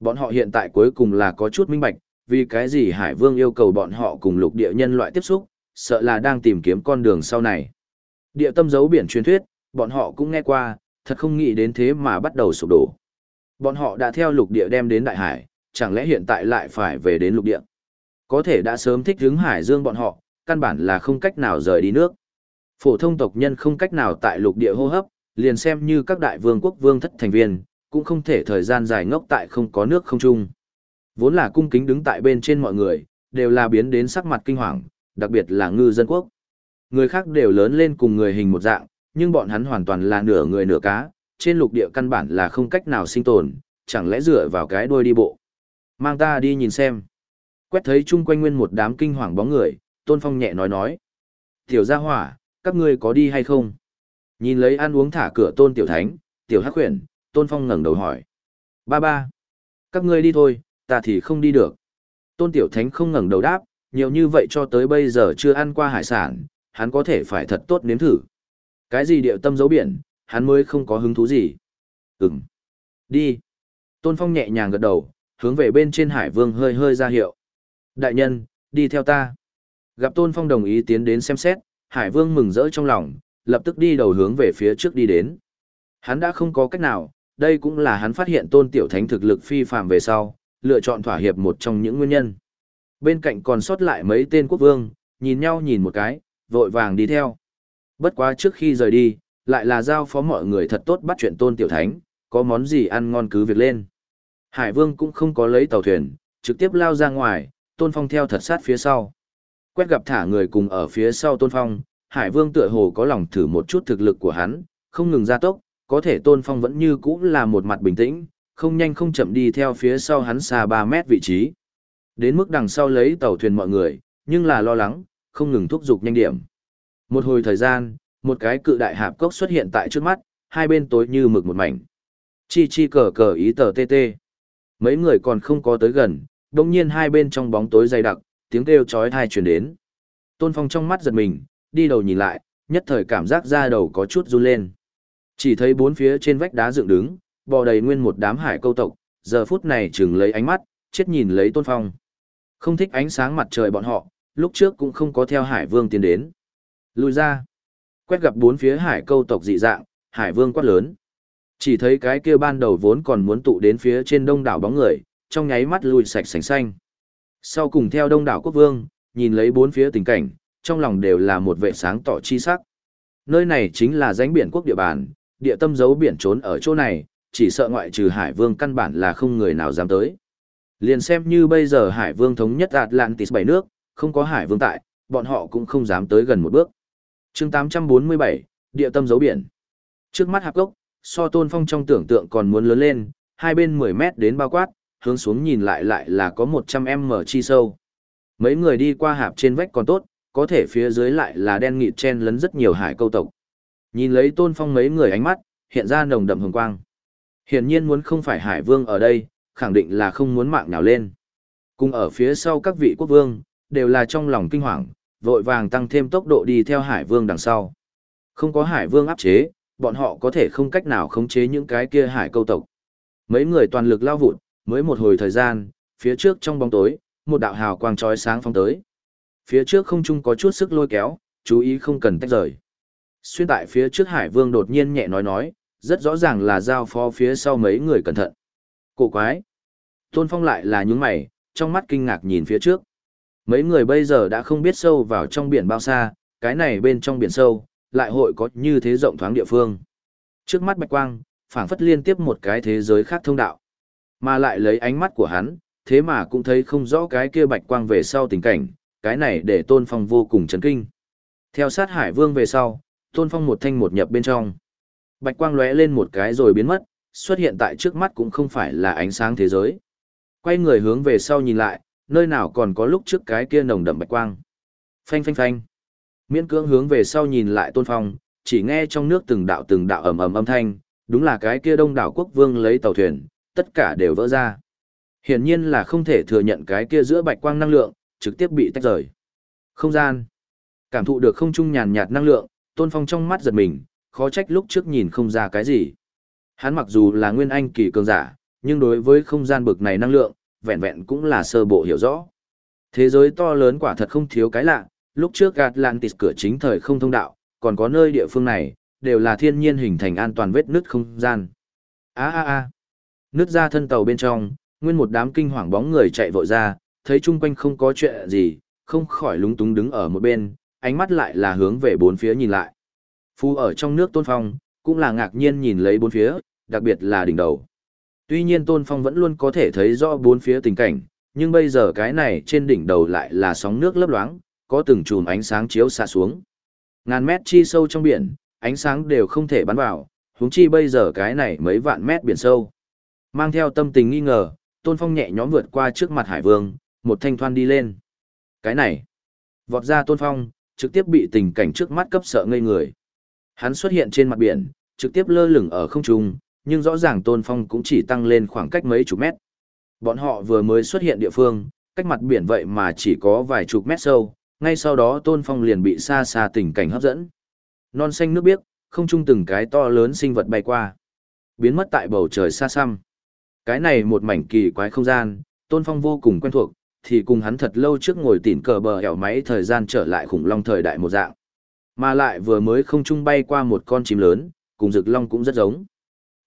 Bọn họ hiện tại cuối cùng là có chút minh bạch, vì cái gì Hải Vương yêu cầu bọn họ cùng lục địa nhân loại tiếp xúc, sợ là đang tìm kiếm con đường sau này. Địa tâm dấu biển truyền thuyết, bọn họ cũng nghe qua, thật không nghĩ đến thế mà bắt đầu sụp đổ. Bọn họ đã theo lục địa đem đến đại hải, chẳng lẽ hiện tại lại phải về đến lục địa? Có thể đã sớm thích hứng hải dương bọn họ, căn bản là không cách nào rời đi nước. Phổ thông tộc nhân không cách nào tại lục địa hô hấp, liền xem như các đại vương quốc vương thất thành viên, cũng không thể thời gian dài ngốc tại không có nước không chung. Vốn là cung kính đứng tại bên trên mọi người, đều là biến đến sắc mặt kinh hoàng, đặc biệt là ngư dân quốc. Người khác đều lớn lên cùng người hình một dạng, nhưng bọn hắn hoàn toàn là nửa người nửa cá, trên lục địa căn bản là không cách nào sinh tồn, chẳng lẽ dựa vào cái đuôi đi bộ. Mang ta đi nhìn xem. Quét thấy chung quanh nguyên một đám kinh hoàng bóng người, Tôn Phong nhẹ nói nói. Tiểu gia hỏa, các ngươi có đi hay không? Nhìn lấy ăn uống thả cửa Tôn Tiểu Thánh, Tiểu Hắc Huyền, Tôn Phong ngẩng đầu hỏi. Ba ba. Các ngươi đi thôi, ta thì không đi được. Tôn Tiểu Thánh không ngẩng đầu đáp, nhiều như vậy cho tới bây giờ chưa ăn qua hải sản, hắn có thể phải thật tốt nếm thử. Cái gì điệu tâm dấu biển, hắn mới không có hứng thú gì. Ừm. Đi. Tôn Phong nhẹ nhàng gật đầu, hướng về bên trên hải vương hơi hơi ra hiệu. Đại nhân, đi theo ta. Gặp Tôn Phong đồng ý tiến đến xem xét, hải vương mừng rỡ trong lòng, lập tức đi đầu hướng về phía trước đi đến. Hắn đã không có cách nào, đây cũng là hắn phát hiện tôn tiểu thánh thực lực phi phàm về sau, lựa chọn thỏa hiệp một trong những nguyên nhân. Bên cạnh còn sót lại mấy tên quốc vương, nhìn nhau nhìn một cái, vội vàng đi theo. Bất quá trước khi rời đi, lại là giao phó mọi người thật tốt bắt chuyện tôn tiểu thánh, có món gì ăn ngon cứ việc lên. Hải vương cũng không có lấy tàu thuyền, trực tiếp lao ra ngoài, tôn phong theo thật sát phía sau. Quét gặp thả người cùng ở phía sau tôn phong, hải vương tựa hồ có lòng thử một chút thực lực của hắn, không ngừng ra tốc, có thể tôn phong vẫn như cũ là một mặt bình tĩnh, không nhanh không chậm đi theo phía sau hắn xa 3 mét vị trí. Đến mức đằng sau lấy tàu thuyền mọi người, nhưng là lo lắng, không ngừng thúc giục nhanh điểm. Một hồi thời gian, một cái cự đại hạp cốc xuất hiện tại trước mắt, hai bên tối như mực một mảnh. Chi chi cờ cờ ý tờ tê tê. Mấy người còn không có tới gần, đồng nhiên hai bên trong bóng tối dày đặc, tiếng kêu chói tai truyền đến. Tôn Phong trong mắt giật mình, đi đầu nhìn lại, nhất thời cảm giác da đầu có chút run lên. Chỉ thấy bốn phía trên vách đá dựng đứng, bò đầy nguyên một đám hải câu tộc, giờ phút này chừng lấy ánh mắt, chết nhìn lấy Tôn Phong. Không thích ánh sáng mặt trời bọn họ, lúc trước cũng không có theo hải vương tiến đến. Lùi ra. Quét gặp bốn phía hải câu tộc dị dạng, hải vương quát lớn. Chỉ thấy cái kia ban đầu vốn còn muốn tụ đến phía trên đông đảo bóng người, trong nháy mắt lùi sạch sành xanh. Sau cùng theo đông đảo quốc vương, nhìn lấy bốn phía tình cảnh, trong lòng đều là một vệ sáng tỏ chi sắc. Nơi này chính là danh biển quốc địa bàn, địa tâm giấu biển trốn ở chỗ này, chỉ sợ ngoại trừ Hải Vương căn bản là không người nào dám tới. Liền xem như bây giờ Hải Vương thống nhất Atlantis bảy nước, không có Hải Vương tại, bọn họ cũng không dám tới gần một bước chương 847, địa tâm giấu biển. Trước mắt hạp gốc, so tôn phong trong tưởng tượng còn muốn lớn lên, hai bên 10 mét đến bao quát, hướng xuống nhìn lại lại là có 100m chi sâu. Mấy người đi qua hạp trên vách còn tốt, có thể phía dưới lại là đen nghịt chen lấn rất nhiều hải câu tộc. Nhìn lấy tôn phong mấy người ánh mắt, hiện ra nồng đậm hồng quang. Hiển nhiên muốn không phải hải vương ở đây, khẳng định là không muốn mạng nào lên. Cùng ở phía sau các vị quốc vương, đều là trong lòng kinh hoàng, vội vàng tăng thêm tốc độ đi theo hải vương đằng sau. Không có hải vương áp chế, bọn họ có thể không cách nào khống chế những cái kia hải câu tộc. Mấy người toàn lực lao vụt, mới một hồi thời gian, phía trước trong bóng tối, một đạo hào quang trói sáng phong tới. Phía trước không trung có chút sức lôi kéo, chú ý không cần tách rời. Xuyên tại phía trước Hải Vương đột nhiên nhẹ nói nói, rất rõ ràng là giao phó phía sau mấy người cẩn thận. Cổ quái. Tôn Phong lại là những mày, trong mắt kinh ngạc nhìn phía trước. Mấy người bây giờ đã không biết sâu vào trong biển bao xa, cái này bên trong biển sâu, lại hội có như thế rộng thoáng địa phương. Trước mắt bạch quang, phảng phất liên tiếp một cái thế giới khác thông đạo. Mà lại lấy ánh mắt của hắn, thế mà cũng thấy không rõ cái kia bạch quang về sau tình cảnh, cái này để Tôn Phong vô cùng chấn kinh. Theo sát Hải Vương về sau, Tôn Phong một thanh một nhập bên trong. Bạch quang lóe lên một cái rồi biến mất, xuất hiện tại trước mắt cũng không phải là ánh sáng thế giới. Quay người hướng về sau nhìn lại, nơi nào còn có lúc trước cái kia nồng đậm bạch quang. Phanh phanh phanh. Miễn cưỡng hướng về sau nhìn lại Tôn Phong, chỉ nghe trong nước từng đạo từng đạo ầm ầm âm thanh, đúng là cái kia đông đảo quốc vương lấy tàu thuyền, tất cả đều vỡ ra. Hiển nhiên là không thể thừa nhận cái kia giữa bạch quang năng lượng, trực tiếp bị tách rời. Không gian. Cảm thụ được không trung nhàn nhạt năng lượng, Tôn Phong trong mắt giật mình, khó trách lúc trước nhìn không ra cái gì. Hắn mặc dù là nguyên anh kỳ cường giả, nhưng đối với không gian bực này năng lượng, vẹn vẹn cũng là sơ bộ hiểu rõ. Thế giới to lớn quả thật không thiếu cái lạ, lúc trước Atlantis cửa chính thời không thông đạo, còn có nơi địa phương này, đều là thiên nhiên hình thành an toàn vết nứt không gian. A a a. Nứt ra thân tàu bên trong, nguyên một đám kinh hoàng bóng người chạy vội ra, thấy chung quanh không có chuyện gì, không khỏi lúng túng đứng ở một bên, ánh mắt lại là hướng về bốn phía nhìn lại. Phu ở trong nước Tôn Phong, cũng là ngạc nhiên nhìn lấy bốn phía, đặc biệt là đỉnh đầu. Tuy nhiên Tôn Phong vẫn luôn có thể thấy rõ bốn phía tình cảnh, nhưng bây giờ cái này trên đỉnh đầu lại là sóng nước lấp loáng, có từng chùm ánh sáng chiếu xạ xuống. Ngàn mét chi sâu trong biển, ánh sáng đều không thể bắn vào, huống chi bây giờ cái này mấy vạn mét biển sâu. Mang theo tâm tình nghi ngờ, Tôn Phong nhẹ nhõm vượt qua trước mặt Hải Vương, một thanh thoan đi lên. Cái này, vọt ra Tôn Phong, trực tiếp bị tình cảnh trước mắt cấp sợ ngây người. Hắn xuất hiện trên mặt biển, trực tiếp lơ lửng ở không trung, nhưng rõ ràng Tôn Phong cũng chỉ tăng lên khoảng cách mấy chục mét. Bọn họ vừa mới xuất hiện địa phương, cách mặt biển vậy mà chỉ có vài chục mét sâu, ngay sau đó Tôn Phong liền bị xa xa tình cảnh hấp dẫn. Non xanh nước biếc, không trung từng cái to lớn sinh vật bay qua, biến mất tại bầu trời xa xăm. Cái này một mảnh kỳ quái không gian, Tôn Phong vô cùng quen thuộc, thì cùng hắn thật lâu trước ngồi tỉn cờ bờ hẻo máy thời gian trở lại khủng long thời đại một dạng. Mà lại vừa mới không trung bay qua một con chim lớn, cùng rực long cũng rất giống.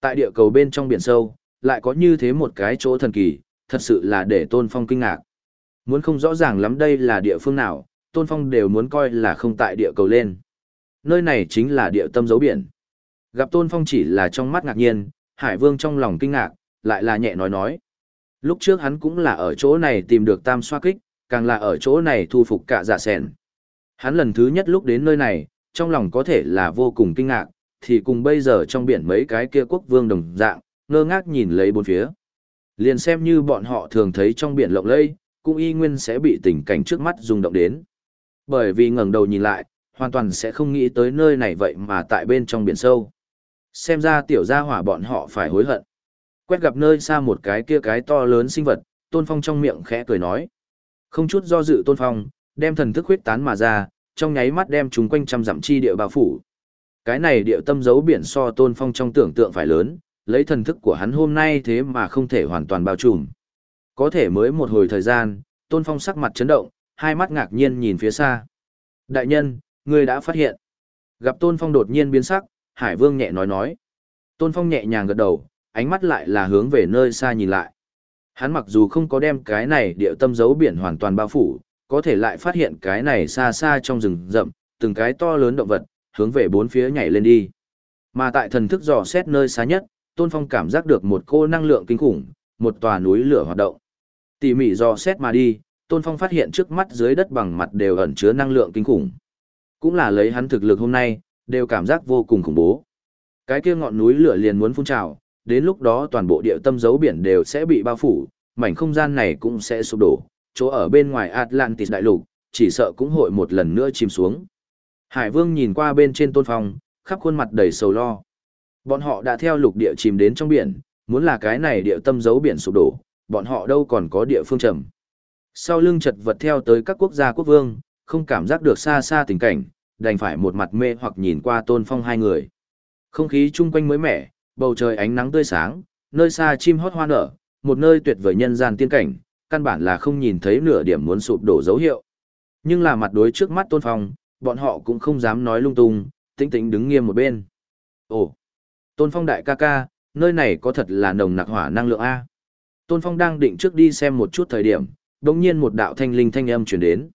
Tại địa cầu bên trong biển sâu, lại có như thế một cái chỗ thần kỳ, thật sự là để Tôn Phong kinh ngạc. Muốn không rõ ràng lắm đây là địa phương nào, Tôn Phong đều muốn coi là không tại địa cầu lên. Nơi này chính là địa tâm dấu biển. Gặp Tôn Phong chỉ là trong mắt ngạc nhiên, Hải Vương trong lòng kinh ngạc, lại là nhẹ nói nói. Lúc trước hắn cũng là ở chỗ này tìm được tam xoa kích, càng là ở chỗ này thu phục cả giả sẹn. Hắn lần thứ nhất lúc đến nơi này, trong lòng có thể là vô cùng kinh ngạc, thì cùng bây giờ trong biển mấy cái kia quốc vương đồng dạng, ngơ ngác nhìn lấy bốn phía. Liền xem như bọn họ thường thấy trong biển lộng lây, cũng y nguyên sẽ bị tình cảnh trước mắt rung động đến. Bởi vì ngẩng đầu nhìn lại, hoàn toàn sẽ không nghĩ tới nơi này vậy mà tại bên trong biển sâu. Xem ra tiểu gia hỏa bọn họ phải hối hận. Quét gặp nơi xa một cái kia cái to lớn sinh vật, Tôn Phong trong miệng khẽ cười nói. Không chút do dự Tôn Phong, đem thần thức huyết tán mà ra, trong nháy mắt đem chúng quanh trăm dặm chi địa bao phủ. Cái này địa tâm giấu biển so Tôn Phong trong tưởng tượng phải lớn, lấy thần thức của hắn hôm nay thế mà không thể hoàn toàn bao trùm. Có thể mới một hồi thời gian, Tôn Phong sắc mặt chấn động, hai mắt ngạc nhiên nhìn phía xa. Đại nhân, ngươi đã phát hiện. Gặp Tôn Phong đột nhiên biến sắc, Hải Vương nhẹ nói nói. Tôn Phong nhẹ nhàng gật đầu, ánh mắt lại là hướng về nơi xa nhìn lại. Hắn mặc dù không có đem cái này địa tâm giấu biển hoàn toàn bao phủ, có thể lại phát hiện cái này xa xa trong rừng rậm, từng cái to lớn động vật, hướng về bốn phía nhảy lên đi. Mà tại thần thức dò xét nơi xa nhất, Tôn Phong cảm giác được một cô năng lượng kinh khủng, một tòa núi lửa hoạt động. Tỉ mỉ dò xét mà đi, Tôn Phong phát hiện trước mắt dưới đất bằng mặt đều ẩn chứa năng lượng kinh khủng. Cũng là lấy hắn thực lực hôm nay, đều cảm giác vô cùng khủng bố. Cái kia ngọn núi lửa liền muốn phun trào, đến lúc đó toàn bộ địa tâm dấu biển đều sẽ bị bao phủ, mảnh không gian này cũng sẽ sụp đổ, chỗ ở bên ngoài Atlantis đại lục, chỉ sợ cũng hội một lần nữa chìm xuống. Hải Vương nhìn qua bên trên tôn phong, khắp khuôn mặt đầy sầu lo. Bọn họ đã theo lục địa chìm đến trong biển, muốn là cái này địa tâm giấu biển sụp đổ, bọn họ đâu còn có địa phương trầm. Sau lưng chật vật theo tới các quốc gia quốc vương, không cảm giác được xa xa tình cảnh, đành phải một mặt mê hoặc nhìn qua tôn phong hai người. Không khí chung quanh mới mẻ, bầu trời ánh nắng tươi sáng, nơi xa chim hót hoa nở, một nơi tuyệt vời nhân gian tiên cảnh, căn bản là không nhìn thấy nửa điểm muốn sụp đổ dấu hiệu. Nhưng là mặt đối trước mắt tôn phong, bọn họ cũng không dám nói lung tung, tĩnh tĩnh đứng nghiêm một bên. Ồ, tôn phong đại ca ca, nơi này có thật là nồng nặc hỏa năng lượng A. Tôn phong đang định trước đi xem một chút thời điểm, đồng nhiên một đạo thanh linh thanh âm chuyển đến.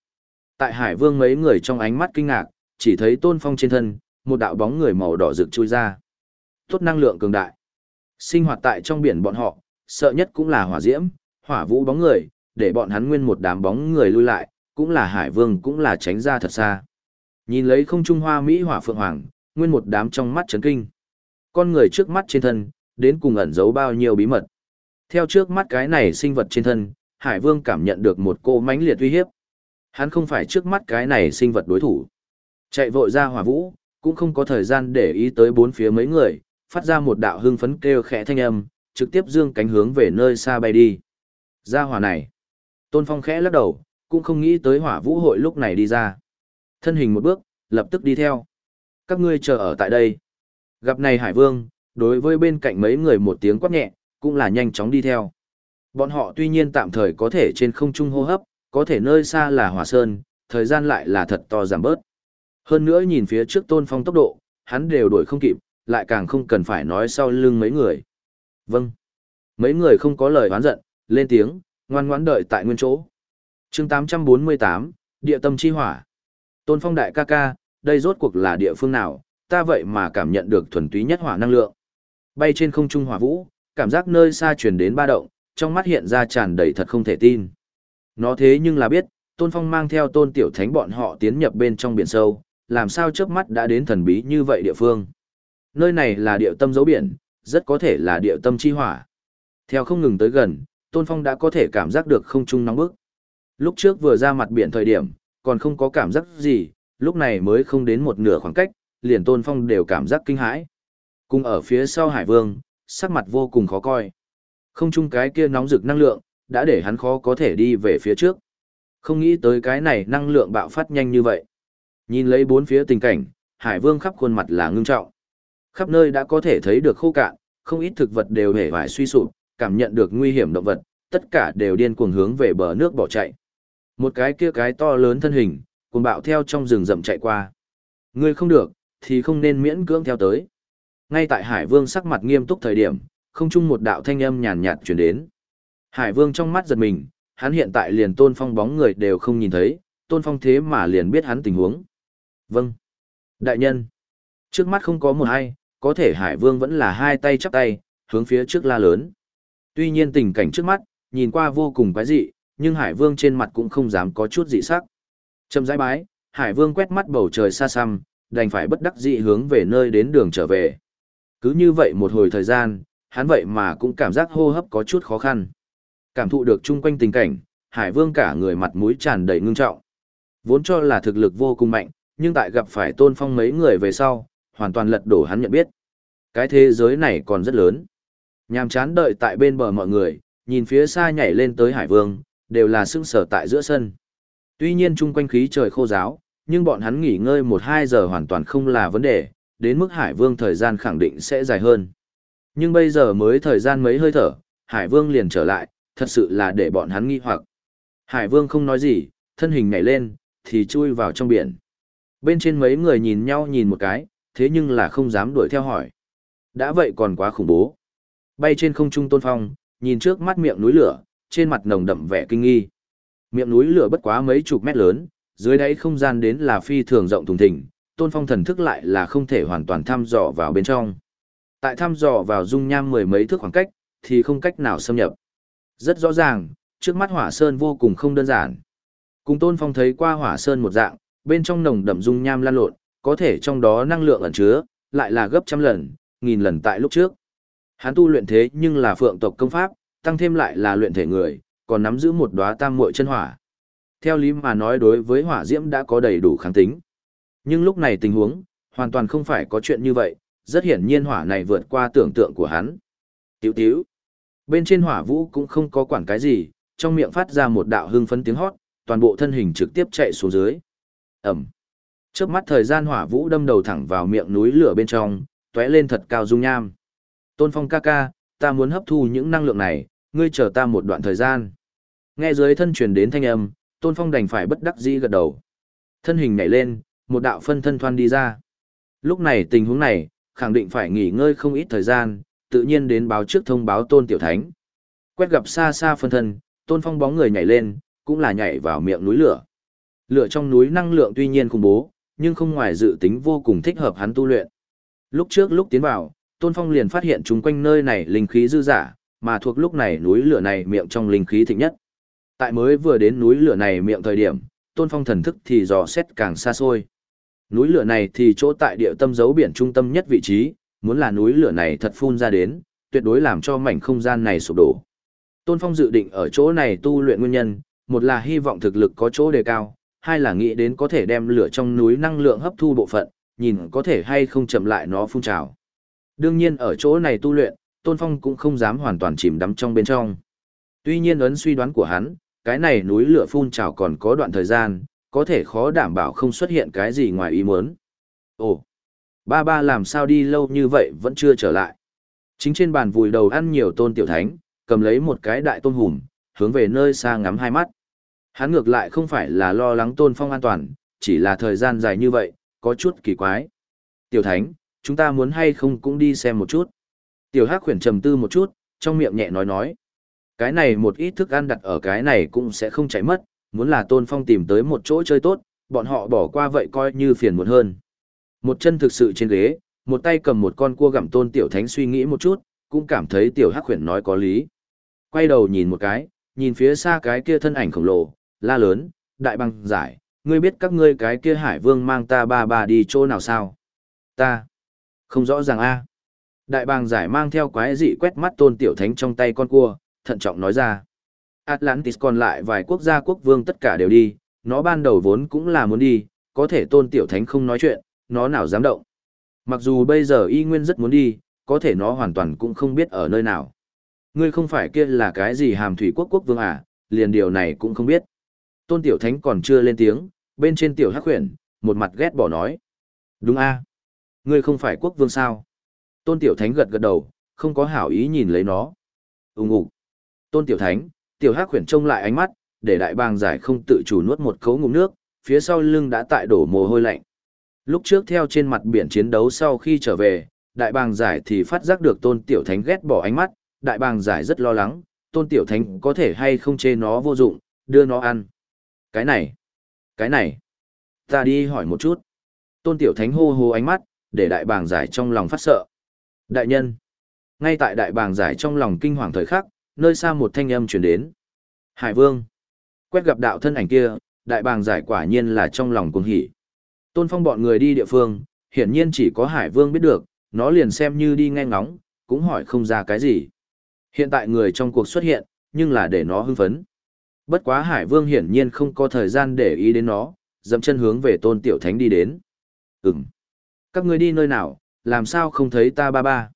Tại hải vương mấy người trong ánh mắt kinh ngạc, chỉ thấy tôn phong trên thân, một đạo bóng người màu đỏ rực chui ra. Tốt năng lượng cường đại. Sinh hoạt tại trong biển bọn họ, sợ nhất cũng là hỏa diễm, hỏa vũ bóng người, để bọn hắn nguyên một đám bóng người lui lại, cũng là hải vương cũng là tránh ra thật xa. Nhìn lấy không trung hoa Mỹ hỏa phượng hoàng, nguyên một đám trong mắt chấn kinh. Con người trước mắt trên thân, đến cùng ẩn giấu bao nhiêu bí mật. Theo trước mắt cái này sinh vật trên thân, Hải Vương cảm nhận được một cô mãnh liệt uy hiếp. Hắn không phải trước mắt cái này sinh vật đối thủ. Chạy vội ra hỏa vũ, cũng không có thời gian để ý tới bốn phía mấy người, phát ra một đạo hưng phấn kêu khẽ thanh âm, trực tiếp dương cánh hướng về nơi xa bay đi. Ra hỏa này. Tôn Phong khẽ lắc đầu, cũng không nghĩ tới hỏa vũ hội lúc này đi ra. Thân hình một bước, lập tức đi theo. Các ngươi chờ ở tại đây. Gặp này Hải Vương, đối với bên cạnh mấy người một tiếng quát nhẹ, cũng là nhanh chóng đi theo. Bọn họ tuy nhiên tạm thời có thể trên không trung hô hấp, có thể nơi xa là hỏa sơn, thời gian lại là thật to giảm bớt. Hơn nữa nhìn phía trước tôn phong tốc độ, hắn đều đuổi không kịp, lại càng không cần phải nói sau lưng mấy người. Vâng. Mấy người không có lời oán giận, lên tiếng, ngoan ngoãn đợi tại nguyên chỗ. chương 848, địa tâm chi hỏa. Tôn phong đại ca ca, đây rốt cuộc là địa phương nào, ta vậy mà cảm nhận được thuần túy nhất hỏa năng lượng. Bay trên không trung hỏa vũ, cảm giác nơi xa truyền đến ba động, trong mắt hiện ra tràn đầy thật không thể tin. Nó thế nhưng là biết, Tôn Phong mang theo Tôn Tiểu Thánh bọn họ tiến nhập bên trong biển sâu, làm sao chớp mắt đã đến thần bí như vậy địa phương. Nơi này là địa tâm dấu biển, rất có thể là địa tâm chi hỏa. Theo không ngừng tới gần, Tôn Phong đã có thể cảm giác được không trung nóng bức. Lúc trước vừa ra mặt biển thời điểm, còn không có cảm giác gì, lúc này mới không đến một nửa khoảng cách, liền Tôn Phong đều cảm giác kinh hãi. Cùng ở phía sau Hải Vương, sắc mặt vô cùng khó coi. Không chung cái kia nóng rực năng lượng, đã để hắn khó có thể đi về phía trước. Không nghĩ tới cái này năng lượng bạo phát nhanh như vậy. Nhìn lấy bốn phía tình cảnh, Hải Vương khắp khuôn mặt là ngưng trọng. Khắp nơi đã có thể thấy được khô cạn, không ít thực vật đều hề vải suy sụp, cảm nhận được nguy hiểm động vật, tất cả đều điên cuồng hướng về bờ nước bỏ chạy. Một cái kia cái to lớn thân hình, cuồng bạo theo trong rừng rậm chạy qua. Ngươi không được, thì không nên miễn cưỡng theo tới. Ngay tại Hải Vương sắc mặt nghiêm túc thời điểm, không chung một đạo thanh âm nhàn nhạt truyền đến. Hải Vương trong mắt giật mình, hắn hiện tại liền Tôn Phong bóng người đều không nhìn thấy, Tôn Phong thế mà liền biết hắn tình huống. Vâng. Đại nhân. Trước mắt không có một ai, có thể Hải Vương vẫn là hai tay chắp tay, hướng phía trước la lớn. Tuy nhiên tình cảnh trước mắt, nhìn qua vô cùng quái dị, nhưng Hải Vương trên mặt cũng không dám có chút dị sắc. Châm rãi bái, Hải Vương quét mắt bầu trời xa xăm, đành phải bất đắc dị hướng về nơi đến đường trở về. Cứ như vậy một hồi thời gian, hắn vậy mà cũng cảm giác hô hấp có chút khó khăn. Cảm thụ được chung quanh tình cảnh, Hải Vương cả người mặt mũi tràn đầy ngưng trọng. Vốn cho là thực lực vô cùng mạnh, nhưng tại gặp phải tôn phong mấy người về sau, hoàn toàn lật đổ hắn nhận biết. Cái thế giới này còn rất lớn. Nhàm chán đợi tại bên bờ mọi người, nhìn phía xa nhảy lên tới Hải Vương, đều là sững sở tại giữa sân. Tuy nhiên chung quanh khí trời khô giáo, nhưng bọn hắn nghỉ ngơi một hai giờ hoàn toàn không là vấn đề, đến mức Hải Vương thời gian khẳng định sẽ dài hơn. Nhưng bây giờ mới thời gian mấy hơi thở, Hải Vương liền trở lại, thật sự là để bọn hắn nghi hoặc. Hải Vương không nói gì, thân hình nhảy lên, thì chui vào trong biển. Bên trên mấy người nhìn nhau nhìn một cái, thế nhưng là không dám đuổi theo hỏi. Đã vậy còn quá khủng bố. Bay trên không trung tôn phong, nhìn trước mắt miệng núi lửa, trên mặt nồng đậm vẻ kinh nghi. Miệng núi lửa bất quá mấy chục mét lớn, dưới đáy không gian đến là phi thường rộng thùng thình, tôn phong thần thức lại là không thể hoàn toàn thăm dò vào bên trong. Tại thăm dò vào dung nham mười mấy thước khoảng cách, thì không cách nào xâm nhập. Rất rõ ràng, trước mắt hỏa sơn vô cùng không đơn giản. Cùng tôn phong thấy qua hỏa sơn một dạng, bên trong nồng đậm dung nham lan lộn, có thể trong đó năng lượng ẩn chứa, lại là gấp trăm lần, nghìn lần tại lúc trước. Hắn tu luyện thế nhưng là phượng tộc công pháp, tăng thêm lại là luyện thể người, còn nắm giữ một đóa tam muội chân hỏa. Theo lý mà nói đối với hỏa diễm đã có đầy đủ kháng tính. Nhưng lúc này tình huống, hoàn toàn không phải có chuyện như vậy, rất hiển nhiên hỏa này vượt qua tưởng tượng của hắn. Tiểu tiểu. Bên trên hỏa vũ cũng không có quản cái gì, trong miệng phát ra một đạo hưng phấn tiếng hót, toàn bộ thân hình trực tiếp chạy xuống dưới. Ẩm. Trước mắt thời gian hỏa vũ đâm đầu thẳng vào miệng núi lửa bên trong, tóe lên thật cao dung nham. Tôn Phong ca ca, ta muốn hấp thu những năng lượng này, ngươi chờ ta một đoạn thời gian. Nghe dưới thân truyền đến thanh âm, Tôn Phong đành phải bất đắc dĩ gật đầu. Thân hình nhảy lên, một đạo phân thân thoan đi ra. Lúc này tình huống này, khẳng định phải nghỉ ngơi không ít thời gian, tự nhiên đến báo trước thông báo Tôn Tiểu Thánh. Quét gặp xa xa phân thân, Tôn Phong bóng người nhảy lên, cũng là nhảy vào miệng núi lửa. Lửa trong núi năng lượng tuy nhiên khủng bố, nhưng không ngoài dự tính vô cùng thích hợp hắn tu luyện. Lúc trước lúc tiến vào, Tôn Phong liền phát hiện chúng quanh nơi này linh khí dư giả, mà thuộc lúc này núi lửa này miệng trong linh khí thịnh nhất. Tại mới vừa đến núi lửa này miệng thời điểm, Tôn Phong thần thức thì dò xét càng xa xôi. Núi lửa này thì chỗ tại địa tâm dấu biển trung tâm nhất vị trí, muốn là núi lửa này thật phun ra đến, tuyệt đối làm cho mảnh không gian này sụp đổ. Tôn Phong dự định ở chỗ này tu luyện nguyên nhân, một là hy vọng thực lực có chỗ đề cao, hai là nghĩ đến có thể đem lửa trong núi năng lượng hấp thu bộ phận, nhìn có thể hay không chậm lại nó phun trào. Đương nhiên ở chỗ này tu luyện, Tôn Phong cũng không dám hoàn toàn chìm đắm trong bên trong. Tuy nhiên ấn suy đoán của hắn, cái này núi lửa phun trào còn có đoạn thời gian, có thể khó đảm bảo không xuất hiện cái gì ngoài ý muốn. Ồ, ba ba làm sao đi lâu như vậy vẫn chưa trở lại. Chính trên bàn vùi đầu ăn nhiều tôn tiểu thánh, cầm lấy một cái đại tôn hùm, hướng về nơi xa ngắm hai mắt. Hắn ngược lại không phải là lo lắng tôn phong an toàn, chỉ là thời gian dài như vậy, có chút kỳ quái. Tiểu thánh, chúng ta muốn hay không cũng đi xem một chút. Tiểu hắc khuyển trầm tư một chút, trong miệng nhẹ nói nói. Cái này một ít thức ăn đặt ở cái này cũng sẽ không chảy mất, muốn là tôn phong tìm tới một chỗ chơi tốt, bọn họ bỏ qua vậy coi như phiền muộn hơn. Một chân thực sự trên ghế, một tay cầm một con cua gặm tôn tiểu thánh suy nghĩ một chút, cũng cảm thấy tiểu hắc khuyển nói có lý. Quay đầu nhìn một cái, nhìn phía xa cái kia thân ảnh khổng lồ, la lớn, đại băng giải, ngươi biết các ngươi cái kia hải vương mang ta ba ba đi chỗ nào sao? Ta, không rõ ràng a. Đại bàng giải mang theo quái dị quét mắt tôn tiểu thánh trong tay con cua, thận trọng nói ra. Atlantis còn lại vài quốc gia quốc vương tất cả đều đi, nó ban đầu vốn cũng là muốn đi, có thể tôn tiểu thánh không nói chuyện, nó nào dám động. Mặc dù bây giờ y nguyên rất muốn đi, có thể nó hoàn toàn cũng không biết ở nơi nào. Ngươi không phải kia là cái gì hàm thủy quốc quốc vương à, liền điều này cũng không biết. Tôn tiểu thánh còn chưa lên tiếng, bên trên tiểu hắc huyền, một mặt ghét bỏ nói. Đúng a Ngươi không phải quốc vương sao? Tôn tiểu thánh gật gật đầu, không có hảo ý nhìn lấy nó. Úng ủ. Tôn tiểu thánh, tiểu hắc huyền trông lại ánh mắt, để đại bàng giải không tự chủ nuốt một khấu ngụm nước, phía sau lưng đã tại đổ mồ hôi lạnh. Lúc trước theo trên mặt biển chiến đấu sau khi trở về, đại bàng giải thì phát giác được tôn tiểu thánh ghét bỏ ánh mắt, đại bàng giải rất lo lắng, tôn tiểu thánh có thể hay không chê nó vô dụng, đưa nó ăn. Cái này, cái này, ta đi hỏi một chút. Tôn tiểu thánh hô hô ánh mắt, để đại bàng giải trong lòng phát sợ. Đại nhân, ngay tại đại bàng giải trong lòng kinh hoàng thời khắc, nơi xa một thanh âm chuyển đến. Hải vương, quét gặp đạo thân ảnh kia, đại bàng giải quả nhiên là trong lòng cuồng hỉ. Tôn phong bọn người đi địa phương, hiển nhiên chỉ có hải vương biết được, nó liền xem như đi nghe ngóng, cũng hỏi không ra cái gì. Hiện tại người trong cuộc xuất hiện, nhưng là để nó hưng phấn. Bất quá Hải Vương hiển nhiên không có thời gian để ý đến nó, dậm chân hướng về Tôn Tiểu Thánh đi đến. Ừm. Các ngươi đi nơi nào, làm sao không thấy ta ba ba?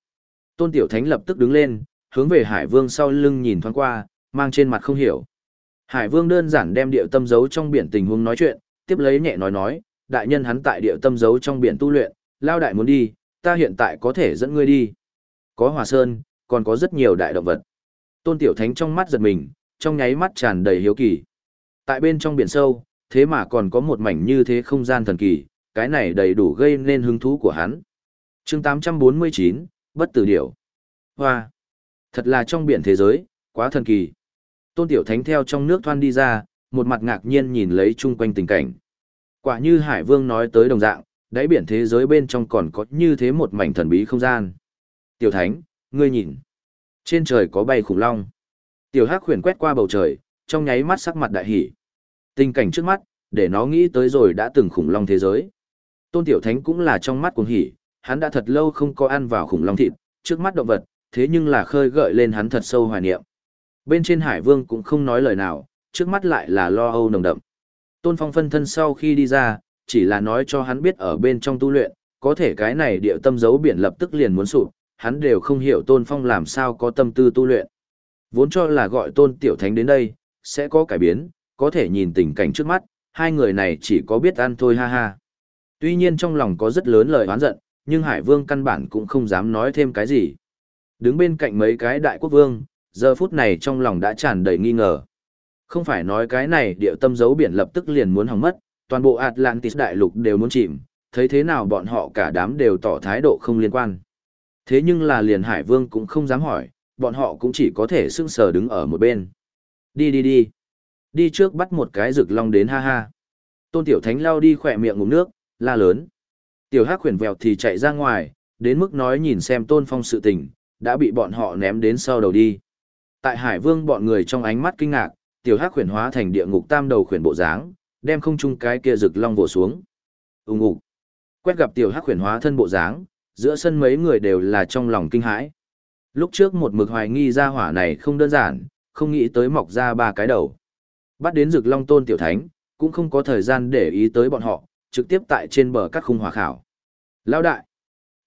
Tôn Tiểu Thánh lập tức đứng lên, hướng về Hải Vương sau lưng nhìn thoáng qua, mang trên mặt không hiểu. Hải Vương đơn giản đem điệu tâm giấu trong biển tình huống nói chuyện, tiếp lấy nhẹ nói nói, đại nhân hắn tại điệu tâm giấu trong biển tu luyện, lao đại muốn đi, ta hiện tại có thể dẫn ngươi đi. Có hòa sơn, còn có rất nhiều đại động vật. Tôn Tiểu Thánh trong mắt giật mình, trong nháy mắt tràn đầy hiếu kỳ. Tại bên trong biển sâu, thế mà còn có một mảnh như thế không gian thần kỳ, cái này đầy đủ gây nên hứng thú của hắn. chương 849, Bất tử điểu. Hoa! Thật là trong biển thế giới, quá thần kỳ. Tôn Tiểu Thánh theo trong nước thoan đi ra, một mặt ngạc nhiên nhìn lấy chung quanh tình cảnh. Quả như Hải Vương nói tới đồng dạng, đáy biển thế giới bên trong còn có như thế một mảnh thần bí không gian. Tiểu Thánh, ngươi nhìn. Trên trời có bay khủng long. Tiểu Hắc khuyển quét qua bầu trời, trong nháy mắt sắc mặt đại hỉ. Tình cảnh trước mắt, để nó nghĩ tới rồi đã từng khủng long thế giới. Tôn Tiểu Thánh cũng là trong mắt cuồng hỉ, hắn đã thật lâu không có ăn vào khủng long thịt, trước mắt động vật, thế nhưng là khơi gợi lên hắn thật sâu hoài niệm. Bên trên Hải Vương cũng không nói lời nào, trước mắt lại là lo âu nồng đậm. Tôn Phong phân thân sau khi đi ra, chỉ là nói cho hắn biết ở bên trong tu luyện, có thể cái này địa tâm dấu biển lập tức liền muốn sụp, hắn đều không hiểu Tôn Phong làm sao có tâm tư tu luyện. Vốn cho là gọi Tôn Tiểu Thánh đến đây, sẽ có cải biến, có thể nhìn tình cảnh trước mắt, hai người này chỉ có biết ăn thôi ha ha. Tuy nhiên trong lòng có rất lớn lời oán giận, nhưng Hải Vương căn bản cũng không dám nói thêm cái gì. Đứng bên cạnh mấy cái đại quốc vương, giờ phút này trong lòng đã tràn đầy nghi ngờ. Không phải nói cái này địa tâm dấu biển lập tức liền muốn hỏng mất, toàn bộ Atlantis đại lục đều muốn chìm, thấy thế nào bọn họ cả đám đều tỏ thái độ không liên quan. Thế nhưng là liền Hải Vương cũng không dám hỏi, bọn họ cũng chỉ có thể sững sờ đứng ở một bên. Đi đi đi. Đi trước bắt một cái rực long đến ha ha. Tôn Tiểu Thánh lao đi khỏe miệng ngụm nước, la lớn. Tiểu Hắc khuyển vèo thì chạy ra ngoài, đến mức nói nhìn xem tôn phong sự tình, đã bị bọn họ ném đến sau đầu đi. Tại Hải Vương bọn người trong ánh mắt kinh ngạc, tiểu hắc khuyển hóa thành địa ngục tam đầu khuyển bộ dáng, đem không trung cái kia rực long vỗ xuống. Ùng ục. Quét gặp tiểu hắc khuyển hóa thân bộ dáng, giữa sân mấy người đều là trong lòng kinh hãi. Lúc trước một mực hoài nghi ra hỏa này không đơn giản, không nghĩ tới mọc ra ba cái đầu. Bắt đến rực long tôn tiểu thánh, cũng không có thời gian để ý tới bọn họ, trực tiếp tại trên bờ các khung hỏa khảo. Lão đại,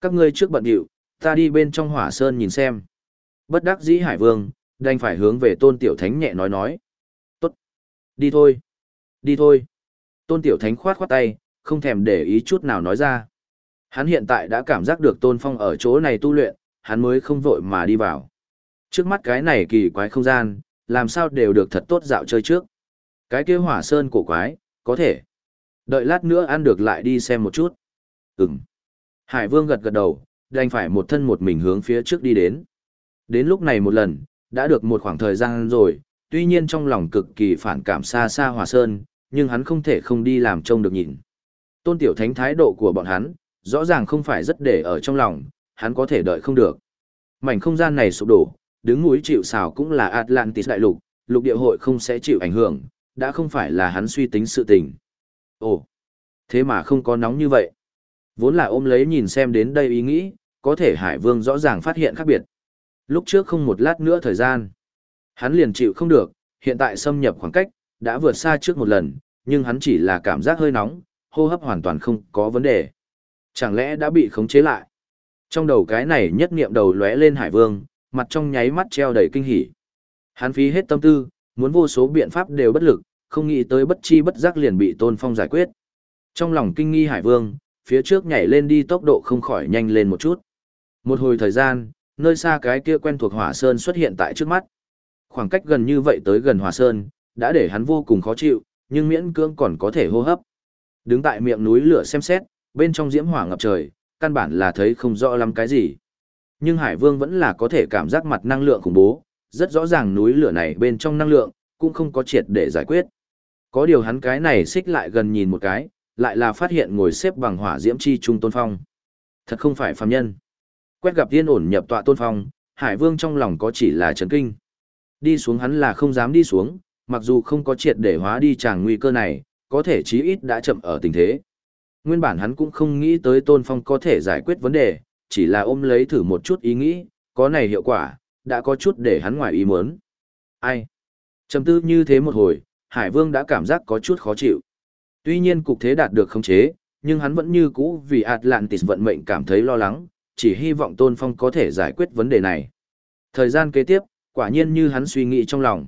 các ngươi trước bận điệu, ta đi bên trong hỏa sơn nhìn xem. Bất đắc dĩ hải vương, đành phải hướng về tôn tiểu thánh nhẹ nói nói. Tốt, đi thôi, đi thôi. Tôn tiểu thánh khoát khoát tay, không thèm để ý chút nào nói ra. Hắn hiện tại đã cảm giác được tôn phong ở chỗ này tu luyện, hắn mới không vội mà đi vào. Trước mắt cái này kỳ quái không gian, làm sao đều được thật tốt dạo chơi trước. Cái kia hỏa sơn cổ quái, có thể. Đợi lát nữa ăn được lại đi xem một chút. Ừm. Hải vương gật gật đầu, đành phải một thân một mình hướng phía trước đi đến. Đến lúc này một lần, đã được một khoảng thời gian rồi, tuy nhiên trong lòng cực kỳ phản cảm xa xa hòa sơn, nhưng hắn không thể không đi làm trông được nhìn. Tôn tiểu thánh thái độ của bọn hắn, rõ ràng không phải rất để ở trong lòng, hắn có thể đợi không được. Mảnh không gian này sụp đổ, đứng núi chịu xào cũng là Atlantis đại lục, lục địa hội không sẽ chịu ảnh hưởng, đã không phải là hắn suy tính sự tình. Ồ, thế mà không có nóng như vậy. Vốn là ôm lấy nhìn xem đến đây ý nghĩ, có thể Hải Vương rõ ràng phát hiện khác biệt. Lúc trước không một lát nữa thời gian, hắn liền chịu không được, hiện tại xâm nhập khoảng cách, đã vượt xa trước một lần, nhưng hắn chỉ là cảm giác hơi nóng, hô hấp hoàn toàn không có vấn đề. Chẳng lẽ đã bị khống chế lại? Trong đầu cái này nhất niệm đầu lóe lên Hải Vương, mặt trong nháy mắt treo đầy kinh hỉ. Hắn phí hết tâm tư, muốn vô số biện pháp đều bất lực, không nghĩ tới bất chi bất giác liền bị Tôn Phong giải quyết. Trong lòng kinh nghi Hải Vương, phía trước nhảy lên đi tốc độ không khỏi nhanh lên một chút. Một hồi thời gian, nơi xa cái kia quen thuộc Hỏa Sơn xuất hiện tại trước mắt. Khoảng cách gần như vậy tới gần Hỏa Sơn, đã để hắn vô cùng khó chịu, nhưng miễn cưỡng còn có thể hô hấp. Đứng tại miệng núi lửa xem xét, bên trong diễm hỏa ngập trời, căn bản là thấy không rõ lắm cái gì. Nhưng Hải Vương vẫn là có thể cảm giác mặt năng lượng khủng bố, rất rõ ràng núi lửa này bên trong năng lượng, cũng không có triệt để giải quyết. Có điều hắn cái này xích lại gần nhìn một cái, lại là phát hiện ngồi xếp bằng hỏa diễm chi trung tôn phong. Thật không phải phàm nhân. Quét gặp tiên ổn nhập tọa tôn phong, Hải Vương trong lòng có chỉ là chấn kinh. Đi xuống hắn là không dám đi xuống, mặc dù không có triệt để hóa đi chàng nguy cơ này, có thể chí ít đã chậm ở tình thế. Nguyên bản hắn cũng không nghĩ tới tôn phong có thể giải quyết vấn đề, chỉ là ôm lấy thử một chút ý nghĩ, có này hiệu quả, đã có chút để hắn ngoài ý muốn. Ai? Trầm tư như thế một hồi, Hải Vương đã cảm giác có chút khó chịu. Tuy nhiên cục thế đạt được khống chế, nhưng hắn vẫn như cũ vì Atlantis vận mệnh cảm thấy lo lắng, chỉ hy vọng Tôn Phong có thể giải quyết vấn đề này. Thời gian kế tiếp, quả nhiên như hắn suy nghĩ trong lòng.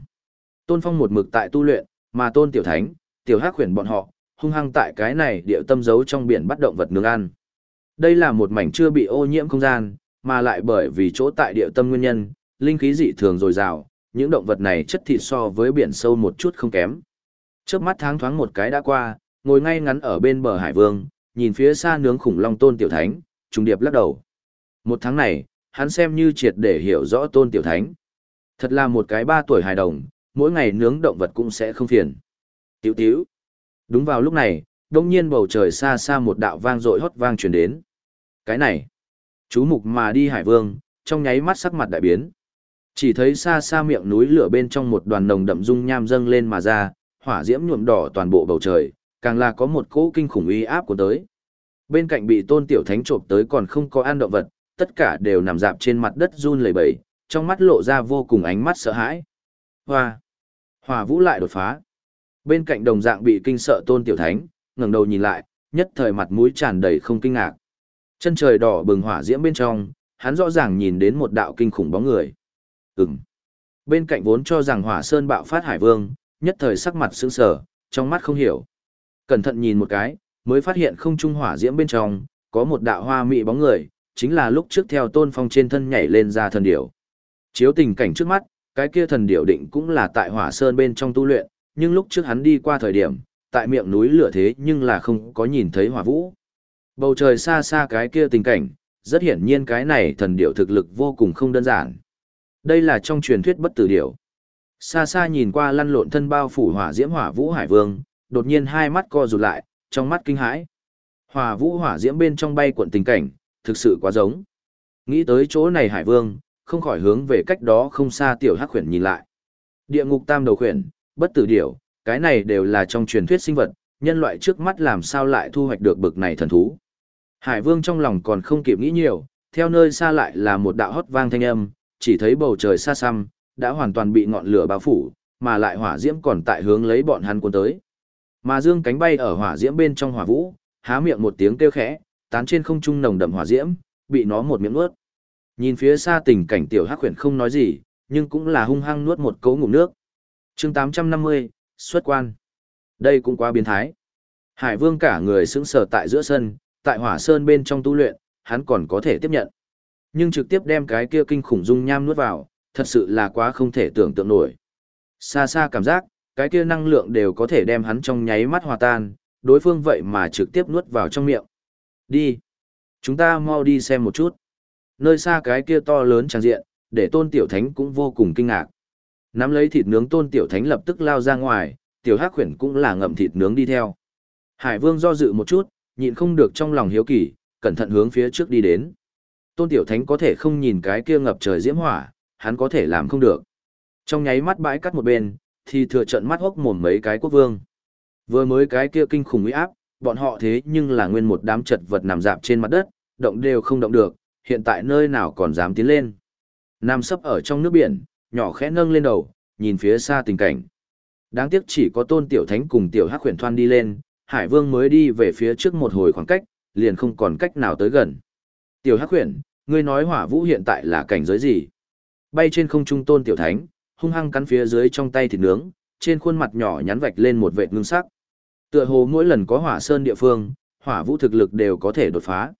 Tôn Phong một mực tại tu luyện, mà Tôn Tiểu Thánh, Tiểu Hắc khuyển bọn họ, hung hăng tại cái này địa tâm giấu trong biển bắt động vật nướng ăn. Đây là một mảnh chưa bị ô nhiễm không gian, mà lại bởi vì chỗ tại địa tâm nguyên nhân, linh khí dị thường dồi dào, những động vật này chất thịt so với biển sâu một chút không kém. Trước mắt tháng thoáng một cái đã qua, ngồi ngay ngắn ở bên bờ hải vương, nhìn phía xa nướng khủng long tôn tiểu thánh, trùng điệp lắc đầu. Một tháng này, hắn xem như triệt để hiểu rõ tôn tiểu thánh. Thật là một cái ba tuổi hài đồng, mỗi ngày nướng động vật cũng sẽ không phiền. Tiểu tiểu. Đúng vào lúc này, đông nhiên bầu trời xa xa một đạo vang dội hót vang truyền đến. Cái này, chú mục mà đi hải vương, trong nháy mắt sắc mặt đại biến. Chỉ thấy xa xa miệng núi lửa bên trong một đoàn nồng đậm dung nham dâng lên mà ra, hỏa diễm nhuộm đỏ toàn bộ bầu trời, càng là có một cỗ kinh khủng uy áp của tới. Bên cạnh bị tôn tiểu thánh trộm tới còn không có ăn động vật, tất cả đều nằm dạp trên mặt đất run lẩy bẩy, trong mắt lộ ra vô cùng ánh mắt sợ hãi. Hoa! Hỏa vũ lại đột phá. Bên cạnh đồng dạng bị kinh sợ tôn tiểu thánh, ngẩng đầu nhìn lại, nhất thời mặt mũi tràn đầy không kinh ngạc. Chân trời đỏ bừng hỏa diễm bên trong, hắn rõ ràng nhìn đến một đạo kinh khủng bóng người. Ừm. Bên cạnh vốn cho rằng hỏa sơn bạo phát hải vương, nhất thời sắc mặt sững sờ, trong mắt không hiểu. Cẩn thận nhìn một cái, mới phát hiện không trung hỏa diễm bên trong, có một đạo hoa mị bóng người, chính là lúc trước theo tôn phong trên thân nhảy lên ra thần điểu. Chiếu tình cảnh trước mắt, cái kia thần điểu định cũng là tại hỏa sơn bên trong tu luyện, nhưng lúc trước hắn đi qua thời điểm, tại miệng núi lửa thế nhưng là không có nhìn thấy hỏa vũ. Bầu trời xa xa cái kia tình cảnh, rất hiển nhiên cái này thần điểu thực lực vô cùng không đơn giản. Đây là trong truyền thuyết bất tử điểu. Xa xa nhìn qua lăn lộn thân bao phủ hỏa diễm hỏa vũ hải vương, đột nhiên hai mắt co rụt lại, trong mắt kinh hãi. Hỏa vũ hỏa diễm bên trong bay cuộn tình cảnh, thực sự quá giống. Nghĩ tới chỗ này Hải Vương, không khỏi hướng về cách đó không xa tiểu hắc khuyển nhìn lại. Địa ngục tam đầu khuyển, bất tử điểu, cái này đều là trong truyền thuyết sinh vật, nhân loại trước mắt làm sao lại thu hoạch được bực này thần thú. Hải Vương trong lòng còn không kịp nghĩ nhiều, theo nơi xa lại là một đạo hót vang thanh âm, chỉ thấy bầu trời xa xăm, đã hoàn toàn bị ngọn lửa bao phủ, mà lại hỏa diễm còn tại hướng lấy bọn hắn cuốn tới. Mà dương cánh bay ở hỏa diễm bên trong hỏa vũ, há miệng một tiếng kêu khẽ, tán trên không trung nồng đậm hỏa diễm, bị nó một miệng nuốt. Nhìn phía xa tình cảnh tiểu hắc huyền không nói gì, nhưng cũng là hung hăng nuốt một cấu ngụm nước. chương 850, xuất quan. Đây cũng quá biến thái. Hải vương cả người sững sờ tại giữa sân, tại hỏa sơn bên trong tu luyện, hắn còn có thể tiếp nhận. Nhưng trực tiếp đem cái kia kinh khủng dung nham nuốt vào, thật sự là quá không thể tưởng tượng nổi. Xa xa cảm giác, cái kia năng lượng đều có thể đem hắn trong nháy mắt hòa tan, đối phương vậy mà trực tiếp nuốt vào trong miệng. Đi. Chúng ta mau đi xem một chút. Nơi xa cái kia to lớn tràn diện, để tôn tiểu thánh cũng vô cùng kinh ngạc. Nắm lấy thịt nướng tôn tiểu thánh lập tức lao ra ngoài, tiểu hắc khuyển cũng là ngậm thịt nướng đi theo. Hải vương do dự một chút, nhịn không được trong lòng hiếu kỳ, cẩn thận hướng phía trước đi đến. Tôn tiểu thánh có thể không nhìn cái kia ngập trời diễm hỏa, hắn có thể làm không được. Trong nháy mắt bãi cắt một bên, thì thừa trận mắt hốc mồm mấy cái quốc vương. Vừa mới cái kia kinh khủng uy áp, bọn họ thế nhưng là nguyên một đám chật vật nằm dạp trên mặt đất, động đều không động được, hiện tại nơi nào còn dám tiến lên. Nam sấp ở trong nước biển, nhỏ khẽ nâng lên đầu, nhìn phía xa tình cảnh. Đáng tiếc chỉ có tôn tiểu thánh cùng tiểu hắc huyền thoan đi lên, hải vương mới đi về phía trước một hồi khoảng cách, liền không còn cách nào tới gần. Tiểu hắc huyền ngươi nói hỏa vũ hiện tại là cảnh giới gì? Bay trên không trung tôn tiểu thánh, hung hăng cắn phía dưới trong tay thịt nướng, trên khuôn mặt nhỏ nhắn vạch lên một vệt ngưng sắc. Tựa hồ mỗi lần có hỏa sơn địa phương, hỏa vũ thực lực đều có thể đột phá.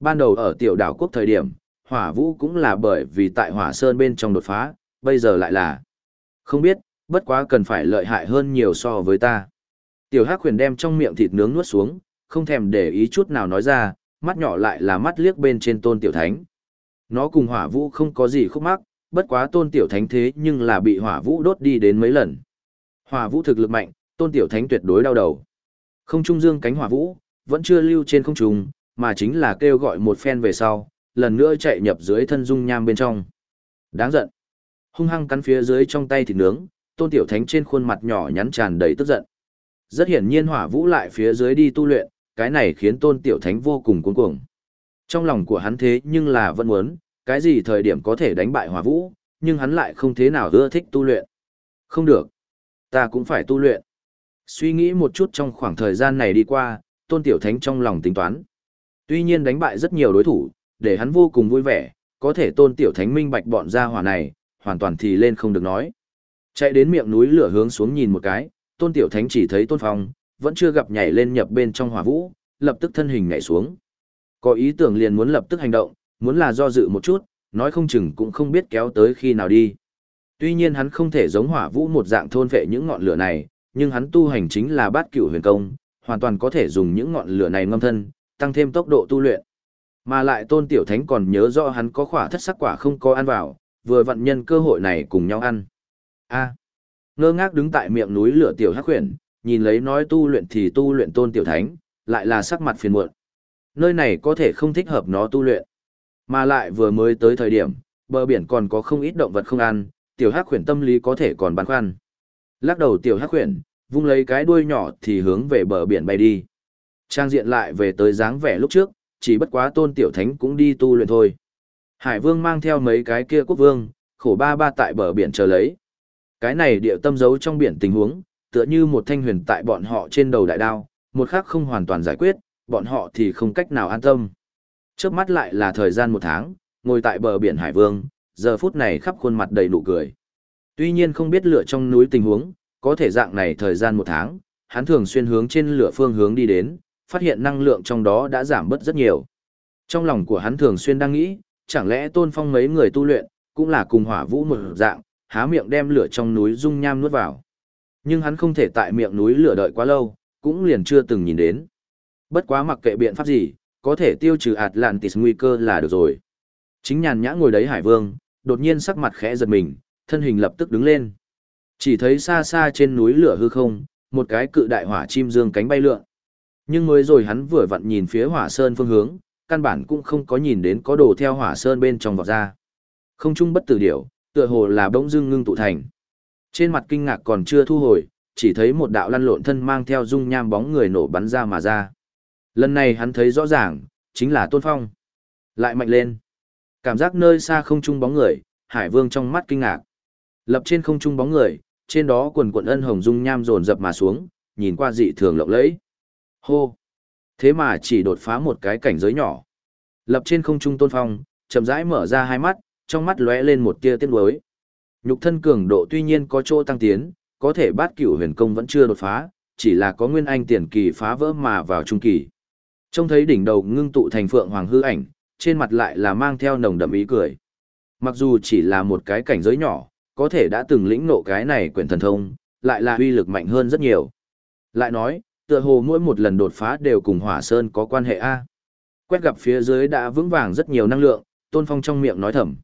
Ban đầu ở tiểu đảo quốc thời điểm, hỏa vũ cũng là bởi vì tại hỏa sơn bên trong đột phá, bây giờ lại là không biết, bất quá cần phải lợi hại hơn nhiều so với ta. Tiểu Hắc Huyền đem trong miệng thịt nướng nuốt xuống, không thèm để ý chút nào nói ra, mắt nhỏ lại là mắt liếc bên trên Tôn Tiểu Thánh. Nó cùng Hỏa Vũ không có gì khúc mắc, bất quá Tôn Tiểu Thánh thế nhưng là bị Hỏa Vũ đốt đi đến mấy lần. Hỏa Vũ thực lực mạnh, Tôn Tiểu Thánh tuyệt đối đau đầu. Không trung dương cánh Hỏa Vũ, vẫn chưa lưu trên không trung, mà chính là kêu gọi một phen về sau, lần nữa chạy nhập dưới thân dung nham bên trong. Đáng giận. Hung hăng cắn phía dưới trong tay thịt nướng, Tôn Tiểu Thánh trên khuôn mặt nhỏ nhắn tràn đầy tức giận. Rất hiển nhiên hỏa vũ lại phía dưới đi tu luyện, cái này khiến tôn tiểu thánh vô cùng cuốn cuồng. Trong lòng của hắn thế nhưng là vẫn muốn, cái gì thời điểm có thể đánh bại hỏa vũ, nhưng hắn lại không thế nào ưa thích tu luyện. Không được. Ta cũng phải tu luyện. Suy nghĩ một chút trong khoảng thời gian này đi qua, tôn tiểu thánh trong lòng tính toán. Tuy nhiên đánh bại rất nhiều đối thủ, để hắn vô cùng vui vẻ, có thể tôn tiểu thánh minh bạch bọn gia hỏa này, hoàn toàn thì lên không được nói. Chạy đến miệng núi lửa hướng xuống nhìn một cái, tôn tiểu thánh chỉ thấy tôn phong, vẫn chưa gặp nhảy lên nhập bên trong hỏa vũ, lập tức thân hình nhảy xuống. Có ý tưởng liền muốn lập tức hành động, muốn là do dự một chút, nói không chừng cũng không biết kéo tới khi nào đi. Tuy nhiên hắn không thể giống hỏa vũ một dạng thôn vệ những ngọn lửa này, nhưng hắn tu hành chính là bát cửu huyền công, hoàn toàn có thể dùng những ngọn lửa này ngâm thân, tăng thêm tốc độ tu luyện. Mà lại tôn tiểu thánh còn nhớ rõ hắn có khỏa thất sắc quả không có ăn vào, vừa vận nhân cơ hội này cùng nhau ăn. A. Ngơ ngác đứng tại miệng núi lửa tiểu hắc huyền, nhìn lấy nói tu luyện thì tu luyện tôn tiểu thánh, lại là sắc mặt phiền muộn. Nơi này có thể không thích hợp nó tu luyện. Mà lại vừa mới tới thời điểm, bờ biển còn có không ít động vật không ăn, tiểu hắc khuyển tâm lý có thể còn băn khoăn. Lắc đầu tiểu hắc khuyển, vung lấy cái đuôi nhỏ thì hướng về bờ biển bay đi. Trang diện lại về tới dáng vẻ lúc trước, chỉ bất quá tôn tiểu thánh cũng đi tu luyện thôi. Hải vương mang theo mấy cái kia quốc vương, khổ ba ba tại bờ biển chờ lấy, cái này địa tâm giấu trong biển tình huống, tựa như một thanh huyền tại bọn họ trên đầu đại đao, một khắc không hoàn toàn giải quyết, bọn họ thì không cách nào an tâm. Trước mắt lại là thời gian một tháng, ngồi tại bờ biển Hải Vương, giờ phút này khắp khuôn mặt đầy nụ cười. Tuy nhiên không biết lửa trong núi tình huống, có thể dạng này thời gian một tháng, hắn thường xuyên hướng trên lửa phương hướng đi đến, phát hiện năng lượng trong đó đã giảm bớt rất nhiều. Trong lòng của hắn thường xuyên đang nghĩ, chẳng lẽ tôn phong mấy người tu luyện, cũng là cùng hỏa vũ một dạng, há miệng đem lửa trong núi dung nham nuốt vào. Nhưng hắn không thể tại miệng núi lửa đợi quá lâu, cũng liền chưa từng nhìn đến. Bất quá mặc kệ biện pháp gì, có thể tiêu trừ Atlantis nguy cơ là được rồi. Chính nhàn nhã ngồi đấy Hải Vương, đột nhiên sắc mặt khẽ giật mình, thân hình lập tức đứng lên. Chỉ thấy xa xa trên núi lửa hư không, một cái cự đại hỏa chim dương cánh bay lượn. Nhưng mới rồi hắn vừa vặn nhìn phía hỏa sơn phương hướng, căn bản cũng không có nhìn đến có đồ theo hỏa sơn bên trong vọt ra. Không trung bất tử điểu, tựa hồ là bỗng dưng ngưng tụ thành. Trên mặt kinh ngạc còn chưa thu hồi, chỉ thấy một đạo lăn lộn thân mang theo dung nham bóng người nổ bắn ra mà ra. Lần này hắn thấy rõ ràng, chính là Tôn Phong. Lại mạnh lên. Cảm giác nơi xa không trung bóng người, Hải Vương trong mắt kinh ngạc. Lập trên không trung bóng người, trên đó quần quần ân hồng dung nham dồn dập mà xuống, nhìn qua dị thường lộng lẫy. Hô! Thế mà chỉ đột phá một cái cảnh giới nhỏ. Lập trên không trung Tôn Phong, chậm rãi mở ra hai mắt, trong mắt lóe lên một tia tiếc nuối. Nhục thân cường độ tuy nhiên có chỗ tăng tiến, có thể bát cửu huyền công vẫn chưa đột phá, chỉ là có nguyên anh tiền kỳ phá vỡ mà vào trung kỳ. Trông thấy đỉnh đầu ngưng tụ thành phượng hoàng hư ảnh, trên mặt lại là mang theo nồng đậm ý cười. Mặc dù chỉ là một cái cảnh giới nhỏ, có thể đã từng lĩnh nộ cái này quyển thần thông, lại là uy lực mạnh hơn rất nhiều. Lại nói, tựa hồ mỗi một lần đột phá đều cùng hỏa sơn có quan hệ A. Quét gặp phía dưới đã vững vàng rất nhiều năng lượng, tôn phong trong miệng nói thầm.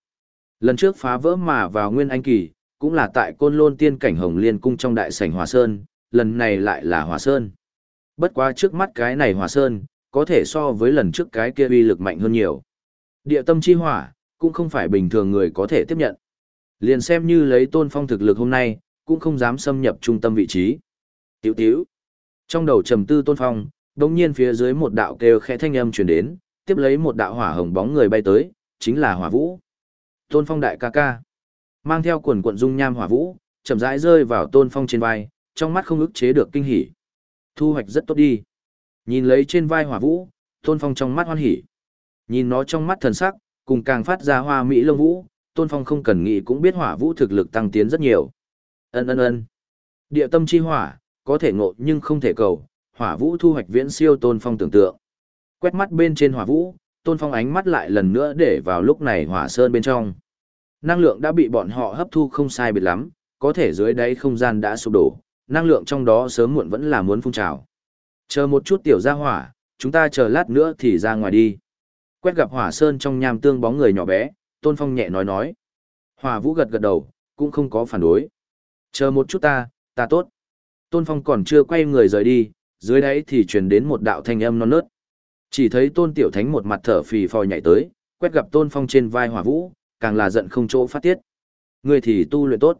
Lần trước phá vỡ mà vào nguyên anh kỳ, cũng là tại côn lôn tiên cảnh hồng liên cung trong đại sảnh hỏa sơn, lần này lại là hỏa sơn. Bất quá trước mắt cái này hỏa sơn, có thể so với lần trước cái kia uy lực mạnh hơn nhiều. Địa tâm chi hỏa, cũng không phải bình thường người có thể tiếp nhận. Liền xem như lấy tôn phong thực lực hôm nay, cũng không dám xâm nhập trung tâm vị trí. Tiểu tiểu. Trong đầu trầm tư tôn phong, đồng nhiên phía dưới một đạo kêu khẽ thanh âm truyền đến, tiếp lấy một đạo hỏa hồng bóng người bay tới, chính là hỏa vũ. Tôn phong đại ca ca. Mang theo quần quận dung nham hỏa vũ, chậm rãi rơi vào tôn phong trên vai, trong mắt không ức chế được kinh hỉ. Thu hoạch rất tốt đi. Nhìn lấy trên vai hỏa vũ, tôn phong trong mắt hoan hỉ. Nhìn nó trong mắt thần sắc, cùng càng phát ra hoa mỹ lông vũ, tôn phong không cần nghĩ cũng biết hỏa vũ thực lực tăng tiến rất nhiều. Ân ân ân. Địa tâm chi hỏa, có thể ngộ nhưng không thể cầu, hỏa vũ thu hoạch viễn siêu tôn phong tưởng tượng. Quét mắt bên trên hỏa vũ, tôn phong ánh mắt lại lần nữa để vào lúc này hỏa sơn bên trong. Năng lượng đã bị bọn họ hấp thu không sai biệt lắm, có thể dưới đáy không gian đã sụp đổ, năng lượng trong đó sớm muộn vẫn là muốn phun trào. Chờ một chút tiểu ra hỏa, chúng ta chờ lát nữa thì ra ngoài đi. Quét gặp hỏa sơn trong nham tương bóng người nhỏ bé, Tôn Phong nhẹ nói nói. Hỏa vũ gật gật đầu, cũng không có phản đối. Chờ một chút ta, ta tốt. Tôn Phong còn chưa quay người rời đi, dưới đáy thì truyền đến một đạo thanh âm non nớt. Chỉ thấy Tôn Tiểu Thánh một mặt thở phì phò nhảy tới, quét gặp Tôn Phong trên vai hỏa vũ, càng là giận không chỗ phát tiết. Người thì tu luyện tốt.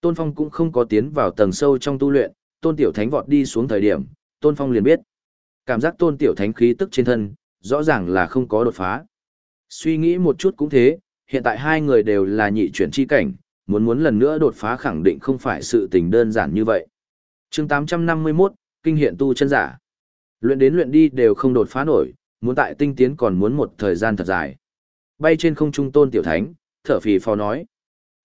Tôn Phong cũng không có tiến vào tầng sâu trong tu luyện, Tôn Tiểu Thánh vọt đi xuống thời điểm, Tôn Phong liền biết. Cảm giác Tôn Tiểu Thánh khí tức trên thân, rõ ràng là không có đột phá. Suy nghĩ một chút cũng thế, hiện tại hai người đều là nhị chuyển chi cảnh, muốn muốn lần nữa đột phá khẳng định không phải sự tình đơn giản như vậy. chương 851, Kinh hiện tu chân giả. Luyện đến luyện đi đều không đột phá nổi, muốn tại tinh tiến còn muốn một thời gian thật dài. Bay trên không trung tôn tiểu thánh, thở phì phò nói.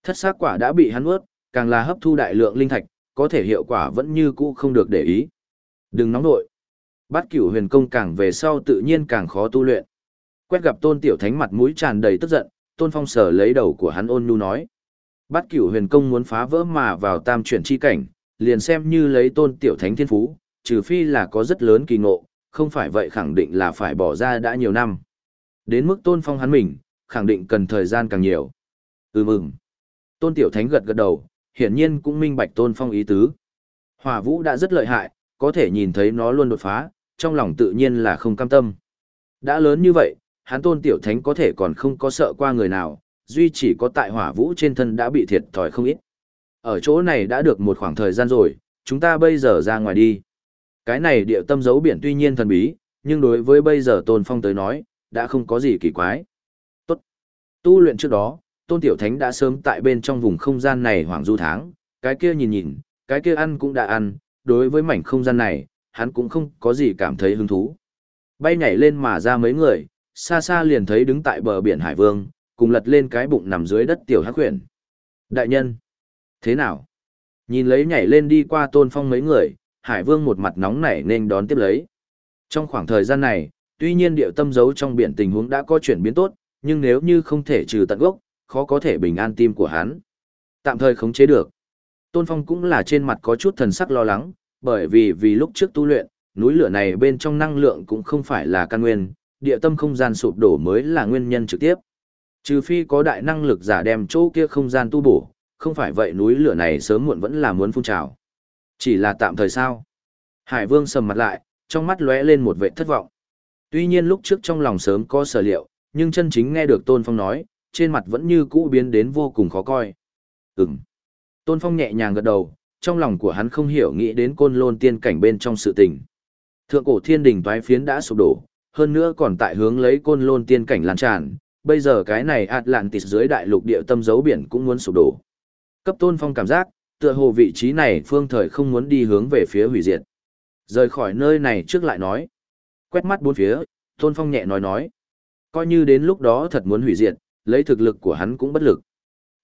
Thất xác quả đã bị hắn ướt, càng là hấp thu đại lượng linh thạch, có thể hiệu quả vẫn như cũ không được để ý. Đừng nóng nội. Bát cửu huyền công càng về sau tự nhiên càng khó tu luyện. Quét gặp tôn tiểu thánh mặt mũi tràn đầy tức giận, tôn phong sở lấy đầu của hắn ôn nhu nói. Bát cửu huyền công muốn phá vỡ mà vào tam chuyển chi cảnh, liền xem như lấy tôn tiểu thánh thiên phú, trừ phi là có rất lớn kỳ ngộ, không phải vậy khẳng định là phải bỏ ra đã nhiều năm. Đến mức tôn phong hắn mình, khẳng định cần thời gian càng nhiều. Ừm ừm. Tôn tiểu thánh gật gật đầu, hiển nhiên cũng minh bạch tôn phong ý tứ. Hỏa vũ đã rất lợi hại, có thể nhìn thấy nó luôn đột phá, trong lòng tự nhiên là không cam tâm. Đã lớn như vậy, hắn tôn tiểu thánh có thể còn không có sợ qua người nào, duy chỉ có tại hỏa vũ trên thân đã bị thiệt thòi không ít. Ở chỗ này đã được một khoảng thời gian rồi, chúng ta bây giờ ra ngoài đi. Cái này địa tâm giấu biển tuy nhiên thần bí, nhưng đối với bây giờ tôn phong tới nói, đã không có gì kỳ quái. Tốt. Tu luyện trước đó, tôn tiểu thánh đã sớm tại bên trong vùng không gian này hoàng du tháng, cái kia nhìn nhìn, cái kia ăn cũng đã ăn, đối với mảnh không gian này, hắn cũng không có gì cảm thấy hứng thú. Bay nhảy lên mà ra mấy người, xa xa liền thấy đứng tại bờ biển Hải Vương, cùng lật lên cái bụng nằm dưới đất tiểu hắc huyền. Đại nhân, thế nào? Nhìn lấy nhảy lên đi qua tôn phong mấy người, Hải Vương một mặt nóng nảy nên đón tiếp lấy. Trong khoảng thời gian này, tuy nhiên điệu tâm giấu trong biển tình huống đã có chuyển biến tốt, nhưng nếu như không thể trừ tận gốc, khó có thể bình an tim của hắn. Tạm thời khống chế được. Tôn Phong cũng là trên mặt có chút thần sắc lo lắng, bởi vì vì lúc trước tu luyện, núi lửa này bên trong năng lượng cũng không phải là căn nguyên, địa tâm không gian sụp đổ mới là nguyên nhân trực tiếp. Trừ phi có đại năng lực giả đem chỗ kia không gian tu bổ, không phải vậy núi lửa này sớm muộn vẫn là muốn phun trào. Chỉ là tạm thời sao? Hải Vương sầm mặt lại, trong mắt lóe lên một vẻ thất vọng. Tuy nhiên lúc trước trong lòng sớm có sở liệu, nhưng chân chính nghe được Tôn Phong nói, trên mặt vẫn như cũ biến đến vô cùng khó coi. Ừm. Tôn Phong nhẹ nhàng gật đầu, trong lòng của hắn không hiểu nghĩ đến côn lôn tiên cảnh bên trong sự tình. Thượng cổ thiên đình toái phiến đã sụp đổ, hơn nữa còn tại hướng lấy côn lôn tiên cảnh lan tràn, bây giờ cái này Atlantis dưới đại lục địa tâm dấu biển cũng muốn sụp đổ. Cấp Tôn Phong cảm giác, tựa hồ vị trí này phương thời không muốn đi hướng về phía hủy diệt. Rời khỏi nơi này trước lại nói. Quét mắt bốn phía, Tôn Phong nhẹ nói nói. Coi như đến lúc đó thật muốn hủy diệt, lấy thực lực của hắn cũng bất lực.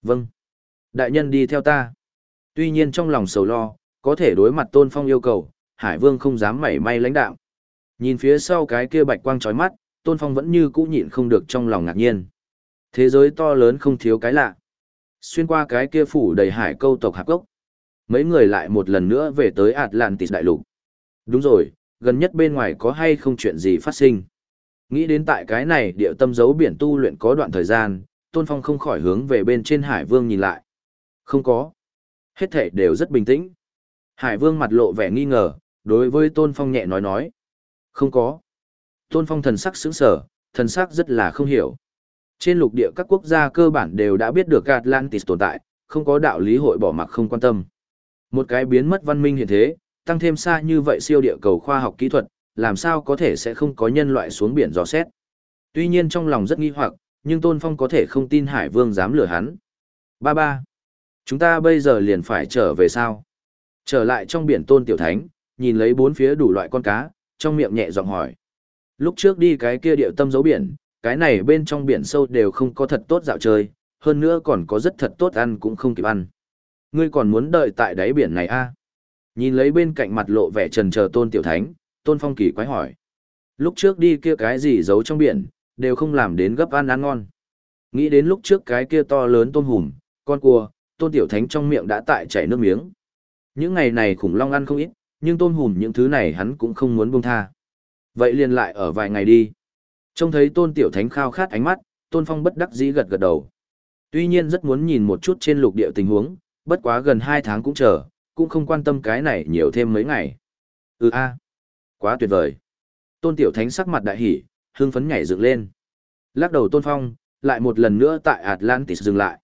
Vâng. Đại nhân đi theo ta. Tuy nhiên trong lòng sầu lo, có thể đối mặt Tôn Phong yêu cầu, Hải Vương không dám mảy may lãnh đạo. Nhìn phía sau cái kia bạch quang chói mắt, Tôn Phong vẫn như cũ nhịn không được trong lòng ngạc nhiên. Thế giới to lớn không thiếu cái lạ. Xuyên qua cái kia phủ đầy hải câu tộc hạp gốc. Mấy người lại một lần nữa về tới Atlantis đại lục. Đúng rồi, gần nhất bên ngoài có hay không chuyện gì phát sinh. Nghĩ đến tại cái này địa tâm giấu biển tu luyện có đoạn thời gian, Tôn Phong không khỏi hướng về bên trên Hải Vương nhìn lại. Không có. Hết thể đều rất bình tĩnh. Hải Vương mặt lộ vẻ nghi ngờ, đối với Tôn Phong nhẹ nói nói. Không có. Tôn Phong thần sắc sững sở, thần sắc rất là không hiểu. Trên lục địa các quốc gia cơ bản đều đã biết được Atlantis tồn tại, không có đạo lý hội bỏ mặc không quan tâm. Một cái biến mất văn minh hiện thế, tăng thêm xa như vậy siêu địa cầu khoa học kỹ thuật, làm sao có thể sẽ không có nhân loại xuống biển dò xét. Tuy nhiên trong lòng rất nghi hoặc, nhưng Tôn Phong có thể không tin Hải Vương dám lừa hắn. Ba ba. Chúng ta bây giờ liền phải trở về sao? Trở lại trong biển Tôn Tiểu Thánh, nhìn lấy bốn phía đủ loại con cá, trong miệng nhẹ giọng hỏi. Lúc trước đi cái kia điệu tâm dấu biển, cái này bên trong biển sâu đều không có thật tốt dạo chơi, hơn nữa còn có rất thật tốt ăn cũng không kịp ăn. Ngươi còn muốn đợi tại đáy biển này a? À? Nhìn lấy bên cạnh mặt lộ vẻ trần chờ Tôn Tiểu Thánh, Tôn Phong kỳ quái hỏi. Lúc trước đi kia cái gì giấu trong biển, đều không làm đến gấp ăn ăn ngon. Nghĩ đến lúc trước cái kia to lớn tôm hùm, con cua, Tôn Tiểu Thánh trong miệng đã tại chảy nước miếng. Những ngày này khủng long ăn không ít, nhưng tôm hùm những thứ này hắn cũng không muốn buông tha. Vậy liền lại ở vài ngày đi. Trông thấy Tôn Tiểu Thánh khao khát ánh mắt, Tôn Phong bất đắc dĩ gật gật đầu. Tuy nhiên rất muốn nhìn một chút trên lục địa tình huống, bất quá gần hai tháng cũng chờ, cũng không quan tâm cái này nhiều thêm mấy ngày. Ừ a, quá tuyệt vời. Tôn Tiểu Thánh sắc mặt đại hỉ, hưng phấn nhảy dựng lên. Lắc đầu Tôn Phong, lại một lần nữa tại Atlantis dừng lại.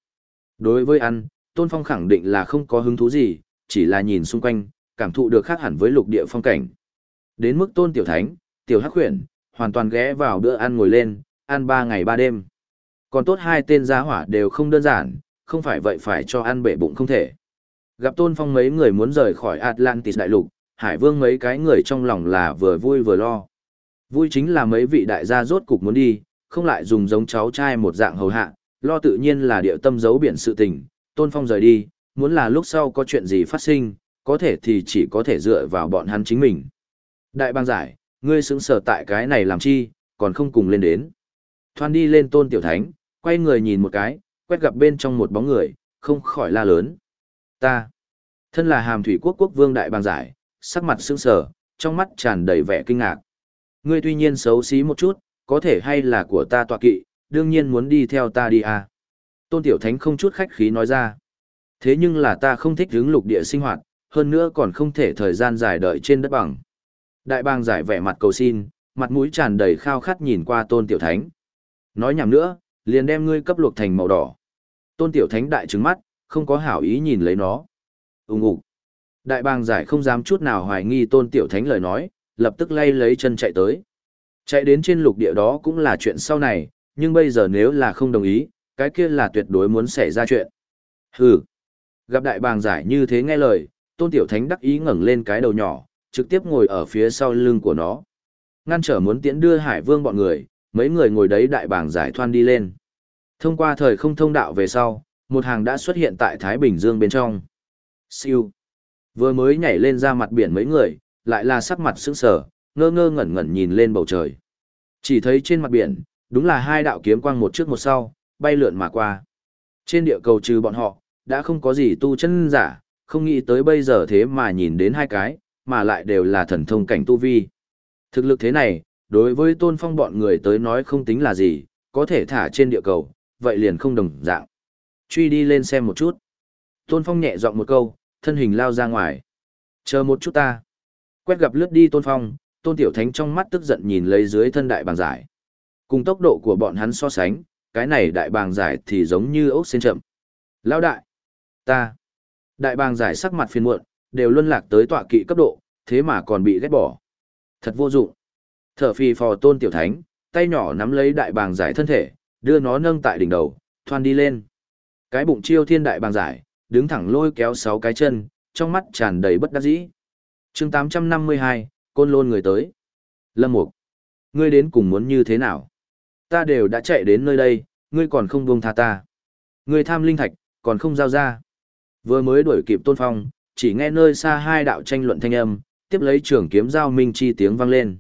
Đối với ăn, Tôn Phong khẳng định là không có hứng thú gì, chỉ là nhìn xung quanh, cảm thụ được khác hẳn với lục địa phong cảnh. Đến mức Tôn Tiểu Thánh, Tiểu Hắc Huyền, hoàn toàn ghé vào bữa ăn ngồi lên, ăn ba ngày ba đêm. Còn tốt hai tên giá hỏa đều không đơn giản, không phải vậy phải cho ăn bể bụng không thể. Gặp Tôn Phong mấy người muốn rời khỏi Atlantis đại lục, Hải Vương mấy cái người trong lòng là vừa vui vừa lo. Vui chính là mấy vị đại gia rốt cục muốn đi, không lại dùng giống cháu trai một dạng hầu hạ, lo tự nhiên là điệu tâm giấu biển sự tình, Tôn Phong rời đi, muốn là lúc sau có chuyện gì phát sinh, có thể thì chỉ có thể dựa vào bọn hắn chính mình. Đại bang giải, ngươi xứng sở tại cái này làm chi, còn không cùng lên đến. Thoan đi lên Tôn Tiểu Thánh, quay người nhìn một cái, quét gặp bên trong một bóng người, không khỏi la lớn. Ta, thân là hàm thủy quốc quốc vương đại bang giải, sắc mặt sững sờ, trong mắt tràn đầy vẻ kinh ngạc. Ngươi tuy nhiên xấu xí một chút, có thể hay là của ta tọa kỵ, đương nhiên muốn đi theo ta đi à. Tôn Tiểu Thánh không chút khách khí nói ra. Thế nhưng là ta không thích hướng lục địa sinh hoạt, hơn nữa còn không thể thời gian dài đợi trên đất bằng. Đại bang giải vẻ mặt cầu xin, mặt mũi tràn đầy khao khát nhìn qua Tôn Tiểu Thánh. Nói nhảm nữa, liền đem ngươi cấp luộc thành màu đỏ. Tôn Tiểu Thánh đại trứng mắt, không có hảo ý nhìn lấy nó. Úng ục. Đại bang giải không dám chút nào hoài nghi Tôn Tiểu Thánh lời nói, lập tức lay lấy chân chạy tới. Chạy đến trên lục địa đó cũng là chuyện sau này, nhưng bây giờ nếu là không đồng ý, cái kia là tuyệt đối muốn xảy ra chuyện. Hừ. Gặp đại bàng giải như thế nghe lời, Tôn Tiểu Thánh đắc ý ngẩng lên cái đầu nhỏ, trực tiếp ngồi ở phía sau lưng của nó. Ngăn trở muốn tiễn đưa Hải Vương bọn người, mấy người ngồi đấy đại bàng giải thoan đi lên. Thông qua thời không thông đạo về sau, một hàng đã xuất hiện tại Thái Bình Dương bên trong. Siêu. Vừa mới nhảy lên ra mặt biển mấy người, lại là sắc mặt sững sờ, ngơ ngơ ngẩn ngẩn nhìn lên bầu trời. Chỉ thấy trên mặt biển, đúng là hai đạo kiếm quang một trước một sau, bay lượn mà qua. Trên địa cầu trừ bọn họ, đã không có gì tu chân giả, không nghĩ tới bây giờ thế mà nhìn đến hai cái, mà lại đều là thần thông cảnh tu vi. Thực lực thế này, đối với tôn phong bọn người tới nói không tính là gì, có thể thả trên địa cầu, vậy liền không đồng dạng. Truy đi lên xem một chút. Tôn phong nhẹ giọng một câu, thân hình lao ra ngoài. Chờ một chút ta. Quét gặp lướt đi tôn phong, tôn tiểu thánh trong mắt tức giận nhìn lấy dưới thân đại bàng giải. Cùng tốc độ của bọn hắn so sánh, cái này đại bàng giải thì giống như ốc sen chậm. Lão đại, ta, đại bàng giải sắc mặt phiền muộn, đều luân lạc tới tọa kỵ cấp độ, thế mà còn bị ghét bỏ. Thật vô dụng. Thở phì phò tôn tiểu thánh, tay nhỏ nắm lấy đại bàng giải thân thể, đưa nó nâng tại đỉnh đầu, thoan đi lên. Cái bụng chiêu thiên đại bàng giải, đứng thẳng lôi kéo sáu cái chân, trong mắt tràn đầy bất đắc dĩ. chương 852, côn lôn người tới. Lâm Mục, ngươi đến cùng muốn như thế nào? Ta đều đã chạy đến nơi đây, ngươi còn không buông tha ta. Ngươi tham linh thạch, còn không giao ra. Vừa mới đuổi kịp tôn phong, chỉ nghe nơi xa hai đạo tranh luận thanh âm, tiếp lấy trường kiếm giao minh chi tiếng vang lên.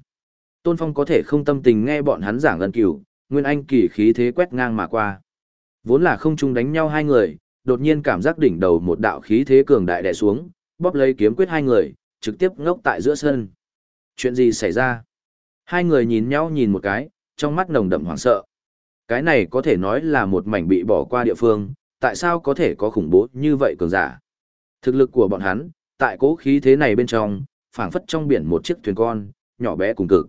Tôn phong có thể không tâm tình nghe bọn hắn giảng gần cửu, nguyên anh kỳ khí thế quét ngang mà qua. Vốn là không chung đánh nhau hai người, đột nhiên cảm giác đỉnh đầu một đạo khí thế cường đại đè xuống, bóp lấy kiếm quyết hai người, trực tiếp ngốc tại giữa sân. Chuyện gì xảy ra? Hai người nhìn nhau nhìn một cái, trong mắt nồng đậm hoảng sợ. Cái này có thể nói là một mảnh bị bỏ qua địa phương, tại sao có thể có khủng bố như vậy cường giả? Thực lực của bọn hắn, tại cố khí thế này bên trong, phảng phất trong biển một chiếc thuyền con, nhỏ bé cùng cực.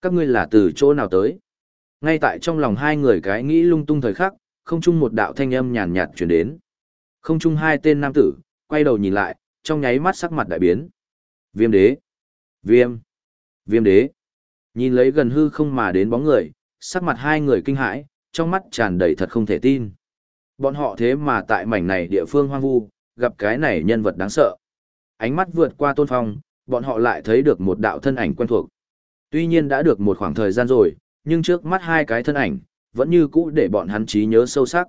Các ngươi là từ chỗ nào tới? Ngay tại trong lòng hai người cái nghĩ lung tung thời khắc, không chung một đạo thanh âm nhàn nhạt truyền đến. Không chung hai tên nam tử, quay đầu nhìn lại, trong nháy mắt sắc mặt đại biến. Viêm đế. Viêm. Viêm đế. Nhìn lấy gần hư không mà đến bóng người, sắc mặt hai người kinh hãi, trong mắt tràn đầy thật không thể tin. Bọn họ thế mà tại mảnh này địa phương hoang vu, gặp cái này nhân vật đáng sợ. Ánh mắt vượt qua tôn phong, bọn họ lại thấy được một đạo thân ảnh quen thuộc. Tuy nhiên đã được một khoảng thời gian rồi, nhưng trước mắt hai cái thân ảnh, vẫn như cũ để bọn hắn trí nhớ sâu sắc.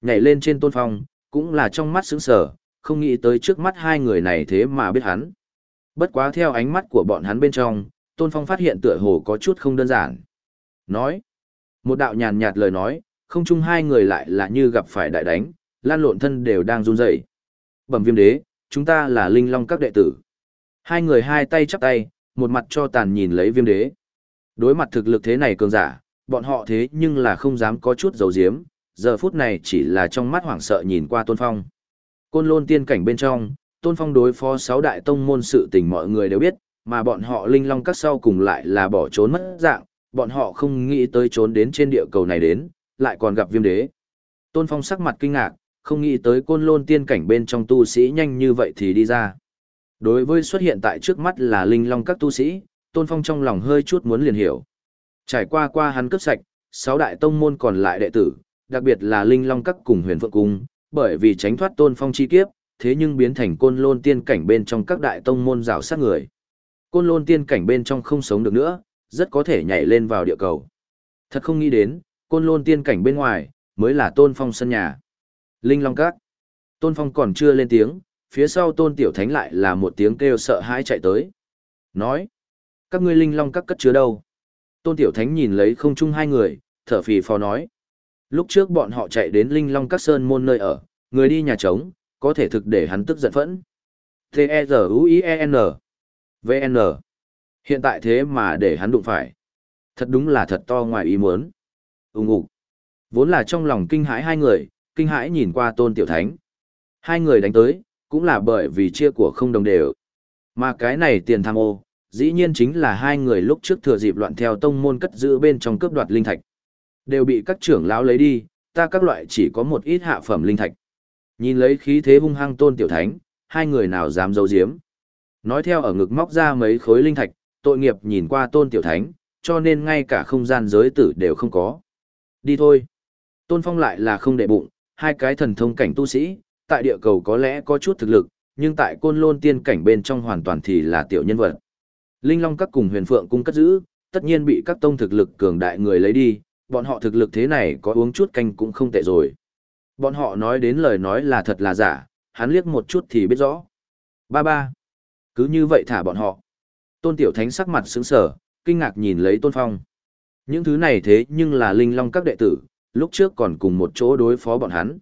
Nhảy lên trên tôn phong, cũng là trong mắt sững sờ, không nghĩ tới trước mắt hai người này thế mà biết hắn. Bất quá theo ánh mắt của bọn hắn bên trong, tôn phong phát hiện tựa hồ có chút không đơn giản. Nói, một đạo nhàn nhạt lời nói, không chung hai người lại là như gặp phải đại đánh, lan lộn thân đều đang run rẩy. Bẩm viêm đế, chúng ta là linh long các đệ tử. Hai người hai tay chắp tay, một mặt cho tàn nhìn lấy viêm đế. Đối mặt thực lực thế này cường giả, bọn họ thế nhưng là không dám có chút dầu diếm, giờ phút này chỉ là trong mắt hoảng sợ nhìn qua Tôn Phong. Côn lôn tiên cảnh bên trong, Tôn Phong đối phó sáu đại tông môn sự tình mọi người đều biết, mà bọn họ linh long các sau cùng lại là bỏ trốn mất dạng, bọn họ không nghĩ tới trốn đến trên địa cầu này đến, lại còn gặp viêm đế. Tôn Phong sắc mặt kinh ngạc, không nghĩ tới côn lôn tiên cảnh bên trong tu sĩ nhanh như vậy thì đi ra. Đối với xuất hiện tại trước mắt là linh long các tu sĩ, Tôn Phong trong lòng hơi chút muốn liền hiểu. Trải qua qua hắn cướp sạch, sáu đại tông môn còn lại đệ tử, đặc biệt là linh long các cùng huyền phượng cung, bởi vì tránh thoát Tôn Phong chi kiếp, thế nhưng biến thành côn lôn tiên cảnh bên trong các đại tông môn rào sát người. Côn lôn tiên cảnh bên trong không sống được nữa, rất có thể nhảy lên vào địa cầu. Thật không nghĩ đến, côn lôn tiên cảnh bên ngoài, mới là tôn phong sân nhà. Linh Long Các. Tôn phong còn chưa lên tiếng, phía sau tôn tiểu thánh lại là một tiếng kêu sợ hãi chạy tới. Nói, các ngươi Linh Long Các cất chứa đâu? Tôn tiểu thánh nhìn lấy không chung hai người, thở phì phò nói. Lúc trước bọn họ chạy đến Linh Long Các sơn môn nơi ở, người đi nhà trống, có thể thực để hắn tức giận phẫn. T-E-Z-U-I-E-N V N, Hiện tại thế mà để hắn đụng phải. Thật đúng là thật to ngoài ý muốn. Úng ục. Vốn là trong lòng kinh hãi hai người, kinh hãi nhìn qua tôn tiểu thánh. Hai người đánh tới, cũng là bởi vì chia của không đồng đều. Mà cái này tiền tham ô, dĩ nhiên chính là hai người lúc trước thừa dịp loạn theo tông môn cất giữ bên trong cướp đoạt linh thạch. Đều bị các trưởng lão lấy đi, ta các loại chỉ có một ít hạ phẩm linh thạch. Nhìn lấy khí thế hung hăng tôn tiểu thánh, hai người nào dám giấu giếm. Nói theo ở ngực móc ra mấy khối linh thạch, tội nghiệp nhìn qua tôn tiểu thánh, cho nên ngay cả không gian giới tử đều không có. Đi thôi. Tôn Phong lại là không đệ bụng, hai cái thần thông cảnh tu sĩ, tại địa cầu có lẽ có chút thực lực, nhưng tại côn lôn tiên cảnh bên trong hoàn toàn thì là tiểu nhân vật. Linh Long các cùng huyền phượng cung cất giữ, tất nhiên bị các tông thực lực cường đại người lấy đi, bọn họ thực lực thế này có uống chút canh cũng không tệ rồi. Bọn họ nói đến lời nói là thật là giả, hắn liếc một chút thì biết rõ. Ba ba. Cứ như vậy thả bọn họ. Tôn Tiểu Thánh sắc mặt sững sờ, kinh ngạc nhìn lấy Tôn Phong. Những thứ này thế nhưng là linh long các đệ tử, lúc trước còn cùng một chỗ đối phó bọn hắn.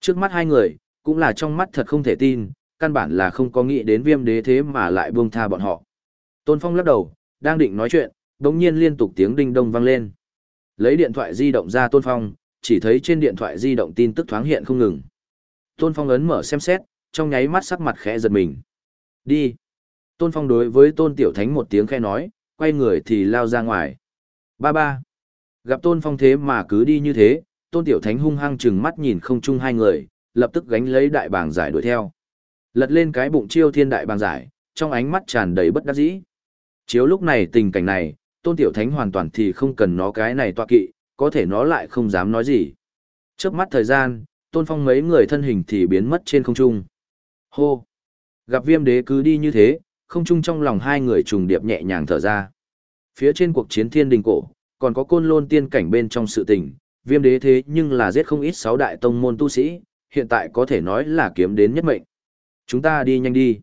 Trước mắt hai người, cũng là trong mắt thật không thể tin, căn bản là không có nghĩ đến viêm đế thế mà lại buông tha bọn họ. Tôn Phong lắc đầu, đang định nói chuyện, đống nhiên liên tục tiếng đinh đông vang lên. Lấy điện thoại di động ra Tôn Phong, chỉ thấy trên điện thoại di động tin tức thoáng hiện không ngừng. Tôn Phong ấn mở xem xét, trong nháy mắt sắc mặt khẽ giật mình. Đi. Tôn Phong đối với Tôn Tiểu Thánh một tiếng khẽ nói, quay người thì lao ra ngoài. Ba ba. Gặp tôn phong thế mà cứ đi như thế, tôn tiểu thánh hung hăng chừng mắt nhìn không chung hai người, lập tức gánh lấy đại bàng giải đuổi theo. Lật lên cái bụng chiêu thiên đại bàng giải, trong ánh mắt tràn đầy bất đắc dĩ. Chiếu lúc này tình cảnh này, tôn tiểu thánh hoàn toàn thì không cần nó cái này tọa kỵ, có thể nó lại không dám nói gì. Trước mắt thời gian, tôn phong mấy người thân hình thì biến mất trên không trung. Hô! Gặp viêm đế cứ đi như thế, không trung trong lòng hai người trùng điệp nhẹ nhàng thở ra. Phía trên cuộc chiến thiên đình cổ, còn có côn lôn tiên cảnh bên trong sự tình, viêm đế thế nhưng là giết không ít sáu đại tông môn tu sĩ, hiện tại có thể nói là kiếm đến nhất mệnh. Chúng ta đi nhanh đi.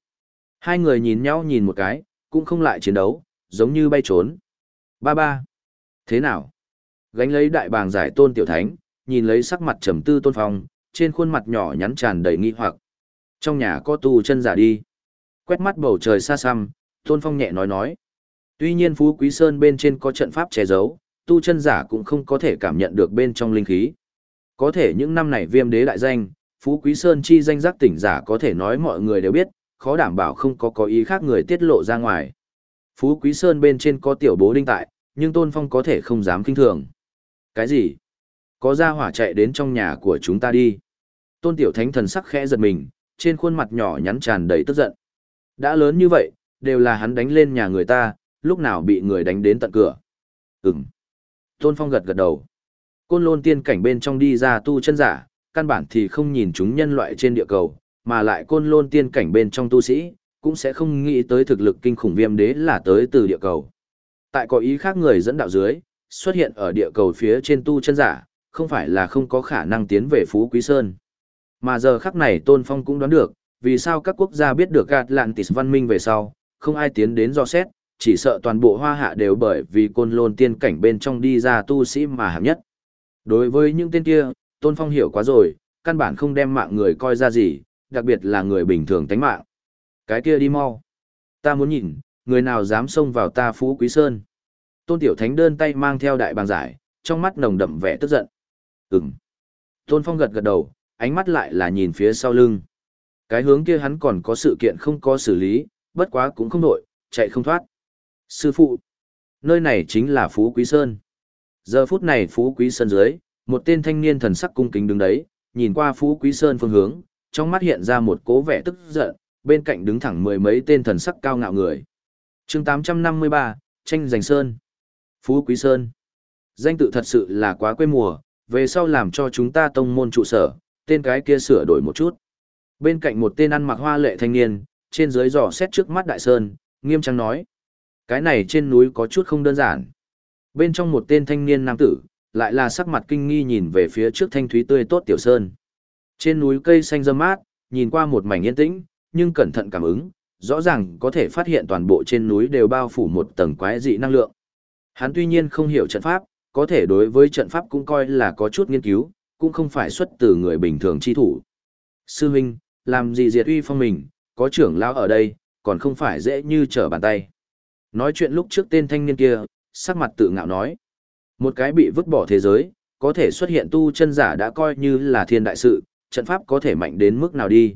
Hai người nhìn nhau nhìn một cái, cũng không lại chiến đấu, giống như bay trốn. Ba ba. Thế nào? Gánh lấy đại bàng giải tôn tiểu thánh, nhìn lấy sắc mặt trầm tư tôn phong, trên khuôn mặt nhỏ nhắn tràn đầy nghi hoặc. Trong nhà có tu chân giả đi. Quét mắt bầu trời xa xăm, tôn phong nhẹ nói nói. Tuy nhiên Phú Quý Sơn bên trên có trận pháp che giấu, tu chân giả cũng không có thể cảm nhận được bên trong linh khí. Có thể những năm này viêm đế đại danh, Phú Quý Sơn chi danh giác tỉnh giả có thể nói mọi người đều biết, khó đảm bảo không có có ý khác người tiết lộ ra ngoài. Phú Quý Sơn bên trên có tiểu bố đinh tại, nhưng Tôn Phong có thể không dám kinh thường. Cái gì? Có ra hỏa chạy đến trong nhà của chúng ta đi. Tôn Tiểu Thánh thần sắc khẽ giật mình, trên khuôn mặt nhỏ nhắn tràn đầy tức giận. Đã lớn như vậy, đều là hắn đánh lên nhà người ta, lúc nào bị người đánh đến tận cửa. Ừm. Tôn Phong gật gật đầu. Côn lôn tiên cảnh bên trong đi ra tu chân giả, căn bản thì không nhìn chúng nhân loại trên địa cầu, mà lại côn lôn tiên cảnh bên trong tu sĩ, cũng sẽ không nghĩ tới thực lực kinh khủng viêm đế là tới từ địa cầu. Tại có ý khác người dẫn đạo dưới, xuất hiện ở địa cầu phía trên tu chân giả, không phải là không có khả năng tiến về Phú Quý Sơn. Mà giờ khắc này Tôn Phong cũng đoán được, vì sao các quốc gia biết được Atlantis văn minh về sau, không ai tiến đến do xét, chỉ sợ toàn bộ hoa hạ đều bởi vì côn lôn tiên cảnh bên trong đi ra tu sĩ mà hạng nhất. Đối với những tên kia, Tôn Phong hiểu quá rồi, căn bản không đem mạng người coi ra gì, đặc biệt là người bình thường tánh mạng. Cái kia đi mau. Ta muốn nhìn, người nào dám xông vào ta Phú Quý Sơn. Tôn Tiểu Thánh đơn tay mang theo đại bàng giải, trong mắt nồng đậm vẻ tức giận. Ừm. Tôn Phong gật gật đầu, ánh mắt lại là nhìn phía sau lưng. Cái hướng kia hắn còn có sự kiện không có xử lý, bất quá cũng không nổi, chạy không thoát. Sư phụ, nơi này chính là Phú Quý Sơn. Giờ phút này Phú Quý Sơn dưới, một tên thanh niên thần sắc cung kính đứng đấy, nhìn qua Phú Quý Sơn phương hướng, trong mắt hiện ra một cố vẻ tức giận, bên cạnh đứng thẳng mười mấy tên thần sắc cao ngạo người. chương 853, tranh giành Sơn. Phú Quý Sơn. Danh tự thật sự là quá quê mùa, về sau làm cho chúng ta tông môn trụ sở, tên cái kia sửa đổi một chút. Bên cạnh một tên ăn mặc hoa lệ thanh niên, trên dưới dò xét trước mắt đại sơn, nghiêm trang nói. Cái này trên núi có chút không đơn giản. Bên trong một tên thanh niên nam tử, lại là sắc mặt kinh nghi nhìn về phía trước thanh thúy tươi tốt tiểu sơn. Trên núi cây xanh râm mát, nhìn qua một mảnh yên tĩnh, nhưng cẩn thận cảm ứng, rõ ràng có thể phát hiện toàn bộ trên núi đều bao phủ một tầng quái dị năng lượng. Hắn tuy nhiên không hiểu trận pháp, có thể đối với trận pháp cũng coi là có chút nghiên cứu, cũng không phải xuất từ người bình thường chi thủ. Sư huynh, làm gì diệt uy phong mình, có trưởng lão ở đây, còn không phải dễ như trở bàn tay. Nói chuyện lúc trước tên thanh niên kia, sắc mặt tự ngạo nói. Một cái bị vứt bỏ thế giới, có thể xuất hiện tu chân giả đã coi như là thiên đại sự, trận pháp có thể mạnh đến mức nào đi.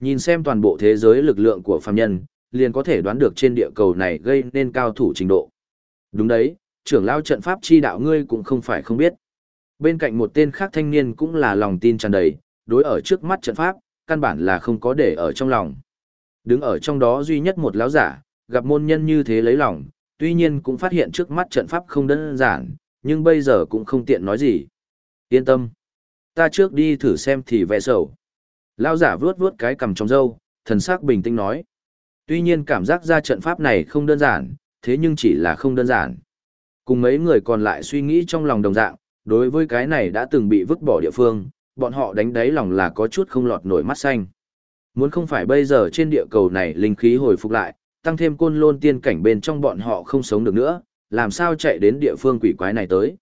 Nhìn xem toàn bộ thế giới lực lượng của phàm nhân, liền có thể đoán được trên địa cầu này gây nên cao thủ trình độ. Đúng đấy, trưởng lao trận pháp chi đạo ngươi cũng không phải không biết. Bên cạnh một tên khác thanh niên cũng là lòng tin tràn đầy, đối ở trước mắt trận pháp, căn bản là không có để ở trong lòng. Đứng ở trong đó duy nhất một lão giả, gặp môn nhân như thế lấy lòng, tuy nhiên cũng phát hiện trước mắt trận pháp không đơn giản, nhưng bây giờ cũng không tiện nói gì. Yên tâm. Ta trước đi thử xem thì vẽ sầu. lao giả vuốt vuốt cái cầm trong râu, thần sắc bình tĩnh nói. Tuy nhiên cảm giác ra trận pháp này không đơn giản, thế nhưng chỉ là không đơn giản. Cùng mấy người còn lại suy nghĩ trong lòng đồng dạng, đối với cái này đã từng bị vứt bỏ địa phương, bọn họ đánh đáy lòng là có chút không lọt nổi mắt xanh. Muốn không phải bây giờ trên địa cầu này linh khí hồi phục lại, tăng thêm côn lôn tiên cảnh bên trong bọn họ không sống được nữa, làm sao chạy đến địa phương quỷ quái này tới.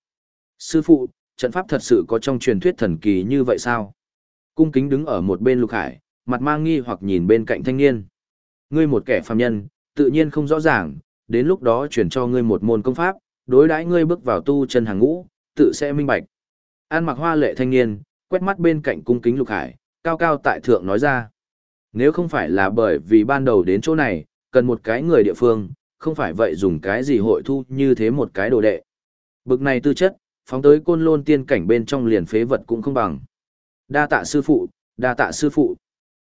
Sư phụ, trận pháp thật sự có trong truyền thuyết thần kỳ như vậy sao? Cung kính đứng ở một bên lục hải, mặt mang nghi hoặc nhìn bên cạnh thanh niên. Ngươi một kẻ phàm nhân, tự nhiên không rõ ràng, đến lúc đó truyền cho ngươi một môn công pháp, đối đãi ngươi bước vào tu chân hàng ngũ, tự sẽ minh bạch. An mặc hoa lệ thanh niên, quét mắt bên cạnh cung kính lục hải, cao cao tại thượng nói ra. Nếu không phải là bởi vì ban đầu đến chỗ này, cần một cái người địa phương, không phải vậy dùng cái gì hội thu như thế một cái đồ đệ. Bực này tư chất, phóng tới côn lôn tiên cảnh bên trong liền phế vật cũng không bằng. Đa tạ sư phụ, đa tạ sư phụ.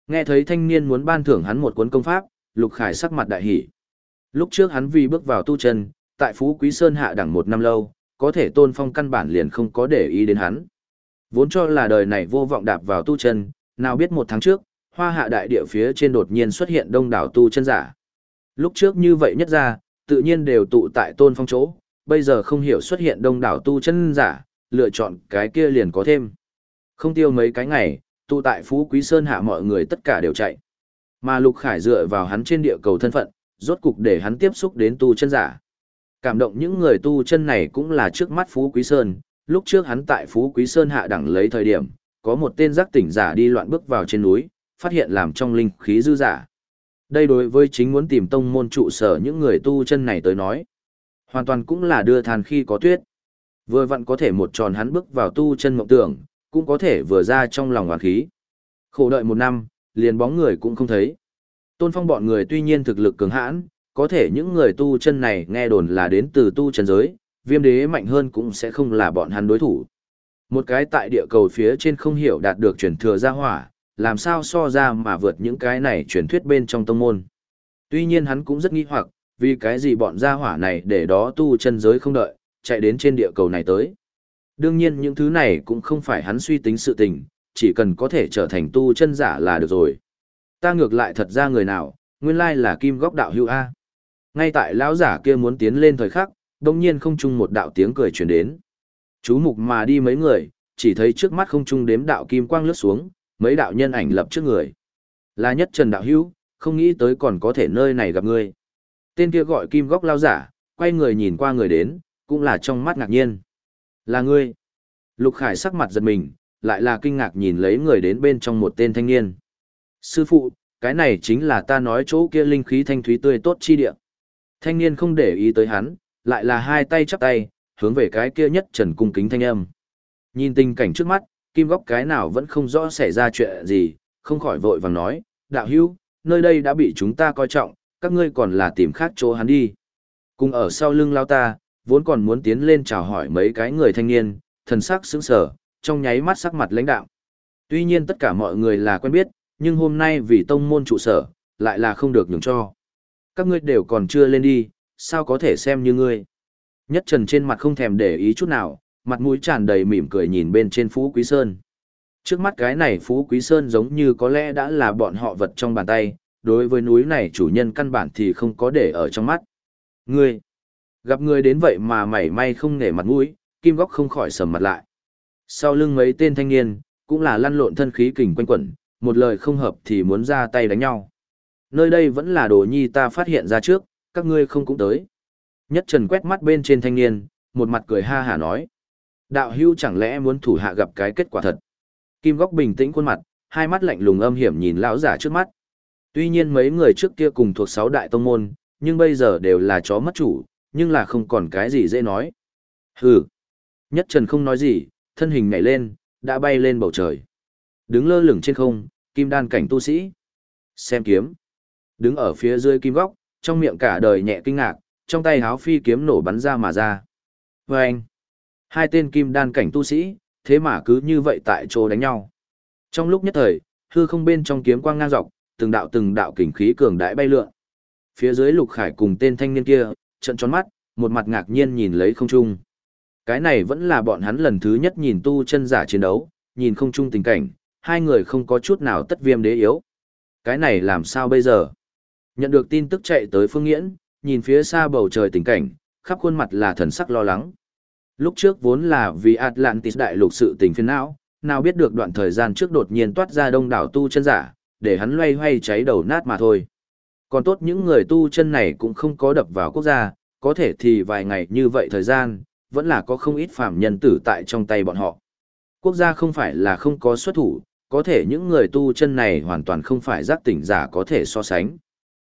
Nghe thấy thanh niên muốn ban thưởng hắn một cuốn công pháp, Lục Khải sắc mặt đại hỉ. Lúc trước hắn vì bước vào tu chân, tại Phú Quý Sơn hạ đẳng một năm lâu, có thể tôn phong căn bản liền không có để ý đến hắn. Vốn cho là đời này vô vọng đạp vào tu chân, nào biết một tháng trước, hoa hạ đại địa phía trên đột nhiên xuất hiện đông đảo tu chân giả. Lúc trước như vậy nhất ra, tự nhiên đều tụ tại tôn phong chỗ, bây giờ không hiểu xuất hiện đông đảo tu chân giả, lựa chọn cái kia liền có thêm. Không tiêu mấy cái ngày, tụ tại Phú Quý Sơn hạ mọi người tất cả đều chạy. Mà Lục Khải dựa vào hắn trên địa cầu thân phận, rốt cục để hắn tiếp xúc đến tu chân giả. Cảm động những người tu chân này cũng là trước mắt Phú Quý Sơn, lúc trước hắn tại Phú Quý Sơn hạ đẳng lấy thời điểm, có một tên giác tỉnh giả đi loạn bước vào trên núi, phát hiện làm trong linh khí dư giả. Đây đối với chính muốn tìm tông môn trụ sở những người tu chân này tới nói. Hoàn toàn cũng là đưa than khi có tuyết. Vừa vặn có thể một tròn hắn bước vào tu chân mộng tưởng, cũng có thể vừa ra trong lòng hoàn khí. Khổ đợi một năm, liền bóng người cũng không thấy. Tôn phong bọn người tuy nhiên thực lực cường hãn, có thể những người tu chân này nghe đồn là đến từ tu chân giới, viêm đế mạnh hơn cũng sẽ không là bọn hắn đối thủ. Một cái tại địa cầu phía trên không hiểu đạt được truyền thừa ra hỏa, làm sao so ra mà vượt những cái này truyền thuyết bên trong tông môn. Tuy nhiên hắn cũng rất nghi hoặc, vì cái gì bọn gia hỏa này để đó tu chân giới không đợi, chạy đến trên địa cầu này tới. Đương nhiên những thứ này cũng không phải hắn suy tính sự tình, chỉ cần có thể trở thành tu chân giả là được rồi. Ta ngược lại thật ra người nào, nguyên lai là kim góc đạo hưu A. Ngay tại lão giả kia muốn tiến lên thời khắc, đồng nhiên không chung một đạo tiếng cười truyền đến. Chú mục mà đi mấy người, chỉ thấy trước mắt không chung đếm đạo kim quang lướt xuống, mấy đạo nhân ảnh lập trước người. Là nhất trần đạo hữu, không nghĩ tới còn có thể nơi này gặp ngươi. Tên kia gọi kim góc lao giả, quay người nhìn qua người đến, cũng là trong mắt ngạc nhiên. Là ngươi. Lục Khải sắc mặt giật mình, lại là kinh ngạc nhìn lấy người đến bên trong một tên thanh niên. Sư phụ, cái này chính là ta nói chỗ kia linh khí thanh thúy tươi tốt chi địa. Thanh niên không để ý tới hắn, lại là hai tay chắp tay, hướng về cái kia nhất trần cung kính thanh âm. Nhìn tình cảnh trước mắt, kim góc cái nào vẫn không rõ xảy ra chuyện gì, không khỏi vội vàng nói, đạo hữu, nơi đây đã bị chúng ta coi trọng, các ngươi còn là tìm khác chỗ hắn đi. Cùng ở sau lưng lao ta, vốn còn muốn tiến lên chào hỏi mấy cái người thanh niên, thần sắc sững sờ, trong nháy mắt sắc mặt lãnh đạo. Tuy nhiên tất cả mọi người là quen biết, nhưng hôm nay vì tông môn trụ sở, lại là không được nhường cho. Các ngươi đều còn chưa lên đi, sao có thể xem như ngươi. Nhất trần trên mặt không thèm để ý chút nào, mặt mũi tràn đầy mỉm cười nhìn bên trên Phú Quý Sơn. Trước mắt cái này Phú Quý Sơn giống như có lẽ đã là bọn họ vật trong bàn tay, đối với núi này chủ nhân căn bản thì không có để ở trong mắt. Ngươi, gặp ngươi đến vậy mà mảy may không nể mặt mũi, kim góc không khỏi sầm mặt lại. Sau lưng mấy tên thanh niên, cũng là lăn lộn thân khí kình quanh quẩn, một lời không hợp thì muốn ra tay đánh nhau. Nơi đây vẫn là đồ nhi ta phát hiện ra trước, các ngươi không cũng tới. Nhất trần quét mắt bên trên thanh niên, một mặt cười ha hả nói. Đạo hưu chẳng lẽ muốn thủ hạ gặp cái kết quả thật. Kim góc bình tĩnh khuôn mặt, hai mắt lạnh lùng âm hiểm nhìn lão giả trước mắt. Tuy nhiên mấy người trước kia cùng thuộc sáu đại tông môn, nhưng bây giờ đều là chó mất chủ, nhưng là không còn cái gì dễ nói. Hừ. Nhất Trần không nói gì, thân hình nhảy lên, đã bay lên bầu trời. Đứng lơ lửng trên không, kim đan cảnh tu sĩ. Xem kiếm. Đứng ở phía dưới kim góc, trong miệng cả đời nhẹ kinh ngạc, trong tay háo phi kiếm nổ bắn ra mà ra. Và anh. Hai tên kim đan cảnh tu sĩ, thế mà cứ như vậy tại chỗ đánh nhau. Trong lúc nhất thời, hư không bên trong kiếm quang ngang dọc, từng đạo từng đạo kình khí cường đại bay lượn. Phía dưới Lục Khải cùng tên thanh niên kia, trận tròn mắt, một mặt ngạc nhiên nhìn lấy không trung. Cái này vẫn là bọn hắn lần thứ nhất nhìn tu chân giả chiến đấu, nhìn không trung tình cảnh, hai người không có chút nào tất viêm đế yếu. Cái này làm sao bây giờ? Nhận được tin tức chạy tới Phương Nghiễn, nhìn phía xa bầu trời tình cảnh, khắp khuôn mặt là thần sắc lo lắng. Lúc trước vốn là vì Atlantis đại lục sự tình phiền não, nào biết được đoạn thời gian trước đột nhiên toát ra đông đảo tu chân giả, để hắn loay hoay cháy đầu nát mà thôi. Còn tốt những người tu chân này cũng không có đập vào quốc gia, có thể thì vài ngày như vậy thời gian, vẫn là có không ít phạm nhân tử tại trong tay bọn họ. Quốc gia không phải là không có xuất thủ, có thể những người tu chân này hoàn toàn không phải giác tỉnh giả có thể so sánh.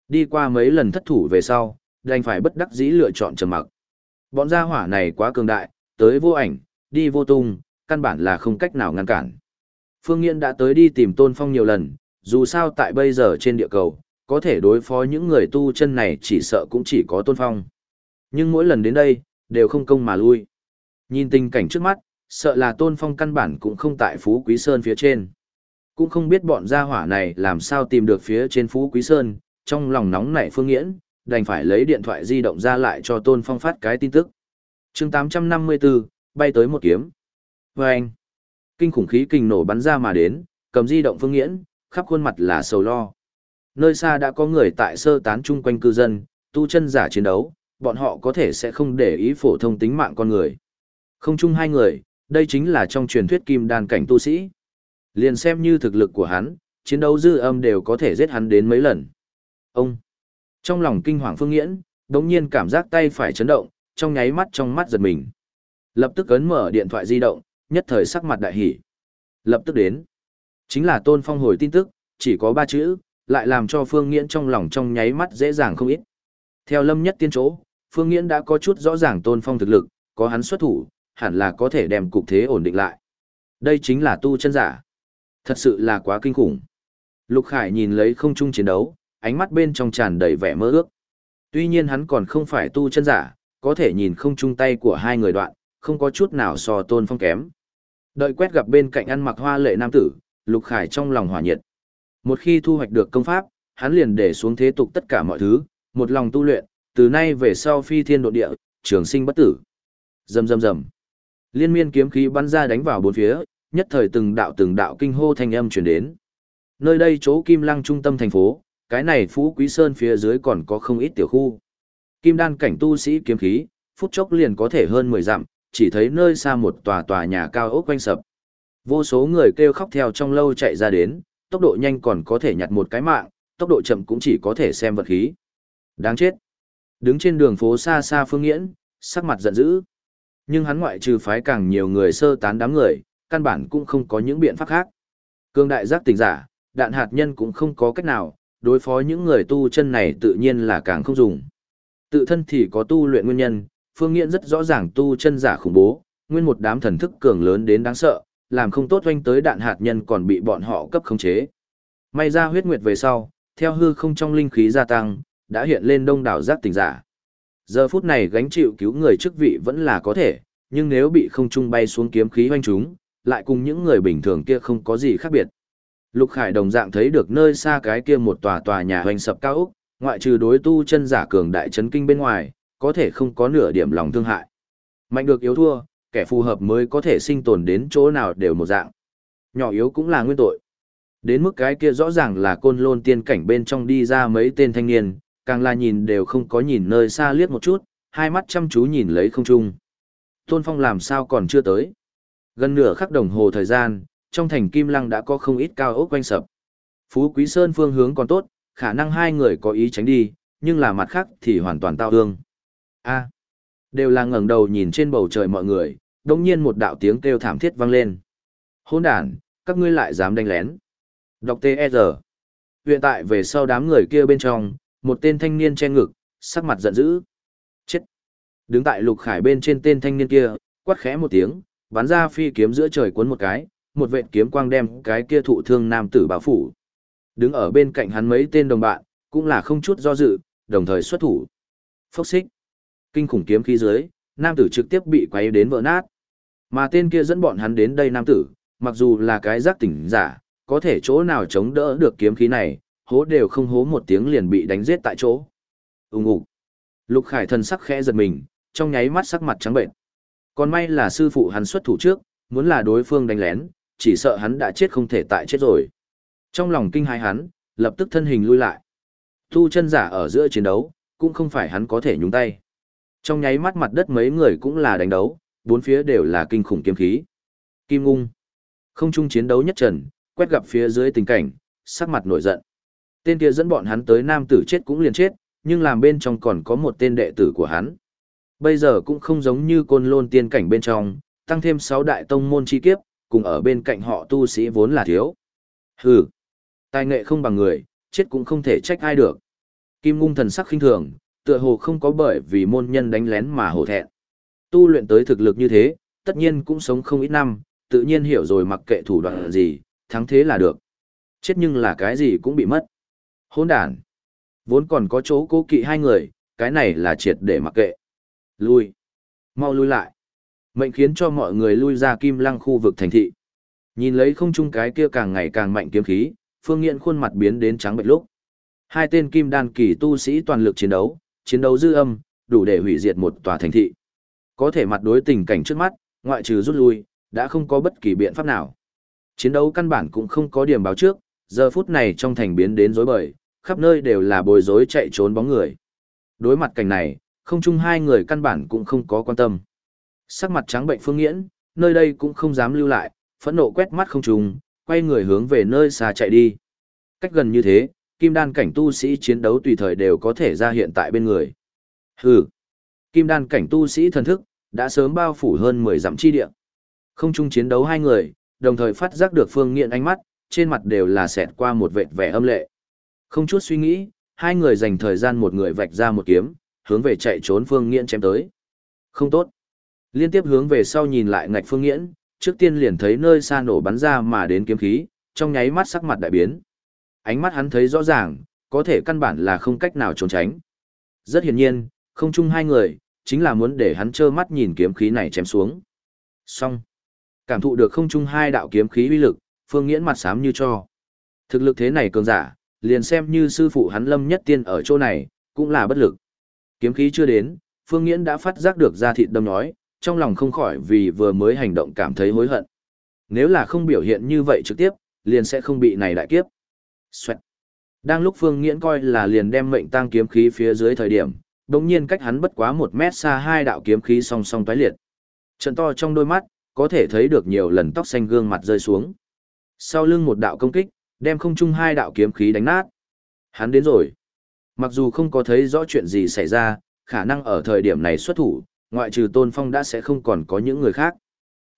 Đi qua mấy lần thất thủ về sau, đành phải bất đắc dĩ lựa chọn trầm mặc. Bọn gia hỏa này quá cường đại, tới vô ảnh, đi vô tung, căn bản là không cách nào ngăn cản. Phương Nghiễn đã tới đi tìm Tôn Phong nhiều lần, dù sao tại bây giờ trên địa cầu, có thể đối phó những người tu chân này chỉ sợ cũng chỉ có tôn phong. Nhưng mỗi lần đến đây, đều không công mà lui. Nhìn tình cảnh trước mắt, sợ là tôn phong căn bản cũng không tại Phú Quý Sơn phía trên. Cũng không biết bọn gia hỏa này làm sao tìm được phía trên Phú Quý Sơn, trong lòng nóng nảy phương nghiễn, đành phải lấy điện thoại di động ra lại cho tôn phong phát cái tin tức. chương 854, bay tới một kiếm. Và anh, kinh khủng khí kình nổ bắn ra mà đến, cầm di động phương nghiễn, khắp khuôn mặt là sầu lo. Nơi xa đã có người tại sơ tán chung quanh cư dân, tu chân giả chiến đấu, bọn họ có thể sẽ không để ý phổ thông tính mạng con người. Không chung hai người, đây chính là trong truyền thuyết kim đan cảnh tu sĩ. Liền xem như thực lực của hắn, chiến đấu dư âm đều có thể giết hắn đến mấy lần. Ông, trong lòng kinh hoàng phương nghiễn, đống nhiên cảm giác tay phải chấn động, trong nháy mắt trong mắt giật mình. Lập tức ấn mở điện thoại di động, nhất thời sắc mặt đại hỉ. Lập tức đến. Chính là tôn phong hồi tin tức, chỉ có ba chữ, lại làm cho phương nghiễn trong lòng trong nháy mắt dễ dàng không ít. Theo lâm nhất tiên chỗ, phương nghiễn đã có chút rõ ràng tôn phong thực lực, có hắn xuất thủ, hẳn là có thể đem cục thế ổn định lại. Đây chính là tu chân giả. Thật sự là quá kinh khủng. Lục Khải nhìn lấy không trung chiến đấu, ánh mắt bên trong tràn đầy vẻ mơ ước. Tuy nhiên hắn còn không phải tu chân giả, có thể nhìn không chung tay của hai người đoạn, không có chút nào so tôn phong kém. Đợi quét gặp bên cạnh ăn mặc hoa lệ nam tử, Lục Khải trong lòng hỏa nhiệt. Một khi thu hoạch được công pháp, hắn liền để xuống thế tục tất cả mọi thứ, một lòng tu luyện, từ nay về sau phi thiên độ địa, trường sinh bất tử. Rầm rầm rầm. Liên miên kiếm khí bắn ra đánh vào bốn phía, nhất thời từng đạo từng đạo kinh hô thanh âm truyền đến. Nơi đây chỗ Kim Lăng trung tâm thành phố, cái này Phú Quý Sơn phía dưới còn có không ít tiểu khu. Kim đan cảnh tu sĩ kiếm khí, phút chốc liền có thể hơn 10 dặm, chỉ thấy nơi xa một tòa tòa nhà cao ốc quanh sập. Vô số người kêu khóc theo trong lâu chạy ra đến, tốc độ nhanh còn có thể nhặt một cái mạng, tốc độ chậm cũng chỉ có thể xem vật khí. Đáng chết. Đứng trên đường phố xa xa Phương Nghiễn, sắc mặt giận dữ. Nhưng hắn ngoại trừ phái càng nhiều người sơ tán đám người, căn bản cũng không có những biện pháp khác. Cương đại giác tình giả, đạn hạt nhân cũng không có cách nào, đối phó những người tu chân này tự nhiên là càng không dùng. Tự thân thì có tu luyện nguyên nhân, Phương Nghiễn rất rõ ràng tu chân giả khủng bố, nguyên một đám thần thức cường lớn đến đáng sợ, làm không tốt doanh tới đạn hạt nhân còn bị bọn họ cấp khống chế. May ra huyết nguyệt về sau, theo hư không trong linh khí gia tăng, đã hiện lên đông đảo giác tình giả. Giờ phút này gánh chịu cứu người chức vị vẫn là có thể, nhưng nếu bị không trung bay xuống kiếm khí hoanh chúng, lại cùng những người bình thường kia không có gì khác biệt. Lục Khải đồng dạng thấy được nơi xa cái kia một tòa tòa nhà hoành sập cao ốc, ngoại trừ đối tu chân giả cường đại chấn kinh bên ngoài, có thể không có nửa điểm lòng thương hại. Mạnh được yếu thua, kẻ phù hợp mới có thể sinh tồn đến chỗ nào đều một dạng. Nhỏ yếu cũng là nguyên tội. Đến mức cái kia rõ ràng là côn lôn tiên cảnh bên trong đi ra mấy tên thanh niên, càng là nhìn đều không có nhìn nơi xa liếc một chút, hai mắt chăm chú nhìn lấy không trung. Tôn Phong làm sao còn chưa tới. Gần nửa khắc đồng hồ thời gian, trong thành Kim Lăng đã có không ít cao ốc quanh sập. Phú Quý Sơn phương hướng còn tốt, khả năng hai người có ý tránh đi, nhưng là mặt khác thì hoàn toàn tao ương. A. đều là ngẩng đầu nhìn trên bầu trời mọi người, đồng nhiên một đạo tiếng kêu thảm thiết vang lên. Hôn đàn, các ngươi lại dám đánh lén. Đọc TR. Hiện tại về sau đám người kia bên trong, một tên thanh niên che ngực, sắc mặt giận dữ. Chết! Đứng tại lục khải bên trên tên thanh niên kia, quát khẽ một tiếng, bắn ra phi kiếm giữa trời cuốn một cái, một vệt kiếm quang đem cái kia thụ thương nam tử bảo phủ. Đứng ở bên cạnh hắn mấy tên đồng bạn, cũng là không chút do dự, đồng thời xuất thủ. Phốc xích. Kinh khủng kiếm khí dưới, nam tử trực tiếp bị quấy đến vỡ nát. Mà tên kia dẫn bọn hắn đến đây nam tử, mặc dù là cái giác tỉnh giả, có thể chỗ nào chống đỡ được kiếm khí này, hố đều không hố một tiếng liền bị đánh giết tại chỗ. Ùng ục. Lục Khải thần sắc khẽ giật mình, trong nháy mắt sắc mặt trắng bệnh. Còn may là sư phụ hắn xuất thủ trước, muốn là đối phương đánh lén, chỉ sợ hắn đã chết không thể tại chết rồi. Trong lòng kinh hãi hắn, lập tức thân hình lui lại. Tu chân giả ở giữa chiến đấu, cũng không phải hắn có thể nhúng tay. Trong nháy mắt mặt đất mấy người cũng là đánh đấu, bốn phía đều là kinh khủng kiếm khí. Kim ung. Không chung chiến đấu nhất trần, quét gặp phía dưới tình cảnh, sắc mặt nổi giận. Tên kia dẫn bọn hắn tới nam tử chết cũng liền chết, nhưng làm bên trong còn có một tên đệ tử của hắn. Bây giờ cũng không giống như côn lôn tiên cảnh bên trong, tăng thêm 6 đại tông môn chi kiếp, cùng ở bên cạnh họ tu sĩ vốn là thiếu. Hừ, tài nghệ không bằng người, chết cũng không thể trách ai được. Kim ngung thần sắc khinh thường, tựa hồ không có bởi vì môn nhân đánh lén mà hổ thẹn. Tu luyện tới thực lực như thế, tất nhiên cũng sống không ít năm, tự nhiên hiểu rồi mặc kệ thủ đoạn gì, thắng thế là được. Chết nhưng là cái gì cũng bị mất. Hỗn đàn. Vốn còn có chỗ cố kỵ hai người, cái này là triệt để mặc kệ. Lui. Mau lui lại. Mệnh khiến cho mọi người lui ra kim lăng khu vực thành thị. Nhìn lấy không trung cái kia càng ngày càng mạnh kiếm khí, phương nghiện khuôn mặt biến đến trắng bệch lúc. Hai tên kim đan kỳ tu sĩ toàn lực chiến đấu, chiến đấu dư âm, đủ để hủy diệt một tòa thành thị. Có thể mặt đối tình cảnh trước mắt, ngoại trừ rút lui, đã không có bất kỳ biện pháp nào. Chiến đấu căn bản cũng không có điểm báo trước, giờ phút này trong thành biến đến rối bời, khắp nơi đều là bồi rối chạy trốn bóng người. Đối mặt cảnh này, không chung hai người căn bản cũng không có quan tâm. Sắc mặt trắng bệnh phương nghiễn, nơi đây cũng không dám lưu lại, phẫn nộ quét mắt không trùng, quay người hướng về nơi xa chạy đi. Cách gần như thế, kim đan cảnh tu sĩ chiến đấu tùy thời đều có thể ra hiện tại bên người. Hừ, kim đan cảnh tu sĩ thần thức, đã sớm bao phủ hơn 10 dặm chi địa. Không chung chiến đấu hai người, đồng thời phát giác được phương Nghiễn ánh mắt, trên mặt đều là xẹt qua một vệt vẻ âm lệ. Không chút suy nghĩ, hai người dành thời gian một người vạch ra một kiếm, hướng về chạy trốn phương Nghiễn chém tới. Không tốt. Liên tiếp hướng về sau nhìn lại ngạch phương nghiễn, trước tiên liền thấy nơi xa nổ bắn ra mà đến kiếm khí, trong nháy mắt sắc mặt đại biến. Ánh mắt hắn thấy rõ ràng, có thể căn bản là không cách nào trốn tránh. Rất hiển nhiên, không chung hai người, chính là muốn để hắn trơ mắt nhìn kiếm khí này chém xuống. Xong. Cảm thụ được không chung hai đạo kiếm khí uy lực, phương nghiễn mặt xám như cho. Thực lực thế này cường giả, liền xem như sư phụ hắn lâm nhất tiên ở chỗ này, cũng là bất lực. Kiếm khí chưa đến, phương nghiễn đã phát giác được ra thịt đâm nói, trong lòng không khỏi vì vừa mới hành động cảm thấy hối hận. Nếu là không biểu hiện như vậy trực tiếp, liền sẽ không bị này đại kiếp. Xoẹt. Đang lúc Phương Nghiễn coi là liền đem mệnh tăng kiếm khí phía dưới thời điểm, đồng nhiên cách hắn bất quá một mét xa hai đạo kiếm khí song song toái liệt. Trận to trong đôi mắt, có thể thấy được nhiều lần tóc xanh gương mặt rơi xuống. Sau lưng một đạo công kích, đem không chung hai đạo kiếm khí đánh nát. Hắn đến rồi. Mặc dù không có thấy rõ chuyện gì xảy ra, khả năng ở thời điểm này xuất thủ, ngoại trừ Tôn Phong đã sẽ không còn có những người khác.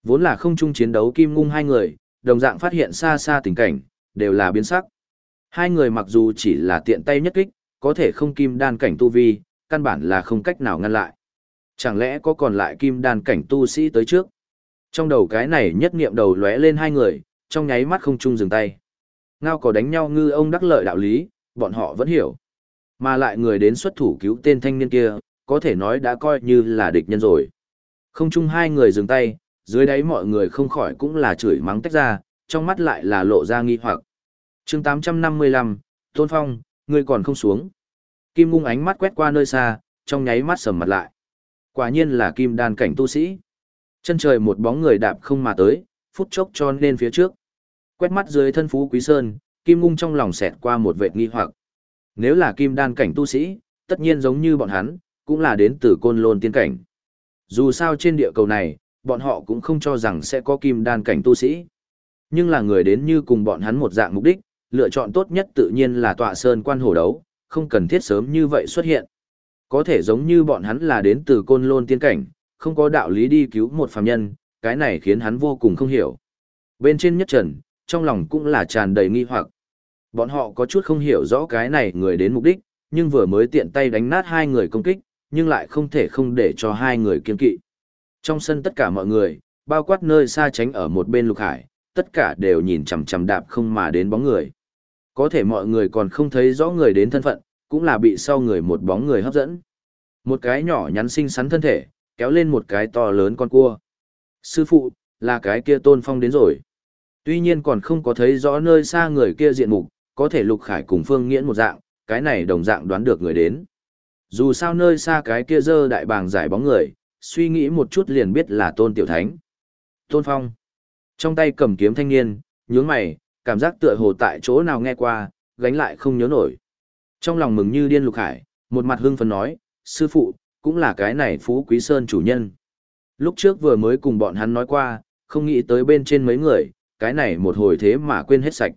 Vốn là không chung chiến đấu kim ngung hai người, đồng dạng phát hiện xa xa tình cảnh, đều là biến sắc. Hai người mặc dù chỉ là tiện tay nhất kích, có thể không kim đan cảnh tu vi, căn bản là không cách nào ngăn lại. Chẳng lẽ có còn lại kim đan cảnh tu sĩ tới trước? Trong đầu cái này nhất niệm đầu lóe lên hai người, trong nháy mắt không chung dừng tay. Ngao có đánh nhau ngư ông đắc lợi đạo lý, bọn họ vẫn hiểu. Mà lại người đến xuất thủ cứu tên thanh niên kia, có thể nói đã coi như là địch nhân rồi. Không chung hai người dừng tay, dưới đáy mọi người không khỏi cũng là chửi mắng tách ra, trong mắt lại là lộ ra nghi hoặc. chương 855, Tôn Phong, ngươi còn không xuống. Kim ngung ánh mắt quét qua nơi xa, trong nháy mắt sầm mặt lại. Quả nhiên là kim đan cảnh tu sĩ. Chân trời một bóng người đạp không mà tới, phút chốc tròn nên phía trước. Quét mắt dưới thân phú quý sơn, kim ngung trong lòng xẹt qua một vệt nghi hoặc. Nếu là kim đan cảnh tu sĩ, tất nhiên giống như bọn hắn, cũng là đến từ côn lôn tiên cảnh. Dù sao trên địa cầu này, bọn họ cũng không cho rằng sẽ có kim đan cảnh tu sĩ. Nhưng là người đến như cùng bọn hắn một dạng mục đích, lựa chọn tốt nhất tự nhiên là tọa sơn quan hổ đấu, không cần thiết sớm như vậy xuất hiện. Có thể giống như bọn hắn là đến từ côn lôn tiên cảnh, không có đạo lý đi cứu một phàm nhân, cái này khiến hắn vô cùng không hiểu. Bên trên nhất trần, trong lòng cũng là tràn đầy nghi hoặc. Bọn họ có chút không hiểu rõ cái này người đến mục đích, nhưng vừa mới tiện tay đánh nát hai người công kích, nhưng lại không thể không để cho hai người kiên kỵ. Trong sân tất cả mọi người, bao quát nơi xa tránh ở một bên lục hải, tất cả đều nhìn chằm chằm đạp không mà đến bóng người. Có thể mọi người còn không thấy rõ người đến thân phận, cũng là bị sau người một bóng người hấp dẫn. Một cái nhỏ nhắn xinh xắn thân thể, kéo lên một cái to lớn con cua. Sư phụ, là cái kia tôn phong đến rồi. Tuy nhiên còn không có thấy rõ nơi xa người kia diện mục, có thể lục khải cùng phương nghiễn một dạng, cái này đồng dạng đoán được người đến. Dù sao nơi xa cái kia dơ đại bàng giải bóng người, suy nghĩ một chút liền biết là tôn tiểu thánh. Tôn phong. Trong tay cầm kiếm thanh niên, nhướng mày, cảm giác tựa hồ tại chỗ nào nghe qua, gánh lại không nhớ nổi. Trong lòng mừng như điên lục hải, một mặt hưng phấn nói, sư phụ, cũng là cái này phú quý sơn chủ nhân. Lúc trước vừa mới cùng bọn hắn nói qua, không nghĩ tới bên trên mấy người, cái này một hồi thế mà quên hết sạch.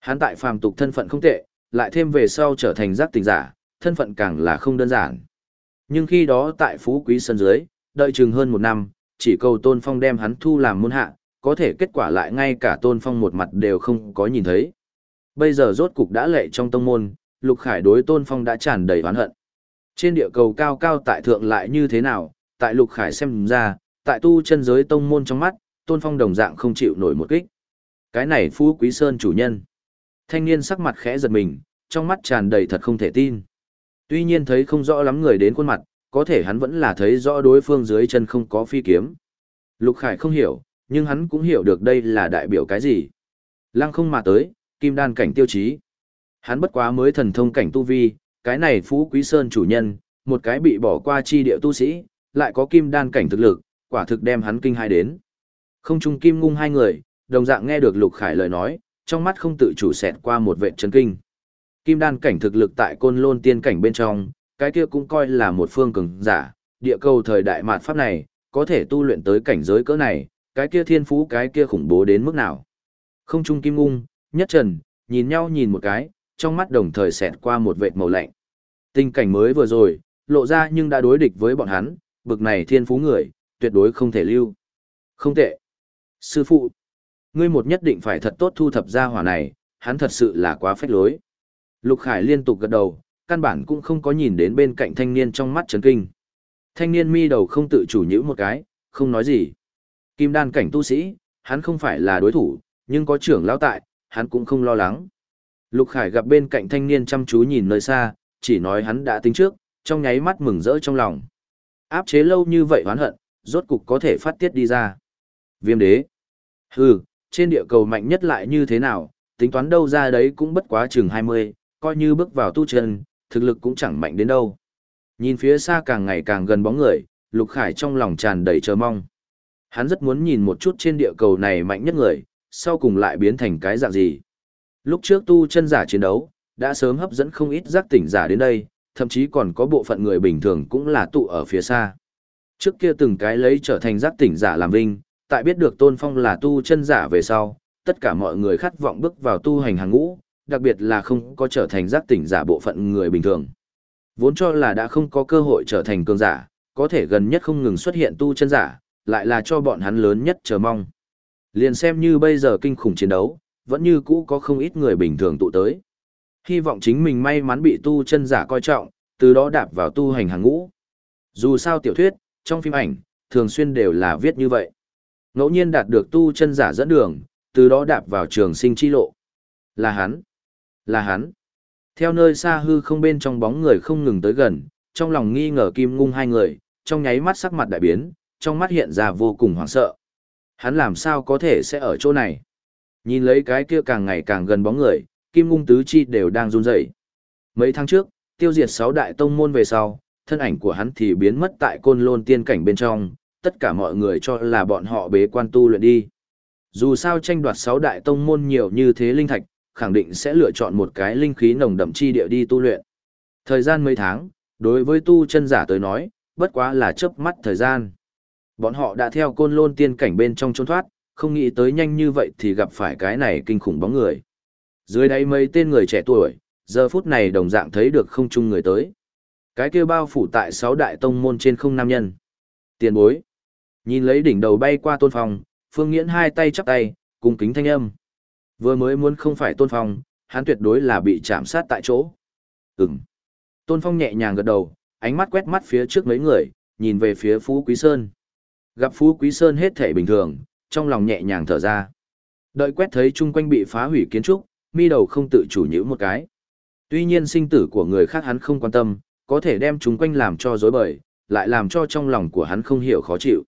Hắn tại phàm tục thân phận không tệ, lại thêm về sau trở thành giác tình giả, thân phận càng là không đơn giản. Nhưng khi đó tại Phú Quý Sơn dưới, đợi chừng hơn một năm, chỉ cầu Tôn Phong đem hắn thu làm môn hạ, có thể kết quả lại ngay cả Tôn Phong một mặt đều không có nhìn thấy. Bây giờ rốt cục đã lệ trong tông môn, Lục Khải đối Tôn Phong đã tràn đầy oán hận. Trên địa cầu cao cao tại thượng lại như thế nào, tại Lục Khải xem ra, tại tu chân giới tông môn trong mắt, Tôn Phong đồng dạng không chịu nổi một kích. Cái này Phú Quý Sơn chủ nhân. Thanh niên sắc mặt khẽ giật mình, trong mắt tràn đầy thật không thể tin. Tuy nhiên thấy không rõ lắm người đến khuôn mặt, có thể hắn vẫn là thấy rõ đối phương dưới chân không có phi kiếm. Lục Khải không hiểu, nhưng hắn cũng hiểu được đây là đại biểu cái gì. Lăng không mà tới, kim đan cảnh tiêu chí. Hắn bất quá mới thần thông cảnh tu vi, cái này Phú Quý Sơn chủ nhân, một cái bị bỏ qua chi địa tu sĩ, lại có kim đan cảnh thực lực, quả thực đem hắn kinh hai đến. Không trung kim ngung hai người, đồng dạng nghe được Lục Khải lời nói, trong mắt không tự chủ xẹt qua một vệ chấn kinh. Kim đan cảnh thực lực tại côn lôn tiên cảnh bên trong, cái kia cũng coi là một phương cường giả, địa cầu thời đại mạt pháp này, có thể tu luyện tới cảnh giới cỡ này, cái kia thiên phú cái kia khủng bố đến mức nào. Không trung kim Ung nhất trần, nhìn nhau nhìn một cái, trong mắt đồng thời xẹt qua một vệt màu lạnh. Tình cảnh mới vừa rồi, lộ ra nhưng đã đối địch với bọn hắn, bực này thiên phú người, tuyệt đối không thể lưu. Không tệ. Sư phụ, ngươi một nhất định phải thật tốt thu thập ra hỏa này, hắn thật sự là quá phách lối. Lục Khải liên tục gật đầu, căn bản cũng không có nhìn đến bên cạnh thanh niên trong mắt chấn kinh. Thanh niên mi đầu không tự chủ nhữ một cái, không nói gì. Kim đan cảnh tu sĩ, hắn không phải là đối thủ, nhưng có trưởng lão tại, hắn cũng không lo lắng. Lục Khải gặp bên cạnh thanh niên chăm chú nhìn nơi xa, chỉ nói hắn đã tính trước, trong nháy mắt mừng rỡ trong lòng. Áp chế lâu như vậy oán hận, rốt cục có thể phát tiết đi ra. Viêm đế. Hừ, trên địa cầu mạnh nhất lại như thế nào, tính toán đâu ra đấy cũng bất quá chừng 20, coi như bước vào tu chân, thực lực cũng chẳng mạnh đến đâu. Nhìn phía xa càng ngày càng gần bóng người, Lục Khải trong lòng tràn đầy chờ mong. Hắn rất muốn nhìn một chút trên địa cầu này mạnh nhất người, sau cùng lại biến thành cái dạng gì. Lúc trước tu chân giả chiến đấu, đã sớm hấp dẫn không ít giác tỉnh giả đến đây, thậm chí còn có bộ phận người bình thường cũng là tụ ở phía xa. Trước kia từng cái lấy trở thành giác tỉnh giả làm vinh, tại biết được Tôn Phong là tu chân giả về sau, tất cả mọi người khát vọng bước vào tu hành hàng ngũ, đặc biệt là không có trở thành giác tỉnh giả bộ phận người bình thường. Vốn cho là đã không có cơ hội trở thành cường giả, có thể gần nhất không ngừng xuất hiện tu chân giả, lại là cho bọn hắn lớn nhất chờ mong. Liền xem như bây giờ kinh khủng chiến đấu, vẫn như cũ có không ít người bình thường tụ tới. Hy vọng chính mình may mắn bị tu chân giả coi trọng, từ đó đạp vào tu hành hàng ngũ. Dù sao tiểu thuyết, trong phim ảnh, thường xuyên đều là viết như vậy. Ngẫu nhiên đạt được tu chân giả dẫn đường, từ đó đạp vào trường sinh chi lộ. Là hắn. Là hắn. Theo nơi xa hư không bên trong bóng người không ngừng tới gần, trong lòng nghi ngờ kim ngung hai người, trong nháy mắt sắc mặt đại biến, trong mắt hiện ra vô cùng hoảng sợ. Hắn làm sao có thể sẽ ở chỗ này? Nhìn lấy cái kia càng ngày càng gần bóng người, kim ngung tứ chi đều đang run rẩy. Mấy tháng trước, tiêu diệt sáu đại tông môn về sau, thân ảnh của hắn thì biến mất tại côn lôn tiên cảnh bên trong, tất cả mọi người cho là bọn họ bế quan tu luyện đi. Dù sao tranh đoạt sáu đại tông môn nhiều như thế linh thạch, khẳng định sẽ lựa chọn một cái linh khí nồng đậm chi địa đi tu luyện. Thời gian mấy tháng, đối với tu chân giả tới nói, bất quá là chớp mắt thời gian. Bọn họ đã theo côn lôn tiên cảnh bên trong trốn thoát, không nghĩ tới nhanh như vậy thì gặp phải cái này kinh khủng bóng người. Dưới đây mấy tên người trẻ tuổi, giờ phút này đồng dạng thấy được không chung người tới. Cái kia bao phủ tại sáu đại tông môn trên không nam nhân. Tiền bối. Nhìn lấy đỉnh đầu bay qua tôn phòng, phương nghiễn hai tay chắp tay, cùng kính thanh âm. Vừa mới muốn không phải tôn phong, hắn tuyệt đối là bị chạm sát tại chỗ. Ừm. Tôn phong nhẹ nhàng gật đầu, ánh mắt quét mắt phía trước mấy người, nhìn về phía Phú Quý Sơn. Gặp Phú Quý Sơn hết thể bình thường, trong lòng nhẹ nhàng thở ra. Đợi quét thấy chung quanh bị phá hủy kiến trúc, mi đầu không tự chủ nhữ một cái. Tuy nhiên sinh tử của người khác hắn không quan tâm, có thể đem chúng quanh làm cho dối bời, lại làm cho trong lòng của hắn không hiểu khó chịu.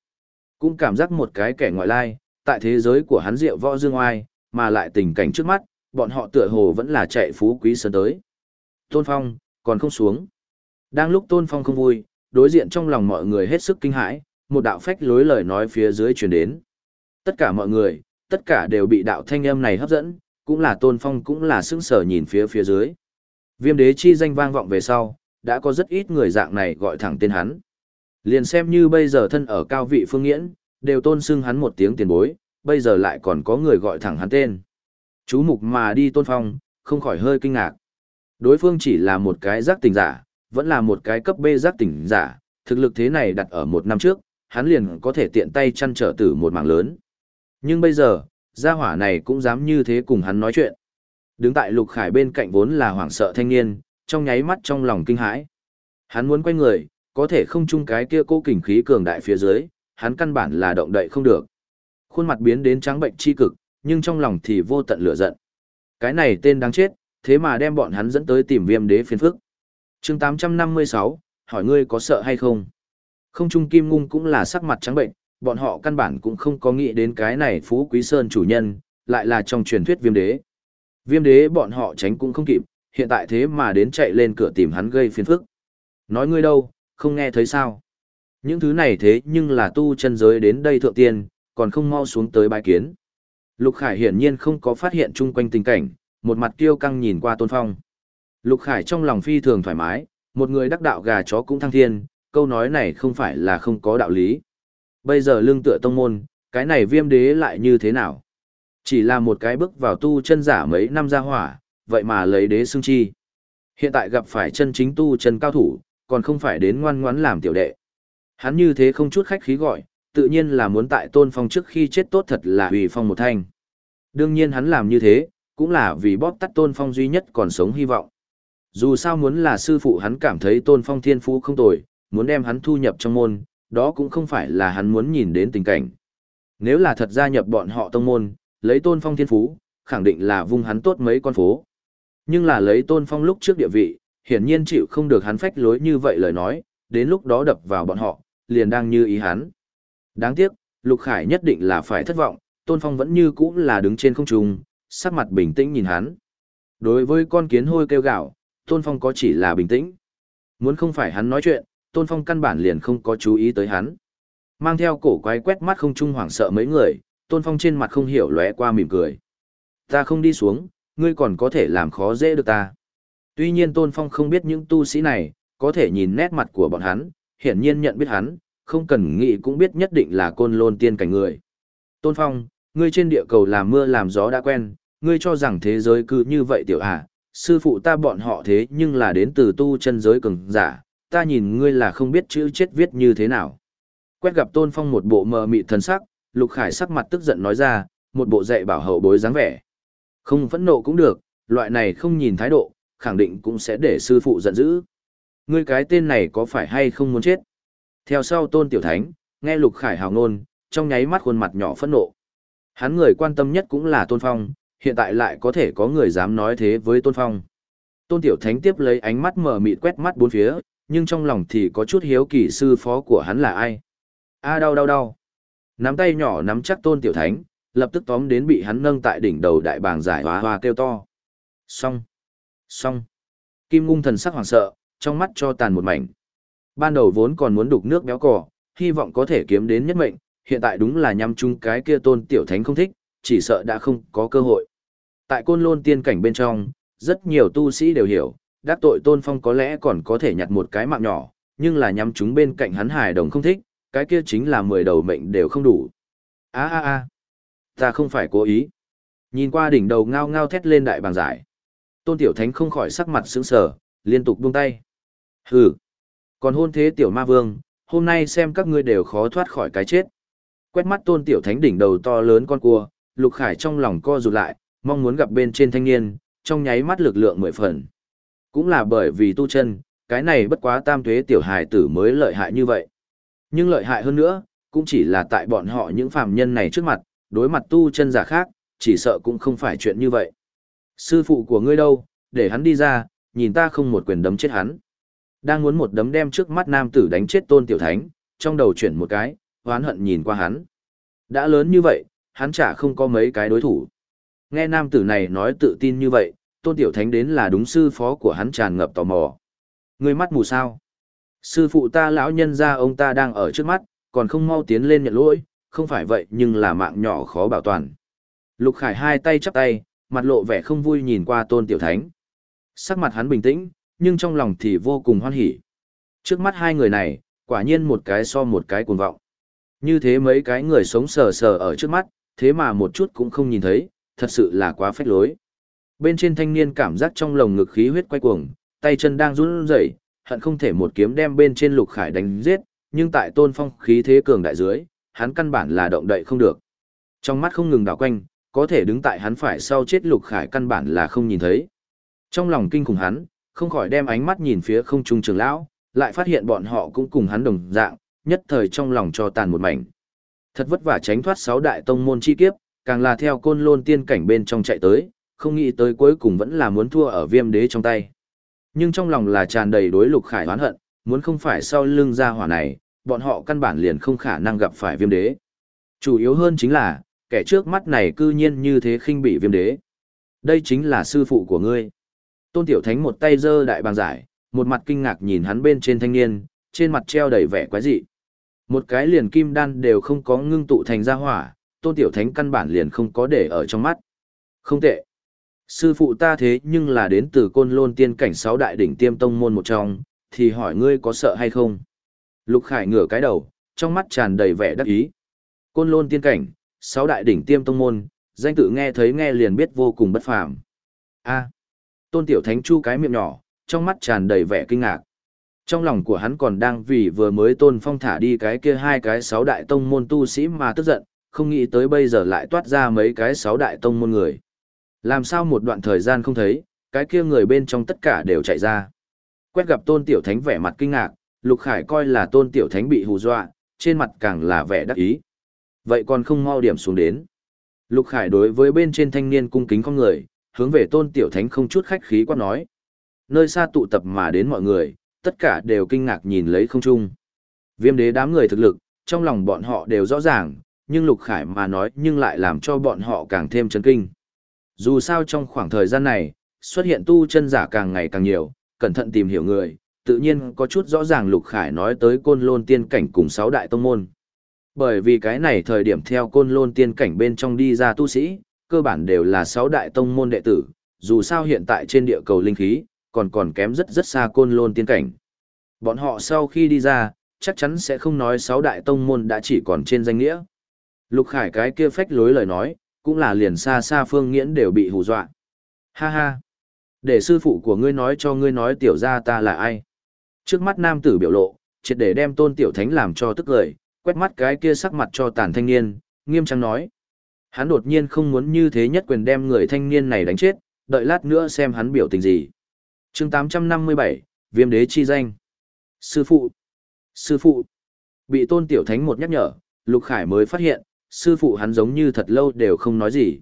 Cũng cảm giác một cái kẻ ngoại lai, tại thế giới của hắn rượu võ dương oai, mà lại tình cảnh trước mắt, bọn họ tựa hồ vẫn là chạy phú quý sơn tới. Tôn Phong, còn không xuống. Đang lúc Tôn Phong không vui, đối diện trong lòng mọi người hết sức kinh hãi, một đạo phách lối lời nói phía dưới truyền đến. Tất cả mọi người, tất cả đều bị đạo thanh âm này hấp dẫn, cũng là Tôn Phong cũng là sững sờ nhìn phía phía dưới. Viêm đế chi danh vang vọng về sau, đã có rất ít người dạng này gọi thẳng tên hắn. Liền xem như bây giờ thân ở cao vị phương nghiễn, đều tôn xưng hắn một tiếng tiền bối, bây giờ lại còn có người gọi thẳng hắn tên. Chú mục mà đi tôn phong, không khỏi hơi kinh ngạc. Đối phương chỉ là một cái giác tỉnh giả, vẫn là một cái cấp B giác tỉnh giả, thực lực thế này đặt ở một năm trước, hắn liền có thể tiện tay chăn trở tử một mảng lớn. Nhưng bây giờ, gia hỏa này cũng dám như thế cùng hắn nói chuyện. Đứng tại lục khải bên cạnh vốn là hoảng sợ thanh niên, trong nháy mắt trong lòng kinh hãi. Hắn muốn quay người, có thể không chung cái kia cố kình khí cường đại phía dưới, hắn căn bản là động đậy không được. Khuôn mặt biến đến trắng bệnh chi cực, nhưng trong lòng thì vô tận lửa giận. Cái này tên đáng chết, thế mà đem bọn hắn dẫn tới tìm viêm đế phiền phức. chương 856, hỏi ngươi có sợ hay không? Không trung kim ngung cũng là sắc mặt trắng bệnh, bọn họ căn bản cũng không có nghĩ đến cái này phú quý sơn chủ nhân, lại là trong truyền thuyết viêm đế. Viêm đế bọn họ tránh cũng không kịp, hiện tại thế mà đến chạy lên cửa tìm hắn gây phiền phức. Nói ngươi đâu, không nghe thấy sao? Những thứ này thế nhưng là tu chân giới đến đây thượng tiên, còn không mau xuống tới bái kiến. Lục Khải hiển nhiên không có phát hiện chung quanh tình cảnh, một mặt kiêu căng nhìn qua Tôn Phong. Lục Khải trong lòng phi thường thoải mái, một người đắc đạo gà chó cũng thăng thiên, câu nói này không phải là không có đạo lý. Bây giờ lương tựa tông môn, cái này viêm đế lại như thế nào? Chỉ là một cái bước vào tu chân giả mấy năm ra hỏa, vậy mà lấy đế xưng chi. Hiện tại gặp phải chân chính tu chân cao thủ, còn không phải đến ngoan ngoãn làm tiểu đệ. Hắn như thế không chút khách khí gọi, tự nhiên là muốn tại tôn phong trước khi chết tốt thật là hủy phong một thanh. Đương nhiên hắn làm như thế, cũng là vì bóp tắt tôn phong duy nhất còn sống hy vọng. Dù sao muốn là sư phụ hắn cảm thấy tôn phong thiên phú không tồi, muốn đem hắn thu nhập trong môn, đó cũng không phải là hắn muốn nhìn đến tình cảnh. Nếu là thật gia nhập bọn họ tông môn, lấy tôn phong thiên phú, khẳng định là vung hắn tốt mấy con phố. Nhưng là lấy tôn phong lúc trước địa vị, hiển nhiên chịu không được hắn phách lối như vậy lời nói, đến lúc đó đập vào bọn họ, liền đang như ý hắn. Đáng tiếc, Lục Khải nhất định là phải thất vọng, Tôn Phong vẫn như cũ là đứng trên không trung, sắc mặt bình tĩnh nhìn hắn. Đối với con kiến hôi kêu gạo, Tôn Phong có chỉ là bình tĩnh. Muốn không phải hắn nói chuyện, Tôn Phong căn bản liền không có chú ý tới hắn. Mang theo cổ quái quét mắt không trung hoảng sợ mấy người, Tôn Phong trên mặt không hiểu lóe qua mỉm cười. Ta không đi xuống, ngươi còn có thể làm khó dễ được ta. Tuy nhiên Tôn Phong không biết những tu sĩ này, có thể nhìn nét mặt của bọn hắn, hiển nhiên nhận biết hắn, không cần nghĩ cũng biết nhất định là côn lôn tiên cảnh người. Tôn Phong, ngươi trên địa cầu làm mưa làm gió đã quen, ngươi cho rằng thế giới cứ như vậy tiểu à, sư phụ ta bọn họ thế nhưng là đến từ tu chân giới cường giả, ta nhìn ngươi là không biết chữ chết viết như thế nào. Quét gặp Tôn Phong một bộ mờ mị thần sắc, Lục Khải sắc mặt tức giận nói ra, một bộ dạy bảo hậu bối dáng vẻ. Không phẫn nộ cũng được, loại này không nhìn thái độ, khẳng định cũng sẽ để sư phụ giận dữ. Ngươi cái tên này có phải hay không muốn chết? Theo sau Tôn Tiểu Thánh, nghe Lục Khải hào ngôn, trong nháy mắt khuôn mặt nhỏ phẫn nộ. Hắn người quan tâm nhất cũng là Tôn Phong, hiện tại lại có thể có người dám nói thế với Tôn Phong. Tôn Tiểu Thánh tiếp lấy ánh mắt mở mịt quét mắt bốn phía, nhưng trong lòng thì có chút hiếu kỳ sư phó của hắn là ai. A đau đau đau. Nắm tay nhỏ nắm chắc Tôn Tiểu Thánh, lập tức tóm đến bị hắn nâng tại đỉnh đầu đại bàng giải hóa hoa kêu to. Xong. Xong. Kim ngung thần sắc hoảng sợ, trong mắt cho tàn một mảnh. Ban đầu vốn còn muốn đục nước béo cỏ, hy vọng có thể kiếm đến nhất mệnh, hiện tại đúng là nhằm chung cái kia tôn tiểu thánh không thích, chỉ sợ đã không có cơ hội. Tại côn lôn tiên cảnh bên trong, rất nhiều tu sĩ đều hiểu, đắc tội tôn phong có lẽ còn có thể nhặt một cái mạng nhỏ, nhưng là nhắm chúng bên cạnh hắn hài đồng không thích, cái kia chính là mười đầu mệnh đều không đủ. a a a ta không phải cố ý. Nhìn qua đỉnh đầu ngao ngao thét lên đại bàng giải. Tôn tiểu thánh không khỏi sắc mặt sững sờ, liên tục buông tay. Hừ. Còn hôn thế tiểu ma vương, hôm nay xem các ngươi đều khó thoát khỏi cái chết. Quét mắt tôn tiểu thánh đỉnh đầu to lớn con cua, lục khải trong lòng co rụt lại, mong muốn gặp bên trên thanh niên, trong nháy mắt lực lượng mười phần. Cũng là bởi vì tu chân, cái này bất quá tam thuế tiểu hài tử mới lợi hại như vậy. Nhưng lợi hại hơn nữa, cũng chỉ là tại bọn họ những phàm nhân này trước mặt, đối mặt tu chân giả khác, chỉ sợ cũng không phải chuyện như vậy. Sư phụ của ngươi đâu, để hắn đi ra, nhìn ta không một quyền đấm chết hắn. Đang muốn một đấm đem trước mắt nam tử đánh chết tôn tiểu thánh, trong đầu chuyển một cái, hoán hận nhìn qua hắn. Đã lớn như vậy, hắn chả không có mấy cái đối thủ. Nghe nam tử này nói tự tin như vậy, tôn tiểu thánh đến là đúng sư phó của hắn tràn ngập tò mò. Người mắt mù sao? Sư phụ ta lão nhân ra ông ta đang ở trước mắt, còn không mau tiến lên nhận lỗi, không phải vậy nhưng là mạng nhỏ khó bảo toàn. Lục Khải hai tay chắp tay, mặt lộ vẻ không vui nhìn qua tôn tiểu thánh. Sắc mặt hắn bình tĩnh, nhưng trong lòng thì vô cùng hoan hỉ. Trước mắt hai người này, quả nhiên một cái so một cái cuồng vọng. Như thế mấy cái người sống sờ sờ ở trước mắt, thế mà một chút cũng không nhìn thấy, thật sự là quá phách lối. Bên trên thanh niên cảm giác trong lồng ngực khí huyết quay cuồng, tay chân đang run rẩy, hận không thể một kiếm đem bên trên lục khải đánh giết, nhưng tại tôn phong khí thế cường đại dưới, hắn căn bản là động đậy không được. Trong mắt không ngừng đảo quanh, có thể đứng tại hắn phải sau chết lục khải căn bản là không nhìn thấy. Trong lòng kinh khủng hắn, không khỏi đem ánh mắt nhìn phía không trung trường lão, lại phát hiện bọn họ cũng cùng hắn đồng dạng, nhất thời trong lòng cho tàn một mảnh. Thật vất vả tránh thoát sáu đại tông môn chi kiếp, càng là theo côn lôn tiên cảnh bên trong chạy tới, không nghĩ tới cuối cùng vẫn là muốn thua ở viêm đế trong tay. Nhưng trong lòng là tràn đầy đối lục khải oán hận, muốn không phải sau lưng ra hỏa này, bọn họ căn bản liền không khả năng gặp phải viêm đế. Chủ yếu hơn chính là, kẻ trước mắt này cư nhiên như thế khinh bị viêm đế. Đây chính là sư phụ của ngươi. Tôn Tiểu Thánh một tay giơ đại bàng giải, một mặt kinh ngạc nhìn hắn bên trên thanh niên, trên mặt treo đầy vẻ quái dị. Một cái liền kim đan đều không có ngưng tụ thành ra hỏa, Tôn Tiểu Thánh căn bản liền không có để ở trong mắt. Không tệ. Sư phụ ta thế nhưng là đến từ côn lôn tiên cảnh sáu đại đỉnh tiêm tông môn một trong, thì hỏi ngươi có sợ hay không? Lục Khải ngửa cái đầu, trong mắt tràn đầy vẻ đắc ý. Côn lôn tiên cảnh, sáu đại đỉnh tiêm tông môn, danh tự nghe thấy nghe liền biết vô cùng bất phàm. A. Tôn Tiểu Thánh chu cái miệng nhỏ, trong mắt tràn đầy vẻ kinh ngạc. Trong lòng của hắn còn đang vì vừa mới Tôn Phong thả đi cái kia hai cái sáu đại tông môn tu sĩ mà tức giận, không nghĩ tới bây giờ lại toát ra mấy cái sáu đại tông môn người. Làm sao một đoạn thời gian không thấy, cái kia người bên trong tất cả đều chạy ra. Quét gặp Tôn Tiểu Thánh vẻ mặt kinh ngạc, Lục Khải coi là Tôn Tiểu Thánh bị hù dọa, trên mặt càng là vẻ đắc ý. Vậy còn không mau điểm xuống đến. Lục Khải đối với bên trên thanh niên cung kính con người, hướng về Tôn Tiểu Thánh không chút khách khí quát nói. Nơi xa tụ tập mà đến mọi người, tất cả đều kinh ngạc nhìn lấy không trung. Viêm đế đám người thực lực, trong lòng bọn họ đều rõ ràng, nhưng Lục Khải mà nói nhưng lại làm cho bọn họ càng thêm chấn kinh. Dù sao trong khoảng thời gian này, xuất hiện tu chân giả càng ngày càng nhiều, cẩn thận tìm hiểu người, tự nhiên có chút rõ ràng Lục Khải nói tới côn lôn tiên cảnh cùng sáu đại tông môn. Bởi vì cái này thời điểm theo côn lôn tiên cảnh bên trong đi ra tu sĩ, cơ bản đều là sáu đại tông môn đệ tử, dù sao hiện tại trên địa cầu linh khí, còn còn kém rất rất xa côn lôn tiên cảnh. Bọn họ sau khi đi ra, chắc chắn sẽ không nói sáu đại tông môn đã chỉ còn trên danh nghĩa. Lục Khải cái kia phách lối lời nói, cũng là liền xa xa phương nghiễn đều bị hù dọa. Ha ha! Để sư phụ của ngươi nói cho ngươi nói tiểu ra ta là ai. Trước mắt nam tử biểu lộ, triệt để đem tôn tiểu thánh làm cho tức lời, quét mắt cái kia sắc mặt cho tàn thanh niên, nghiêm trang nói. Hắn đột nhiên không muốn như thế nhất quyền đem người thanh niên này đánh chết, đợi lát nữa xem hắn biểu tình gì. chương 857, Viêm đế chi danh. Sư phụ! Sư phụ! Bị tôn tiểu thánh một nhắc nhở, Lục Khải mới phát hiện, sư phụ hắn giống như thật lâu đều không nói gì.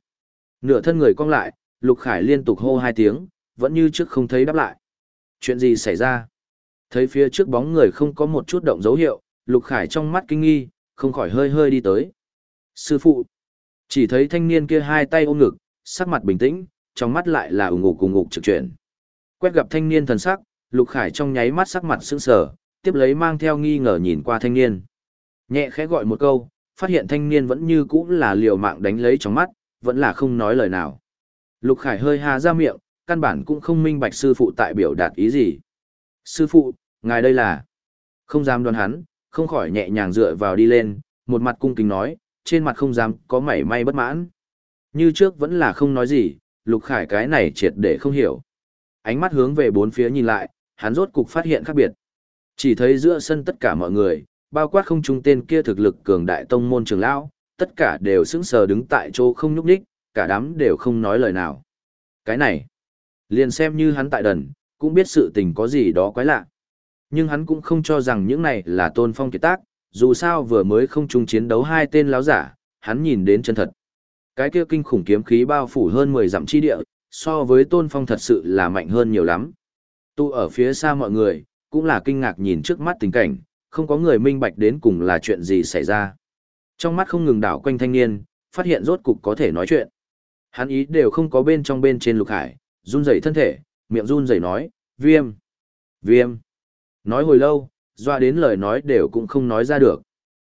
Nửa thân người cong lại, Lục Khải liên tục hô hai tiếng, vẫn như trước không thấy đáp lại. Chuyện gì xảy ra? Thấy phía trước bóng người không có một chút động dấu hiệu, Lục Khải trong mắt kinh nghi, không khỏi hơi hơi đi tới. Sư phụ! Chỉ thấy thanh niên kia hai tay ôm ngực, sắc mặt bình tĩnh, trong mắt lại là ủng ngục cùng ngục trực chuyển. Quét gặp thanh niên thần sắc, Lục Khải trong nháy mắt sắc mặt sững sờ, tiếp lấy mang theo nghi ngờ nhìn qua thanh niên. Nhẹ khẽ gọi một câu, phát hiện thanh niên vẫn như cũ là liều mạng đánh lấy trong mắt, vẫn là không nói lời nào. Lục Khải hơi hà ra miệng, căn bản cũng không minh bạch sư phụ tại biểu đạt ý gì. Sư phụ, ngài đây là... Không dám đoán hắn, không khỏi nhẹ nhàng dựa vào đi lên, một mặt cung kính nói, trên mặt không dám có mảy may bất mãn. Như trước vẫn là không nói gì, Lục Khải cái này triệt để không hiểu. Ánh mắt hướng về bốn phía nhìn lại, hắn rốt cục phát hiện khác biệt. Chỉ thấy giữa sân tất cả mọi người, bao quát không trung tên kia thực lực cường đại tông môn trường lão, tất cả đều sững sờ đứng tại chỗ không nhúc nhích, cả đám đều không nói lời nào. Cái này, liền xem như hắn tại đần, cũng biết sự tình có gì đó quái lạ. Nhưng hắn cũng không cho rằng những này là tôn phong kiệt tác, dù sao vừa mới không chung chiến đấu hai tên láo giả, hắn nhìn đến chân thật. Cái kia kinh khủng kiếm khí bao phủ hơn 10 dặm chi địa, so với tôn phong thật sự là mạnh hơn nhiều lắm. Tu ở phía xa mọi người, cũng là kinh ngạc nhìn trước mắt tình cảnh, không có người minh bạch đến cùng là chuyện gì xảy ra. Trong mắt không ngừng đảo quanh thanh niên, phát hiện rốt cục có thể nói chuyện. Hắn ý đều không có bên trong bên trên lục hải, run rẩy thân thể, miệng run rẩy nói, viêm, viêm. Nói hồi lâu, doa đến lời nói đều cũng không nói ra được.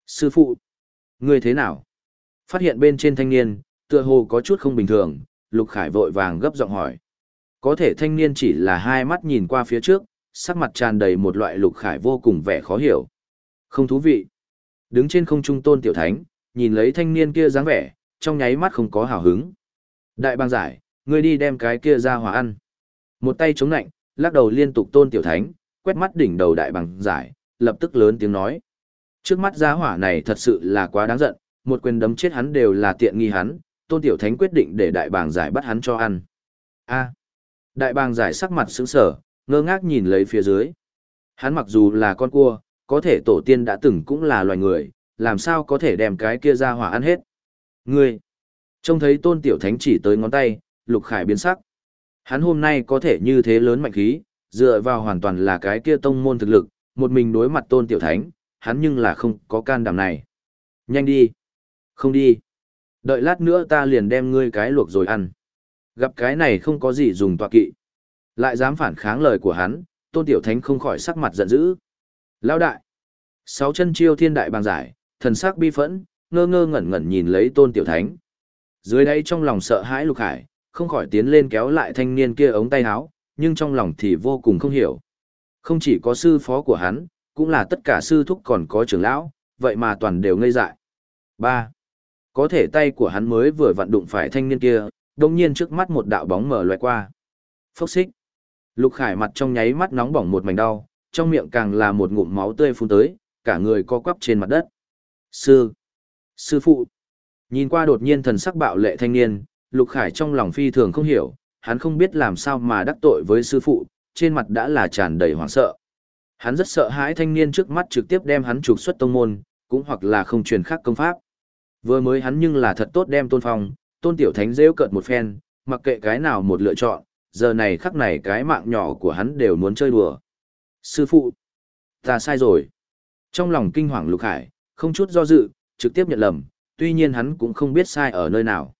Sư phụ, ngươi thế nào? Phát hiện bên trên thanh niên, tựa hồ có chút không bình thường, Lục Khải vội vàng gấp giọng hỏi. Có thể thanh niên chỉ là hai mắt nhìn qua phía trước, sắc mặt tràn đầy một loại Lục Khải vô cùng vẻ khó hiểu. Không thú vị. Đứng trên không trung tôn tiểu thánh, nhìn lấy thanh niên kia dáng vẻ, trong nháy mắt không có hào hứng. Đại bang giải, ngươi đi đem cái kia ra hòa ăn. Một tay chống nạnh, lắc đầu liên tục tôn tiểu thánh, quét mắt đỉnh đầu đại bằng giải, lập tức lớn tiếng nói. Trước mắt gia hỏa này thật sự là quá đáng giận, một quyền đấm chết hắn đều là tiện nghi hắn, tôn tiểu thánh quyết định để đại bàng giải bắt hắn cho ăn. a đại bàng giải sắc mặt sững sờ, ngơ ngác nhìn lấy phía dưới. Hắn mặc dù là con cua, có thể tổ tiên đã từng cũng là loài người, làm sao có thể đem cái kia ra hỏa ăn hết. Ngươi, trông thấy tôn tiểu thánh chỉ tới ngón tay, Lục Khải biến sắc. Hắn hôm nay có thể như thế lớn mạnh khí, dựa vào hoàn toàn là cái kia tông môn thực lực, một mình đối mặt tôn tiểu thánh, hắn nhưng là không có can đảm này. Nhanh đi. Không đi. Đợi lát nữa ta liền đem ngươi cái luộc rồi ăn. Gặp cái này không có gì dùng tọa kỵ. Lại dám phản kháng lời của hắn, tôn tiểu thánh không khỏi sắc mặt giận dữ. Lao đại. Sáu chân chiêu thiên đại bàng giải, thần sắc bi phẫn, ngơ ngơ ngẩn ngẩn nhìn lấy tôn tiểu thánh. Dưới đây trong lòng sợ hãi lục hải, không khỏi tiến lên kéo lại thanh niên kia ống tay áo, nhưng trong lòng thì vô cùng không hiểu. Không chỉ có sư phó của hắn, cũng là tất cả sư thúc còn có trưởng lão, vậy mà toàn đều ngây dại. 3. Có thể tay của hắn mới vừa vặn đụng phải thanh niên kia, đồng nhiên trước mắt một đạo bóng mở loại qua. Phốc xích. Lục Khải mặt trong nháy mắt nóng bỏng một mảnh đau, trong miệng càng là một ngụm máu tươi phun tới, cả người co quắp trên mặt đất. Sư! Sư phụ! Nhìn qua đột nhiên thần sắc bạo lệ thanh niên, Lục Khải trong lòng phi thường không hiểu, hắn không biết làm sao mà đắc tội với sư phụ, trên mặt đã là tràn đầy hoảng sợ. Hắn rất sợ hãi thanh niên trước mắt trực tiếp đem hắn trục xuất tông môn, cũng hoặc là không truyền khắc công pháp. Vừa mới hắn nhưng là thật tốt đem tôn phong, tôn tiểu thánh rêu cợt một phen, mặc kệ cái nào một lựa chọn, giờ này khắc này cái mạng nhỏ của hắn đều muốn chơi đùa. Sư phụ, ta sai rồi. Trong lòng kinh hoàng lục hải, không chút do dự, trực tiếp nhận lầm, tuy nhiên hắn cũng không biết sai ở nơi nào.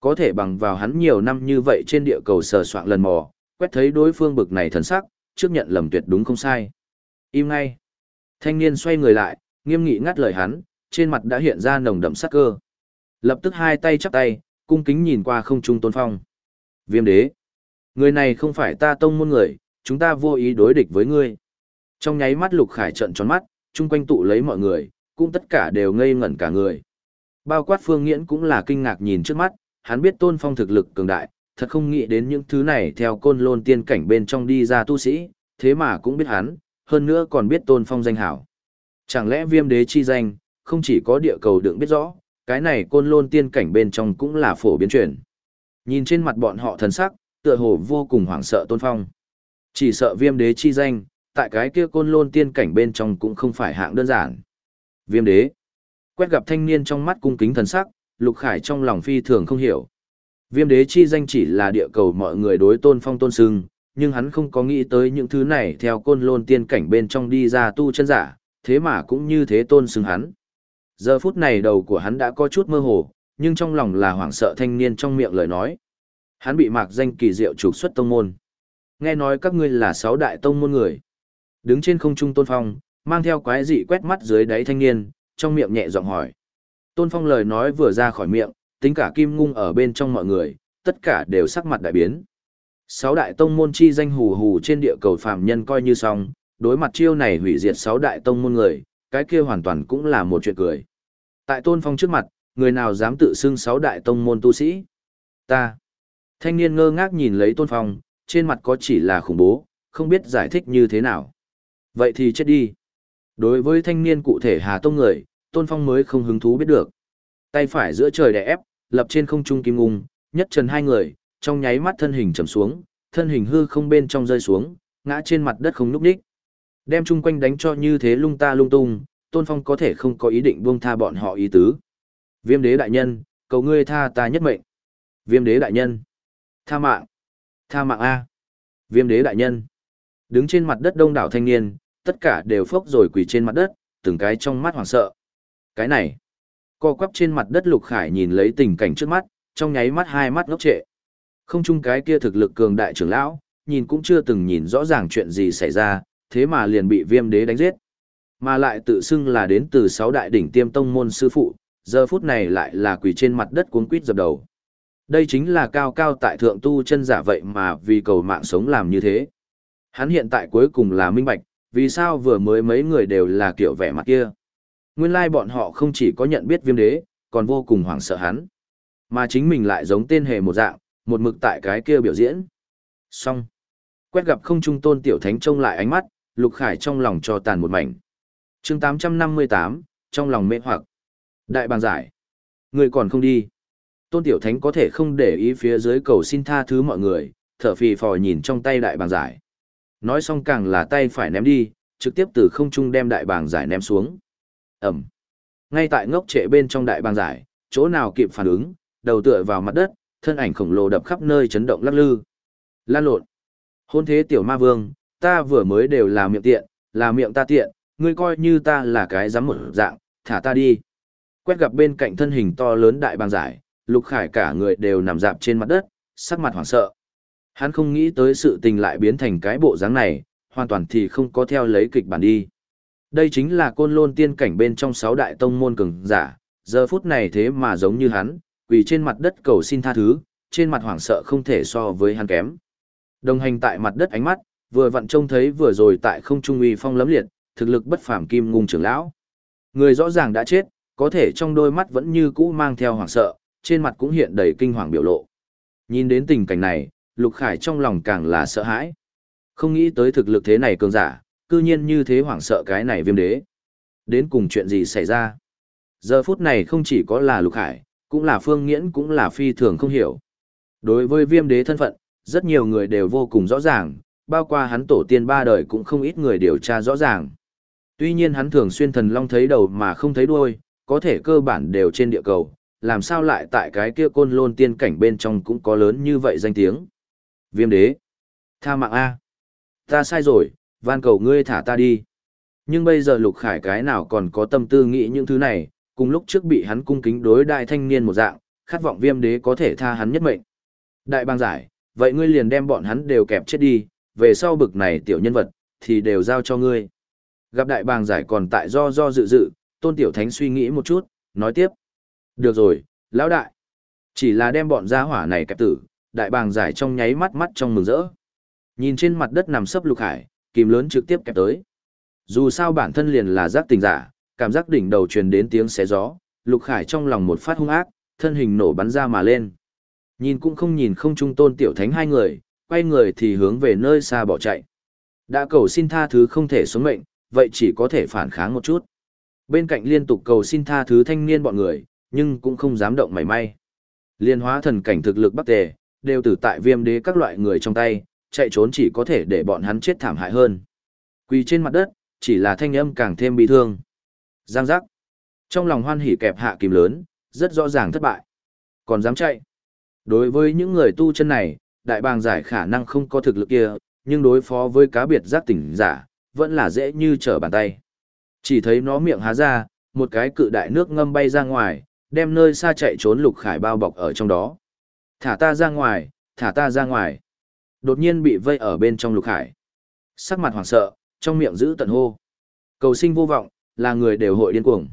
Có thể bằng vào hắn nhiều năm như vậy trên địa cầu sờ soạn lần mò, quét thấy đối phương bực này thần sắc, trước nhận lầm tuyệt đúng không sai. Im ngay. Thanh niên xoay người lại, nghiêm nghị ngắt lời hắn, trên mặt đã hiện ra nồng đậm sắc cơ. Lập tức hai tay chắp tay, cung kính nhìn qua không trung tôn phong. Viêm đế. Người này không phải ta tông môn người, chúng ta vô ý đối địch với ngươi. Trong nháy mắt lục khải trận tròn mắt, chung quanh tụ lấy mọi người, cũng tất cả đều ngây ngẩn cả người. Bao quát phương nghiễn cũng là kinh ngạc nhìn trước mắt, hắn biết tôn phong thực lực cường đại, thật không nghĩ đến những thứ này theo côn lôn tiên cảnh bên trong đi ra tu sĩ, thế mà cũng biết hắn, hơn nữa còn biết tôn phong danh hảo. Chẳng lẽ viêm đế chi danh, không chỉ có địa cầu đựng biết rõ, cái này côn lôn tiên cảnh bên trong cũng là phổ biến chuyển. Nhìn trên mặt bọn họ thần sắc, tựa hồ vô cùng hoảng sợ tôn phong. Chỉ sợ viêm đế chi danh, tại cái kia côn lôn tiên cảnh bên trong cũng không phải hạng đơn giản. Viêm đế. Quét gặp thanh niên trong mắt cung kính thần sắc, Lục Khải trong lòng phi thường không hiểu. Viêm đế chi danh chỉ là địa cầu mọi người đối tôn phong tôn sưng, nhưng hắn không có nghĩ tới những thứ này theo côn lôn tiên cảnh bên trong đi ra tu chân giả, thế mà cũng như thế tôn sưng hắn. Giờ phút này đầu của hắn đã có chút mơ hồ, nhưng trong lòng là hoảng sợ thanh niên trong miệng lời nói. Hắn bị mạc danh kỳ diệu trục xuất tông môn. Nghe nói các ngươi là sáu đại tông môn người. Đứng trên không trung tôn phong, mang theo quái dị quét mắt dưới đáy thanh niên, trong miệng nhẹ giọng hỏi. Tôn phong lời nói vừa ra khỏi miệng, tính cả kim ngung ở bên trong mọi người, tất cả đều sắc mặt đại biến. Sáu đại tông môn chi danh hù hù trên địa cầu phàm nhân coi như xong, đối mặt chiêu này hủy diệt sáu đại tông môn người, cái kia hoàn toàn cũng là một chuyện cười. Tại tôn phong trước mặt, người nào dám tự xưng sáu đại tông môn tu sĩ? Ta. Thanh niên ngơ ngác nhìn lấy tôn phong, trên mặt có chỉ là khủng bố, không biết giải thích như thế nào. Vậy thì chết đi. Đối với thanh niên cụ thể Hà Tông người, tôn phong mới không hứng thú biết được. Tay phải giữa trời đè ép, lập trên không trung kim ngung, nhất trần hai người, trong nháy mắt thân hình trầm xuống, thân hình hư không bên trong rơi xuống, ngã trên mặt đất không núp đích. Đem chung quanh đánh cho như thế lung ta lung tung, Tôn Phong có thể không có ý định buông tha bọn họ ý tứ. Viêm đế đại nhân, cầu ngươi tha ta nhất mệnh. Viêm đế đại nhân. Tha mạng. Tha mạng A. Viêm đế đại nhân. Đứng trên mặt đất đông đảo thanh niên, tất cả đều phốc rồi quỳ trên mặt đất, từng cái trong mắt hoảng sợ. Cái này. Co quắp trên mặt đất Lục Khải nhìn lấy tình cảnh trước mắt, trong nháy mắt hai mắt ngốc trệ. Không chung cái kia thực lực cường đại trưởng lão, nhìn cũng chưa từng nhìn rõ ràng chuyện gì xảy ra, thế mà liền bị viêm đế đánh giết. Mà lại tự xưng là đến từ sáu đại đỉnh tiêm tông môn sư phụ, giờ phút này lại là quỳ trên mặt đất cuốn quýt dập đầu. Đây chính là cao cao tại thượng tu chân giả vậy mà vì cầu mạng sống làm như thế. Hắn hiện tại cuối cùng là minh bạch, vì sao vừa mới mấy người đều là kiểu vẻ mặt kia. Nguyên lai bọn họ không chỉ có nhận biết viêm đế, còn vô cùng hoảng sợ hắn. Mà chính mình lại giống tên hề một dạng, một mực tại cái kia biểu diễn. Xong. Quét gặp không trung tôn tiểu thánh trông lại ánh mắt, Lục Khải trong lòng cho tàn một mảnh. chương 858, trong lòng mê hoặc. Đại bàng giải. Người còn không đi. Tôn tiểu thánh có thể không để ý phía dưới cầu xin tha thứ mọi người, thở phì phò nhìn trong tay đại bàng giải. Nói xong càng là tay phải ném đi, trực tiếp từ không trung đem đại bàng giải ném xuống. Ẩm. Ngay tại ngốc trệ bên trong đại bàng giải, chỗ nào kịp phản ứng, đầu tựa vào mặt đất, thân ảnh khổng lồ đập khắp nơi chấn động lắc lư. Lan lộn. Hôn thế tiểu ma vương, ta vừa mới đều là miệng tiện, là miệng ta tiện, ngươi coi như ta là cái dám một dạng, thả ta đi. Quét gặp bên cạnh thân hình to lớn đại bàng giải, lục khải cả người đều nằm dạp trên mặt đất, sắc mặt hoảng sợ. Hắn không nghĩ tới sự tình lại biến thành cái bộ dáng này, hoàn toàn thì không có theo lấy kịch bản đi. Đây chính là côn lôn tiên cảnh bên trong sáu đại tông môn cường giả, giờ phút này thế mà giống như hắn, quỳ trên mặt đất cầu xin tha thứ, trên mặt hoảng sợ không thể so với hắn kém. Đồng hành tại mặt đất ánh mắt, vừa vặn trông thấy vừa rồi tại không trung uy phong lấm liệt, thực lực bất phàm kim ngung trưởng lão. Người rõ ràng đã chết, có thể trong đôi mắt vẫn như cũ mang theo hoảng sợ, trên mặt cũng hiện đầy kinh hoàng biểu lộ. Nhìn đến tình cảnh này, Lục Khải trong lòng càng là sợ hãi. Không nghĩ tới thực lực thế này cường giả, cư nhiên như thế hoảng sợ cái này viêm đế. Đến cùng chuyện gì xảy ra? Giờ phút này không chỉ có là Lục Hải, cũng là Phương Nghiễn cũng là phi thường không hiểu. Đối với viêm đế thân phận, rất nhiều người đều vô cùng rõ ràng, bao qua hắn tổ tiên ba đời cũng không ít người điều tra rõ ràng. Tuy nhiên hắn thường xuyên thần long thấy đầu mà không thấy đuôi, có thể cơ bản đều trên địa cầu, làm sao lại tại cái kia côn lôn tiên cảnh bên trong cũng có lớn như vậy danh tiếng. Viêm đế. Tha mạng A. Ta sai rồi, van cầu ngươi thả ta đi. Nhưng bây giờ lục khải cái nào còn có tâm tư nghĩ những thứ này, cùng lúc trước bị hắn cung kính đối đại thanh niên một dạng, khát vọng viêm đế có thể tha hắn nhất mệnh. Đại bang giải, vậy ngươi liền đem bọn hắn đều kẹp chết đi, về sau bực này tiểu nhân vật, thì đều giao cho ngươi. Gặp đại bang giải còn tại do do dự dự, tôn tiểu thánh suy nghĩ một chút, nói tiếp. Được rồi, lão đại. Chỉ là đem bọn gia hỏa này kẹp tử, đại bàng giải trong nháy mắt mắt trong mừng rỡ. Nhìn trên mặt đất nằm sấp lục hải, kìm lớn trực tiếp kẹp tới. Dù sao bản thân liền là giác tình giả, cảm giác đỉnh đầu truyền đến tiếng xé gió, lục khải trong lòng một phát hung ác, thân hình nổ bắn ra mà lên. Nhìn cũng không nhìn không trung tôn tiểu thánh hai người, quay người thì hướng về nơi xa bỏ chạy. Đã cầu xin tha thứ không thể xuống mệnh, vậy chỉ có thể phản kháng một chút. Bên cạnh liên tục cầu xin tha thứ thanh niên bọn người, nhưng cũng không dám động mảy may. Liên hóa thần cảnh thực lực bắc tề, đều tử tại viêm đế các loại người trong tay, chạy trốn chỉ có thể để bọn hắn chết thảm hại hơn. Quỳ trên mặt đất, chỉ là thanh âm càng thêm bị thương. Giang giác. Trong lòng hoan hỉ kẹp hạ kìm lớn, rất rõ ràng thất bại. Còn dám chạy. Đối với những người tu chân này, đại bàng giải khả năng không có thực lực kia, nhưng đối phó với cá biệt giác tỉnh giả, vẫn là dễ như trở bàn tay. Chỉ thấy nó miệng há ra, một cái cự đại nước ngâm bay ra ngoài, đem nơi xa chạy trốn lục khải bao bọc ở trong đó. Thả ta ra ngoài, thả ta ra ngoài. Đột nhiên bị vây ở bên trong lục hải, Sắc mặt hoảng sợ, trong miệng giữ tận hô. Cầu sinh vô vọng, là người đều hội điên cuồng.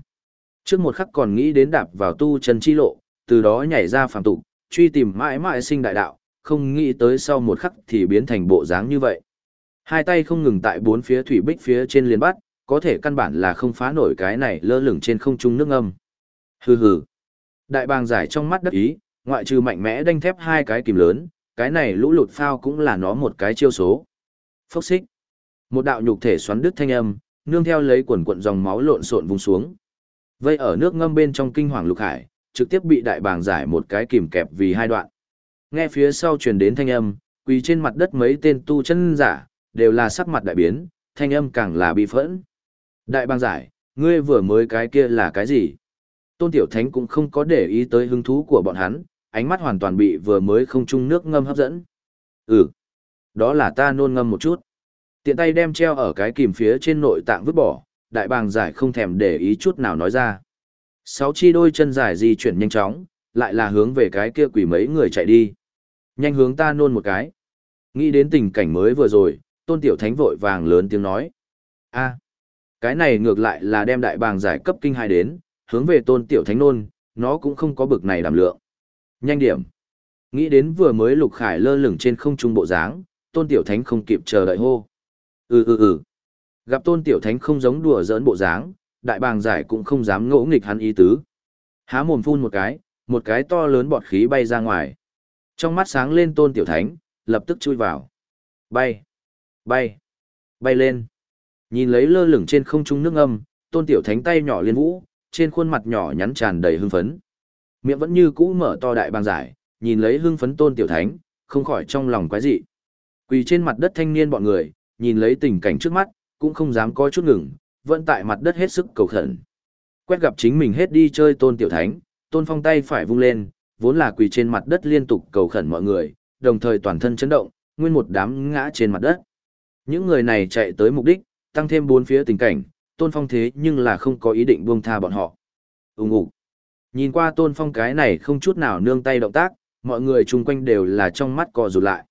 Trước một khắc còn nghĩ đến đạp vào tu chân chi lộ, từ đó nhảy ra phàm tục, truy tìm mãi mãi sinh đại đạo, không nghĩ tới sau một khắc thì biến thành bộ dáng như vậy. Hai tay không ngừng tại bốn phía thủy bích phía trên liền bắt, có thể căn bản là không phá nổi cái này lơ lửng trên không trung nước âm. Hừ hừ. Đại bàng giải trong mắt đất ý, ngoại trừ mạnh mẽ đanh thép hai cái kìm lớn, cái này lũ lụt phao cũng là nó một cái chiêu số. Phốc xích. Một đạo nhục thể xoắn đứt thanh âm, nương theo lấy quần cuộn dòng máu lộn xộn vùng xuống. Vây ở nước ngâm bên trong kinh hoàng lục hải, trực tiếp bị đại bàng giải một cái kìm kẹp vì hai đoạn. Nghe phía sau truyền đến thanh âm, quỳ trên mặt đất mấy tên tu chân giả, đều là sắc mặt đại biến, thanh âm càng là bị phẫn. Đại bàng giải, ngươi vừa mới cái kia là cái gì? Tôn Tiểu Thánh cũng không có để ý tới hứng thú của bọn hắn, ánh mắt hoàn toàn bị vừa mới không chung nước ngâm hấp dẫn. Ừ, đó là ta nôn ngâm một chút. Tiện tay đem treo ở cái kìm phía trên nội tạng vứt bỏ, đại bàng giải không thèm để ý chút nào nói ra. Sáu chi đôi chân dài di chuyển nhanh chóng, lại là hướng về cái kia quỷ mấy người chạy đi. Nhanh hướng ta nôn một cái. Nghĩ đến tình cảnh mới vừa rồi, tôn tiểu thánh vội vàng lớn tiếng nói. a cái này ngược lại là đem đại bàng giải cấp kinh hai đến, hướng về tôn tiểu thánh nôn, nó cũng không có bực này đảm lượng. Nhanh điểm. Nghĩ đến vừa mới lục khải lơ lửng trên không trung bộ dáng, tôn tiểu thánh không kịp chờ đợi hô. Ừ ừ ừ. Gặp tôn tiểu thánh không giống đùa giỡn bộ dáng, đại bàng giải cũng không dám ngỗ nghịch hắn ý tứ. Há mồm phun một cái, một cái to lớn bọt khí bay ra ngoài. Trong mắt sáng lên tôn tiểu thánh, lập tức chui vào. Bay, bay, bay lên. Nhìn lấy lơ lửng trên không trung nước âm, tôn tiểu thánh tay nhỏ liên vũ, trên khuôn mặt nhỏ nhắn tràn đầy hưng phấn. Miệng vẫn như cũ mở to đại bàng giải, nhìn lấy hưng phấn tôn tiểu thánh, không khỏi trong lòng quái dị. Quỳ trên mặt đất thanh niên bọn người, nhìn lấy tình cảnh trước mắt, cũng không dám có chút ngừng, vẫn tại mặt đất hết sức cầu khẩn. Quét gặp chính mình hết đi chơi tôn tiểu thánh, tôn phong tay phải vung lên, vốn là quỳ trên mặt đất liên tục cầu khẩn mọi người, đồng thời toàn thân chấn động, nguyên một đám ngã trên mặt đất. Những người này chạy tới mục đích, tăng thêm bốn phía tình cảnh, tôn phong thế nhưng là không có ý định buông tha bọn họ. Úng ủng. Nhìn qua tôn phong cái này không chút nào nương tay động tác, mọi người chung quanh đều là trong mắt co rụt lại.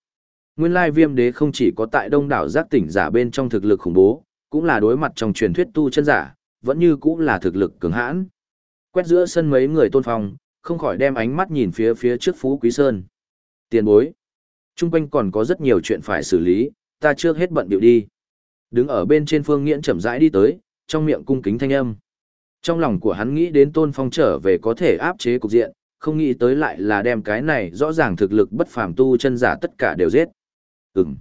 Nguyên lai viêm đế không chỉ có tại đông đảo giác tỉnh giả bên trong thực lực khủng bố, cũng là đối mặt trong truyền thuyết tu chân giả, vẫn như cũng là thực lực cường hãn. Quét giữa sân mấy người tôn phong, không khỏi đem ánh mắt nhìn phía phía trước Phú Quý Sơn. Tiền bối. Trung quanh còn có rất nhiều chuyện phải xử lý, ta trước hết bận điệu đi. Đứng ở bên trên phương nghiễn chậm rãi đi tới, trong miệng cung kính thanh âm. Trong lòng của hắn nghĩ đến tôn phong trở về có thể áp chế cục diện, không nghĩ tới lại là đem cái này rõ ràng thực lực bất phàm tu chân giả tất cả đều giết. Ừm.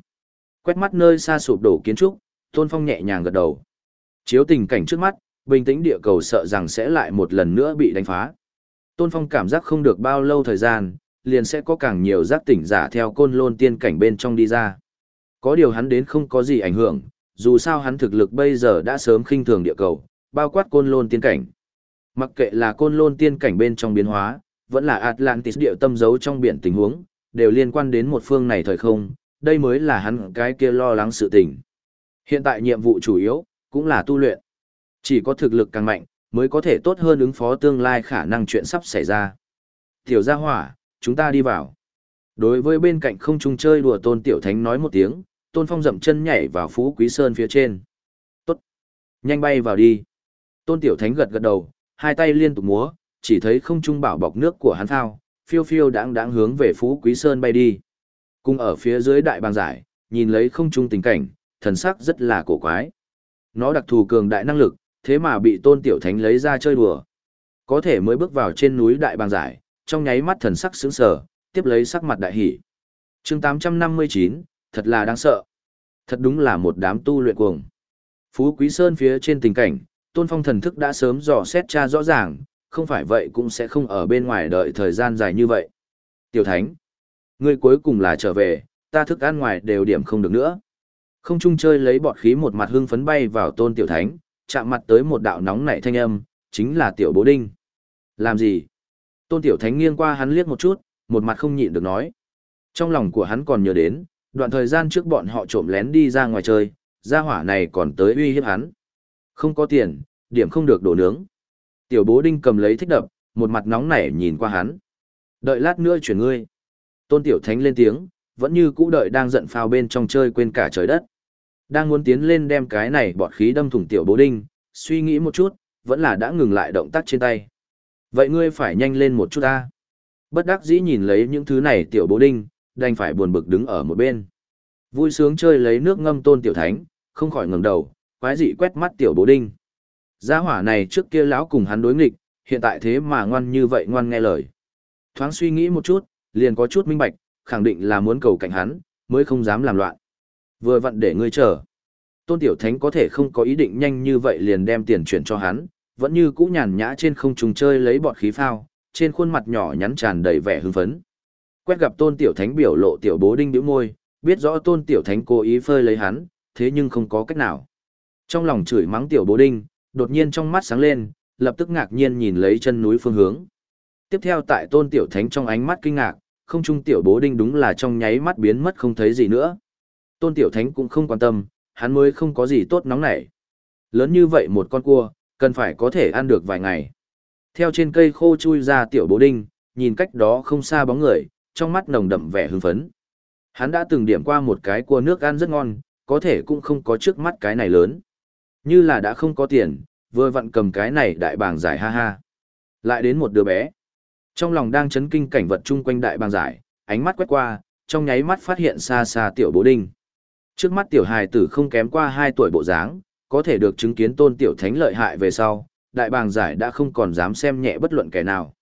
Quét mắt nơi xa sụp đổ kiến trúc, tôn phong nhẹ nhàng gật đầu. Chiếu tình cảnh trước mắt, bình tĩnh địa cầu sợ rằng sẽ lại một lần nữa bị đánh phá. Tôn phong cảm giác không được bao lâu thời gian, liền sẽ có càng nhiều giác tỉnh giả theo côn lôn tiên cảnh bên trong đi ra. Có điều hắn đến không có gì ảnh hưởng, dù sao hắn thực lực bây giờ đã sớm khinh thường địa cầu, bao quát côn lôn tiên cảnh. Mặc kệ là côn lôn tiên cảnh bên trong biến hóa, vẫn là Atlantis địa tâm giấu trong biển tình huống, đều liên quan đến một phương này thời không, đây mới là hắn cái kia lo lắng sự tình. Hiện tại nhiệm vụ chủ yếu, cũng là tu luyện. Chỉ có thực lực càng mạnh, mới có thể tốt hơn ứng phó tương lai khả năng chuyện sắp xảy ra. Tiểu gia hỏa, chúng ta đi vào. Đối với bên cạnh không trung chơi đùa tôn tiểu thánh nói một tiếng, tôn phong dậm chân nhảy vào phú quý sơn phía trên. Tốt. Nhanh bay vào đi. Tôn tiểu thánh gật gật đầu, hai tay liên tục múa, chỉ thấy không trung bảo bọc nước của hắn thao, phiêu phiêu đáng đáng hướng về phú quý sơn bay đi. Cùng ở phía dưới đại bàng giải, nhìn lấy không trung tình cảnh, thần sắc rất là cổ quái. Nó đặc thù cường đại năng lực, thế mà bị tôn tiểu thánh lấy ra chơi đùa. Có thể mới bước vào trên núi đại bàng giải, trong nháy mắt thần sắc sững sờ, tiếp lấy sắc mặt đại hỉ. chương 859, thật là đáng sợ. Thật đúng là một đám tu luyện cuồng. Phú Quý Sơn phía trên tình cảnh, tôn phong thần thức đã sớm dò xét tra rõ ràng, không phải vậy cũng sẽ không ở bên ngoài đợi thời gian dài như vậy. Tiểu Thánh, ngươi cuối cùng là trở về, ta thức ăn ngoài đều điểm không được nữa. Không chung chơi lấy bọt khí một mặt hưng phấn bay vào tôn Tiểu Thánh, chạm mặt tới một đạo nóng nảy thanh âm, chính là Tiểu Bố Đinh. Làm gì? Tôn Tiểu Thánh nghiêng qua hắn liếc một chút, một mặt không nhịn được nói. Trong lòng của hắn còn nhớ đến, đoạn thời gian trước bọn họ trộm lén đi ra ngoài chơi, gia hỏa này còn tới uy hiếp hắn. Không có tiền, điểm không được đổ nướng. Tiểu bố đinh cầm lấy thích đập, một mặt nóng nảy nhìn qua hắn. Đợi lát nữa chuyển ngươi. Tôn tiểu thánh lên tiếng, vẫn như cũ đợi đang giận phao bên trong chơi quên cả trời đất. Đang muốn tiến lên đem cái này bọt khí đâm thủng tiểu bố đinh, suy nghĩ một chút, vẫn là đã ngừng lại động tác trên tay. Vậy ngươi phải nhanh lên một chút ta. Bất đắc dĩ nhìn lấy những thứ này tiểu bố đinh, đành phải buồn bực đứng ở một bên. Vui sướng chơi lấy nước ngâm tôn tiểu thánh, không khỏi ngẩng đầu, quái dị quét mắt tiểu bố đinh. Gia hỏa này trước kia lão cùng hắn đối nghịch, hiện tại thế mà ngoan như vậy ngoan nghe lời. Thoáng suy nghĩ một chút, liền có chút minh bạch, khẳng định là muốn cầu cạnh hắn, mới không dám làm loạn. Vừa vặn để ngươi chờ. Tôn Tiểu Thánh có thể không có ý định nhanh như vậy liền đem tiền chuyển cho hắn, vẫn như cũ nhàn nhã trên không trùng chơi lấy bọt khí phao, trên khuôn mặt nhỏ nhắn tràn đầy vẻ hưng phấn. Quét gặp Tôn Tiểu Thánh biểu lộ tiểu bố đinh bĩu môi, biết rõ Tôn Tiểu Thánh cố ý phơi lấy hắn, thế nhưng không có cách nào. Trong lòng chửi mắng tiểu bố đinh, đột nhiên trong mắt sáng lên, lập tức ngạc nhiên nhìn lấy chân núi phương hướng. Tiếp theo tại tôn tiểu thánh trong ánh mắt kinh ngạc, không trung tiểu bố đinh đúng là trong nháy mắt biến mất không thấy gì nữa. Tôn tiểu thánh cũng không quan tâm, hắn mới không có gì tốt nóng nảy. Lớn như vậy một con cua, cần phải có thể ăn được vài ngày. Theo trên cây khô chui ra tiểu bố đinh, nhìn cách đó không xa bóng người, trong mắt nồng đậm vẻ hưng phấn. Hắn đã từng điểm qua một cái cua nước ăn rất ngon, có thể cũng không có trước mắt cái này lớn. Như là đã không có tiền, vừa vặn cầm cái này đại bàng giải ha ha. Lại đến một đứa bé. Trong lòng đang chấn kinh cảnh vật chung quanh đại bàng giải, ánh mắt quét qua, trong nháy mắt phát hiện xa xa tiểu bố đinh. Trước mắt tiểu hài tử không kém qua 2 tuổi bộ dáng, có thể được chứng kiến tôn tiểu thánh lợi hại về sau, đại bàng giải đã không còn dám xem nhẹ bất luận kẻ nào.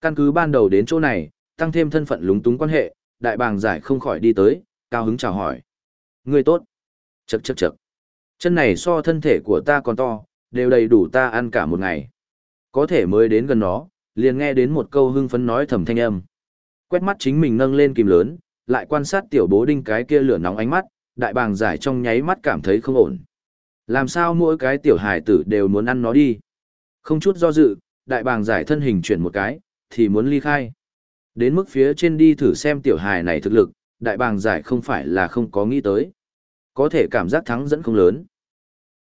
Căn cứ ban đầu đến chỗ này, tăng thêm thân phận lúng túng quan hệ, đại bàng giải không khỏi đi tới, cao hứng chào hỏi. Người tốt. Chậc chậc chậc. Chân này so thân thể của ta còn to, đều đầy đủ ta ăn cả một ngày. Có thể mới đến gần nó, liền nghe đến một câu hưng phấn nói thầm thanh âm. Quét mắt chính mình nâng lên kìm lớn, lại quan sát tiểu bố đinh cái kia lửa nóng ánh mắt, đại bàng giải trong nháy mắt cảm thấy không ổn. Làm sao mỗi cái tiểu hải tử đều muốn ăn nó đi? Không chút do dự, đại bàng giải thân hình chuyển một cái, thì muốn ly khai. Đến mức phía trên đi thử xem tiểu hài này thực lực, đại bàng giải không phải là không có nghĩ tới. Có thể cảm giác thắng dẫn không lớn.